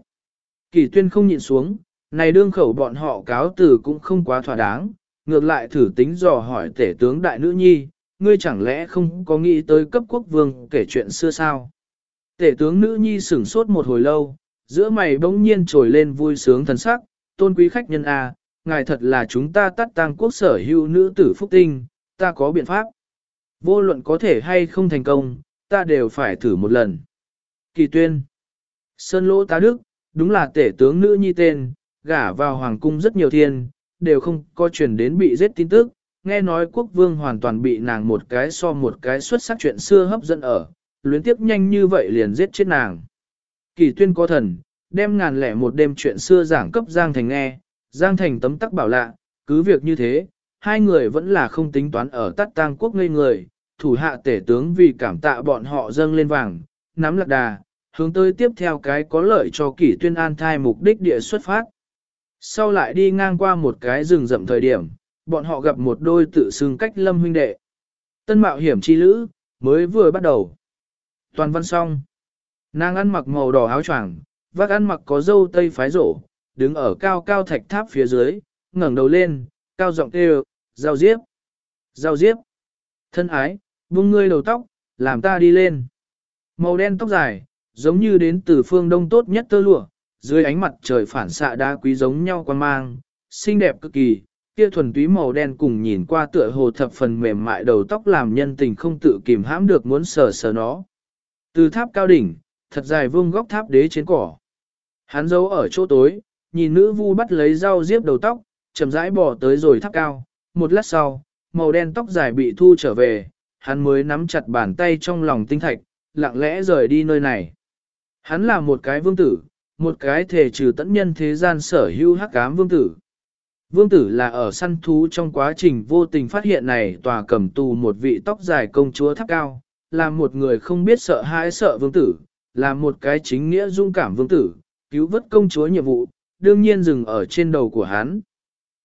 Kỳ tuyên không nhịn xuống, này đương khẩu bọn họ cáo từ cũng không quá thỏa đáng, ngược lại thử tính dò hỏi tể tướng đại nữ nhi, ngươi chẳng lẽ không có nghĩ tới cấp quốc vương kể chuyện xưa sao? Tể tướng nữ nhi sửng sốt một hồi lâu, giữa mày bỗng nhiên trồi lên vui sướng thần sắc, tôn quý khách nhân A, ngài thật là chúng ta tắt tang quốc sở hữu nữ tử phúc tinh, ta có biện pháp. Vô luận có thể hay không thành công, ta đều phải thử một lần. Kỳ tuyên. Sơn lỗ tá đức, đúng là tể tướng nữ nhi tên, gả vào hoàng cung rất nhiều thiên, đều không có truyền đến bị giết tin tức, nghe nói quốc vương hoàn toàn bị nàng một cái so một cái xuất sắc chuyện xưa hấp dẫn ở, luyến tiếp nhanh như vậy liền giết chết nàng. Kỳ tuyên có thần, đem ngàn lẻ một đêm chuyện xưa giảng cấp Giang Thành nghe, Giang Thành tấm tắc bảo lạ, cứ việc như thế, hai người vẫn là không tính toán ở tắt tang quốc ngây người, thủ hạ tể tướng vì cảm tạ bọn họ dâng lên vàng, nắm lạc đà, hướng tới tiếp theo cái có lợi cho kỷ tuyên an thai mục đích địa xuất phát. Sau lại đi ngang qua một cái rừng rậm thời điểm, bọn họ gặp một đôi tự xưng cách lâm huynh đệ. Tân mạo hiểm chi lữ, mới vừa bắt đầu. Toàn văn xong. Nàng ăn mặc màu đỏ áo choàng, vác ăn mặc có dâu tây phái rổ, đứng ở cao cao thạch tháp phía dưới, ngẩng đầu lên, cao giọng kêu, giao diếp, giao diếp. Thân ái, buông ngươi đầu tóc, làm ta đi lên. Màu đen tóc dài, giống như đến từ phương đông tốt nhất tơ lụa, dưới ánh mặt trời phản xạ đá quý giống nhau quan mang, xinh đẹp cực kỳ, kia thuần túy màu đen cùng nhìn qua tựa hồ thập phần mềm mại đầu tóc làm nhân tình không tự kìm hãm được muốn sờ sờ nó. Từ tháp cao đỉnh, thật dài vương góc tháp đế trên cỏ. Hắn giấu ở chỗ tối, nhìn nữ vu bắt lấy dao diếp đầu tóc, chậm rãi bỏ tới rồi tháp cao. Một lát sau, màu đen tóc dài bị thu trở về, hắn mới nắm chặt bàn tay trong lòng tinh thạch, lặng lẽ rời đi nơi này. Hắn là một cái vương tử, một cái thể trừ tận nhân thế gian sở hữu hắc ám vương tử. Vương tử là ở săn thú trong quá trình vô tình phát hiện này tòa cầm tù một vị tóc dài công chúa tháp cao, là một người không biết sợ hãi sợ vương tử, là một cái chính nghĩa dung cảm vương tử, cứu vớt công chúa nhiệm vụ, đương nhiên dừng ở trên đầu của hắn.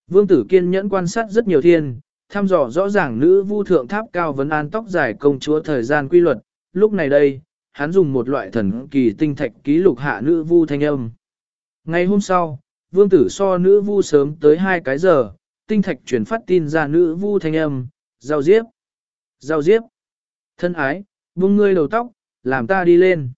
Vương tử kiên nhẫn quan sát rất nhiều thiên, thăm dò rõ ràng nữ vu thượng tháp cao vấn an tóc dài công chúa thời gian quy luật, lúc này đây, hắn dùng một loại thần kỳ tinh thạch ký lục hạ nữ vu thanh âm. Ngày hôm sau, vương tử so nữ vu sớm tới hai cái giờ, tinh thạch truyền phát tin ra nữ vu thanh âm, giao diếp, giao diếp, thân ái, buông ngươi đầu tóc, làm ta đi lên.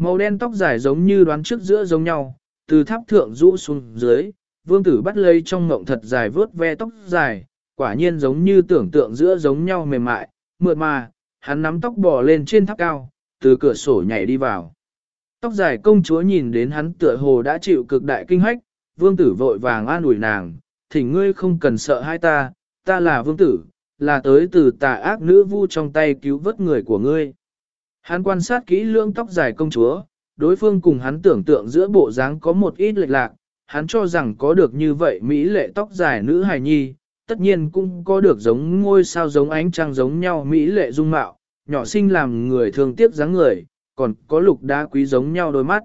Màu đen tóc dài giống như đoán trước giữa giống nhau, từ tháp thượng rũ xuống dưới, vương tử bắt lấy trong ngộng thật dài vớt ve tóc dài, quả nhiên giống như tưởng tượng giữa giống nhau mềm mại, mượt mà, hắn nắm tóc bò lên trên tháp cao, từ cửa sổ nhảy đi vào. Tóc dài công chúa nhìn đến hắn tựa hồ đã chịu cực đại kinh hách, vương tử vội vàng an ủi nàng, thỉnh ngươi không cần sợ hai ta, ta là vương tử, là tới từ tà ác nữ vu trong tay cứu vớt người của ngươi. Hắn quan sát kỹ lưỡng tóc dài công chúa, đối phương cùng hắn tưởng tượng giữa bộ dáng có một ít lệch lạc, hắn cho rằng có được như vậy mỹ lệ tóc dài nữ hài nhi, tất nhiên cũng có được giống ngôi sao giống ánh trăng giống nhau mỹ lệ dung mạo, nhỏ xinh làm người thường tiếc dáng người, còn có lục đá quý giống nhau đôi mắt.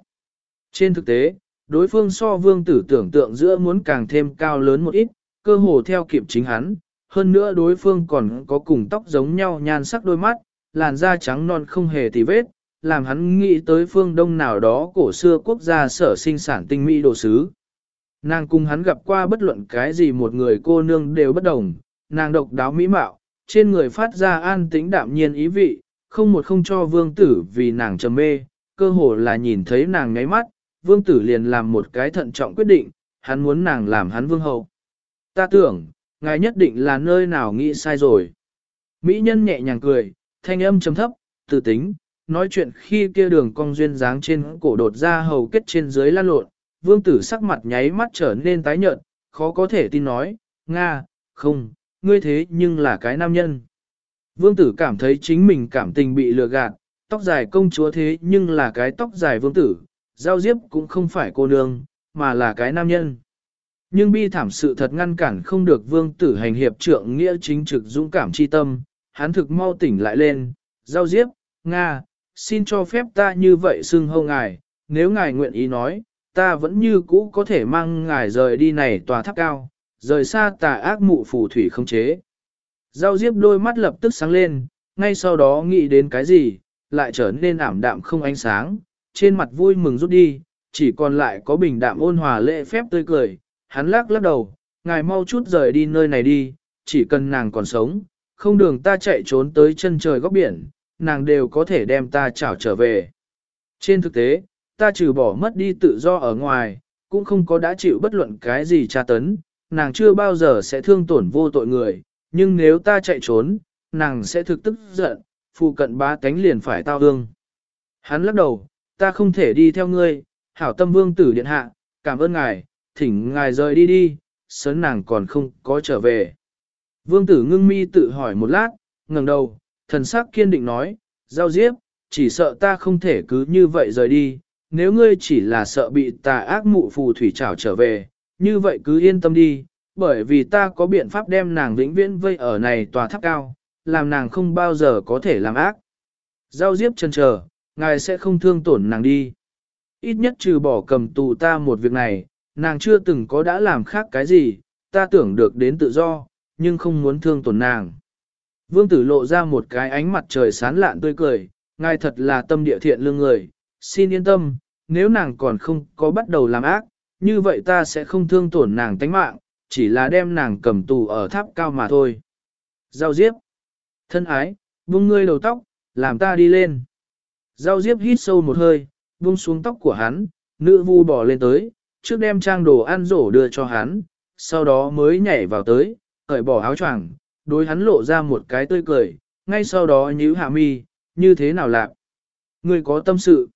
Trên thực tế, đối phương so vương tử tưởng tượng giữa muốn càng thêm cao lớn một ít, cơ hồ theo kịp chính hắn, hơn nữa đối phương còn có cùng tóc giống nhau nhan sắc đôi mắt, làn da trắng non không hề tì vết, làm hắn nghĩ tới phương đông nào đó cổ xưa quốc gia sở sinh sản tinh mỹ đồ sứ. Nàng cùng hắn gặp qua bất luận cái gì một người cô nương đều bất đồng, nàng độc đáo mỹ mạo, trên người phát ra an tĩnh đạm nhiên ý vị, không một không cho vương tử vì nàng trầm mê, cơ hồ là nhìn thấy nàng ngáy mắt, vương tử liền làm một cái thận trọng quyết định, hắn muốn nàng làm hắn vương hậu. Ta tưởng, ngài nhất định là nơi nào nghĩ sai rồi. Mỹ nhân nhẹ nhàng cười, thanh âm trầm thấp, tự tính, nói chuyện khi kia đường cong duyên dáng trên cổ đột ra hầu kết trên dưới lan lộn, vương tử sắc mặt nháy mắt trở nên tái nhợt, khó có thể tin nói, Nga, không, ngươi thế nhưng là cái nam nhân. Vương tử cảm thấy chính mình cảm tình bị lừa gạt, tóc dài công chúa thế nhưng là cái tóc dài vương tử, giao diếp cũng không phải cô nương, mà là cái nam nhân. Nhưng bi thảm sự thật ngăn cản không được vương tử hành hiệp trượng nghĩa chính trực dũng cảm chi tâm, hắn thực mau tỉnh lại lên, giao diếp, Nga, xin cho phép ta như vậy xưng hâu ngài, nếu ngài nguyện ý nói, ta vẫn như cũ có thể mang ngài rời đi này tòa tháp cao, rời xa tà ác mụ phù thủy không chế. Giao diếp đôi mắt lập tức sáng lên, ngay sau đó nghĩ đến cái gì, lại trở nên ảm đạm không ánh sáng, trên mặt vui mừng rút đi, chỉ còn lại có bình đạm ôn hòa lễ phép tươi cười, hắn lắc lắc đầu, ngài mau chút rời đi nơi này đi, chỉ cần nàng còn sống, không đường ta chạy trốn tới chân trời góc biển, nàng đều có thể đem ta trảo trở về. Trên thực tế, ta trừ bỏ mất đi tự do ở ngoài, cũng không có đã chịu bất luận cái gì tra tấn, nàng chưa bao giờ sẽ thương tổn vô tội người, nhưng nếu ta chạy trốn, nàng sẽ thực tức giận, phụ cận ba cánh liền phải tao hương. Hắn lắc đầu, ta không thể đi theo ngươi, hảo tâm vương tử điện hạ, cảm ơn ngài, thỉnh ngài rời đi đi, sớn nàng còn không có trở về. Vương tử ngưng mi tự hỏi một lát, ngẩng đầu, thần sắc kiên định nói, giao diếp, chỉ sợ ta không thể cứ như vậy rời đi, nếu ngươi chỉ là sợ bị tà ác mụ phù thủy trảo trở về, như vậy cứ yên tâm đi, bởi vì ta có biện pháp đem nàng vĩnh viễn vây ở này tòa tháp cao, làm nàng không bao giờ có thể làm ác. Giao diếp chân chờ, ngài sẽ không thương tổn nàng đi. Ít nhất trừ bỏ cầm tù ta một việc này, nàng chưa từng có đã làm khác cái gì, ta tưởng được đến tự do, nhưng không muốn thương tổn nàng. Vương tử lộ ra một cái ánh mặt trời sán lạn tươi cười, ngài thật là tâm địa thiện lương người, xin yên tâm, nếu nàng còn không có bắt đầu làm ác, như vậy ta sẽ không thương tổn nàng tánh mạng, chỉ là đem nàng cầm tù ở tháp cao mà thôi. Giao Diếp, thân ái, buông ngươi đầu tóc, làm ta đi lên. Giao Diếp hít sâu một hơi, buông xuống tóc của hắn, nữ vu bỏ lên tới, trước đem trang đồ ăn rổ đưa cho hắn, sau đó mới nhảy vào tới, cởi bỏ áo choàng, đối hắn lộ ra một cái tươi cười, ngay sau đó nhíu hạ mi, như thế nào lạc. người có tâm sự.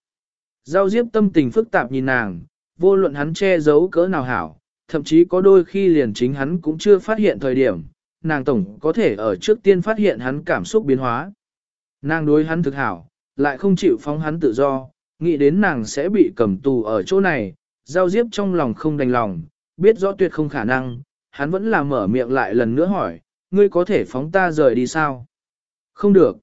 Giao Diếp tâm tình phức tạp nhìn nàng, vô luận hắn che giấu cỡ nào hảo, thậm chí có đôi khi liền chính hắn cũng chưa phát hiện thời điểm, nàng tổng có thể ở trước tiên phát hiện hắn cảm xúc biến hóa. Nàng đối hắn thực hảo, lại không chịu phóng hắn tự do, nghĩ đến nàng sẽ bị cầm tù ở chỗ này, giao diếp trong lòng không đành lòng, biết rõ tuyệt không khả năng, hắn vẫn là mở miệng lại lần nữa hỏi, ngươi có thể phóng ta rời đi sao? Không được.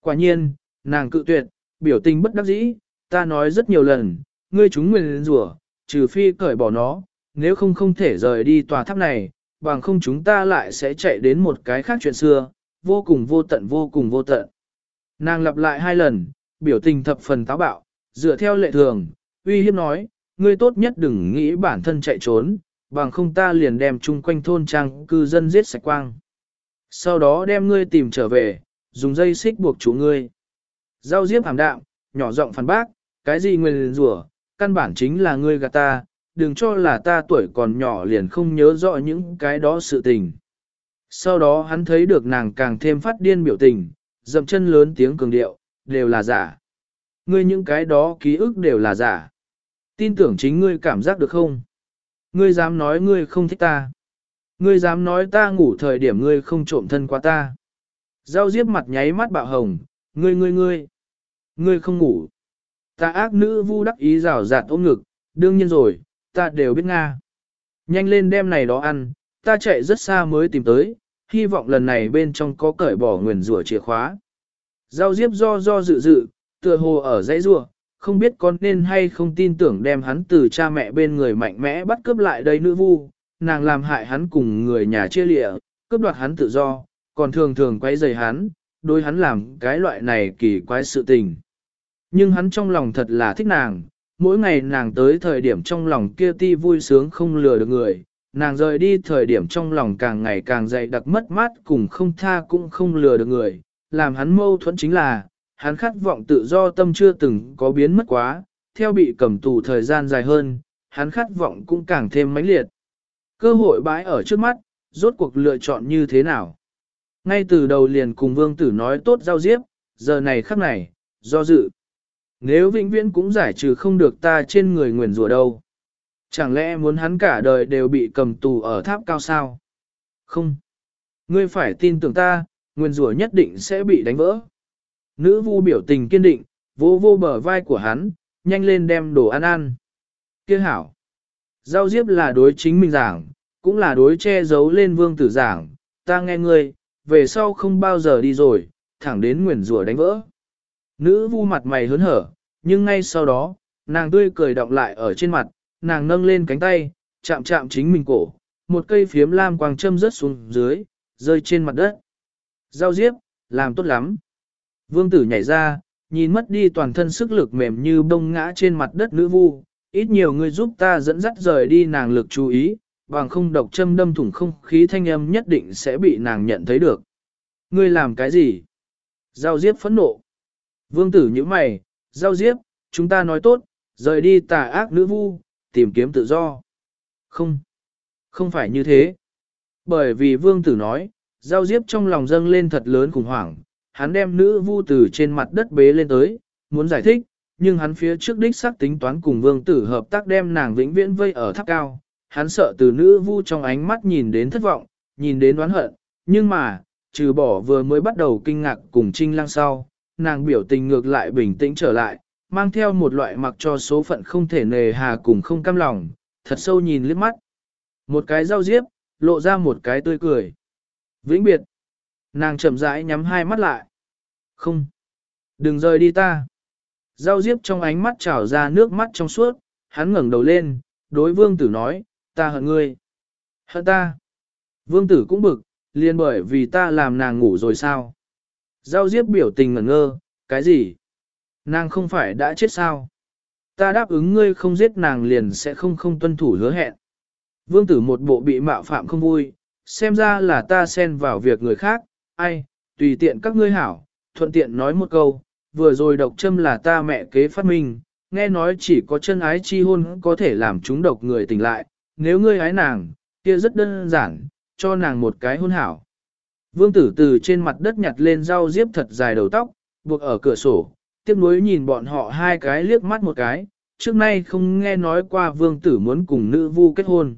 Quả nhiên, nàng cự tuyệt, biểu tình bất đắc dĩ, ta nói rất nhiều lần, ngươi chúng nguyên rủa, trừ phi cởi bỏ nó, nếu không không thể rời đi tòa tháp này, bằng không chúng ta lại sẽ chạy đến một cái khác chuyện xưa, vô cùng vô tận vô cùng vô tận. Nàng lặp lại hai lần, biểu tình thập phần táo bạo, dựa theo lệ thường, uy hiếp nói, ngươi tốt nhất đừng nghĩ bản thân chạy trốn, bằng không ta liền đem chung quanh thôn trang cư dân giết sạch quang. Sau đó đem ngươi tìm trở về, dùng dây xích buộc chủ ngươi. Giao diếp hàm đạm, nhỏ giọng phản bác, cái gì nguyên rủa, căn bản chính là ngươi gạt ta, đừng cho là ta tuổi còn nhỏ liền không nhớ rõ những cái đó sự tình. Sau đó hắn thấy được nàng càng thêm phát điên biểu tình, dậm chân lớn tiếng cường điệu, đều là giả. Ngươi những cái đó ký ức đều là giả. Tin tưởng chính ngươi cảm giác được không? Ngươi dám nói ngươi không thích ta. Ngươi dám nói ta ngủ thời điểm ngươi không trộm thân qua ta. Giao diếp mặt nháy mắt bạo hồng, ngươi ngươi ngươi. Ngươi không ngủ. Ta ác nữ vu đắc ý rào rạt ôm ngực, đương nhiên rồi, ta đều biết Nga. Nhanh lên đem này đó ăn, ta chạy rất xa mới tìm tới, hy vọng lần này bên trong có cởi bỏ nguyền rủa chìa khóa. Giao diếp do do dự dự, tựa hồ ở dãy rủa, không biết con nên hay không tin tưởng đem hắn từ cha mẹ bên người mạnh mẽ bắt cướp lại đây nữ vu, nàng làm hại hắn cùng người nhà chia lịa, cướp đoạt hắn tự do, còn thường thường quay rầy hắn, đối hắn làm cái loại này kỳ quái sự tình. Nhưng hắn trong lòng thật là thích nàng, mỗi ngày nàng tới thời điểm trong lòng kia ti vui sướng không lừa được người, nàng rời đi thời điểm trong lòng càng ngày càng dày đặc mất mát cùng không tha cũng không lừa được người, làm hắn mâu thuẫn chính là, hắn khát vọng tự do tâm chưa từng có biến mất quá, theo bị cầm tù thời gian dài hơn, hắn khát vọng cũng càng thêm mãnh liệt. Cơ hội bãi ở trước mắt, rốt cuộc lựa chọn như thế nào? Ngay từ đầu liền cùng vương tử nói tốt giao diếp, giờ này khắc này, do dự. Nếu vĩnh viễn cũng giải trừ không được ta trên người nguyền rủa đâu. Chẳng lẽ muốn hắn cả đời đều bị cầm tù ở tháp cao sao? Không. Ngươi phải tin tưởng ta, nguyên rủa nhất định sẽ bị đánh vỡ. Nữ vu biểu tình kiên định, vô vô bờ vai của hắn, nhanh lên đem đồ ăn ăn. Kia hảo. Giao diếp là đối chính mình giảng, cũng là đối che giấu lên vương tử giảng, ta nghe ngươi, về sau không bao giờ đi rồi, thẳng đến nguyền rủa đánh vỡ. Nữ vu mặt mày hớn hở, nhưng ngay sau đó, nàng tươi cười động lại ở trên mặt, nàng nâng lên cánh tay, chạm chạm chính mình cổ, một cây phiếm lam quang châm rớt xuống dưới, rơi trên mặt đất. Giao diếp, làm tốt lắm. Vương tử nhảy ra, nhìn mất đi toàn thân sức lực mềm như bông ngã trên mặt đất nữ vu, ít nhiều người giúp ta dẫn dắt rời đi nàng lực chú ý, bằng không độc châm đâm thủng không khí thanh âm nhất định sẽ bị nàng nhận thấy được. Ngươi làm cái gì? Giao diếp phẫn nộ. Vương tử như mày, giao diếp, chúng ta nói tốt, rời đi tà ác nữ vu, tìm kiếm tự do. Không, không phải như thế. Bởi vì vương tử nói, giao diếp trong lòng dâng lên thật lớn khủng hoảng, hắn đem nữ vu từ trên mặt đất bế lên tới, muốn giải thích, nhưng hắn phía trước đích xác tính toán cùng vương tử hợp tác đem nàng vĩnh viễn vây ở tháp cao. Hắn sợ từ nữ vu trong ánh mắt nhìn đến thất vọng, nhìn đến đoán hận, nhưng mà, trừ bỏ vừa mới bắt đầu kinh ngạc cùng trinh lăng sau, nàng biểu tình ngược lại bình tĩnh trở lại, mang theo một loại mặc cho số phận không thể nề hà cùng không cam lòng, thật sâu nhìn liếc mắt. Một cái rau diếp, lộ ra một cái tươi cười. Vĩnh biệt. Nàng chậm rãi nhắm hai mắt lại. Không. Đừng rời đi ta. Giao diếp trong ánh mắt trào ra nước mắt trong suốt, hắn ngẩng đầu lên, đối vương tử nói, ta hận ngươi. Hận ta. Vương tử cũng bực, liền bởi vì ta làm nàng ngủ rồi sao. Giao diếp biểu tình ngẩn ngơ, cái gì? Nàng không phải đã chết sao? Ta đáp ứng ngươi không giết nàng liền sẽ không không tuân thủ hứa hẹn. Vương tử một bộ bị mạo phạm không vui, xem ra là ta xen vào việc người khác, ai, tùy tiện các ngươi hảo, thuận tiện nói một câu, vừa rồi độc châm là ta mẹ kế phát minh, nghe nói chỉ có chân ái chi hôn có thể làm chúng độc người tỉnh lại, nếu ngươi ái nàng, kia rất đơn giản, cho nàng một cái hôn hảo. Vương tử từ trên mặt đất nhặt lên rau diếp thật dài đầu tóc, buộc ở cửa sổ, tiếp nối nhìn bọn họ hai cái liếc mắt một cái, trước nay không nghe nói qua vương tử muốn cùng nữ vu kết hôn.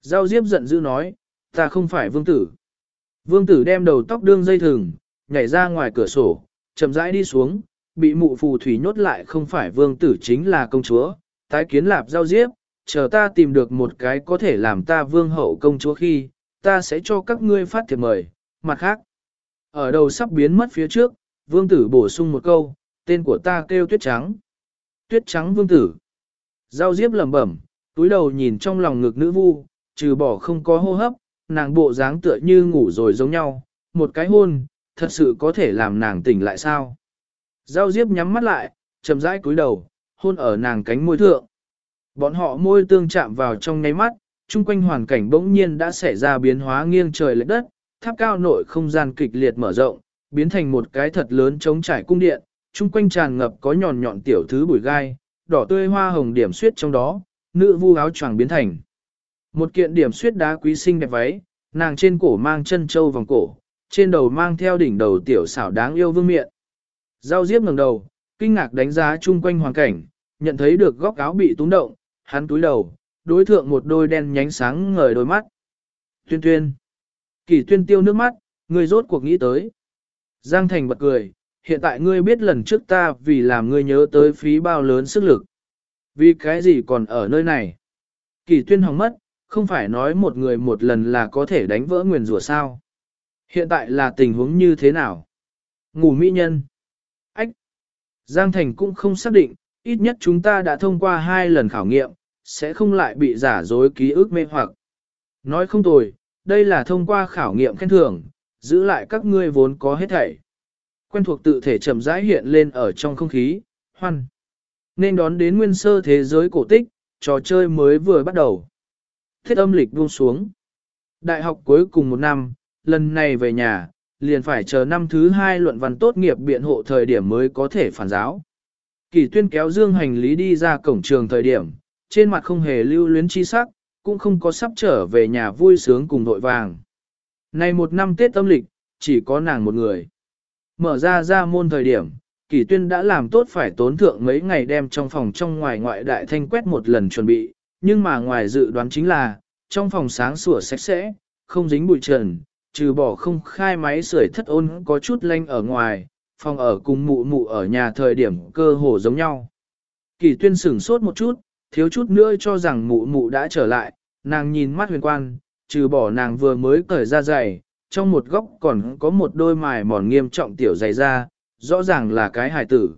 Giao Diếp giận dữ nói, ta không phải vương tử. Vương tử đem đầu tóc đương dây thừng, nhảy ra ngoài cửa sổ, chậm rãi đi xuống, bị mụ phù thủy nhốt lại không phải vương tử chính là công chúa, tái kiến lạp giao diếp, chờ ta tìm được một cái có thể làm ta vương hậu công chúa khi, ta sẽ cho các ngươi phát thiệp mời, mặt khác. Ở đầu sắp biến mất phía trước, vương tử bổ sung một câu, tên của ta kêu tuyết trắng. Tuyết trắng vương tử. Giao diếp lẩm bẩm, túi đầu nhìn trong lòng ngực nữ vu, trừ bỏ không có hô hấp, nàng bộ dáng tựa như ngủ rồi giống nhau, một cái hôn, thật sự có thể làm nàng tỉnh lại sao. Giao diếp nhắm mắt lại, chậm rãi cúi đầu, hôn ở nàng cánh môi thượng. Bọn họ môi tương chạm vào trong nháy mắt, chung quanh hoàn cảnh bỗng nhiên đã xảy ra biến hóa nghiêng trời lệch đất, tháp cao nội không gian kịch liệt mở rộng, biến thành một cái thật lớn chống trải cung điện, chung quanh tràn ngập có nhọn nhọn tiểu thứ bụi gai, đỏ tươi hoa hồng điểm xuyết trong đó, nữ vu áo choàng biến thành. Một kiện điểm suyết đá quý sinh đẹp váy, nàng trên cổ mang chân châu vòng cổ, trên đầu mang theo đỉnh đầu tiểu xảo đáng yêu vương miện. Giao Diếp ngẩng đầu, kinh ngạc đánh giá chung quanh hoàn cảnh, nhận thấy được góc áo bị túng động, hắn túi đầu, đối thượng một đôi đen nhánh sáng ngời đôi mắt. Tuyên tuyên. Kỳ tuyên tiêu nước mắt, người rốt cuộc nghĩ tới. Giang Thành bật cười, hiện tại ngươi biết lần trước ta vì làm ngươi nhớ tới phí bao lớn sức lực. Vì cái gì còn ở nơi này? Kỳ tuyên hỏng mất, không phải nói một người một lần là có thể đánh vỡ nguyền rủa sao. Hiện tại là tình huống như thế nào? Ngủ mỹ nhân. Ách. Giang Thành cũng không xác định, ít nhất chúng ta đã thông qua hai lần khảo nghiệm, sẽ không lại bị giả dối ký ức mê hoặc. Nói không tồi, đây là thông qua khảo nghiệm khen thưởng, giữ lại các ngươi vốn có hết thảy. Quen thuộc tự thể chậm rãi hiện lên ở trong không khí, hoan. Nên đón đến nguyên sơ thế giới cổ tích, trò chơi mới vừa bắt đầu. Thiết âm lịch buông xuống. Đại học cuối cùng một năm, lần này về nhà, liền phải chờ năm thứ hai luận văn tốt nghiệp biện hộ thời điểm mới có thể phản giáo. Kỳ tuyên kéo dương hành lý đi ra cổng trường thời điểm, trên mặt không hề lưu luyến chi sắc, cũng không có sắp trở về nhà vui sướng cùng đội vàng. Này một năm Tết âm lịch, chỉ có nàng một người. Mở ra ra môn thời điểm, Kỳ tuyên đã làm tốt phải tốn thượng mấy ngày đem trong phòng trong ngoài ngoại đại thanh quét một lần chuẩn bị, nhưng mà ngoài dự đoán chính là, trong phòng sáng sủa sạch sẽ, không dính bụi trần, trừ bỏ không khai máy sưởi thất ôn có chút lanh ở ngoài, phòng ở cùng mụ mụ ở nhà thời điểm cơ hồ giống nhau. Kỳ tuyên sửng sốt một chút, thiếu chút nữa cho rằng mụ mụ đã trở lại, nàng nhìn mắt huyền quan, trừ bỏ nàng vừa mới cởi ra giày, trong một góc còn có một đôi mài mòn nghiêm trọng tiểu giày ra, rõ ràng là cái hài tử.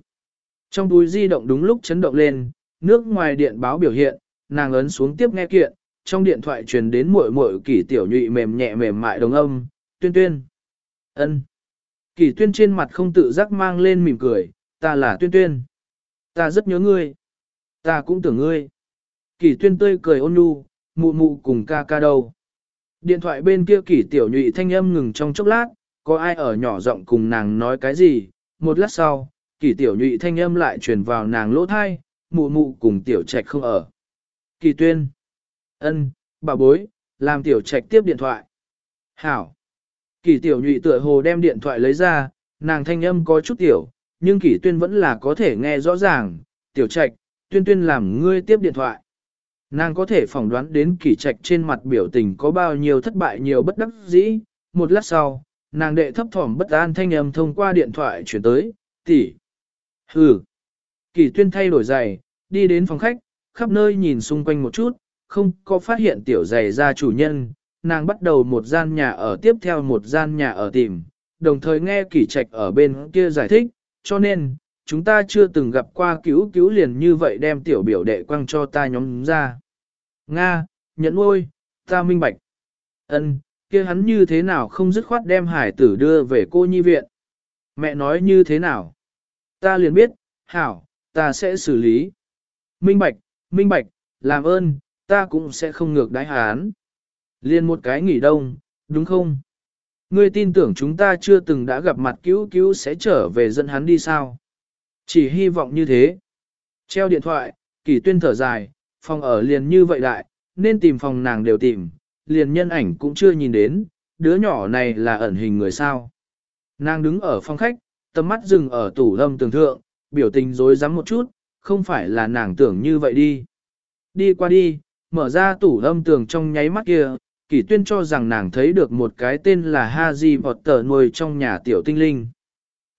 Trong túi di động đúng lúc chấn động lên, nước ngoài điện báo biểu hiện, nàng ấn xuống tiếp nghe kiện, trong điện thoại truyền đến muội muội kỷ tiểu nhụy mềm nhẹ mềm mại đồng âm, tuyên tuyên. ân Kỷ tuyên trên mặt không tự giác mang lên mỉm cười, ta là tuyên tuyên. Ta rất nhớ ngươi. Ta cũng tưởng ngươi. Kỷ tuyên tươi cười ôn nhu, mụ mụ cùng ca ca đâu. Điện thoại bên kia kỷ tiểu nhụy thanh âm ngừng trong chốc lát, có ai ở nhỏ giọng cùng nàng nói cái gì, một lát sau, kỷ tiểu nhụy thanh âm lại truyền vào nàng lỗ thai, mụ mụ cùng tiểu trạch không ở. Kỳ tuyên. ân, bà bối, làm tiểu trạch tiếp điện thoại. Hảo. Kỳ tiểu nhụy tựa hồ đem điện thoại lấy ra, nàng thanh âm có chút tiểu, nhưng kỳ tuyên vẫn là có thể nghe rõ ràng. Tiểu trạch, tuyên tuyên làm ngươi tiếp điện thoại. Nàng có thể phỏng đoán đến kỳ trạch trên mặt biểu tình có bao nhiêu thất bại nhiều bất đắc dĩ. Một lát sau, nàng đệ thấp thỏm bất an thanh âm thông qua điện thoại chuyển tới, tỷ. Hừ. Kỳ tuyên thay đổi giày, đi đến phòng khách, khắp nơi nhìn xung quanh một chút, không có phát hiện tiểu giày ra chủ nhân, nàng bắt đầu một gian nhà ở tiếp theo một gian nhà ở tìm, đồng thời nghe kỷ trạch ở bên kia giải thích, cho nên, chúng ta chưa từng gặp qua cứu cứu liền như vậy đem tiểu biểu đệ quăng cho ta nhóm ra. Nga, nhẫn ôi, ta minh bạch. ân kia hắn như thế nào không dứt khoát đem hải tử đưa về cô nhi viện. Mẹ nói như thế nào? Ta liền biết, hảo, ta sẽ xử lý. Minh bạch, minh bạch, làm ơn, ta cũng sẽ không ngược đái hán. Liên một cái nghỉ đông, đúng không? Ngươi tin tưởng chúng ta chưa từng đã gặp mặt cứu cứu sẽ trở về dẫn hắn đi sao? Chỉ hy vọng như thế. Treo điện thoại, kỳ tuyên thở dài, phòng ở liền như vậy đại, nên tìm phòng nàng đều tìm, liền nhân ảnh cũng chưa nhìn đến, đứa nhỏ này là ẩn hình người sao. Nàng đứng ở phòng khách, tầm mắt dừng ở tủ lâm tường thượng, biểu tình rối rắm một chút, không phải là nàng tưởng như vậy đi. Đi qua đi, mở ra tủ âm tường trong nháy mắt kia, kỷ tuyên cho rằng nàng thấy được một cái tên là Haji Potter nuôi trong nhà tiểu tinh linh.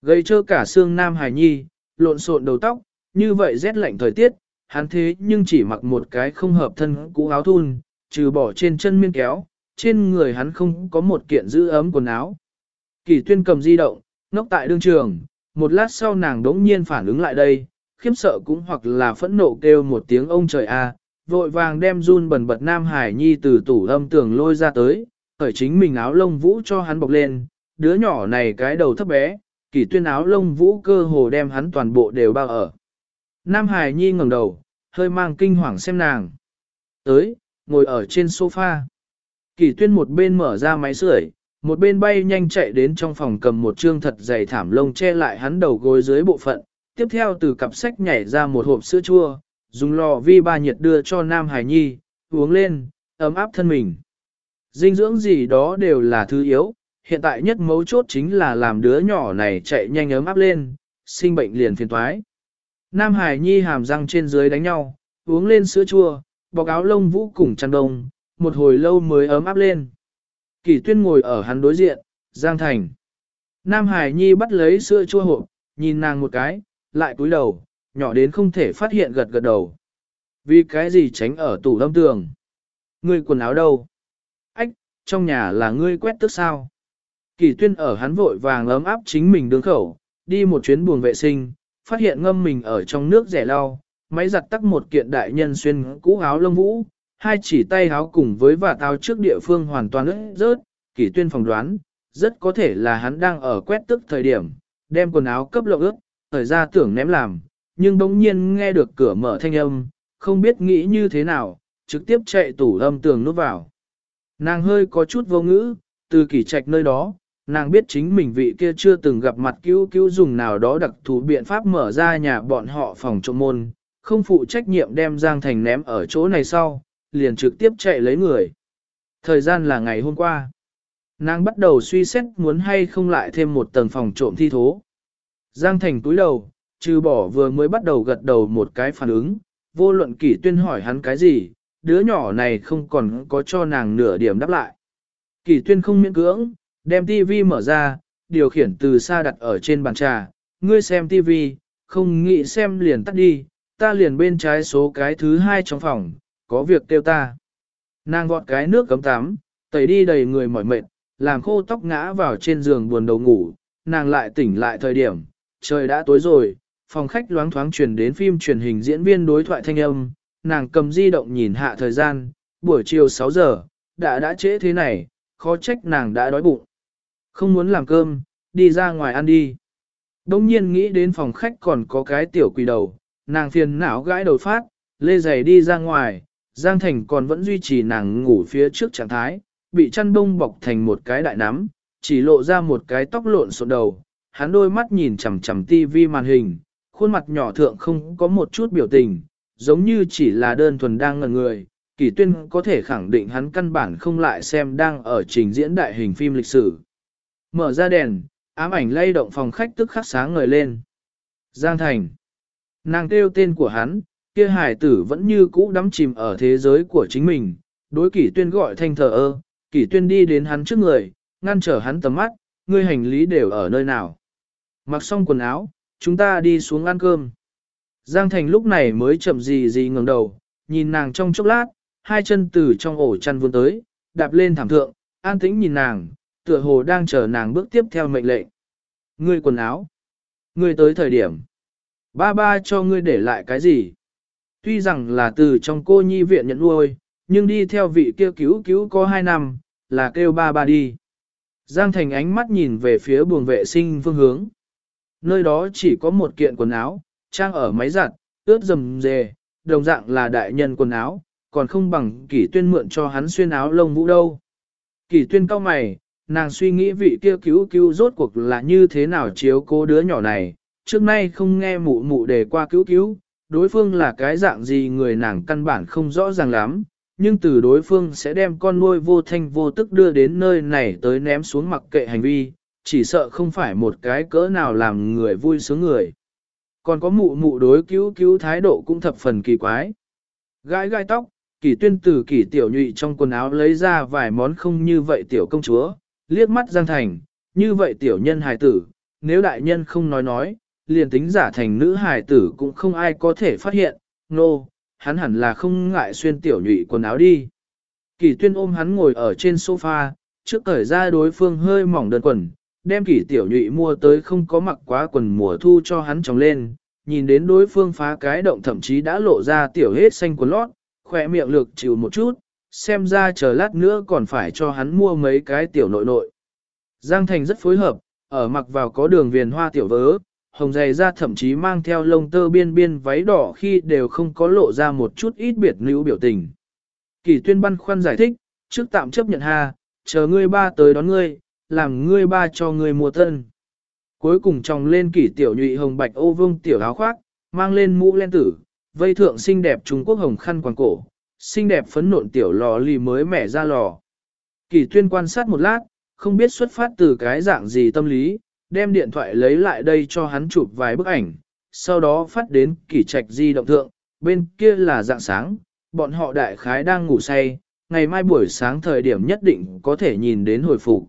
Gây trơ cả xương nam hài nhi, lộn xộn đầu tóc, như vậy rét lạnh thời tiết, hắn thế nhưng chỉ mặc một cái không hợp thân cũ áo thun, trừ bỏ trên chân miên kéo, trên người hắn không có một kiện giữ ấm quần áo. Kỷ tuyên cầm di động, ngốc tại đương trường, một lát sau nàng đống nhiên phản ứng lại đây, khiếp sợ cũng hoặc là phẫn nộ kêu một tiếng ông trời a, vội vàng đem run bẩn bật Nam Hải Nhi từ tủ âm tường lôi ra tới, khởi chính mình áo lông vũ cho hắn bọc lên, đứa nhỏ này cái đầu thấp bé, kỳ tuyên áo lông vũ cơ hồ đem hắn toàn bộ đều bao ở. Nam Hải Nhi ngẩng đầu, hơi mang kinh hoàng xem nàng. Tới, ngồi ở trên sofa. Kỳ tuyên một bên mở ra máy sưởi, một bên bay nhanh chạy đến trong phòng cầm một trương thật dày thảm lông che lại hắn đầu gối dưới bộ phận, tiếp theo từ cặp sách nhảy ra một hộp sữa chua, dùng lò vi ba nhiệt đưa cho Nam Hải Nhi, uống lên, ấm áp thân mình. Dinh dưỡng gì đó đều là thứ yếu, hiện tại nhất mấu chốt chính là làm đứa nhỏ này chạy nhanh ấm áp lên, sinh bệnh liền phiền toái. Nam Hải Nhi hàm răng trên dưới đánh nhau, uống lên sữa chua, bọc áo lông vũ cùng chăn đông, một hồi lâu mới ấm áp lên. Kỳ tuyên ngồi ở hắn đối diện, Giang Thành. Nam Hải Nhi bắt lấy sữa chua hộp, nhìn nàng một cái, lại cúi đầu, nhỏ đến không thể phát hiện gật gật đầu. Vì cái gì tránh ở tủ lâm tường? Ngươi quần áo đâu? Ách, trong nhà là ngươi quét tức sao? Kỳ tuyên ở hắn vội vàng ấm áp chính mình đường khẩu, đi một chuyến buồng vệ sinh, phát hiện ngâm mình ở trong nước rẻ lau, máy giặt tắc một kiện đại nhân xuyên cũ áo lông vũ, hai chỉ tay áo cùng với và tao trước địa phương hoàn toàn ướt rớt, kỷ tuyên phòng đoán, rất có thể là hắn đang ở quét tức thời điểm, đem quần áo cấp lộng ướt, thời ra tưởng ném làm, nhưng bỗng nhiên nghe được cửa mở thanh âm, không biết nghĩ như thế nào, trực tiếp chạy tủ âm tường nút vào. Nàng hơi có chút vô ngữ, từ kỷ trạch nơi đó, nàng biết chính mình vị kia chưa từng gặp mặt cứu cứu dùng nào đó đặc thù biện pháp mở ra nhà bọn họ phòng trộm môn, không phụ trách nhiệm đem Giang Thành ném ở chỗ này sau, liền trực tiếp chạy lấy người. Thời gian là ngày hôm qua. Nàng bắt đầu suy xét muốn hay không lại thêm một tầng phòng trộm thi thố. Giang Thành túi đầu, trừ bỏ vừa mới bắt đầu gật đầu một cái phản ứng, vô luận kỷ tuyên hỏi hắn cái gì, đứa nhỏ này không còn có cho nàng nửa điểm đáp lại. Kỷ tuyên không miễn cưỡng, đem tivi mở ra, điều khiển từ xa đặt ở trên bàn trà, ngươi xem tivi, không nghĩ xem liền tắt đi, ta liền bên trái số cái thứ hai trong phòng, có việc kêu ta. Nàng vọt cái nước cấm tắm, tẩy đi đầy người mỏi mệt, làm khô tóc ngã vào trên giường buồn đầu ngủ, nàng lại tỉnh lại thời điểm, trời đã tối rồi, phòng khách loáng thoáng truyền đến phim truyền hình diễn viên đối thoại thanh âm, nàng cầm di động nhìn hạ thời gian, buổi chiều 6 giờ, đã đã trễ thế này, khó trách nàng đã đói bụng. Không muốn làm cơm, đi ra ngoài ăn đi. Đông nhiên nghĩ đến phòng khách còn có cái tiểu quỳ đầu, nàng phiền não gãi đầu phát, lê giày đi ra ngoài, Giang Thành còn vẫn duy trì nàng ngủ phía trước trạng thái, bị chăn đông bọc thành một cái đại nắm, chỉ lộ ra một cái tóc lộn xộn đầu, hắn đôi mắt nhìn chằm chằm tivi màn hình, khuôn mặt nhỏ thượng không có một chút biểu tình, giống như chỉ là đơn thuần đang ngẩn người. Kỳ tuyên có thể khẳng định hắn căn bản không lại xem đang ở trình diễn đại hình phim lịch sử. Mở ra đèn, ám ảnh lay động phòng khách tức khắc sáng ngời lên. Giang Thành. Nàng kêu tên của hắn, kia hải tử vẫn như cũ đắm chìm ở thế giới của chính mình. Đối kỷ tuyên gọi thanh thờ ơ, kỷ tuyên đi đến hắn trước người, ngăn trở hắn tầm mắt, ngươi hành lý đều ở nơi nào. Mặc xong quần áo, chúng ta đi xuống ăn cơm. Giang Thành lúc này mới chậm gì gì ngẩng đầu, nhìn nàng trong chốc lát, hai chân từ trong ổ chăn vươn tới, đạp lên thảm thượng, an tĩnh nhìn nàng, tựa hồ đang chờ nàng bước tiếp theo mệnh lệnh. Ngươi quần áo. Ngươi tới thời điểm. Ba ba cho ngươi để lại cái gì? Tuy rằng là từ trong cô nhi viện nhận nuôi, nhưng đi theo vị kia cứu cứu có hai năm, là kêu ba ba đi. Giang Thành ánh mắt nhìn về phía buồng vệ sinh phương hướng. Nơi đó chỉ có một kiện quần áo, trang ở máy giặt, ướt dầm dề, đồng dạng là đại nhân quần áo, còn không bằng kỷ tuyên mượn cho hắn xuyên áo lông vũ đâu. Kỷ tuyên cao mày, nàng suy nghĩ vị kia cứu cứu rốt cuộc là như thế nào chiếu cố đứa nhỏ này, trước nay không nghe mụ mụ đề qua cứu cứu, đối phương là cái dạng gì người nàng căn bản không rõ ràng lắm, nhưng từ đối phương sẽ đem con nuôi vô thanh vô tức đưa đến nơi này tới ném xuống mặc kệ hành vi, chỉ sợ không phải một cái cỡ nào làm người vui sướng người. Còn có mụ mụ đối cứu cứu thái độ cũng thập phần kỳ quái. Gái gai tóc, kỳ tuyên từ kỳ tiểu nhụy trong quần áo lấy ra vài món không như vậy tiểu công chúa, liếc mắt Giang Thành, như vậy tiểu nhân hài tử, nếu đại nhân không nói nói, liền tính giả thành nữ hài tử cũng không ai có thể phát hiện, nô, no, hắn hẳn là không ngại xuyên tiểu nhụy quần áo đi. Kỳ tuyên ôm hắn ngồi ở trên sofa, trước cởi ra đối phương hơi mỏng đơn quần, đem kỷ tiểu nhụy mua tới không có mặc quá quần mùa thu cho hắn trồng lên, nhìn đến đối phương phá cái động thậm chí đã lộ ra tiểu hết xanh quần lót, khỏe miệng lược chịu một chút, xem ra chờ lát nữa còn phải cho hắn mua mấy cái tiểu nội nội. Giang Thành rất phối hợp, ở mặc vào có đường viền hoa tiểu vớ, hồng dày ra thậm chí mang theo lông tơ biên biên váy đỏ khi đều không có lộ ra một chút ít biệt nữ biểu tình. Kỳ tuyên băn khoăn giải thích, trước tạm chấp nhận ha, chờ ngươi ba tới đón ngươi, làm ngươi ba cho ngươi mua thân. Cuối cùng tròng lên kỷ tiểu nhụy hồng bạch ô vương tiểu áo khoác, mang lên mũ len tử, vây thượng xinh đẹp Trung Quốc hồng khăn quàng cổ, xinh đẹp phấn nộn tiểu lò lì mới mẻ ra lò. Kỳ tuyên quan sát một lát, không biết xuất phát từ cái dạng gì tâm lý, đem điện thoại lấy lại đây cho hắn chụp vài bức ảnh, sau đó phát đến kỷ trạch di động thượng, bên kia là dạng sáng, bọn họ đại khái đang ngủ say, ngày mai buổi sáng thời điểm nhất định có thể nhìn đến hồi phục.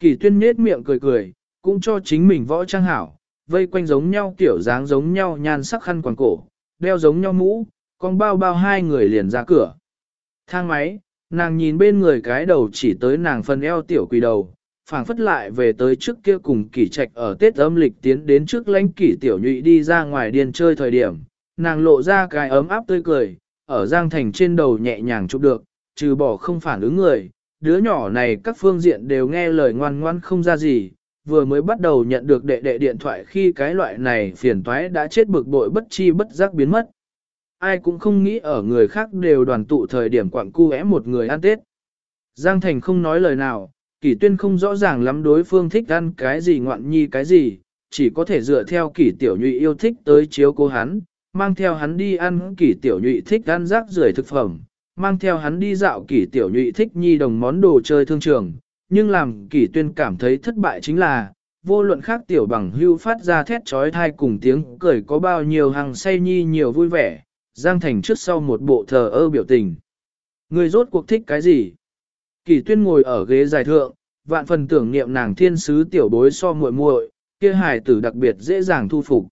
Kỳ tuyên nết miệng cười cười, cũng cho chính mình võ trang hảo, vây quanh giống nhau kiểu dáng giống nhau nhan sắc khăn quàng cổ, đeo giống nhau mũ, con bao bao hai người liền ra cửa. Thang máy, nàng nhìn bên người cái đầu chỉ tới nàng phần eo tiểu quỳ đầu, phảng phất lại về tới trước kia cùng kỷ trạch ở Tết âm lịch tiến đến trước lãnh kỷ tiểu nhụy đi ra ngoài điên chơi thời điểm, nàng lộ ra cái ấm áp tươi cười, ở Giang Thành trên đầu nhẹ nhàng chụp được, trừ bỏ không phản ứng người, đứa nhỏ này các phương diện đều nghe lời ngoan ngoan không ra gì, vừa mới bắt đầu nhận được đệ đệ điện thoại khi cái loại này phiền toái đã chết bực bội bất chi bất giác biến mất. Ai cũng không nghĩ ở người khác đều đoàn tụ thời điểm quặng cu é một người ăn Tết. Giang Thành không nói lời nào, Kỷ Tuyên không rõ ràng lắm đối phương thích ăn cái gì ngoạn nhi cái gì, chỉ có thể dựa theo Kỷ Tiểu Nhụy yêu thích tới chiếu cố hắn, mang theo hắn đi ăn Kỷ Tiểu Nhụy thích ăn rác rưởi thực phẩm, mang theo hắn đi dạo Kỷ Tiểu Nhụy thích nhi đồng món đồ chơi thương trường, nhưng làm Kỷ Tuyên cảm thấy thất bại chính là, vô luận khác Tiểu Bằng hưu phát ra thét trói thai cùng tiếng cười có bao nhiêu hàng say nhi nhiều vui vẻ, Giang Thành trước sau một bộ thờ ơ biểu tình. Người rốt cuộc thích cái gì? Kỳ tuyên ngồi ở ghế dài thượng, vạn phần tưởng niệm nàng thiên sứ tiểu bối so muội muội, kia hài tử đặc biệt dễ dàng thu phục.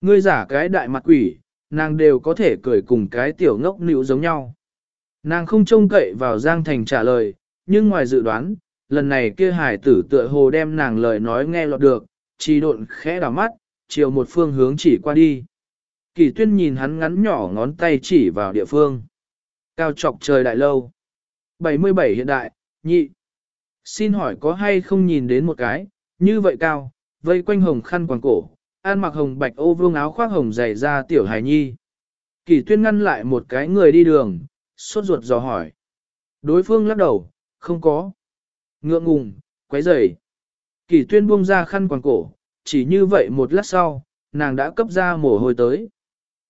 Ngươi giả cái đại mặt quỷ, nàng đều có thể cười cùng cái tiểu ngốc nữ giống nhau. Nàng không trông cậy vào Giang Thành trả lời, nhưng ngoài dự đoán, lần này kia Hải tử tựa hồ đem nàng lời nói nghe lọt được, chỉ độn khẽ đảo mắt, chiều một phương hướng chỉ qua đi. Kỳ tuyên nhìn hắn ngắn nhỏ ngón tay chỉ vào địa phương. Cao trọc trời đại lâu. 77 hiện đại, nhị. Xin hỏi có hay không nhìn đến một cái, như vậy cao, vây quanh hồng khăn quàng cổ, an mặc hồng bạch ô vương áo khoác hồng dày ra tiểu hài nhi. Kỳ tuyên ngăn lại một cái người đi đường, sốt ruột dò hỏi. Đối phương lắc đầu, không có. Ngượng ngùng, quấy rầy. Kỳ tuyên buông ra khăn quàng cổ, chỉ như vậy một lát sau, nàng đã cấp ra mồ hôi tới.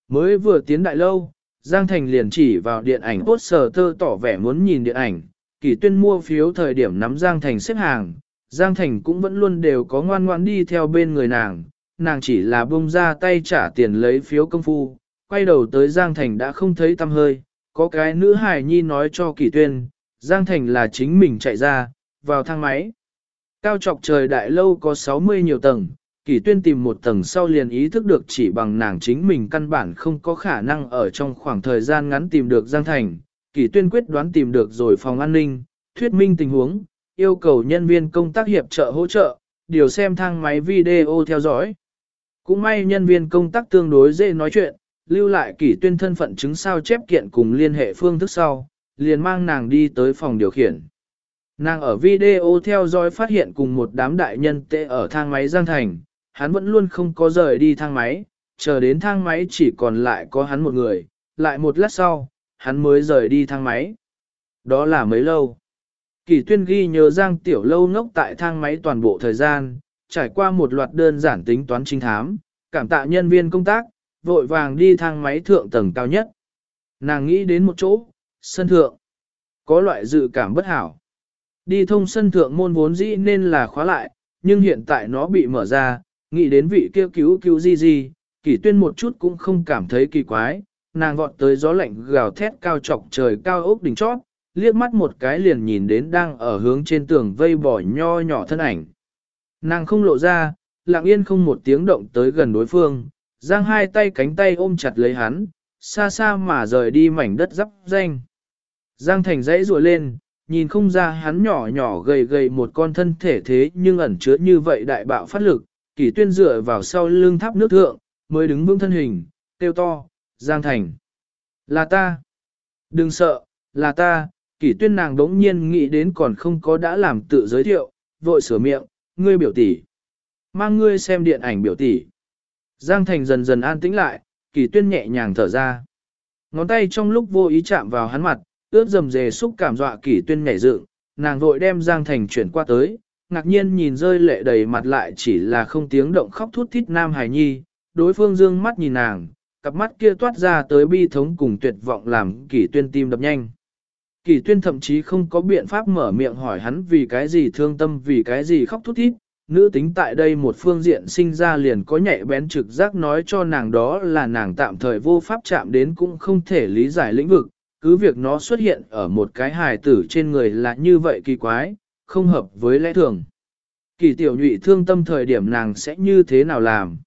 Mới vừa tiến đại lâu, Giang Thành liền chỉ vào điện ảnh sờ tơ tỏ vẻ muốn nhìn điện ảnh, kỳ tuyên mua phiếu thời điểm nắm Giang Thành xếp hàng, Giang Thành cũng vẫn luôn đều có ngoan ngoãn đi theo bên người nàng, nàng chỉ là bông ra tay trả tiền lấy phiếu công phu, quay đầu tới Giang Thành đã không thấy tâm hơi, có cái nữ hài nhi nói cho kỳ tuyên, Giang Thành là chính mình chạy ra, vào thang máy. Cao trọc trời đại lâu có 60 nhiều tầng, Kỳ tuyên tìm một tầng sau liền ý thức được chỉ bằng nàng chính mình căn bản không có khả năng ở trong khoảng thời gian ngắn tìm được Giang Thành. Kỳ tuyên quyết đoán tìm được rồi phòng an ninh, thuyết minh tình huống, yêu cầu nhân viên công tác hiệp trợ hỗ trợ, điều xem thang máy video theo dõi. Cũng may nhân viên công tác tương đối dễ nói chuyện, lưu lại kỷ tuyên thân phận chứng sao chép kiện cùng liên hệ phương thức sau, liền mang nàng đi tới phòng điều khiển. Nàng ở video theo dõi phát hiện cùng một đám đại nhân tệ ở thang máy Giang Thành, hắn vẫn luôn không có rời đi thang máy, chờ đến thang máy chỉ còn lại có hắn một người, lại một lát sau, hắn mới rời đi thang máy. Đó là mấy lâu. Kỳ tuyên ghi nhớ Giang Tiểu Lâu ngốc tại thang máy toàn bộ thời gian, trải qua một loạt đơn giản tính toán trinh thám, cảm tạ nhân viên công tác, vội vàng đi thang máy thượng tầng cao nhất. Nàng nghĩ đến một chỗ, sân thượng. Có loại dự cảm bất hảo. Đi thông sân thượng môn vốn dĩ nên là khóa lại, nhưng hiện tại nó bị mở ra, nghĩ đến vị kia cứu cứu gì gì, kỷ tuyên một chút cũng không cảm thấy kỳ quái, nàng vọt tới gió lạnh gào thét cao trọc trời cao ốc đỉnh chót, liếc mắt một cái liền nhìn đến đang ở hướng trên tường vây bỏ nho nhỏ thân ảnh. Nàng không lộ ra, lặng yên không một tiếng động tới gần đối phương, giang hai tay cánh tay ôm chặt lấy hắn, xa xa mà rời đi mảnh đất dắp danh. Giang thành dãy rùa lên, nhìn không ra hắn nhỏ nhỏ gầy gầy một con thân thể thế nhưng ẩn chứa như vậy đại bạo phát lực, kỷ tuyên dựa vào sau lưng tháp nước thượng, mới đứng vững thân hình, tiêu to, Giang Thành. Là ta. Đừng sợ, là ta, kỷ tuyên nàng đống nhiên nghĩ đến còn không có đã làm tự giới thiệu, vội sửa miệng, ngươi biểu tỷ. Mang ngươi xem điện ảnh biểu tỷ. Giang Thành dần dần an tĩnh lại, Kỳ tuyên nhẹ nhàng thở ra. Ngón tay trong lúc vô ý chạm vào hắn mặt, ướt dầm dề xúc cảm dọa Kỳ tuyên nhảy dựng, nàng vội đem Giang Thành chuyển qua tới, ngạc nhiên nhìn rơi lệ đầy mặt lại chỉ là không tiếng động khóc thút thít Nam Hải Nhi, đối phương dương mắt nhìn nàng, cặp mắt kia toát ra tới bi thống cùng tuyệt vọng làm Kỳ tuyên tim đập nhanh. Kỳ tuyên thậm chí không có biện pháp mở miệng hỏi hắn vì cái gì thương tâm vì cái gì khóc thút thít, nữ tính tại đây một phương diện sinh ra liền có nhạy bén trực giác nói cho nàng đó là nàng tạm thời vô pháp chạm đến cũng không thể lý giải lĩnh vực, cứ việc nó xuất hiện ở một cái hài tử trên người là như vậy kỳ quái, không hợp với lẽ thường. Kỳ tiểu nhụy thương tâm thời điểm nàng sẽ như thế nào làm?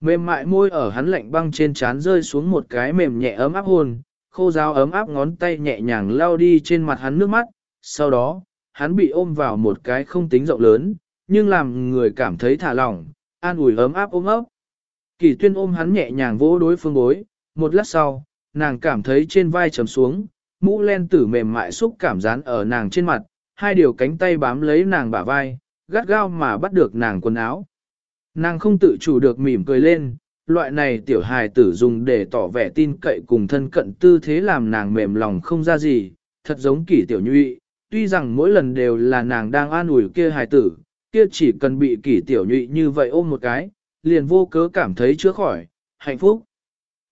Mềm mại môi ở hắn lạnh băng trên trán rơi xuống một cái mềm nhẹ ấm áp hôn, khô giáo ấm áp ngón tay nhẹ nhàng lao đi trên mặt hắn nước mắt, sau đó, hắn bị ôm vào một cái không tính rộng lớn, nhưng làm người cảm thấy thả lỏng, an ủi ấm áp ôm ấp. Kỳ tuyên ôm hắn nhẹ nhàng vỗ đối phương bối, một lát sau, nàng cảm thấy trên vai trầm xuống, mũ len tử mềm mại xúc cảm dán ở nàng trên mặt, hai điều cánh tay bám lấy nàng bả vai, gắt gao mà bắt được nàng quần áo. Nàng không tự chủ được mỉm cười lên, loại này tiểu hài tử dùng để tỏ vẻ tin cậy cùng thân cận tư thế làm nàng mềm lòng không ra gì, thật giống kỷ tiểu nhụy, tuy rằng mỗi lần đều là nàng đang an ủi kia hài tử, kia chỉ cần bị kỷ tiểu nhụy như vậy ôm một cái, liền vô cớ cảm thấy chữa khỏi, hạnh phúc.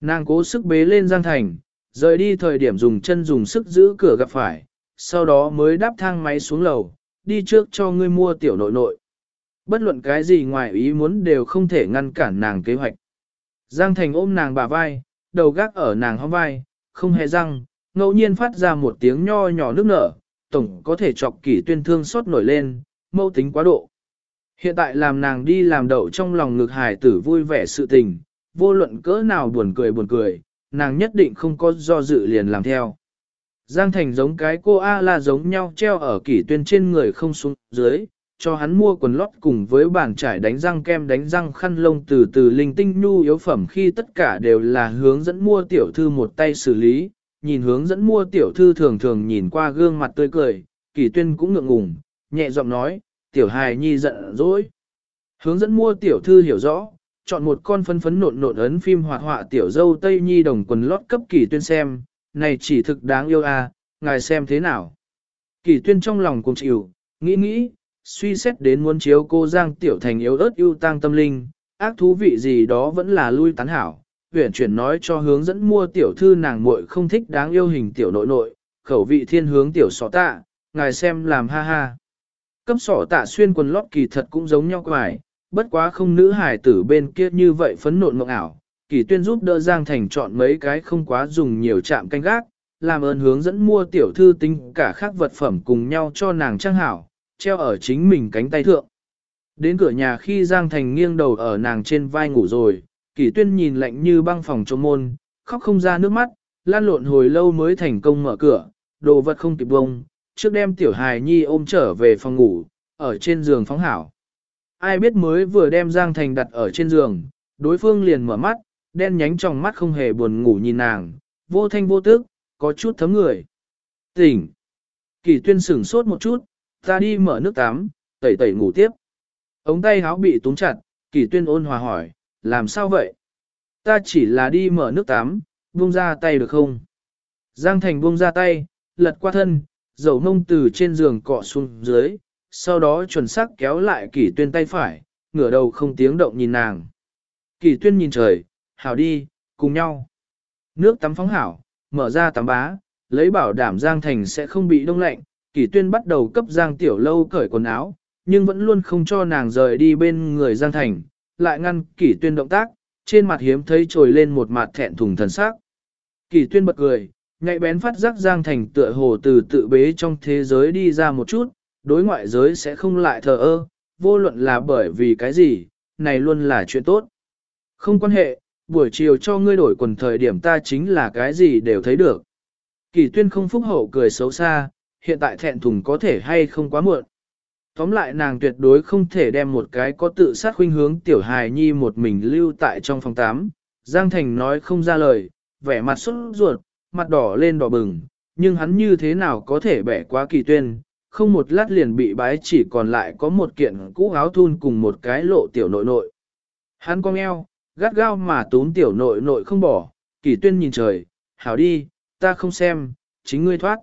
Nàng cố sức bế lên Giang Thành, rời đi thời điểm dùng chân dùng sức giữ cửa gặp phải, sau đó mới đáp thang máy xuống lầu, đi trước cho ngươi mua tiểu nội nội. Bất luận cái gì ngoài ý muốn đều không thể ngăn cản nàng kế hoạch. Giang Thành ôm nàng bà vai, đầu gác ở nàng hông vai, không hề răng, ngẫu nhiên phát ra một tiếng nho nhỏ nước nở, tổng có thể chọc kỷ tuyên thương xót nổi lên, mâu tính quá độ. Hiện tại làm nàng đi làm đậu trong lòng ngực hải tử vui vẻ sự tình, vô luận cỡ nào buồn cười buồn cười, nàng nhất định không có do dự liền làm theo. Giang Thành giống cái cô A la giống nhau treo ở kỷ tuyên trên người không xuống dưới, cho hắn mua quần lót cùng với bàn trải đánh răng kem đánh răng khăn lông từ từ linh tinh nhu yếu phẩm khi tất cả đều là hướng dẫn mua tiểu thư một tay xử lý, nhìn hướng dẫn mua tiểu thư thường thường nhìn qua gương mặt tươi cười, kỷ tuyên cũng ngượng ngùng, nhẹ giọng nói, tiểu hài nhi giận dỗi. Hướng dẫn mua tiểu thư hiểu rõ, chọn một con phấn phấn nộn nộn ấn phim hoạt họa tiểu dâu Tây Nhi đồng quần lót cấp kỳ tuyên xem, này chỉ thực đáng yêu à, ngài xem thế nào. Kỳ tuyên trong lòng cùng chịu, nghĩ nghĩ, suy xét đến muốn chiếu cô Giang Tiểu Thành yếu ớt ưu tăng tâm linh, ác thú vị gì đó vẫn là lui tán hảo. Huyển chuyển nói cho hướng dẫn mua tiểu thư nàng muội không thích đáng yêu hình tiểu nội nội, khẩu vị thiên hướng tiểu sọ tạ, ngài xem làm ha ha. Cấp sỏ tạ xuyên quần lót kỳ thật cũng giống nhau quài, bất quá không nữ hải tử bên kia như vậy phấn nộn mộng ảo. Kỳ tuyên giúp đỡ Giang Thành chọn mấy cái không quá dùng nhiều chạm canh gác, làm ơn hướng dẫn mua tiểu thư tính cả khác vật phẩm cùng nhau cho nàng trang hảo, treo ở chính mình cánh tay thượng. Đến cửa nhà khi Giang Thành nghiêng đầu ở nàng trên vai ngủ rồi, Kỷ Tuyên nhìn lạnh như băng phòng trong môn, khóc không ra nước mắt, lan lộn hồi lâu mới thành công mở cửa, đồ vật không kịp bông, trước đem tiểu hài nhi ôm trở về phòng ngủ, ở trên giường phóng hảo. Ai biết mới vừa đem Giang Thành đặt ở trên giường, đối phương liền mở mắt, đen nhánh trong mắt không hề buồn ngủ nhìn nàng, vô thanh vô tức, có chút thấm người. Tỉnh! Kỳ tuyên sửng sốt một chút, ta đi mở nước tắm, tẩy tẩy ngủ tiếp. Ống tay háo bị túng chặt, kỳ tuyên ôn hòa hỏi, làm sao vậy? Ta chỉ là đi mở nước tắm, buông ra tay được không? Giang Thành buông ra tay, lật qua thân, dầu mông từ trên giường cọ xuống dưới, sau đó chuẩn xác kéo lại kỷ tuyên tay phải, ngửa đầu không tiếng động nhìn nàng. Kỷ tuyên nhìn trời, hảo đi, cùng nhau. Nước tắm phóng hảo, mở ra tắm bá, lấy bảo đảm Giang Thành sẽ không bị đông lạnh, Kỷ Tuyên bắt đầu cấp Giang Tiểu Lâu cởi quần áo, nhưng vẫn luôn không cho nàng rời đi bên người Giang Thành, lại ngăn Kỷ Tuyên động tác, trên mặt hiếm thấy trồi lên một mặt thẹn thùng thần sắc. Kỷ Tuyên bật cười, nhạy bén phát giác Giang Thành tựa hồ từ tự bế trong thế giới đi ra một chút, đối ngoại giới sẽ không lại thờ ơ, vô luận là bởi vì cái gì, này luôn là chuyện tốt. Không quan hệ, buổi chiều cho ngươi đổi quần thời điểm ta chính là cái gì đều thấy được. Kỳ tuyên không phúc hậu cười xấu xa, hiện tại thẹn thùng có thể hay không quá muộn. Tóm lại nàng tuyệt đối không thể đem một cái có tự sát khuynh hướng tiểu hài nhi một mình lưu tại trong phòng 8. Giang Thành nói không ra lời, vẻ mặt xuất ruột, mặt đỏ lên đỏ bừng, nhưng hắn như thế nào có thể bẻ quá kỳ tuyên, không một lát liền bị bái chỉ còn lại có một kiện cũ áo thun cùng một cái lộ tiểu nội nội. Hắn cong eo, gắt gao mà túm tiểu nội nội không bỏ, kỳ tuyên nhìn trời, hảo đi, ta không xem, chính ngươi thoát.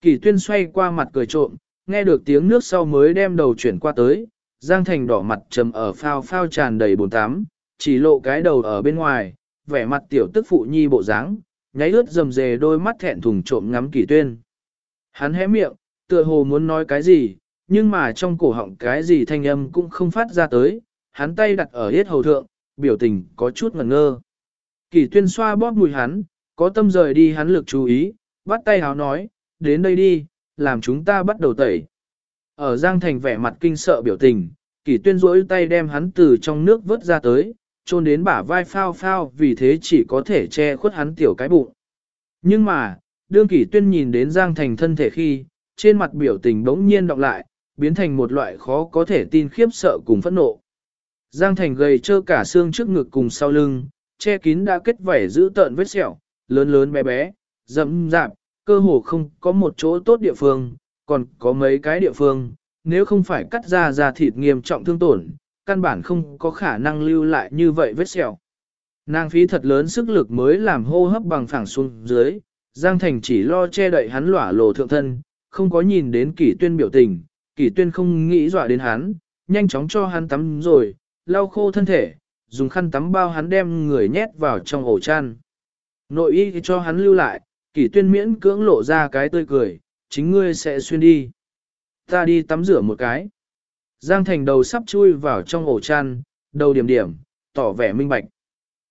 Kỳ tuyên xoay qua mặt cười trộm, nghe được tiếng nước sau mới đem đầu chuyển qua tới, Giang Thành đỏ mặt trầm ở phao phao tràn đầy bồn tắm, chỉ lộ cái đầu ở bên ngoài, vẻ mặt tiểu tức phụ nhi bộ dáng, nháy ướt rầm rề đôi mắt thẹn thùng trộm ngắm kỳ tuyên. Hắn hé miệng, tựa hồ muốn nói cái gì, nhưng mà trong cổ họng cái gì thanh âm cũng không phát ra tới, hắn tay đặt ở hết hầu thượng, biểu tình có chút ngẩn ngơ. Kỳ tuyên xoa bóp mùi hắn, có tâm rời đi hắn lực chú ý, bắt tay háo nói, đến đây đi, làm chúng ta bắt đầu tẩy. Ở Giang Thành vẻ mặt kinh sợ biểu tình, kỳ tuyên rỗi tay đem hắn từ trong nước vớt ra tới, trôn đến bả vai phao phao vì thế chỉ có thể che khuất hắn tiểu cái bụng. Nhưng mà, đương kỷ tuyên nhìn đến Giang Thành thân thể khi, trên mặt biểu tình bỗng nhiên đọc lại, biến thành một loại khó có thể tin khiếp sợ cùng phẫn nộ. Giang Thành gầy trơ cả xương trước ngực cùng sau lưng, che kín đã kết vảy giữ tợn vết sẹo, lớn lớn bé bé, rậm rạp, cơ hồ không có một chỗ tốt địa phương, còn có mấy cái địa phương, nếu không phải cắt ra da thịt nghiêm trọng thương tổn, căn bản không có khả năng lưu lại như vậy vết sẹo. Nàng phí thật lớn sức lực mới làm hô hấp bằng phẳng xuống dưới, Giang Thành chỉ lo che đậy hắn lỏa lồ thượng thân, không có nhìn đến kỷ tuyên biểu tình, kỷ tuyên không nghĩ dọa đến hắn, nhanh chóng cho hắn tắm rồi, lau khô thân thể, dùng khăn tắm bao hắn đem người nhét vào trong ổ chăn. Nội y cho hắn lưu lại, kỷ tuyên miễn cưỡng lộ ra cái tươi cười, chính ngươi sẽ xuyên đi. Ta đi tắm rửa một cái. Giang Thành đầu sắp chui vào trong ổ chăn, đầu điểm điểm, tỏ vẻ minh bạch.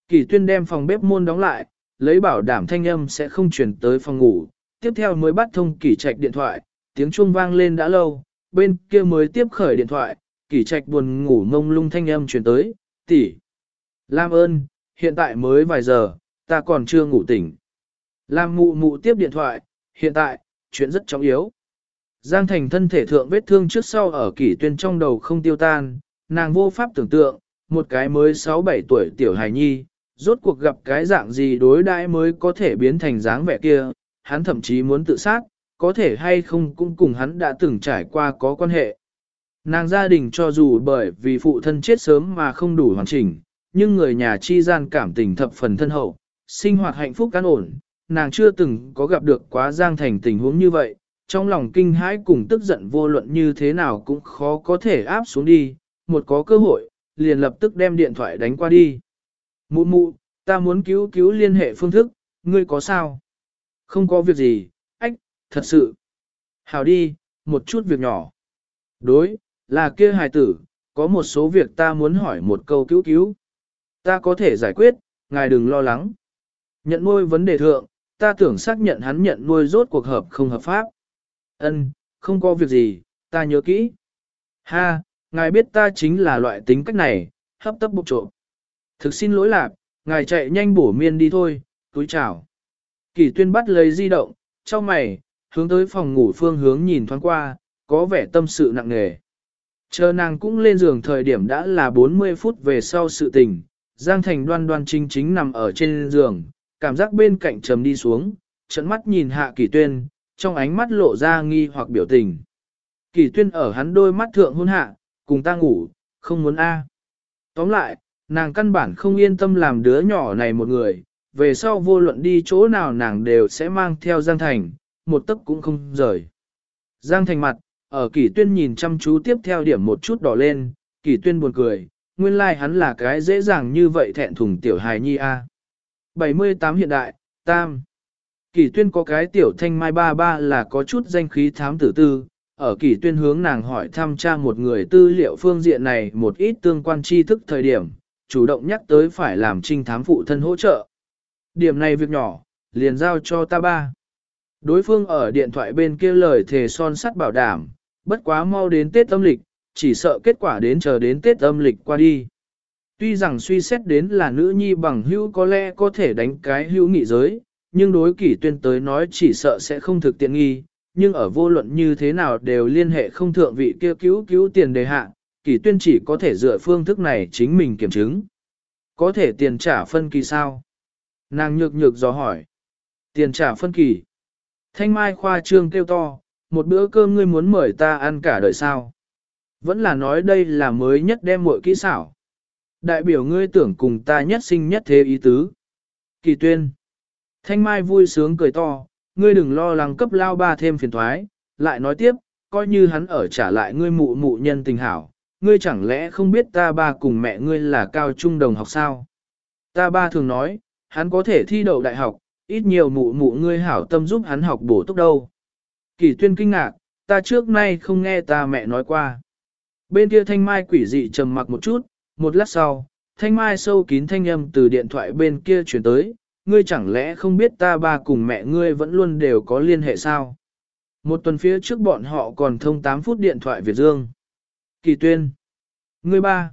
Kỷ tuyên đem phòng bếp môn đóng lại, lấy bảo đảm thanh âm sẽ không chuyển tới phòng ngủ. Tiếp theo mới bắt thông kỷ trạch điện thoại, tiếng chuông vang lên đã lâu, bên kia mới tiếp khởi điện thoại, kỷ trạch buồn ngủ ngông lung thanh âm chuyển tới, tỷ. Lam ơn, hiện tại mới vài giờ, ta còn chưa ngủ tỉnh. Lam mụ mụ tiếp điện thoại, hiện tại, chuyện rất trọng yếu. Giang thành thân thể thượng vết thương trước sau ở kỷ tuyên trong đầu không tiêu tan, nàng vô pháp tưởng tượng, một cái mới 6-7 tuổi tiểu hài nhi, rốt cuộc gặp cái dạng gì đối đãi mới có thể biến thành dáng vẻ kia, hắn thậm chí muốn tự sát, có thể hay không cũng cùng hắn đã từng trải qua có quan hệ. Nàng gia đình cho dù bởi vì phụ thân chết sớm mà không đủ hoàn chỉnh, nhưng người nhà chi gian cảm tình thập phần thân hậu, sinh hoạt hạnh phúc an ổn, nàng chưa từng có gặp được quá giang thành tình huống như vậy, trong lòng kinh hãi cùng tức giận vô luận như thế nào cũng khó có thể áp xuống đi, một có cơ hội, liền lập tức đem điện thoại đánh qua đi. Mụ mụ, ta muốn cứu cứu liên hệ phương thức, ngươi có sao? Không có việc gì, ách, thật sự. Hào đi, một chút việc nhỏ. Đối, là kia hài tử, có một số việc ta muốn hỏi một câu cứu cứu. Ta có thể giải quyết, ngài đừng lo lắng. Nhận nuôi vấn đề thượng, ta tưởng xác nhận hắn nhận nuôi rốt cuộc hợp không hợp pháp. Ân, không có việc gì, ta nhớ kỹ. Ha, ngài biết ta chính là loại tính cách này, hấp tấp bục trộm. Thực xin lỗi lạc, ngài chạy nhanh bổ miên đi thôi, túi chào. Kỳ tuyên bắt lấy di động, trong mày, hướng tới phòng ngủ phương hướng nhìn thoáng qua, có vẻ tâm sự nặng nề. Chờ nàng cũng lên giường thời điểm đã là 40 phút về sau sự tình, Giang Thành đoan đoan chính chính nằm ở trên giường, cảm giác bên cạnh trầm đi xuống, trận mắt nhìn hạ kỳ tuyên, trong ánh mắt lộ ra nghi hoặc biểu tình. Kỳ tuyên ở hắn đôi mắt thượng hôn hạ, cùng ta ngủ, không muốn A. Tóm lại, nàng căn bản không yên tâm làm đứa nhỏ này một người, về sau vô luận đi chỗ nào nàng đều sẽ mang theo Giang Thành, một tấc cũng không rời. Giang Thành mặt, ở kỷ tuyên nhìn chăm chú tiếp theo điểm một chút đỏ lên, kỷ tuyên buồn cười, nguyên lai like hắn là cái dễ dàng như vậy thẹn thùng tiểu hài nhi a. 78 hiện đại, tam. Kỳ tuyên có cái tiểu thanh mai ba ba là có chút danh khí thám tử tư, ở Kỳ tuyên hướng nàng hỏi thăm tra một người tư liệu phương diện này một ít tương quan tri thức thời điểm, chủ động nhắc tới phải làm trinh thám phụ thân hỗ trợ. Điểm này việc nhỏ, liền giao cho ta ba. Đối phương ở điện thoại bên kia lời thề son sắt bảo đảm, bất quá mau đến Tết âm lịch, chỉ sợ kết quả đến chờ đến Tết âm lịch qua đi. Tuy rằng suy xét đến là nữ nhi bằng hữu có lẽ có thể đánh cái hữu nghị giới, nhưng đối kỷ tuyên tới nói chỉ sợ sẽ không thực tiện nghi, nhưng ở vô luận như thế nào đều liên hệ không thượng vị kia cứu cứu tiền đề hạ, kỷ tuyên chỉ có thể dựa phương thức này chính mình kiểm chứng. Có thể tiền trả phân kỳ sao? Nàng nhược nhược do hỏi. Tiền trả phân kỳ. Thanh mai khoa trương kêu to, một bữa cơm ngươi muốn mời ta ăn cả đời sao? Vẫn là nói đây là mới nhất đem muội kỹ xảo. Đại biểu ngươi tưởng cùng ta nhất sinh nhất thế ý tứ. Kỳ tuyên. Thanh mai vui sướng cười to, ngươi đừng lo lắng cấp lao ba thêm phiền thoái, lại nói tiếp, coi như hắn ở trả lại ngươi mụ mụ nhân tình hảo, ngươi chẳng lẽ không biết ta ba cùng mẹ ngươi là cao trung đồng học sao? Ta ba thường nói, hắn có thể thi đậu đại học, ít nhiều mụ mụ ngươi hảo tâm giúp hắn học bổ túc đâu. Kỳ tuyên kinh ngạc, ta trước nay không nghe ta mẹ nói qua. Bên kia thanh mai quỷ dị trầm mặc một chút, một lát sau, thanh mai sâu kín thanh âm từ điện thoại bên kia chuyển tới, ngươi chẳng lẽ không biết ta ba cùng mẹ ngươi vẫn luôn đều có liên hệ sao? Một tuần phía trước bọn họ còn thông 8 phút điện thoại Việt Dương. Kỳ tuyên. Ngươi ba.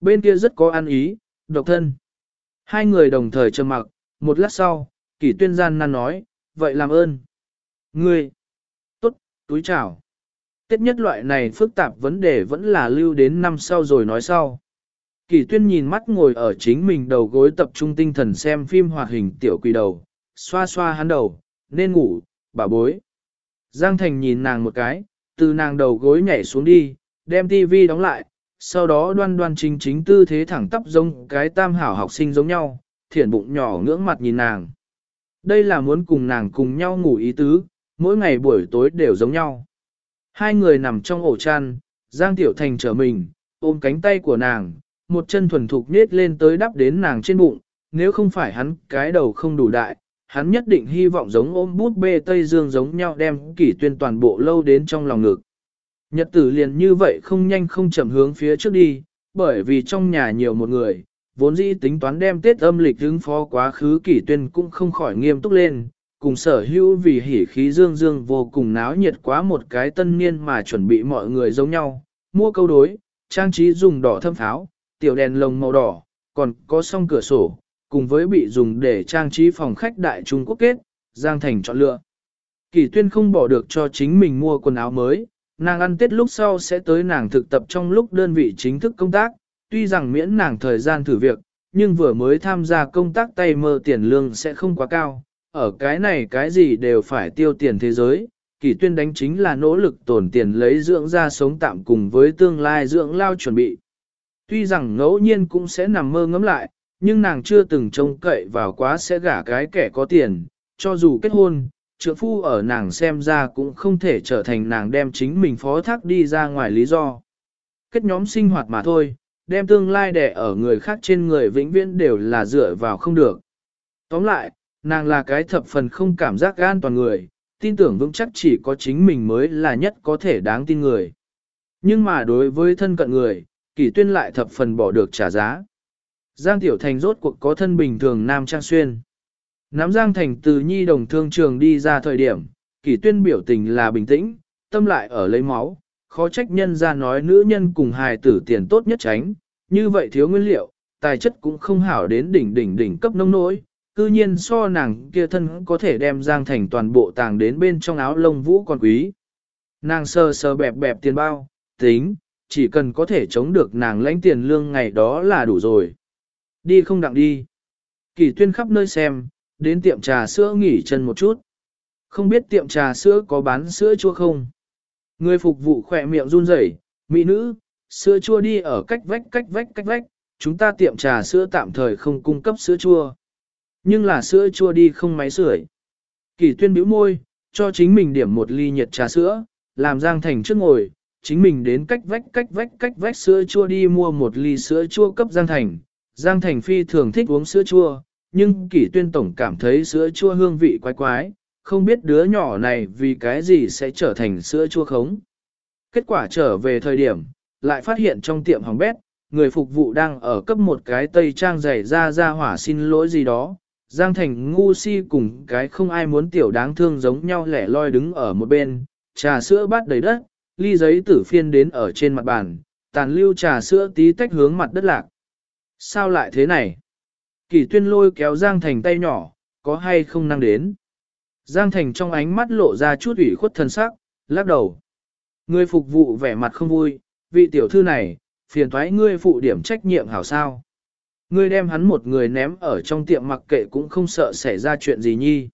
Bên kia rất có ăn ý, độc thân. Hai người đồng thời trầm mặc, một lát sau, kỳ tuyên gian nan nói, vậy làm ơn. Ngươi. Tốt, túi chào. Tết nhất loại này phức tạp vấn đề vẫn là lưu đến năm sau rồi nói sau. Kỳ tuyên nhìn mắt ngồi ở chính mình đầu gối tập trung tinh thần xem phim hoạt hình tiểu quỷ đầu, xoa xoa hắn đầu, nên ngủ, bà bối. Giang Thành nhìn nàng một cái, từ nàng đầu gối nhảy xuống đi, đem tivi đóng lại, sau đó đoan đoan chính chính tư thế thẳng tắp giống cái tam hảo học sinh giống nhau, thiển bụng nhỏ ngưỡng mặt nhìn nàng. Đây là muốn cùng nàng cùng nhau ngủ ý tứ, mỗi ngày buổi tối đều giống nhau. Hai người nằm trong ổ chăn, Giang Tiểu Thành trở mình, ôm cánh tay của nàng, một chân thuần thục nết lên tới đắp đến nàng trên bụng, nếu không phải hắn cái đầu không đủ đại, hắn nhất định hy vọng giống ôm bút bê Tây Dương giống nhau đem kỷ tuyên toàn bộ lâu đến trong lòng ngực. Nhật tử liền như vậy không nhanh không chậm hướng phía trước đi, bởi vì trong nhà nhiều một người, vốn dĩ tính toán đem Tết âm lịch ứng phó quá khứ kỷ tuyên cũng không khỏi nghiêm túc lên, cùng sở hữu vì hỉ khí dương dương vô cùng náo nhiệt quá một cái tân niên mà chuẩn bị mọi người giống nhau, mua câu đối, trang trí dùng đỏ thâm pháo, tiểu đèn lồng màu đỏ, còn có song cửa sổ, cùng với bị dùng để trang trí phòng khách đại Trung Quốc kết, Giang Thành chọn lựa. Kỳ tuyên không bỏ được cho chính mình mua quần áo mới, nàng ăn tết lúc sau sẽ tới nàng thực tập trong lúc đơn vị chính thức công tác, tuy rằng miễn nàng thời gian thử việc, nhưng vừa mới tham gia công tác tay mơ tiền lương sẽ không quá cao, ở cái này cái gì đều phải tiêu tiền thế giới, kỳ tuyên đánh chính là nỗ lực tổn tiền lấy dưỡng ra sống tạm cùng với tương lai dưỡng lao chuẩn bị. Tuy rằng ngẫu nhiên cũng sẽ nằm mơ ngẫm lại, nhưng nàng chưa từng trông cậy vào quá sẽ gả cái kẻ có tiền, cho dù kết hôn, trượng phu ở nàng xem ra cũng không thể trở thành nàng đem chính mình phó thác đi ra ngoài lý do. Kết nhóm sinh hoạt mà thôi, đem tương lai đẻ ở người khác trên người vĩnh viễn đều là dựa vào không được. Tóm lại, nàng là cái thập phần không cảm giác gan toàn người, tin tưởng vững chắc chỉ có chính mình mới là nhất có thể đáng tin người. Nhưng mà đối với thân cận người, kỷ tuyên lại thập phần bỏ được trả giá. Giang Tiểu Thành rốt cuộc có thân bình thường nam trang xuyên. Nắm Giang Thành từ nhi đồng thương trường đi ra thời điểm, kỷ tuyên biểu tình là bình tĩnh, tâm lại ở lấy máu, khó trách nhân ra nói nữ nhân cùng hài tử tiền tốt nhất tránh, như vậy thiếu nguyên liệu, tài chất cũng không hảo đến đỉnh đỉnh đỉnh cấp nông nỗi, cư nhiên so nàng kia thân có thể đem Giang Thành toàn bộ tàng đến bên trong áo lông vũ còn quý. Nàng sơ sơ bẹp bẹp tiền bao, tính, chỉ cần có thể chống được nàng lãnh tiền lương ngày đó là đủ rồi. Đi không đặng đi. Kỳ tuyên khắp nơi xem, đến tiệm trà sữa nghỉ chân một chút. Không biết tiệm trà sữa có bán sữa chua không? Người phục vụ khỏe miệng run rẩy, mỹ nữ, sữa chua đi ở cách vách cách vách cách vách, chúng ta tiệm trà sữa tạm thời không cung cấp sữa chua. Nhưng là sữa chua đi không máy sưởi. Kỳ tuyên bĩu môi, cho chính mình điểm một ly nhiệt trà sữa, làm Giang Thành trước ngồi, chính mình đến cách vách cách vách cách vách sữa chua đi mua một ly sữa chua cấp Giang Thành. Giang Thành Phi thường thích uống sữa chua, nhưng kỷ tuyên tổng cảm thấy sữa chua hương vị quái quái, không biết đứa nhỏ này vì cái gì sẽ trở thành sữa chua khống. Kết quả trở về thời điểm, lại phát hiện trong tiệm hỏng bét, người phục vụ đang ở cấp một cái tây trang giày ra ra hỏa xin lỗi gì đó. Giang Thành ngu si cùng cái không ai muốn tiểu đáng thương giống nhau lẻ loi đứng ở một bên, trà sữa bát đầy đất, ly giấy tử phiên đến ở trên mặt bàn, tàn lưu trà sữa tí tách hướng mặt đất lạc. Sao lại thế này? Kỳ tuyên lôi kéo Giang Thành tay nhỏ, có hay không năng đến? Giang Thành trong ánh mắt lộ ra chút ủy khuất thân sắc, lắc đầu. Người phục vụ vẻ mặt không vui, vị tiểu thư này, phiền thoái ngươi phụ điểm trách nhiệm hảo sao. Ngươi đem hắn một người ném ở trong tiệm mặc kệ cũng không sợ xảy ra chuyện gì nhi.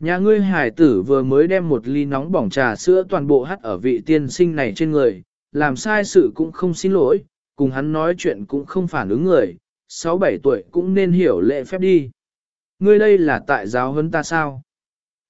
Nhà ngươi hải tử vừa mới đem một ly nóng bỏng trà sữa toàn bộ hắt ở vị tiên sinh này trên người, làm sai sự cũng không xin lỗi, cùng hắn nói chuyện cũng không phản ứng người, 6-7 tuổi cũng nên hiểu lệ phép đi. Ngươi đây là tại giáo huấn ta sao?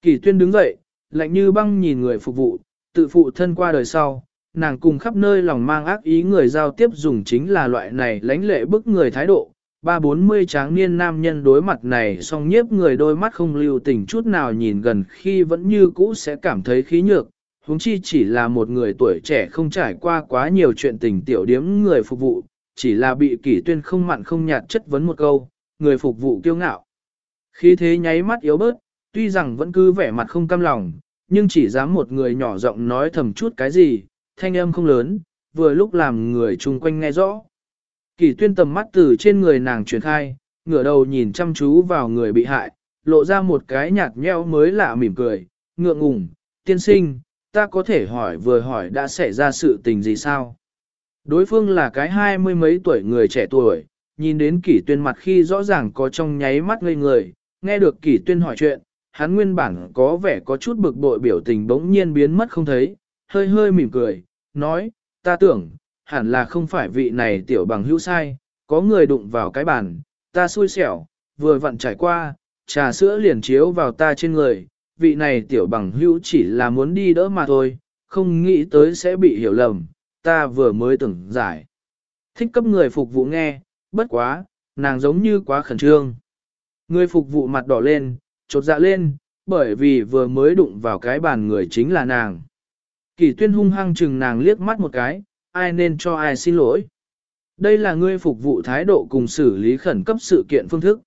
Kỳ tuyên đứng dậy, lạnh như băng nhìn người phục vụ, tự phụ thân qua đời sau, nàng cùng khắp nơi lòng mang ác ý người giao tiếp dùng chính là loại này lãnh lệ bức người thái độ. Ba bốn mươi tráng niên nam nhân đối mặt này song nhiếp người đôi mắt không lưu tình chút nào nhìn gần khi vẫn như cũ sẽ cảm thấy khí nhược, huống chi chỉ là một người tuổi trẻ không trải qua quá nhiều chuyện tình tiểu điếm người phục vụ, chỉ là bị kỷ tuyên không mặn không nhạt chất vấn một câu, người phục vụ kiêu ngạo. Khí thế nháy mắt yếu bớt, tuy rằng vẫn cứ vẻ mặt không cam lòng, nhưng chỉ dám một người nhỏ giọng nói thầm chút cái gì, thanh âm không lớn, vừa lúc làm người chung quanh nghe rõ. Kỳ tuyên tầm mắt từ trên người nàng truyền khai, ngửa đầu nhìn chăm chú vào người bị hại, lộ ra một cái nhạt nhẽo mới lạ mỉm cười, ngượng ngùng, tiên sinh, ta có thể hỏi vừa hỏi đã xảy ra sự tình gì sao? Đối phương là cái hai mươi mấy tuổi người trẻ tuổi, nhìn đến kỷ tuyên mặt khi rõ ràng có trong nháy mắt ngây người, nghe được kỷ tuyên hỏi chuyện, hắn nguyên bản có vẻ có chút bực bội biểu tình bỗng nhiên biến mất không thấy, hơi hơi mỉm cười, nói, ta tưởng, hẳn là không phải vị này tiểu bằng hữu sai, có người đụng vào cái bàn, ta xui xẻo, vừa vặn trải qua, trà sữa liền chiếu vào ta trên người, vị này tiểu bằng hữu chỉ là muốn đi đỡ mà thôi, không nghĩ tới sẽ bị hiểu lầm, ta vừa mới tưởng giải. Thích cấp người phục vụ nghe, bất quá, nàng giống như quá khẩn trương. Người phục vụ mặt đỏ lên, chột dạ lên, bởi vì vừa mới đụng vào cái bàn người chính là nàng. Kỳ tuyên hung hăng chừng nàng liếc mắt một cái, ai nên cho ai xin lỗi. Đây là ngươi phục vụ thái độ cùng xử lý khẩn cấp sự kiện phương thức.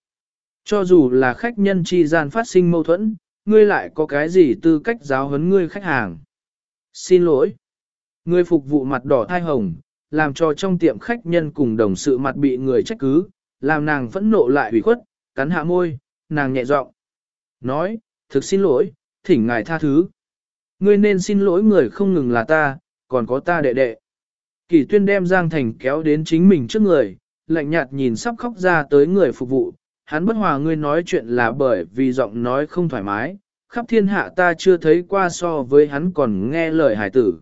Cho dù là khách nhân chi gian phát sinh mâu thuẫn, ngươi lại có cái gì tư cách giáo huấn ngươi khách hàng. Xin lỗi. Ngươi phục vụ mặt đỏ thai hồng, làm cho trong tiệm khách nhân cùng đồng sự mặt bị người trách cứ, làm nàng phẫn nộ lại ủy khuất, cắn hạ môi, nàng nhẹ giọng nói, thực xin lỗi, thỉnh ngài tha thứ. Ngươi nên xin lỗi người không ngừng là ta, còn có ta đệ đệ. Kỳ tuyên đem Giang Thành kéo đến chính mình trước người, lạnh nhạt nhìn sắp khóc ra tới người phục vụ, hắn bất hòa ngươi nói chuyện là bởi vì giọng nói không thoải mái, khắp thiên hạ ta chưa thấy qua so với hắn còn nghe lời hải tử.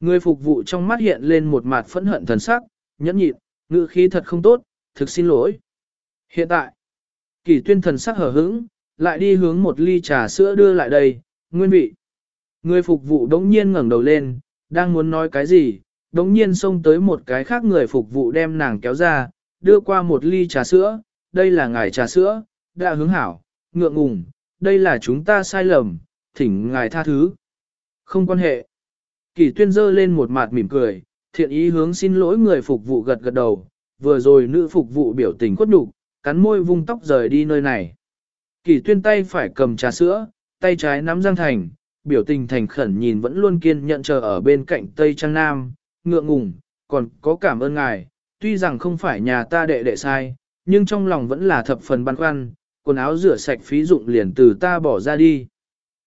Người phục vụ trong mắt hiện lên một mặt phẫn hận thần sắc, nhẫn nhịn, ngữ khí thật không tốt, thực xin lỗi. Hiện tại, kỳ tuyên thần sắc hở hững, lại đi hướng một ly trà sữa đưa lại đây, nguyên vị. Người phục vụ đống nhiên ngẩng đầu lên, đang muốn nói cái gì, đống nhiên xông tới một cái khác người phục vụ đem nàng kéo ra, đưa qua một ly trà sữa, đây là ngài trà sữa, đã hướng hảo, ngượng ngùng, đây là chúng ta sai lầm, thỉnh ngài tha thứ. Không quan hệ. Kỳ tuyên dơ lên một mặt mỉm cười, thiện ý hướng xin lỗi người phục vụ gật gật đầu, vừa rồi nữ phục vụ biểu tình khuất đục, cắn môi vung tóc rời đi nơi này. Kỳ tuyên tay phải cầm trà sữa, tay trái nắm răng thành, biểu tình thành khẩn nhìn vẫn luôn kiên nhận chờ ở bên cạnh Tây Trang Nam, ngượng ngùng, còn có cảm ơn ngài, tuy rằng không phải nhà ta đệ đệ sai, nhưng trong lòng vẫn là thập phần băn khoăn, quần áo rửa sạch phí dụng liền từ ta bỏ ra đi.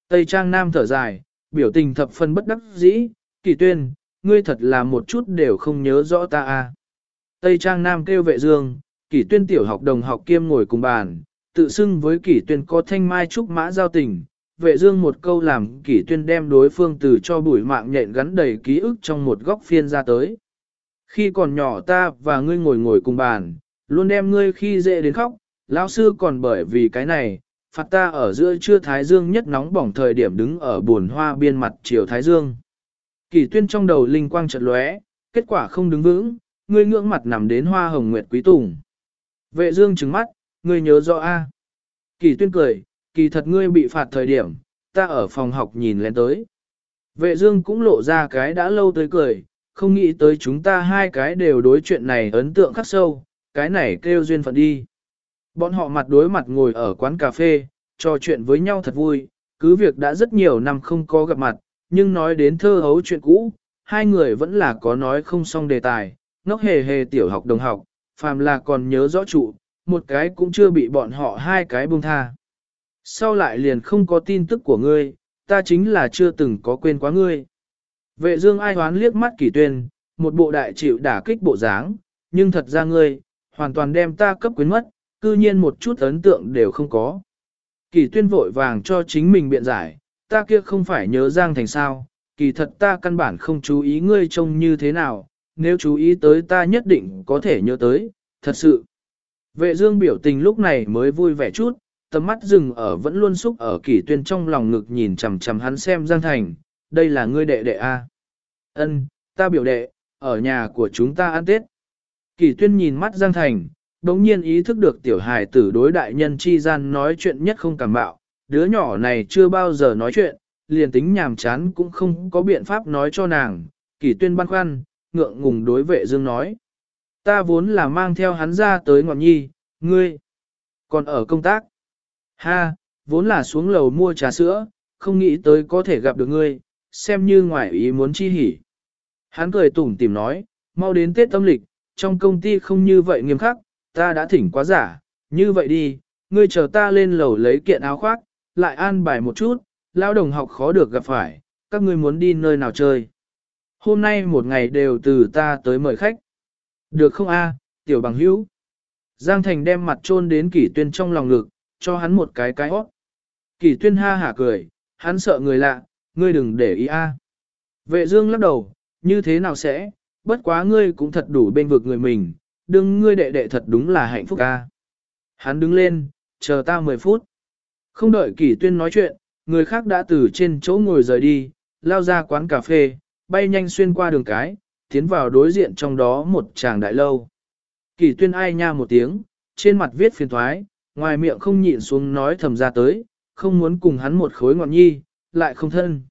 Tây Trang Nam thở dài, biểu tình thập phần bất đắc dĩ, kỳ tuyên, ngươi thật là một chút đều không nhớ rõ ta a. Tây Trang Nam kêu vệ dương, kỳ tuyên tiểu học đồng học kiêm ngồi cùng bàn, tự xưng với kỷ tuyên có thanh mai trúc mã giao tình, vệ dương một câu làm kỷ tuyên đem đối phương từ cho bụi mạng nhện gắn đầy ký ức trong một góc phiên ra tới. Khi còn nhỏ ta và ngươi ngồi ngồi cùng bàn, luôn đem ngươi khi dễ đến khóc, lão sư còn bởi vì cái này, phạt ta ở giữa trưa thái dương nhất nóng bỏng thời điểm đứng ở buồn hoa biên mặt chiều thái dương. Kỷ tuyên trong đầu linh quang chợt lóe, kết quả không đứng vững, ngươi ngưỡng mặt nằm đến hoa hồng nguyệt quý tùng. Vệ dương trừng mắt, ngươi nhớ rõ a? Kỷ tuyên cười, kỳ thật ngươi bị phạt thời điểm, ta ở phòng học nhìn lên tới. Vệ dương cũng lộ ra cái đã lâu tới cười, không nghĩ tới chúng ta hai cái đều đối chuyện này ấn tượng khắc sâu, cái này kêu duyên phận đi. Bọn họ mặt đối mặt ngồi ở quán cà phê, trò chuyện với nhau thật vui, cứ việc đã rất nhiều năm không có gặp mặt, nhưng nói đến thơ hấu chuyện cũ, hai người vẫn là có nói không xong đề tài, ngốc hề hề tiểu học đồng học, phàm là còn nhớ rõ trụ, một cái cũng chưa bị bọn họ hai cái buông tha. Sau lại liền không có tin tức của ngươi, ta chính là chưa từng có quên quá ngươi. Vệ dương ai hoán liếc mắt kỳ tuyên, một bộ đại chịu đả kích bộ dáng, nhưng thật ra ngươi, hoàn toàn đem ta cấp quyến mất, cư nhiên một chút ấn tượng đều không có. kỳ tuyên vội vàng cho chính mình biện giải, ta kia không phải nhớ Giang Thành sao, kỳ thật ta căn bản không chú ý ngươi trông như thế nào, nếu chú ý tới ta nhất định có thể nhớ tới, thật sự. Vệ dương biểu tình lúc này mới vui vẻ chút, tầm mắt dừng ở vẫn luôn xúc ở kỷ tuyên trong lòng ngực nhìn chằm chằm hắn xem Giang Thành, đây là ngươi đệ đệ A. Ân, ta biểu đệ, ở nhà của chúng ta ăn Tết. Kỷ tuyên nhìn mắt Giang Thành, đống nhiên ý thức được tiểu hài tử đối đại nhân chi gian nói chuyện nhất không cảm bạo, đứa nhỏ này chưa bao giờ nói chuyện, liền tính nhàm chán cũng không có biện pháp nói cho nàng, kỷ tuyên băn khoăn, ngượng ngùng đối vệ dương nói. Ta vốn là mang theo hắn ra tới ngọn nhi, ngươi, còn ở công tác. Ha, vốn là xuống lầu mua trà sữa, không nghĩ tới có thể gặp được ngươi, xem như ngoại ý muốn chi hỉ. Hắn cười tủm tìm nói, mau đến Tết âm lịch, trong công ty không như vậy nghiêm khắc, ta đã thỉnh quá giả, như vậy đi, ngươi chờ ta lên lầu lấy kiện áo khoác, lại an bài một chút, lao đồng học khó được gặp phải, các ngươi muốn đi nơi nào chơi. Hôm nay một ngày đều từ ta tới mời khách. Được không a, tiểu bằng hữu? Giang Thành đem mặt chôn đến kỷ tuyên trong lòng ngực, cho hắn một cái cái hót. Kỳ tuyên ha hả cười, hắn sợ người lạ, ngươi đừng để ý a. Vệ dương lắc đầu, như thế nào sẽ, bất quá ngươi cũng thật đủ bên vực người mình, đừng ngươi đệ đệ thật đúng là hạnh phúc a. Hắn đứng lên, chờ ta 10 phút. Không đợi kỷ tuyên nói chuyện, người khác đã từ trên chỗ ngồi rời đi, lao ra quán cà phê, bay nhanh xuyên qua đường cái, tiến vào đối diện trong đó một chàng đại lâu. Kỷ tuyên ai nha một tiếng, trên mặt viết phiền thoái, ngoài miệng không nhịn xuống nói thầm ra tới, không muốn cùng hắn một khối ngọn nhi, lại không thân.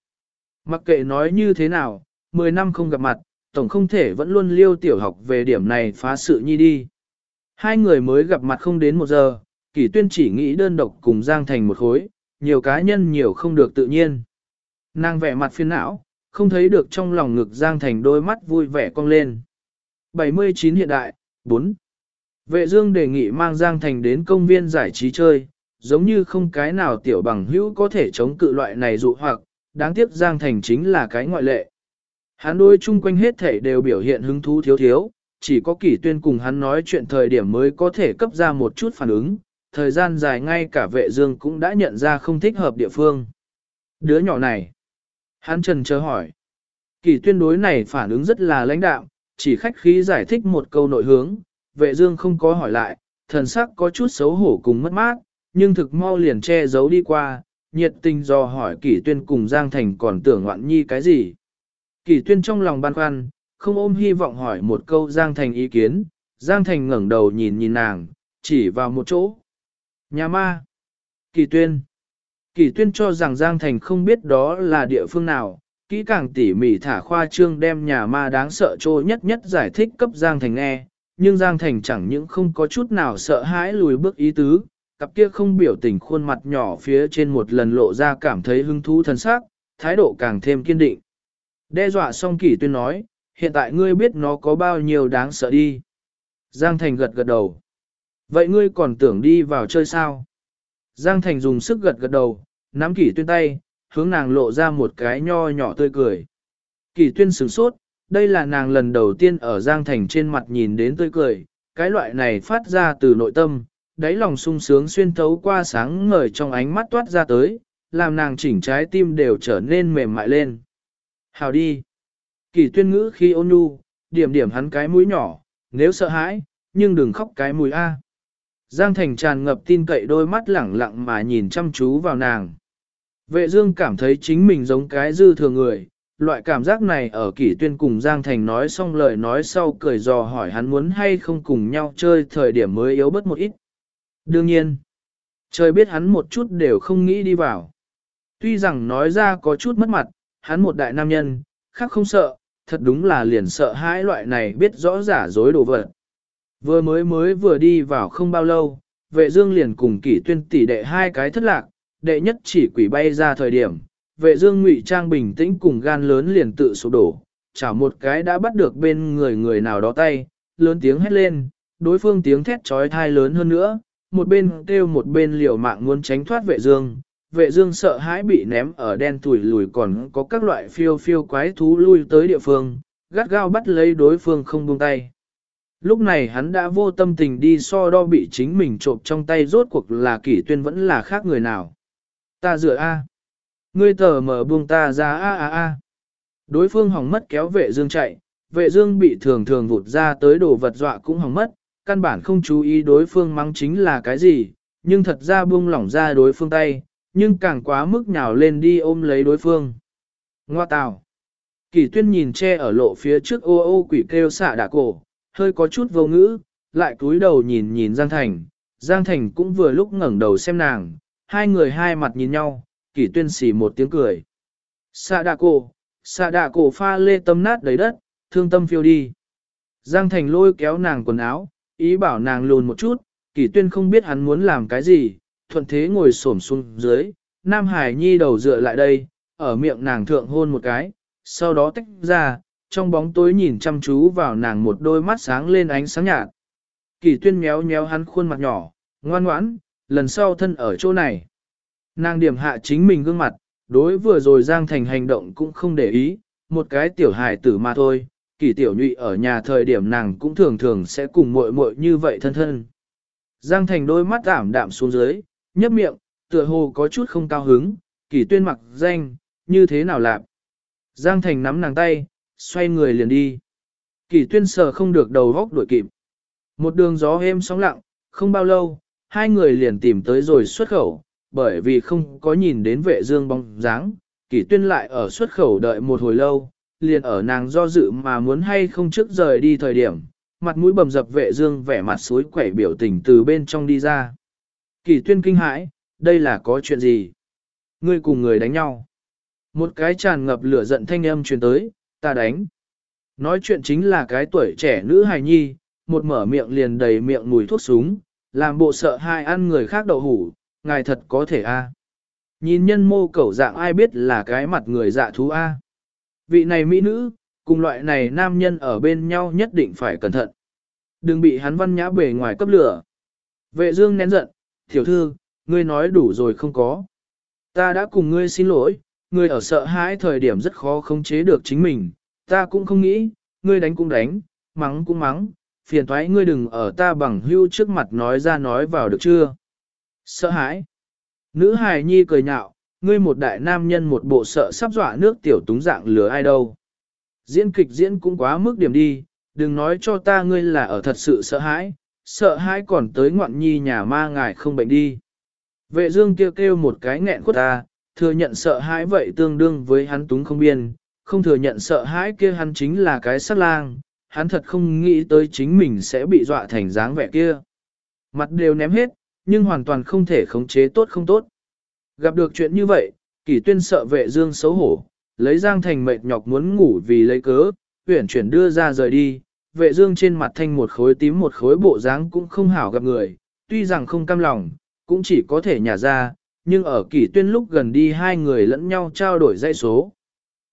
Mặc kệ nói như thế nào, 10 năm không gặp mặt, tổng không thể vẫn luôn liêu tiểu học về điểm này phá sự nhi đi. Hai người mới gặp mặt không đến một giờ, kỷ tuyên chỉ nghĩ đơn độc cùng Giang Thành một khối, nhiều cá nhân nhiều không được tự nhiên. Nàng vẻ mặt phiền não, không thấy được trong lòng ngực Giang Thành đôi mắt vui vẻ cong lên. 79 hiện đại, 4. Vệ Dương đề nghị mang Giang Thành đến công viên giải trí chơi, giống như không cái nào tiểu bằng hữu có thể chống cự loại này dụ hoặc, đáng tiếc Giang Thành chính là cái ngoại lệ. Hắn đôi chung quanh hết thể đều biểu hiện hứng thú thiếu thiếu, chỉ có kỷ tuyên cùng hắn nói chuyện thời điểm mới có thể cấp ra một chút phản ứng, thời gian dài ngay cả vệ dương cũng đã nhận ra không thích hợp địa phương. Đứa nhỏ này, hắn trần chờ hỏi. Kỷ tuyên đối này phản ứng rất là lãnh đạm, chỉ khách khí giải thích một câu nội hướng, vệ dương không có hỏi lại, thần sắc có chút xấu hổ cùng mất mát, nhưng thực mau liền che giấu đi qua, nhiệt tình do hỏi kỷ tuyên cùng Giang Thành còn tưởng ngoạn nhi cái gì. Kỷ tuyên trong lòng băn khoăn, không ôm hy vọng hỏi một câu Giang Thành ý kiến, Giang Thành ngẩng đầu nhìn nhìn nàng, chỉ vào một chỗ. Nhà ma. Kỳ tuyên. Kỳ tuyên cho rằng Giang Thành không biết đó là địa phương nào, kỹ càng tỉ mỉ thả khoa trương đem nhà ma đáng sợ trô nhất nhất giải thích cấp Giang Thành nghe, nhưng Giang Thành chẳng những không có chút nào sợ hãi lùi bước ý tứ, cặp kia không biểu tình khuôn mặt nhỏ phía trên một lần lộ ra cảm thấy hứng thú thần sắc, thái độ càng thêm kiên định. Đe dọa xong kỷ tuyên nói, hiện tại ngươi biết nó có bao nhiêu đáng sợ đi. Giang Thành gật gật đầu. Vậy ngươi còn tưởng đi vào chơi sao? Giang Thành dùng sức gật gật đầu, nắm kỷ tuyên tay, hướng nàng lộ ra một cái nho nhỏ tươi cười. Kỷ tuyên sửng sốt, đây là nàng lần đầu tiên ở Giang Thành trên mặt nhìn đến tươi cười, cái loại này phát ra từ nội tâm, đáy lòng sung sướng xuyên thấu qua sáng ngời trong ánh mắt toát ra tới, làm nàng chỉnh trái tim đều trở nên mềm mại lên. Hào đi! Kỳ tuyên ngữ khi ôn nhu, điểm điểm hắn cái mũi nhỏ, nếu sợ hãi, nhưng đừng khóc cái mũi A. Giang Thành tràn ngập tin cậy đôi mắt lẳng lặng mà nhìn chăm chú vào nàng. Vệ Dương cảm thấy chính mình giống cái dư thừa người, loại cảm giác này ở kỷ tuyên cùng Giang Thành nói xong lời nói sau cười dò hỏi hắn muốn hay không cùng nhau chơi thời điểm mới yếu bớt một ít. Đương nhiên, trời biết hắn một chút đều không nghĩ đi vào. Tuy rằng nói ra có chút mất mặt, hắn một đại nam nhân, khác không sợ, thật đúng là liền sợ hãi loại này biết rõ giả dối đồ vật. Vừa mới mới vừa đi vào không bao lâu, vệ dương liền cùng kỷ tuyên tỷ đệ hai cái thất lạc, đệ nhất chỉ quỷ bay ra thời điểm, vệ dương ngụy trang bình tĩnh cùng gan lớn liền tự sụp đổ, chảo một cái đã bắt được bên người người nào đó tay, lớn tiếng hét lên, đối phương tiếng thét chói tai lớn hơn nữa, một bên kêu một bên liều mạng muốn tránh thoát vệ dương, vệ dương sợ hãi bị ném ở đen tuổi lùi còn có các loại phiêu phiêu quái thú lui tới địa phương, gắt gao bắt lấy đối phương không buông tay. Lúc này hắn đã vô tâm tình đi so đo bị chính mình trộm trong tay rốt cuộc là kỷ tuyên vẫn là khác người nào. Ta dựa A. Ngươi tờ mở buông ta ra A A A. Đối phương hỏng mất kéo vệ dương chạy, vệ dương bị thường thường vụt ra tới đồ vật dọa cũng hỏng mất, căn bản không chú ý đối phương mắng chính là cái gì, nhưng thật ra buông lỏng ra đối phương tay, nhưng càng quá mức nhào lên đi ôm lấy đối phương. Ngoa tào. Kỳ tuyên nhìn che ở lộ phía trước ô ô quỷ kêu xạ đả cổ, hơi có chút vô ngữ, lại cúi đầu nhìn nhìn Giang Thành. Giang Thành cũng vừa lúc ngẩng đầu xem nàng, hai người hai mặt nhìn nhau, kỳ tuyên xì một tiếng cười. Xạ đạ cổ, xạ đạ cổ pha lê tâm nát đầy đất, thương tâm phiêu đi. Giang Thành lôi kéo nàng quần áo, ý bảo nàng lùn một chút, kỳ tuyên không biết hắn muốn làm cái gì, thuận thế ngồi xổm xuống dưới, Nam Hải Nhi đầu dựa lại đây, ở miệng nàng thượng hôn một cái, sau đó tách ra, trong bóng tối nhìn chăm chú vào nàng một đôi mắt sáng lên ánh sáng nhạt. Kỳ tuyên méo méo hắn khuôn mặt nhỏ, ngoan ngoãn, lần sau thân ở chỗ này. Nàng điểm hạ chính mình gương mặt, đối vừa rồi Giang Thành hành động cũng không để ý, một cái tiểu hài tử mà thôi, kỳ tiểu nhụy ở nhà thời điểm nàng cũng thường thường sẽ cùng muội muội như vậy thân thân. Giang Thành đôi mắt ảm đạm xuống dưới, nhấp miệng, tựa hồ có chút không cao hứng, kỳ tuyên mặc danh, như thế nào lạp. Giang Thành nắm nàng tay, xoay người liền đi. kỳ tuyên sờ không được đầu góc đuổi kịp. Một đường gió êm sóng lặng, không bao lâu, hai người liền tìm tới rồi xuất khẩu, bởi vì không có nhìn đến vệ dương bóng dáng, kỷ tuyên lại ở xuất khẩu đợi một hồi lâu, liền ở nàng do dự mà muốn hay không trước rời đi thời điểm, mặt mũi bầm dập vệ dương vẻ mặt suối quẩy biểu tình từ bên trong đi ra. Kỷ tuyên kinh hãi, đây là có chuyện gì? Ngươi cùng người đánh nhau. Một cái tràn ngập lửa giận thanh âm truyền tới, ta đánh. Nói chuyện chính là cái tuổi trẻ nữ hài nhi, một mở miệng liền đầy miệng mùi thuốc súng, làm bộ sợ hai ăn người khác đậu hủ, ngài thật có thể a. Nhìn nhân mô cẩu dạng ai biết là cái mặt người dạ thú a. Vị này mỹ nữ, cùng loại này nam nhân ở bên nhau nhất định phải cẩn thận. Đừng bị hắn văn nhã bề ngoài cấp lửa. Vệ dương nén giận, tiểu thư, ngươi nói đủ rồi không có. Ta đã cùng ngươi xin lỗi, ngươi ở sợ hãi thời điểm rất khó khống chế được chính mình, ta cũng không nghĩ, ngươi đánh cũng đánh, mắng cũng mắng, phiền thoái ngươi đừng ở ta bằng hưu trước mặt nói ra nói vào được chưa. Sợ hãi. Nữ hài nhi cười nhạo, ngươi một đại nam nhân một bộ sợ sắp dọa nước tiểu túng dạng lừa ai đâu. Diễn kịch diễn cũng quá mức điểm đi, đừng nói cho ta ngươi là ở thật sự sợ hãi, sợ hãi còn tới ngoạn nhi nhà ma ngài không bệnh đi. Vệ dương kêu kêu một cái nghẹn khuất ta, thừa nhận sợ hãi vậy tương đương với hắn túng không biên, không thừa nhận sợ hãi kia hắn chính là cái sát lang, hắn thật không nghĩ tới chính mình sẽ bị dọa thành dáng vẻ kia. Mặt đều ném hết, nhưng hoàn toàn không thể khống chế tốt không tốt. Gặp được chuyện như vậy, kỷ tuyên sợ vệ dương xấu hổ, lấy Giang Thành mệt nhọc muốn ngủ vì lấy cớ, huyển chuyển đưa ra rời đi, vệ dương trên mặt thanh một khối tím một khối bộ dáng cũng không hảo gặp người, tuy rằng không cam lòng, cũng chỉ có thể nhả ra, nhưng ở kỷ tuyên lúc gần đi hai người lẫn nhau trao đổi dây số.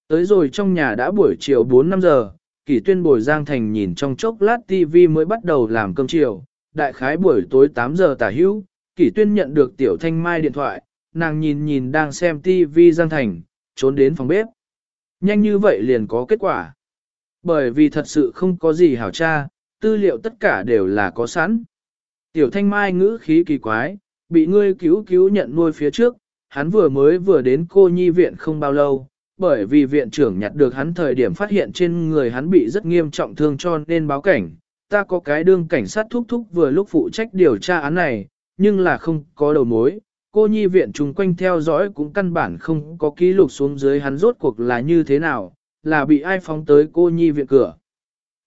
Tới rồi trong nhà đã buổi chiều 4-5 giờ, kỷ tuyên bồi Giang Thành nhìn trong chốc lát TV mới bắt đầu làm cơm chiều, đại khái buổi tối 8 giờ tả hữu, kỷ tuyên nhận được tiểu thanh mai điện thoại, nàng nhìn nhìn đang xem TV Giang Thành, trốn đến phòng bếp. Nhanh như vậy liền có kết quả. Bởi vì thật sự không có gì hảo tra, tư liệu tất cả đều là có sẵn. Tiểu thanh mai ngữ khí kỳ quái, bị ngươi cứu cứu nhận nuôi phía trước, hắn vừa mới vừa đến cô nhi viện không bao lâu, bởi vì viện trưởng nhặt được hắn thời điểm phát hiện trên người hắn bị rất nghiêm trọng thương cho nên báo cảnh. Ta có cái đương cảnh sát thúc thúc vừa lúc phụ trách điều tra án này, nhưng là không có đầu mối. Cô nhi viện chung quanh theo dõi cũng căn bản không có ký lục xuống dưới hắn rốt cuộc là như thế nào, là bị ai phóng tới cô nhi viện cửa.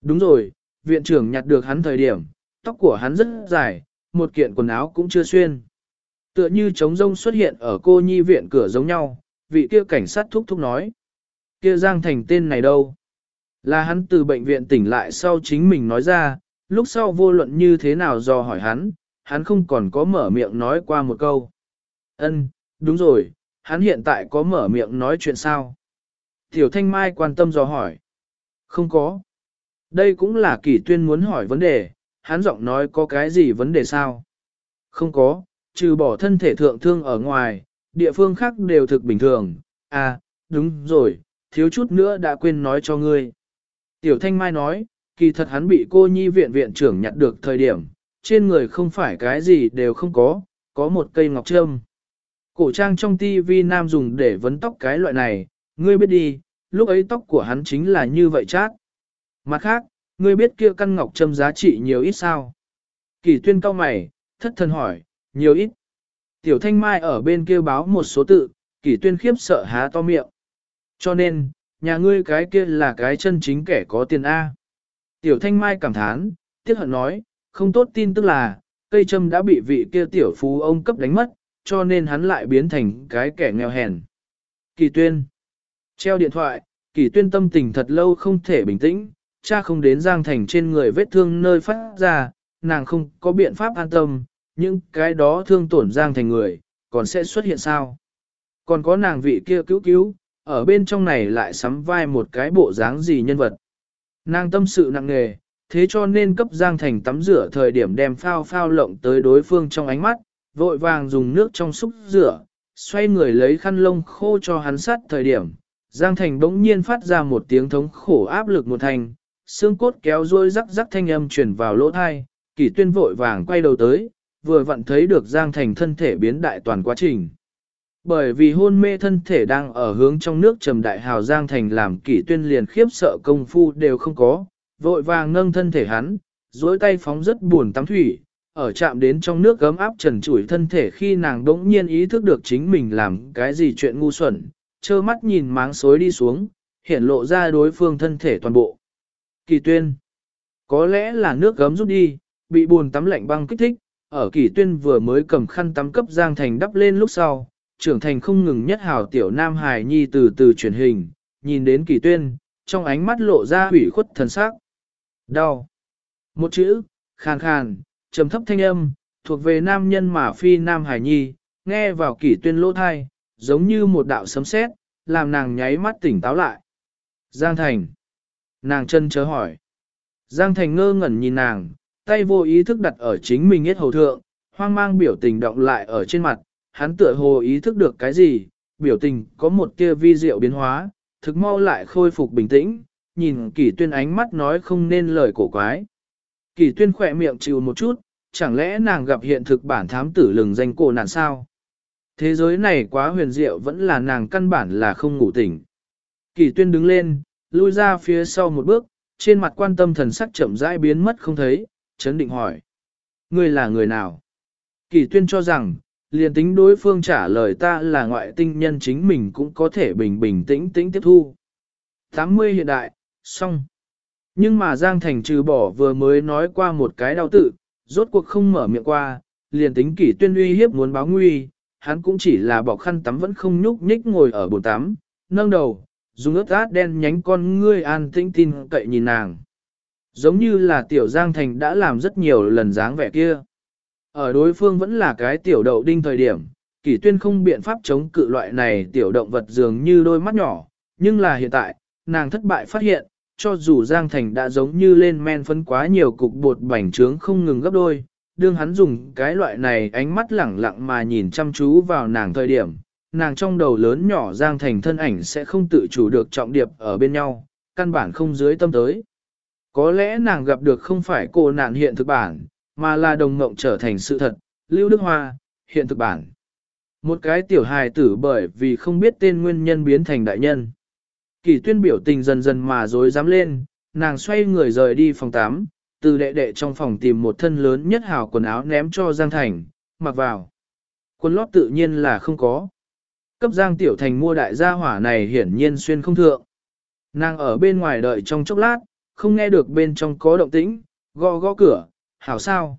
Đúng rồi, viện trưởng nhặt được hắn thời điểm, tóc của hắn rất dài, một kiện quần áo cũng chưa xuyên. Tựa như trống rông xuất hiện ở cô nhi viện cửa giống nhau, vị kia cảnh sát thúc thúc nói. Kia Giang Thành tên này đâu? Là hắn từ bệnh viện tỉnh lại sau chính mình nói ra, lúc sau vô luận như thế nào do hỏi hắn, hắn không còn có mở miệng nói qua một câu. Ân, đúng rồi, hắn hiện tại có mở miệng nói chuyện sao? Tiểu Thanh Mai quan tâm dò hỏi. Không có. Đây cũng là kỳ tuyên muốn hỏi vấn đề, hắn giọng nói có cái gì vấn đề sao? Không có, trừ bỏ thân thể thượng thương ở ngoài, địa phương khác đều thực bình thường. À, đúng rồi, thiếu chút nữa đã quên nói cho ngươi. Tiểu Thanh Mai nói, kỳ thật hắn bị cô nhi viện viện trưởng nhặt được thời điểm, trên người không phải cái gì đều không có, có một cây ngọc trâm. Cổ trang trong tivi nam dùng để vấn tóc cái loại này, ngươi biết đi, lúc ấy tóc của hắn chính là như vậy chát. Mặt khác, ngươi biết kia căn ngọc trâm giá trị nhiều ít sao? Kỳ tuyên cao mày, thất thần hỏi, nhiều ít. Tiểu thanh mai ở bên kia báo một số tự, kỳ tuyên khiếp sợ há to miệng. Cho nên, nhà ngươi cái kia là cái chân chính kẻ có tiền A. Tiểu thanh mai cảm thán, tiếc hận nói, không tốt tin tức là, cây châm đã bị vị kia tiểu phú ông cấp đánh mất, cho nên hắn lại biến thành cái kẻ nghèo hèn. Kỳ tuyên. Treo điện thoại, kỳ tuyên tâm tình thật lâu không thể bình tĩnh, cha không đến Giang Thành trên người vết thương nơi phát ra, nàng không có biện pháp an tâm, những cái đó thương tổn Giang Thành người, còn sẽ xuất hiện sao? Còn có nàng vị kia cứu cứu, ở bên trong này lại sắm vai một cái bộ dáng gì nhân vật. Nàng tâm sự nặng nề, thế cho nên cấp Giang Thành tắm rửa thời điểm đem phao phao lộng tới đối phương trong ánh mắt, vội vàng dùng nước trong xúc rửa, xoay người lấy khăn lông khô cho hắn sát thời điểm. Giang Thành bỗng nhiên phát ra một tiếng thống khổ áp lực một thành, xương cốt kéo rôi rắc rắc thanh âm truyền vào lỗ thai, kỷ tuyên vội vàng quay đầu tới, vừa vặn thấy được Giang Thành thân thể biến đại toàn quá trình. Bởi vì hôn mê thân thể đang ở hướng trong nước trầm đại hào Giang Thành làm kỷ tuyên liền khiếp sợ công phu đều không có, vội vàng nâng thân thể hắn, dối tay phóng rất buồn tắm thủy, ở chạm đến trong nước gấm áp trần trụi thân thể khi nàng đỗng nhiên ý thức được chính mình làm cái gì chuyện ngu xuẩn, trơ mắt nhìn máng xối đi xuống, hiện lộ ra đối phương thân thể toàn bộ. Kỳ tuyên, có lẽ là nước gấm rút đi, bị buồn tắm lạnh băng kích thích, ở kỳ tuyên vừa mới cầm khăn tắm cấp Giang Thành đắp lên lúc sau, trưởng thành không ngừng nhất hào tiểu nam hài nhi từ từ truyền hình, nhìn đến kỳ tuyên, trong ánh mắt lộ ra hủy khuất thần sắc. Đau. Một chữ, khàn khàn, trầm thấp thanh âm, thuộc về nam nhân mà phi nam hài nhi, nghe vào kỳ tuyên lỗ thai, giống như một đạo sấm sét, làm nàng nháy mắt tỉnh táo lại. Giang Thành. Nàng chân chớ hỏi. Giang Thành ngơ ngẩn nhìn nàng, tay vô ý thức đặt ở chính mình hết hầu thượng, hoang mang biểu tình động lại ở trên mặt, hắn tựa hồ ý thức được cái gì, biểu tình có một tia vi diệu biến hóa, thực mau lại khôi phục bình tĩnh, nhìn kỷ tuyên ánh mắt nói không nên lời cổ quái. Kỷ tuyên khỏe miệng chịu một chút, chẳng lẽ nàng gặp hiện thực bản thám tử lừng danh cổ nạn sao? Thế giới này quá huyền diệu vẫn là nàng căn bản là không ngủ tỉnh. Kỷ tuyên đứng lên, lui ra phía sau một bước, trên mặt quan tâm thần sắc chậm rãi biến mất không thấy, chấn định hỏi. Ngươi là người nào? Kỷ tuyên cho rằng, liền tính đối phương trả lời ta là ngoại tinh nhân chính mình cũng có thể bình bình tĩnh tĩnh tiếp thu. 80 hiện đại, xong. Nhưng mà Giang Thành trừ bỏ vừa mới nói qua một cái đau tự, rốt cuộc không mở miệng qua, liền tính kỷ tuyên uy hiếp muốn báo nguy, hắn cũng chỉ là bỏ khăn tắm vẫn không nhúc nhích ngồi ở bồn tắm, nâng đầu, dùng ướt át đen nhánh con ngươi an tĩnh tin cậy nhìn nàng. Giống như là tiểu Giang Thành đã làm rất nhiều lần dáng vẻ kia. Ở đối phương vẫn là cái tiểu đậu đinh thời điểm, kỷ tuyên không biện pháp chống cự loại này tiểu động vật dường như đôi mắt nhỏ, nhưng là hiện tại, nàng thất bại phát hiện, cho dù Giang Thành đã giống như lên men phấn quá nhiều cục bột bảnh trướng không ngừng gấp đôi, đương hắn dùng cái loại này ánh mắt lẳng lặng mà nhìn chăm chú vào nàng thời điểm, nàng trong đầu lớn nhỏ Giang Thành thân ảnh sẽ không tự chủ được trọng điệp ở bên nhau, căn bản không dưới tâm tới. Có lẽ nàng gặp được không phải cô nạn hiện thực bản, mà là đồng ngộng trở thành sự thật, Lưu Đức Hoa, hiện thực bản. Một cái tiểu hài tử bởi vì không biết tên nguyên nhân biến thành đại nhân. Kỳ tuyên biểu tình dần dần mà dối dám lên, nàng xoay người rời đi phòng 8, từ đệ đệ trong phòng tìm một thân lớn nhất hào quần áo ném cho Giang Thành, mặc vào. Quần lót tự nhiên là không có. Cấp Giang Tiểu Thành mua đại gia hỏa này hiển nhiên xuyên không thượng. Nàng ở bên ngoài đợi trong chốc lát, không nghe được bên trong có động tĩnh, gõ gõ cửa, hảo sao?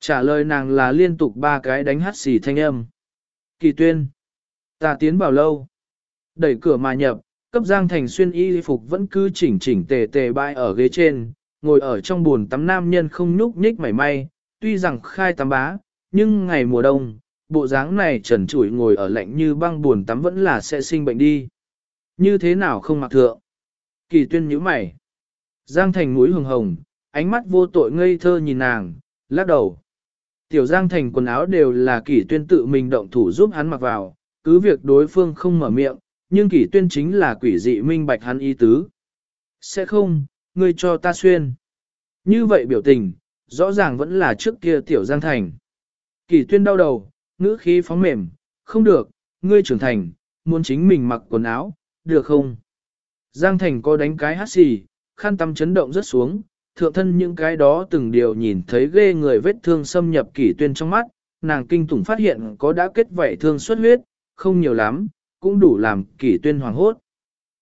Trả lời nàng là liên tục ba cái đánh hát xì thanh âm. Kỳ tuyên. Ta tiến vào lâu. Đẩy cửa mà nhập, cấp Giang Thành xuyên y phục vẫn cứ chỉnh chỉnh tề tề bãi ở ghế trên, ngồi ở trong buồn tắm nam nhân không nhúc nhích mảy may, tuy rằng khai tắm bá, nhưng ngày mùa đông, bộ dáng này trần trụi ngồi ở lạnh như băng buồn tắm vẫn là sẽ sinh bệnh đi. Như thế nào không mặc thượng? Kỳ tuyên nhíu mày. Giang Thành mũi hồng hồng, ánh mắt vô tội ngây thơ nhìn nàng, lắc đầu. Tiểu Giang Thành quần áo đều là kỷ tuyên tự mình động thủ giúp hắn mặc vào, cứ việc đối phương không mở miệng, nhưng kỷ tuyên chính là quỷ dị minh bạch hắn ý tứ. Sẽ không, ngươi cho ta xuyên. Như vậy biểu tình, rõ ràng vẫn là trước kia Tiểu Giang Thành. Kỷ tuyên đau đầu, ngữ khí phóng mềm, không được, ngươi trưởng thành, muốn chính mình mặc quần áo, được không? Giang Thành có đánh cái hát xì, khăn tắm chấn động rất xuống, thượng thân những cái đó từng điều nhìn thấy ghê người vết thương xâm nhập kỷ tuyên trong mắt, nàng kinh tủng phát hiện có đã kết vảy thương xuất huyết, không nhiều lắm, cũng đủ làm kỷ tuyên hoàng hốt.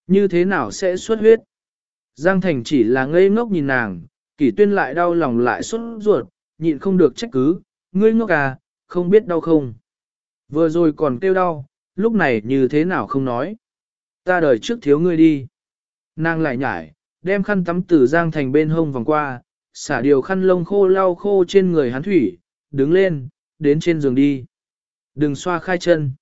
Như thế nào sẽ xuất huyết? Giang Thành chỉ là ngây ngốc nhìn nàng, kỷ tuyên lại đau lòng lại xuất ruột, nhịn không được trách cứ, ngươi ngốc à, không biết đau không? Vừa rồi còn kêu đau, lúc này như thế nào không nói? Ta đời trước thiếu ngươi đi. Nàng lại nhải, đem khăn tắm từ Giang Thành bên hông vòng qua, xả điều khăn lông khô lau khô trên người hắn thủy, đứng lên, đến trên giường đi. Đừng xoa khai chân.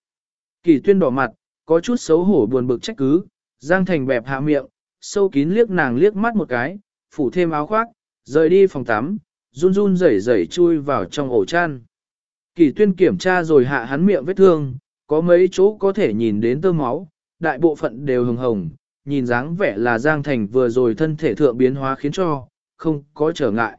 Kỳ tuyên đỏ mặt, có chút xấu hổ buồn bực trách cứ, Giang Thành bẹp hạ miệng, sâu kín liếc nàng liếc mắt một cái, phủ thêm áo khoác, rời đi phòng tắm, run run rẩy rẩy chui vào trong ổ chăn. Kỳ tuyên kiểm tra rồi hạ hắn miệng vết thương, có mấy chỗ có thể nhìn đến tơ máu, đại bộ phận đều hồng hồng, nhìn dáng vẻ là Giang Thành vừa rồi thân thể thượng biến hóa khiến cho, không có trở ngại.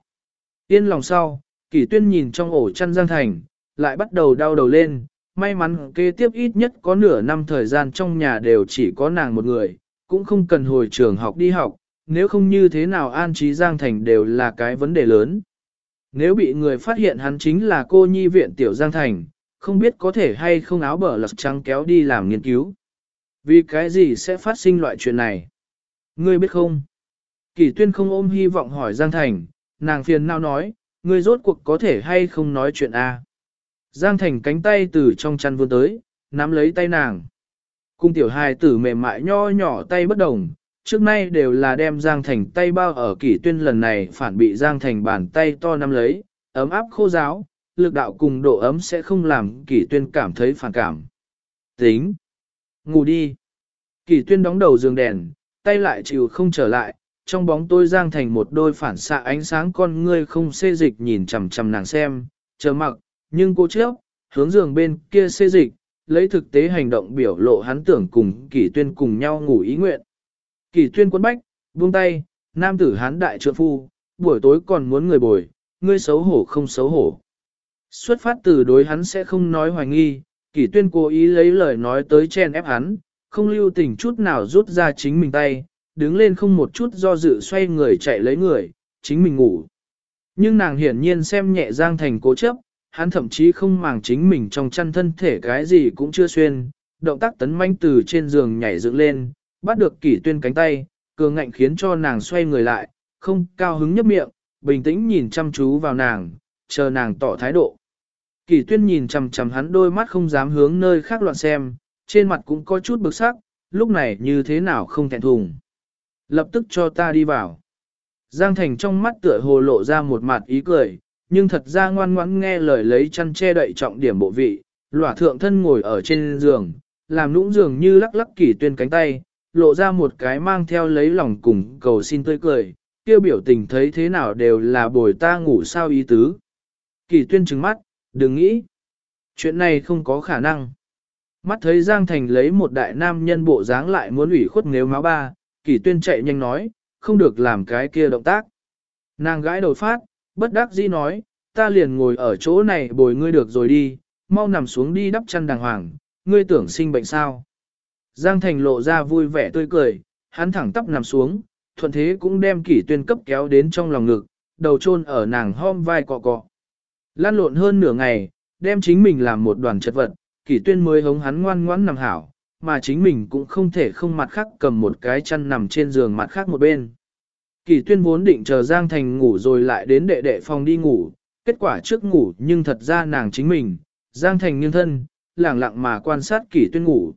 Yên lòng sau, Kỷ tuyên nhìn trong ổ chăn Giang Thành, lại bắt đầu đau đầu lên, may mắn kế tiếp ít nhất có nửa năm thời gian trong nhà đều chỉ có nàng một người, cũng không cần hồi trường học đi học, nếu không như thế nào an trí Giang Thành đều là cái vấn đề lớn. Nếu bị người phát hiện hắn chính là cô nhi viện tiểu Giang Thành, không biết có thể hay không áo bờ lật trắng kéo đi làm nghiên cứu. Vì cái gì sẽ phát sinh loại chuyện này? Ngươi biết không? Kỳ tuyên không ôm hy vọng hỏi Giang Thành, nàng phiền nào nói, ngươi rốt cuộc có thể hay không nói chuyện A. Giang Thành cánh tay từ trong chăn vươn tới, nắm lấy tay nàng. Cung tiểu hài tử mềm mại nho nhỏ tay bất đồng, trước nay đều là đem Giang Thành tay bao ở kỷ tuyên lần này phản bị Giang Thành bàn tay to nắm lấy, ấm áp khô giáo, lực đạo cùng độ ấm sẽ không làm kỷ tuyên cảm thấy phản cảm. Tính! Ngủ đi! Kỷ tuyên đóng đầu giường đèn, tay lại chịu không trở lại, trong bóng tôi Giang Thành một đôi phản xạ ánh sáng con ngươi không xê dịch nhìn chằm chằm nàng xem, chờ mặc, nhưng cô trước, hướng giường bên kia xê dịch, lấy thực tế hành động biểu lộ hắn tưởng cùng kỷ tuyên cùng nhau ngủ ý nguyện. Kỷ tuyên quấn bách, buông tay, nam tử hán đại trượng phu, buổi tối còn muốn người bồi, ngươi xấu hổ không xấu hổ. Xuất phát từ đối hắn sẽ không nói hoài nghi, kỷ tuyên cố ý lấy lời nói tới chen ép hắn, không lưu tình chút nào rút ra chính mình tay, đứng lên không một chút do dự xoay người chạy lấy người, chính mình ngủ. Nhưng nàng hiển nhiên xem nhẹ Giang Thành cố chấp, hắn thậm chí không màng chính mình trong chăn thân thể cái gì cũng chưa xuyên, động tác tấn manh từ trên giường nhảy dựng lên, bắt được kỷ tuyên cánh tay, cường ngạnh khiến cho nàng xoay người lại, không cao hứng nhấp miệng, bình tĩnh nhìn chăm chú vào nàng, chờ nàng tỏ thái độ. Kỳ tuyên nhìn chằm chằm hắn đôi mắt không dám hướng nơi khác loạn xem, trên mặt cũng có chút bực sắc, lúc này như thế nào không thẹn thùng. Lập tức cho ta đi vào. Giang Thành trong mắt tựa hồ lộ ra một mặt ý cười, nhưng thật ra ngoan ngoãn nghe lời lấy chăn che đậy trọng điểm bộ vị, lỏa thượng thân ngồi ở trên giường, làm nũng giường như lắc lắc kỳ tuyên cánh tay, lộ ra một cái mang theo lấy lòng cùng cầu xin tươi cười, kêu biểu tình thấy thế nào đều là bồi ta ngủ sao ý tứ. Kỳ tuyên trừng mắt, đừng nghĩ. Chuyện này không có khả năng. Mắt thấy Giang Thành lấy một đại nam nhân bộ dáng lại muốn ủy khuất nếu máu ba, kỷ tuyên chạy nhanh nói, không được làm cái kia động tác. Nàng gãi đầu phát, bất đắc dĩ nói, ta liền ngồi ở chỗ này bồi ngươi được rồi đi, mau nằm xuống đi đắp chăn đàng hoàng, ngươi tưởng sinh bệnh sao. Giang Thành lộ ra vui vẻ tươi cười, hắn thẳng tắp nằm xuống, thuận thế cũng đem kỷ tuyên cấp kéo đến trong lòng ngực, đầu chôn ở nàng hom vai cọ cọ. Lan lộn hơn nửa ngày, đem chính mình làm một đoàn chất vật, kỷ tuyên mới hống hắn ngoan ngoãn nằm hảo, mà chính mình cũng không thể không mặt khác cầm một cái chăn nằm trên giường mặt khác một bên. Kỷ tuyên vốn định chờ Giang Thành ngủ rồi lại đến đệ đệ phòng đi ngủ, kết quả trước ngủ nhưng thật ra nàng chính mình, Giang Thành nghiêng thân, lặng lặng mà quan sát kỷ tuyên ngủ.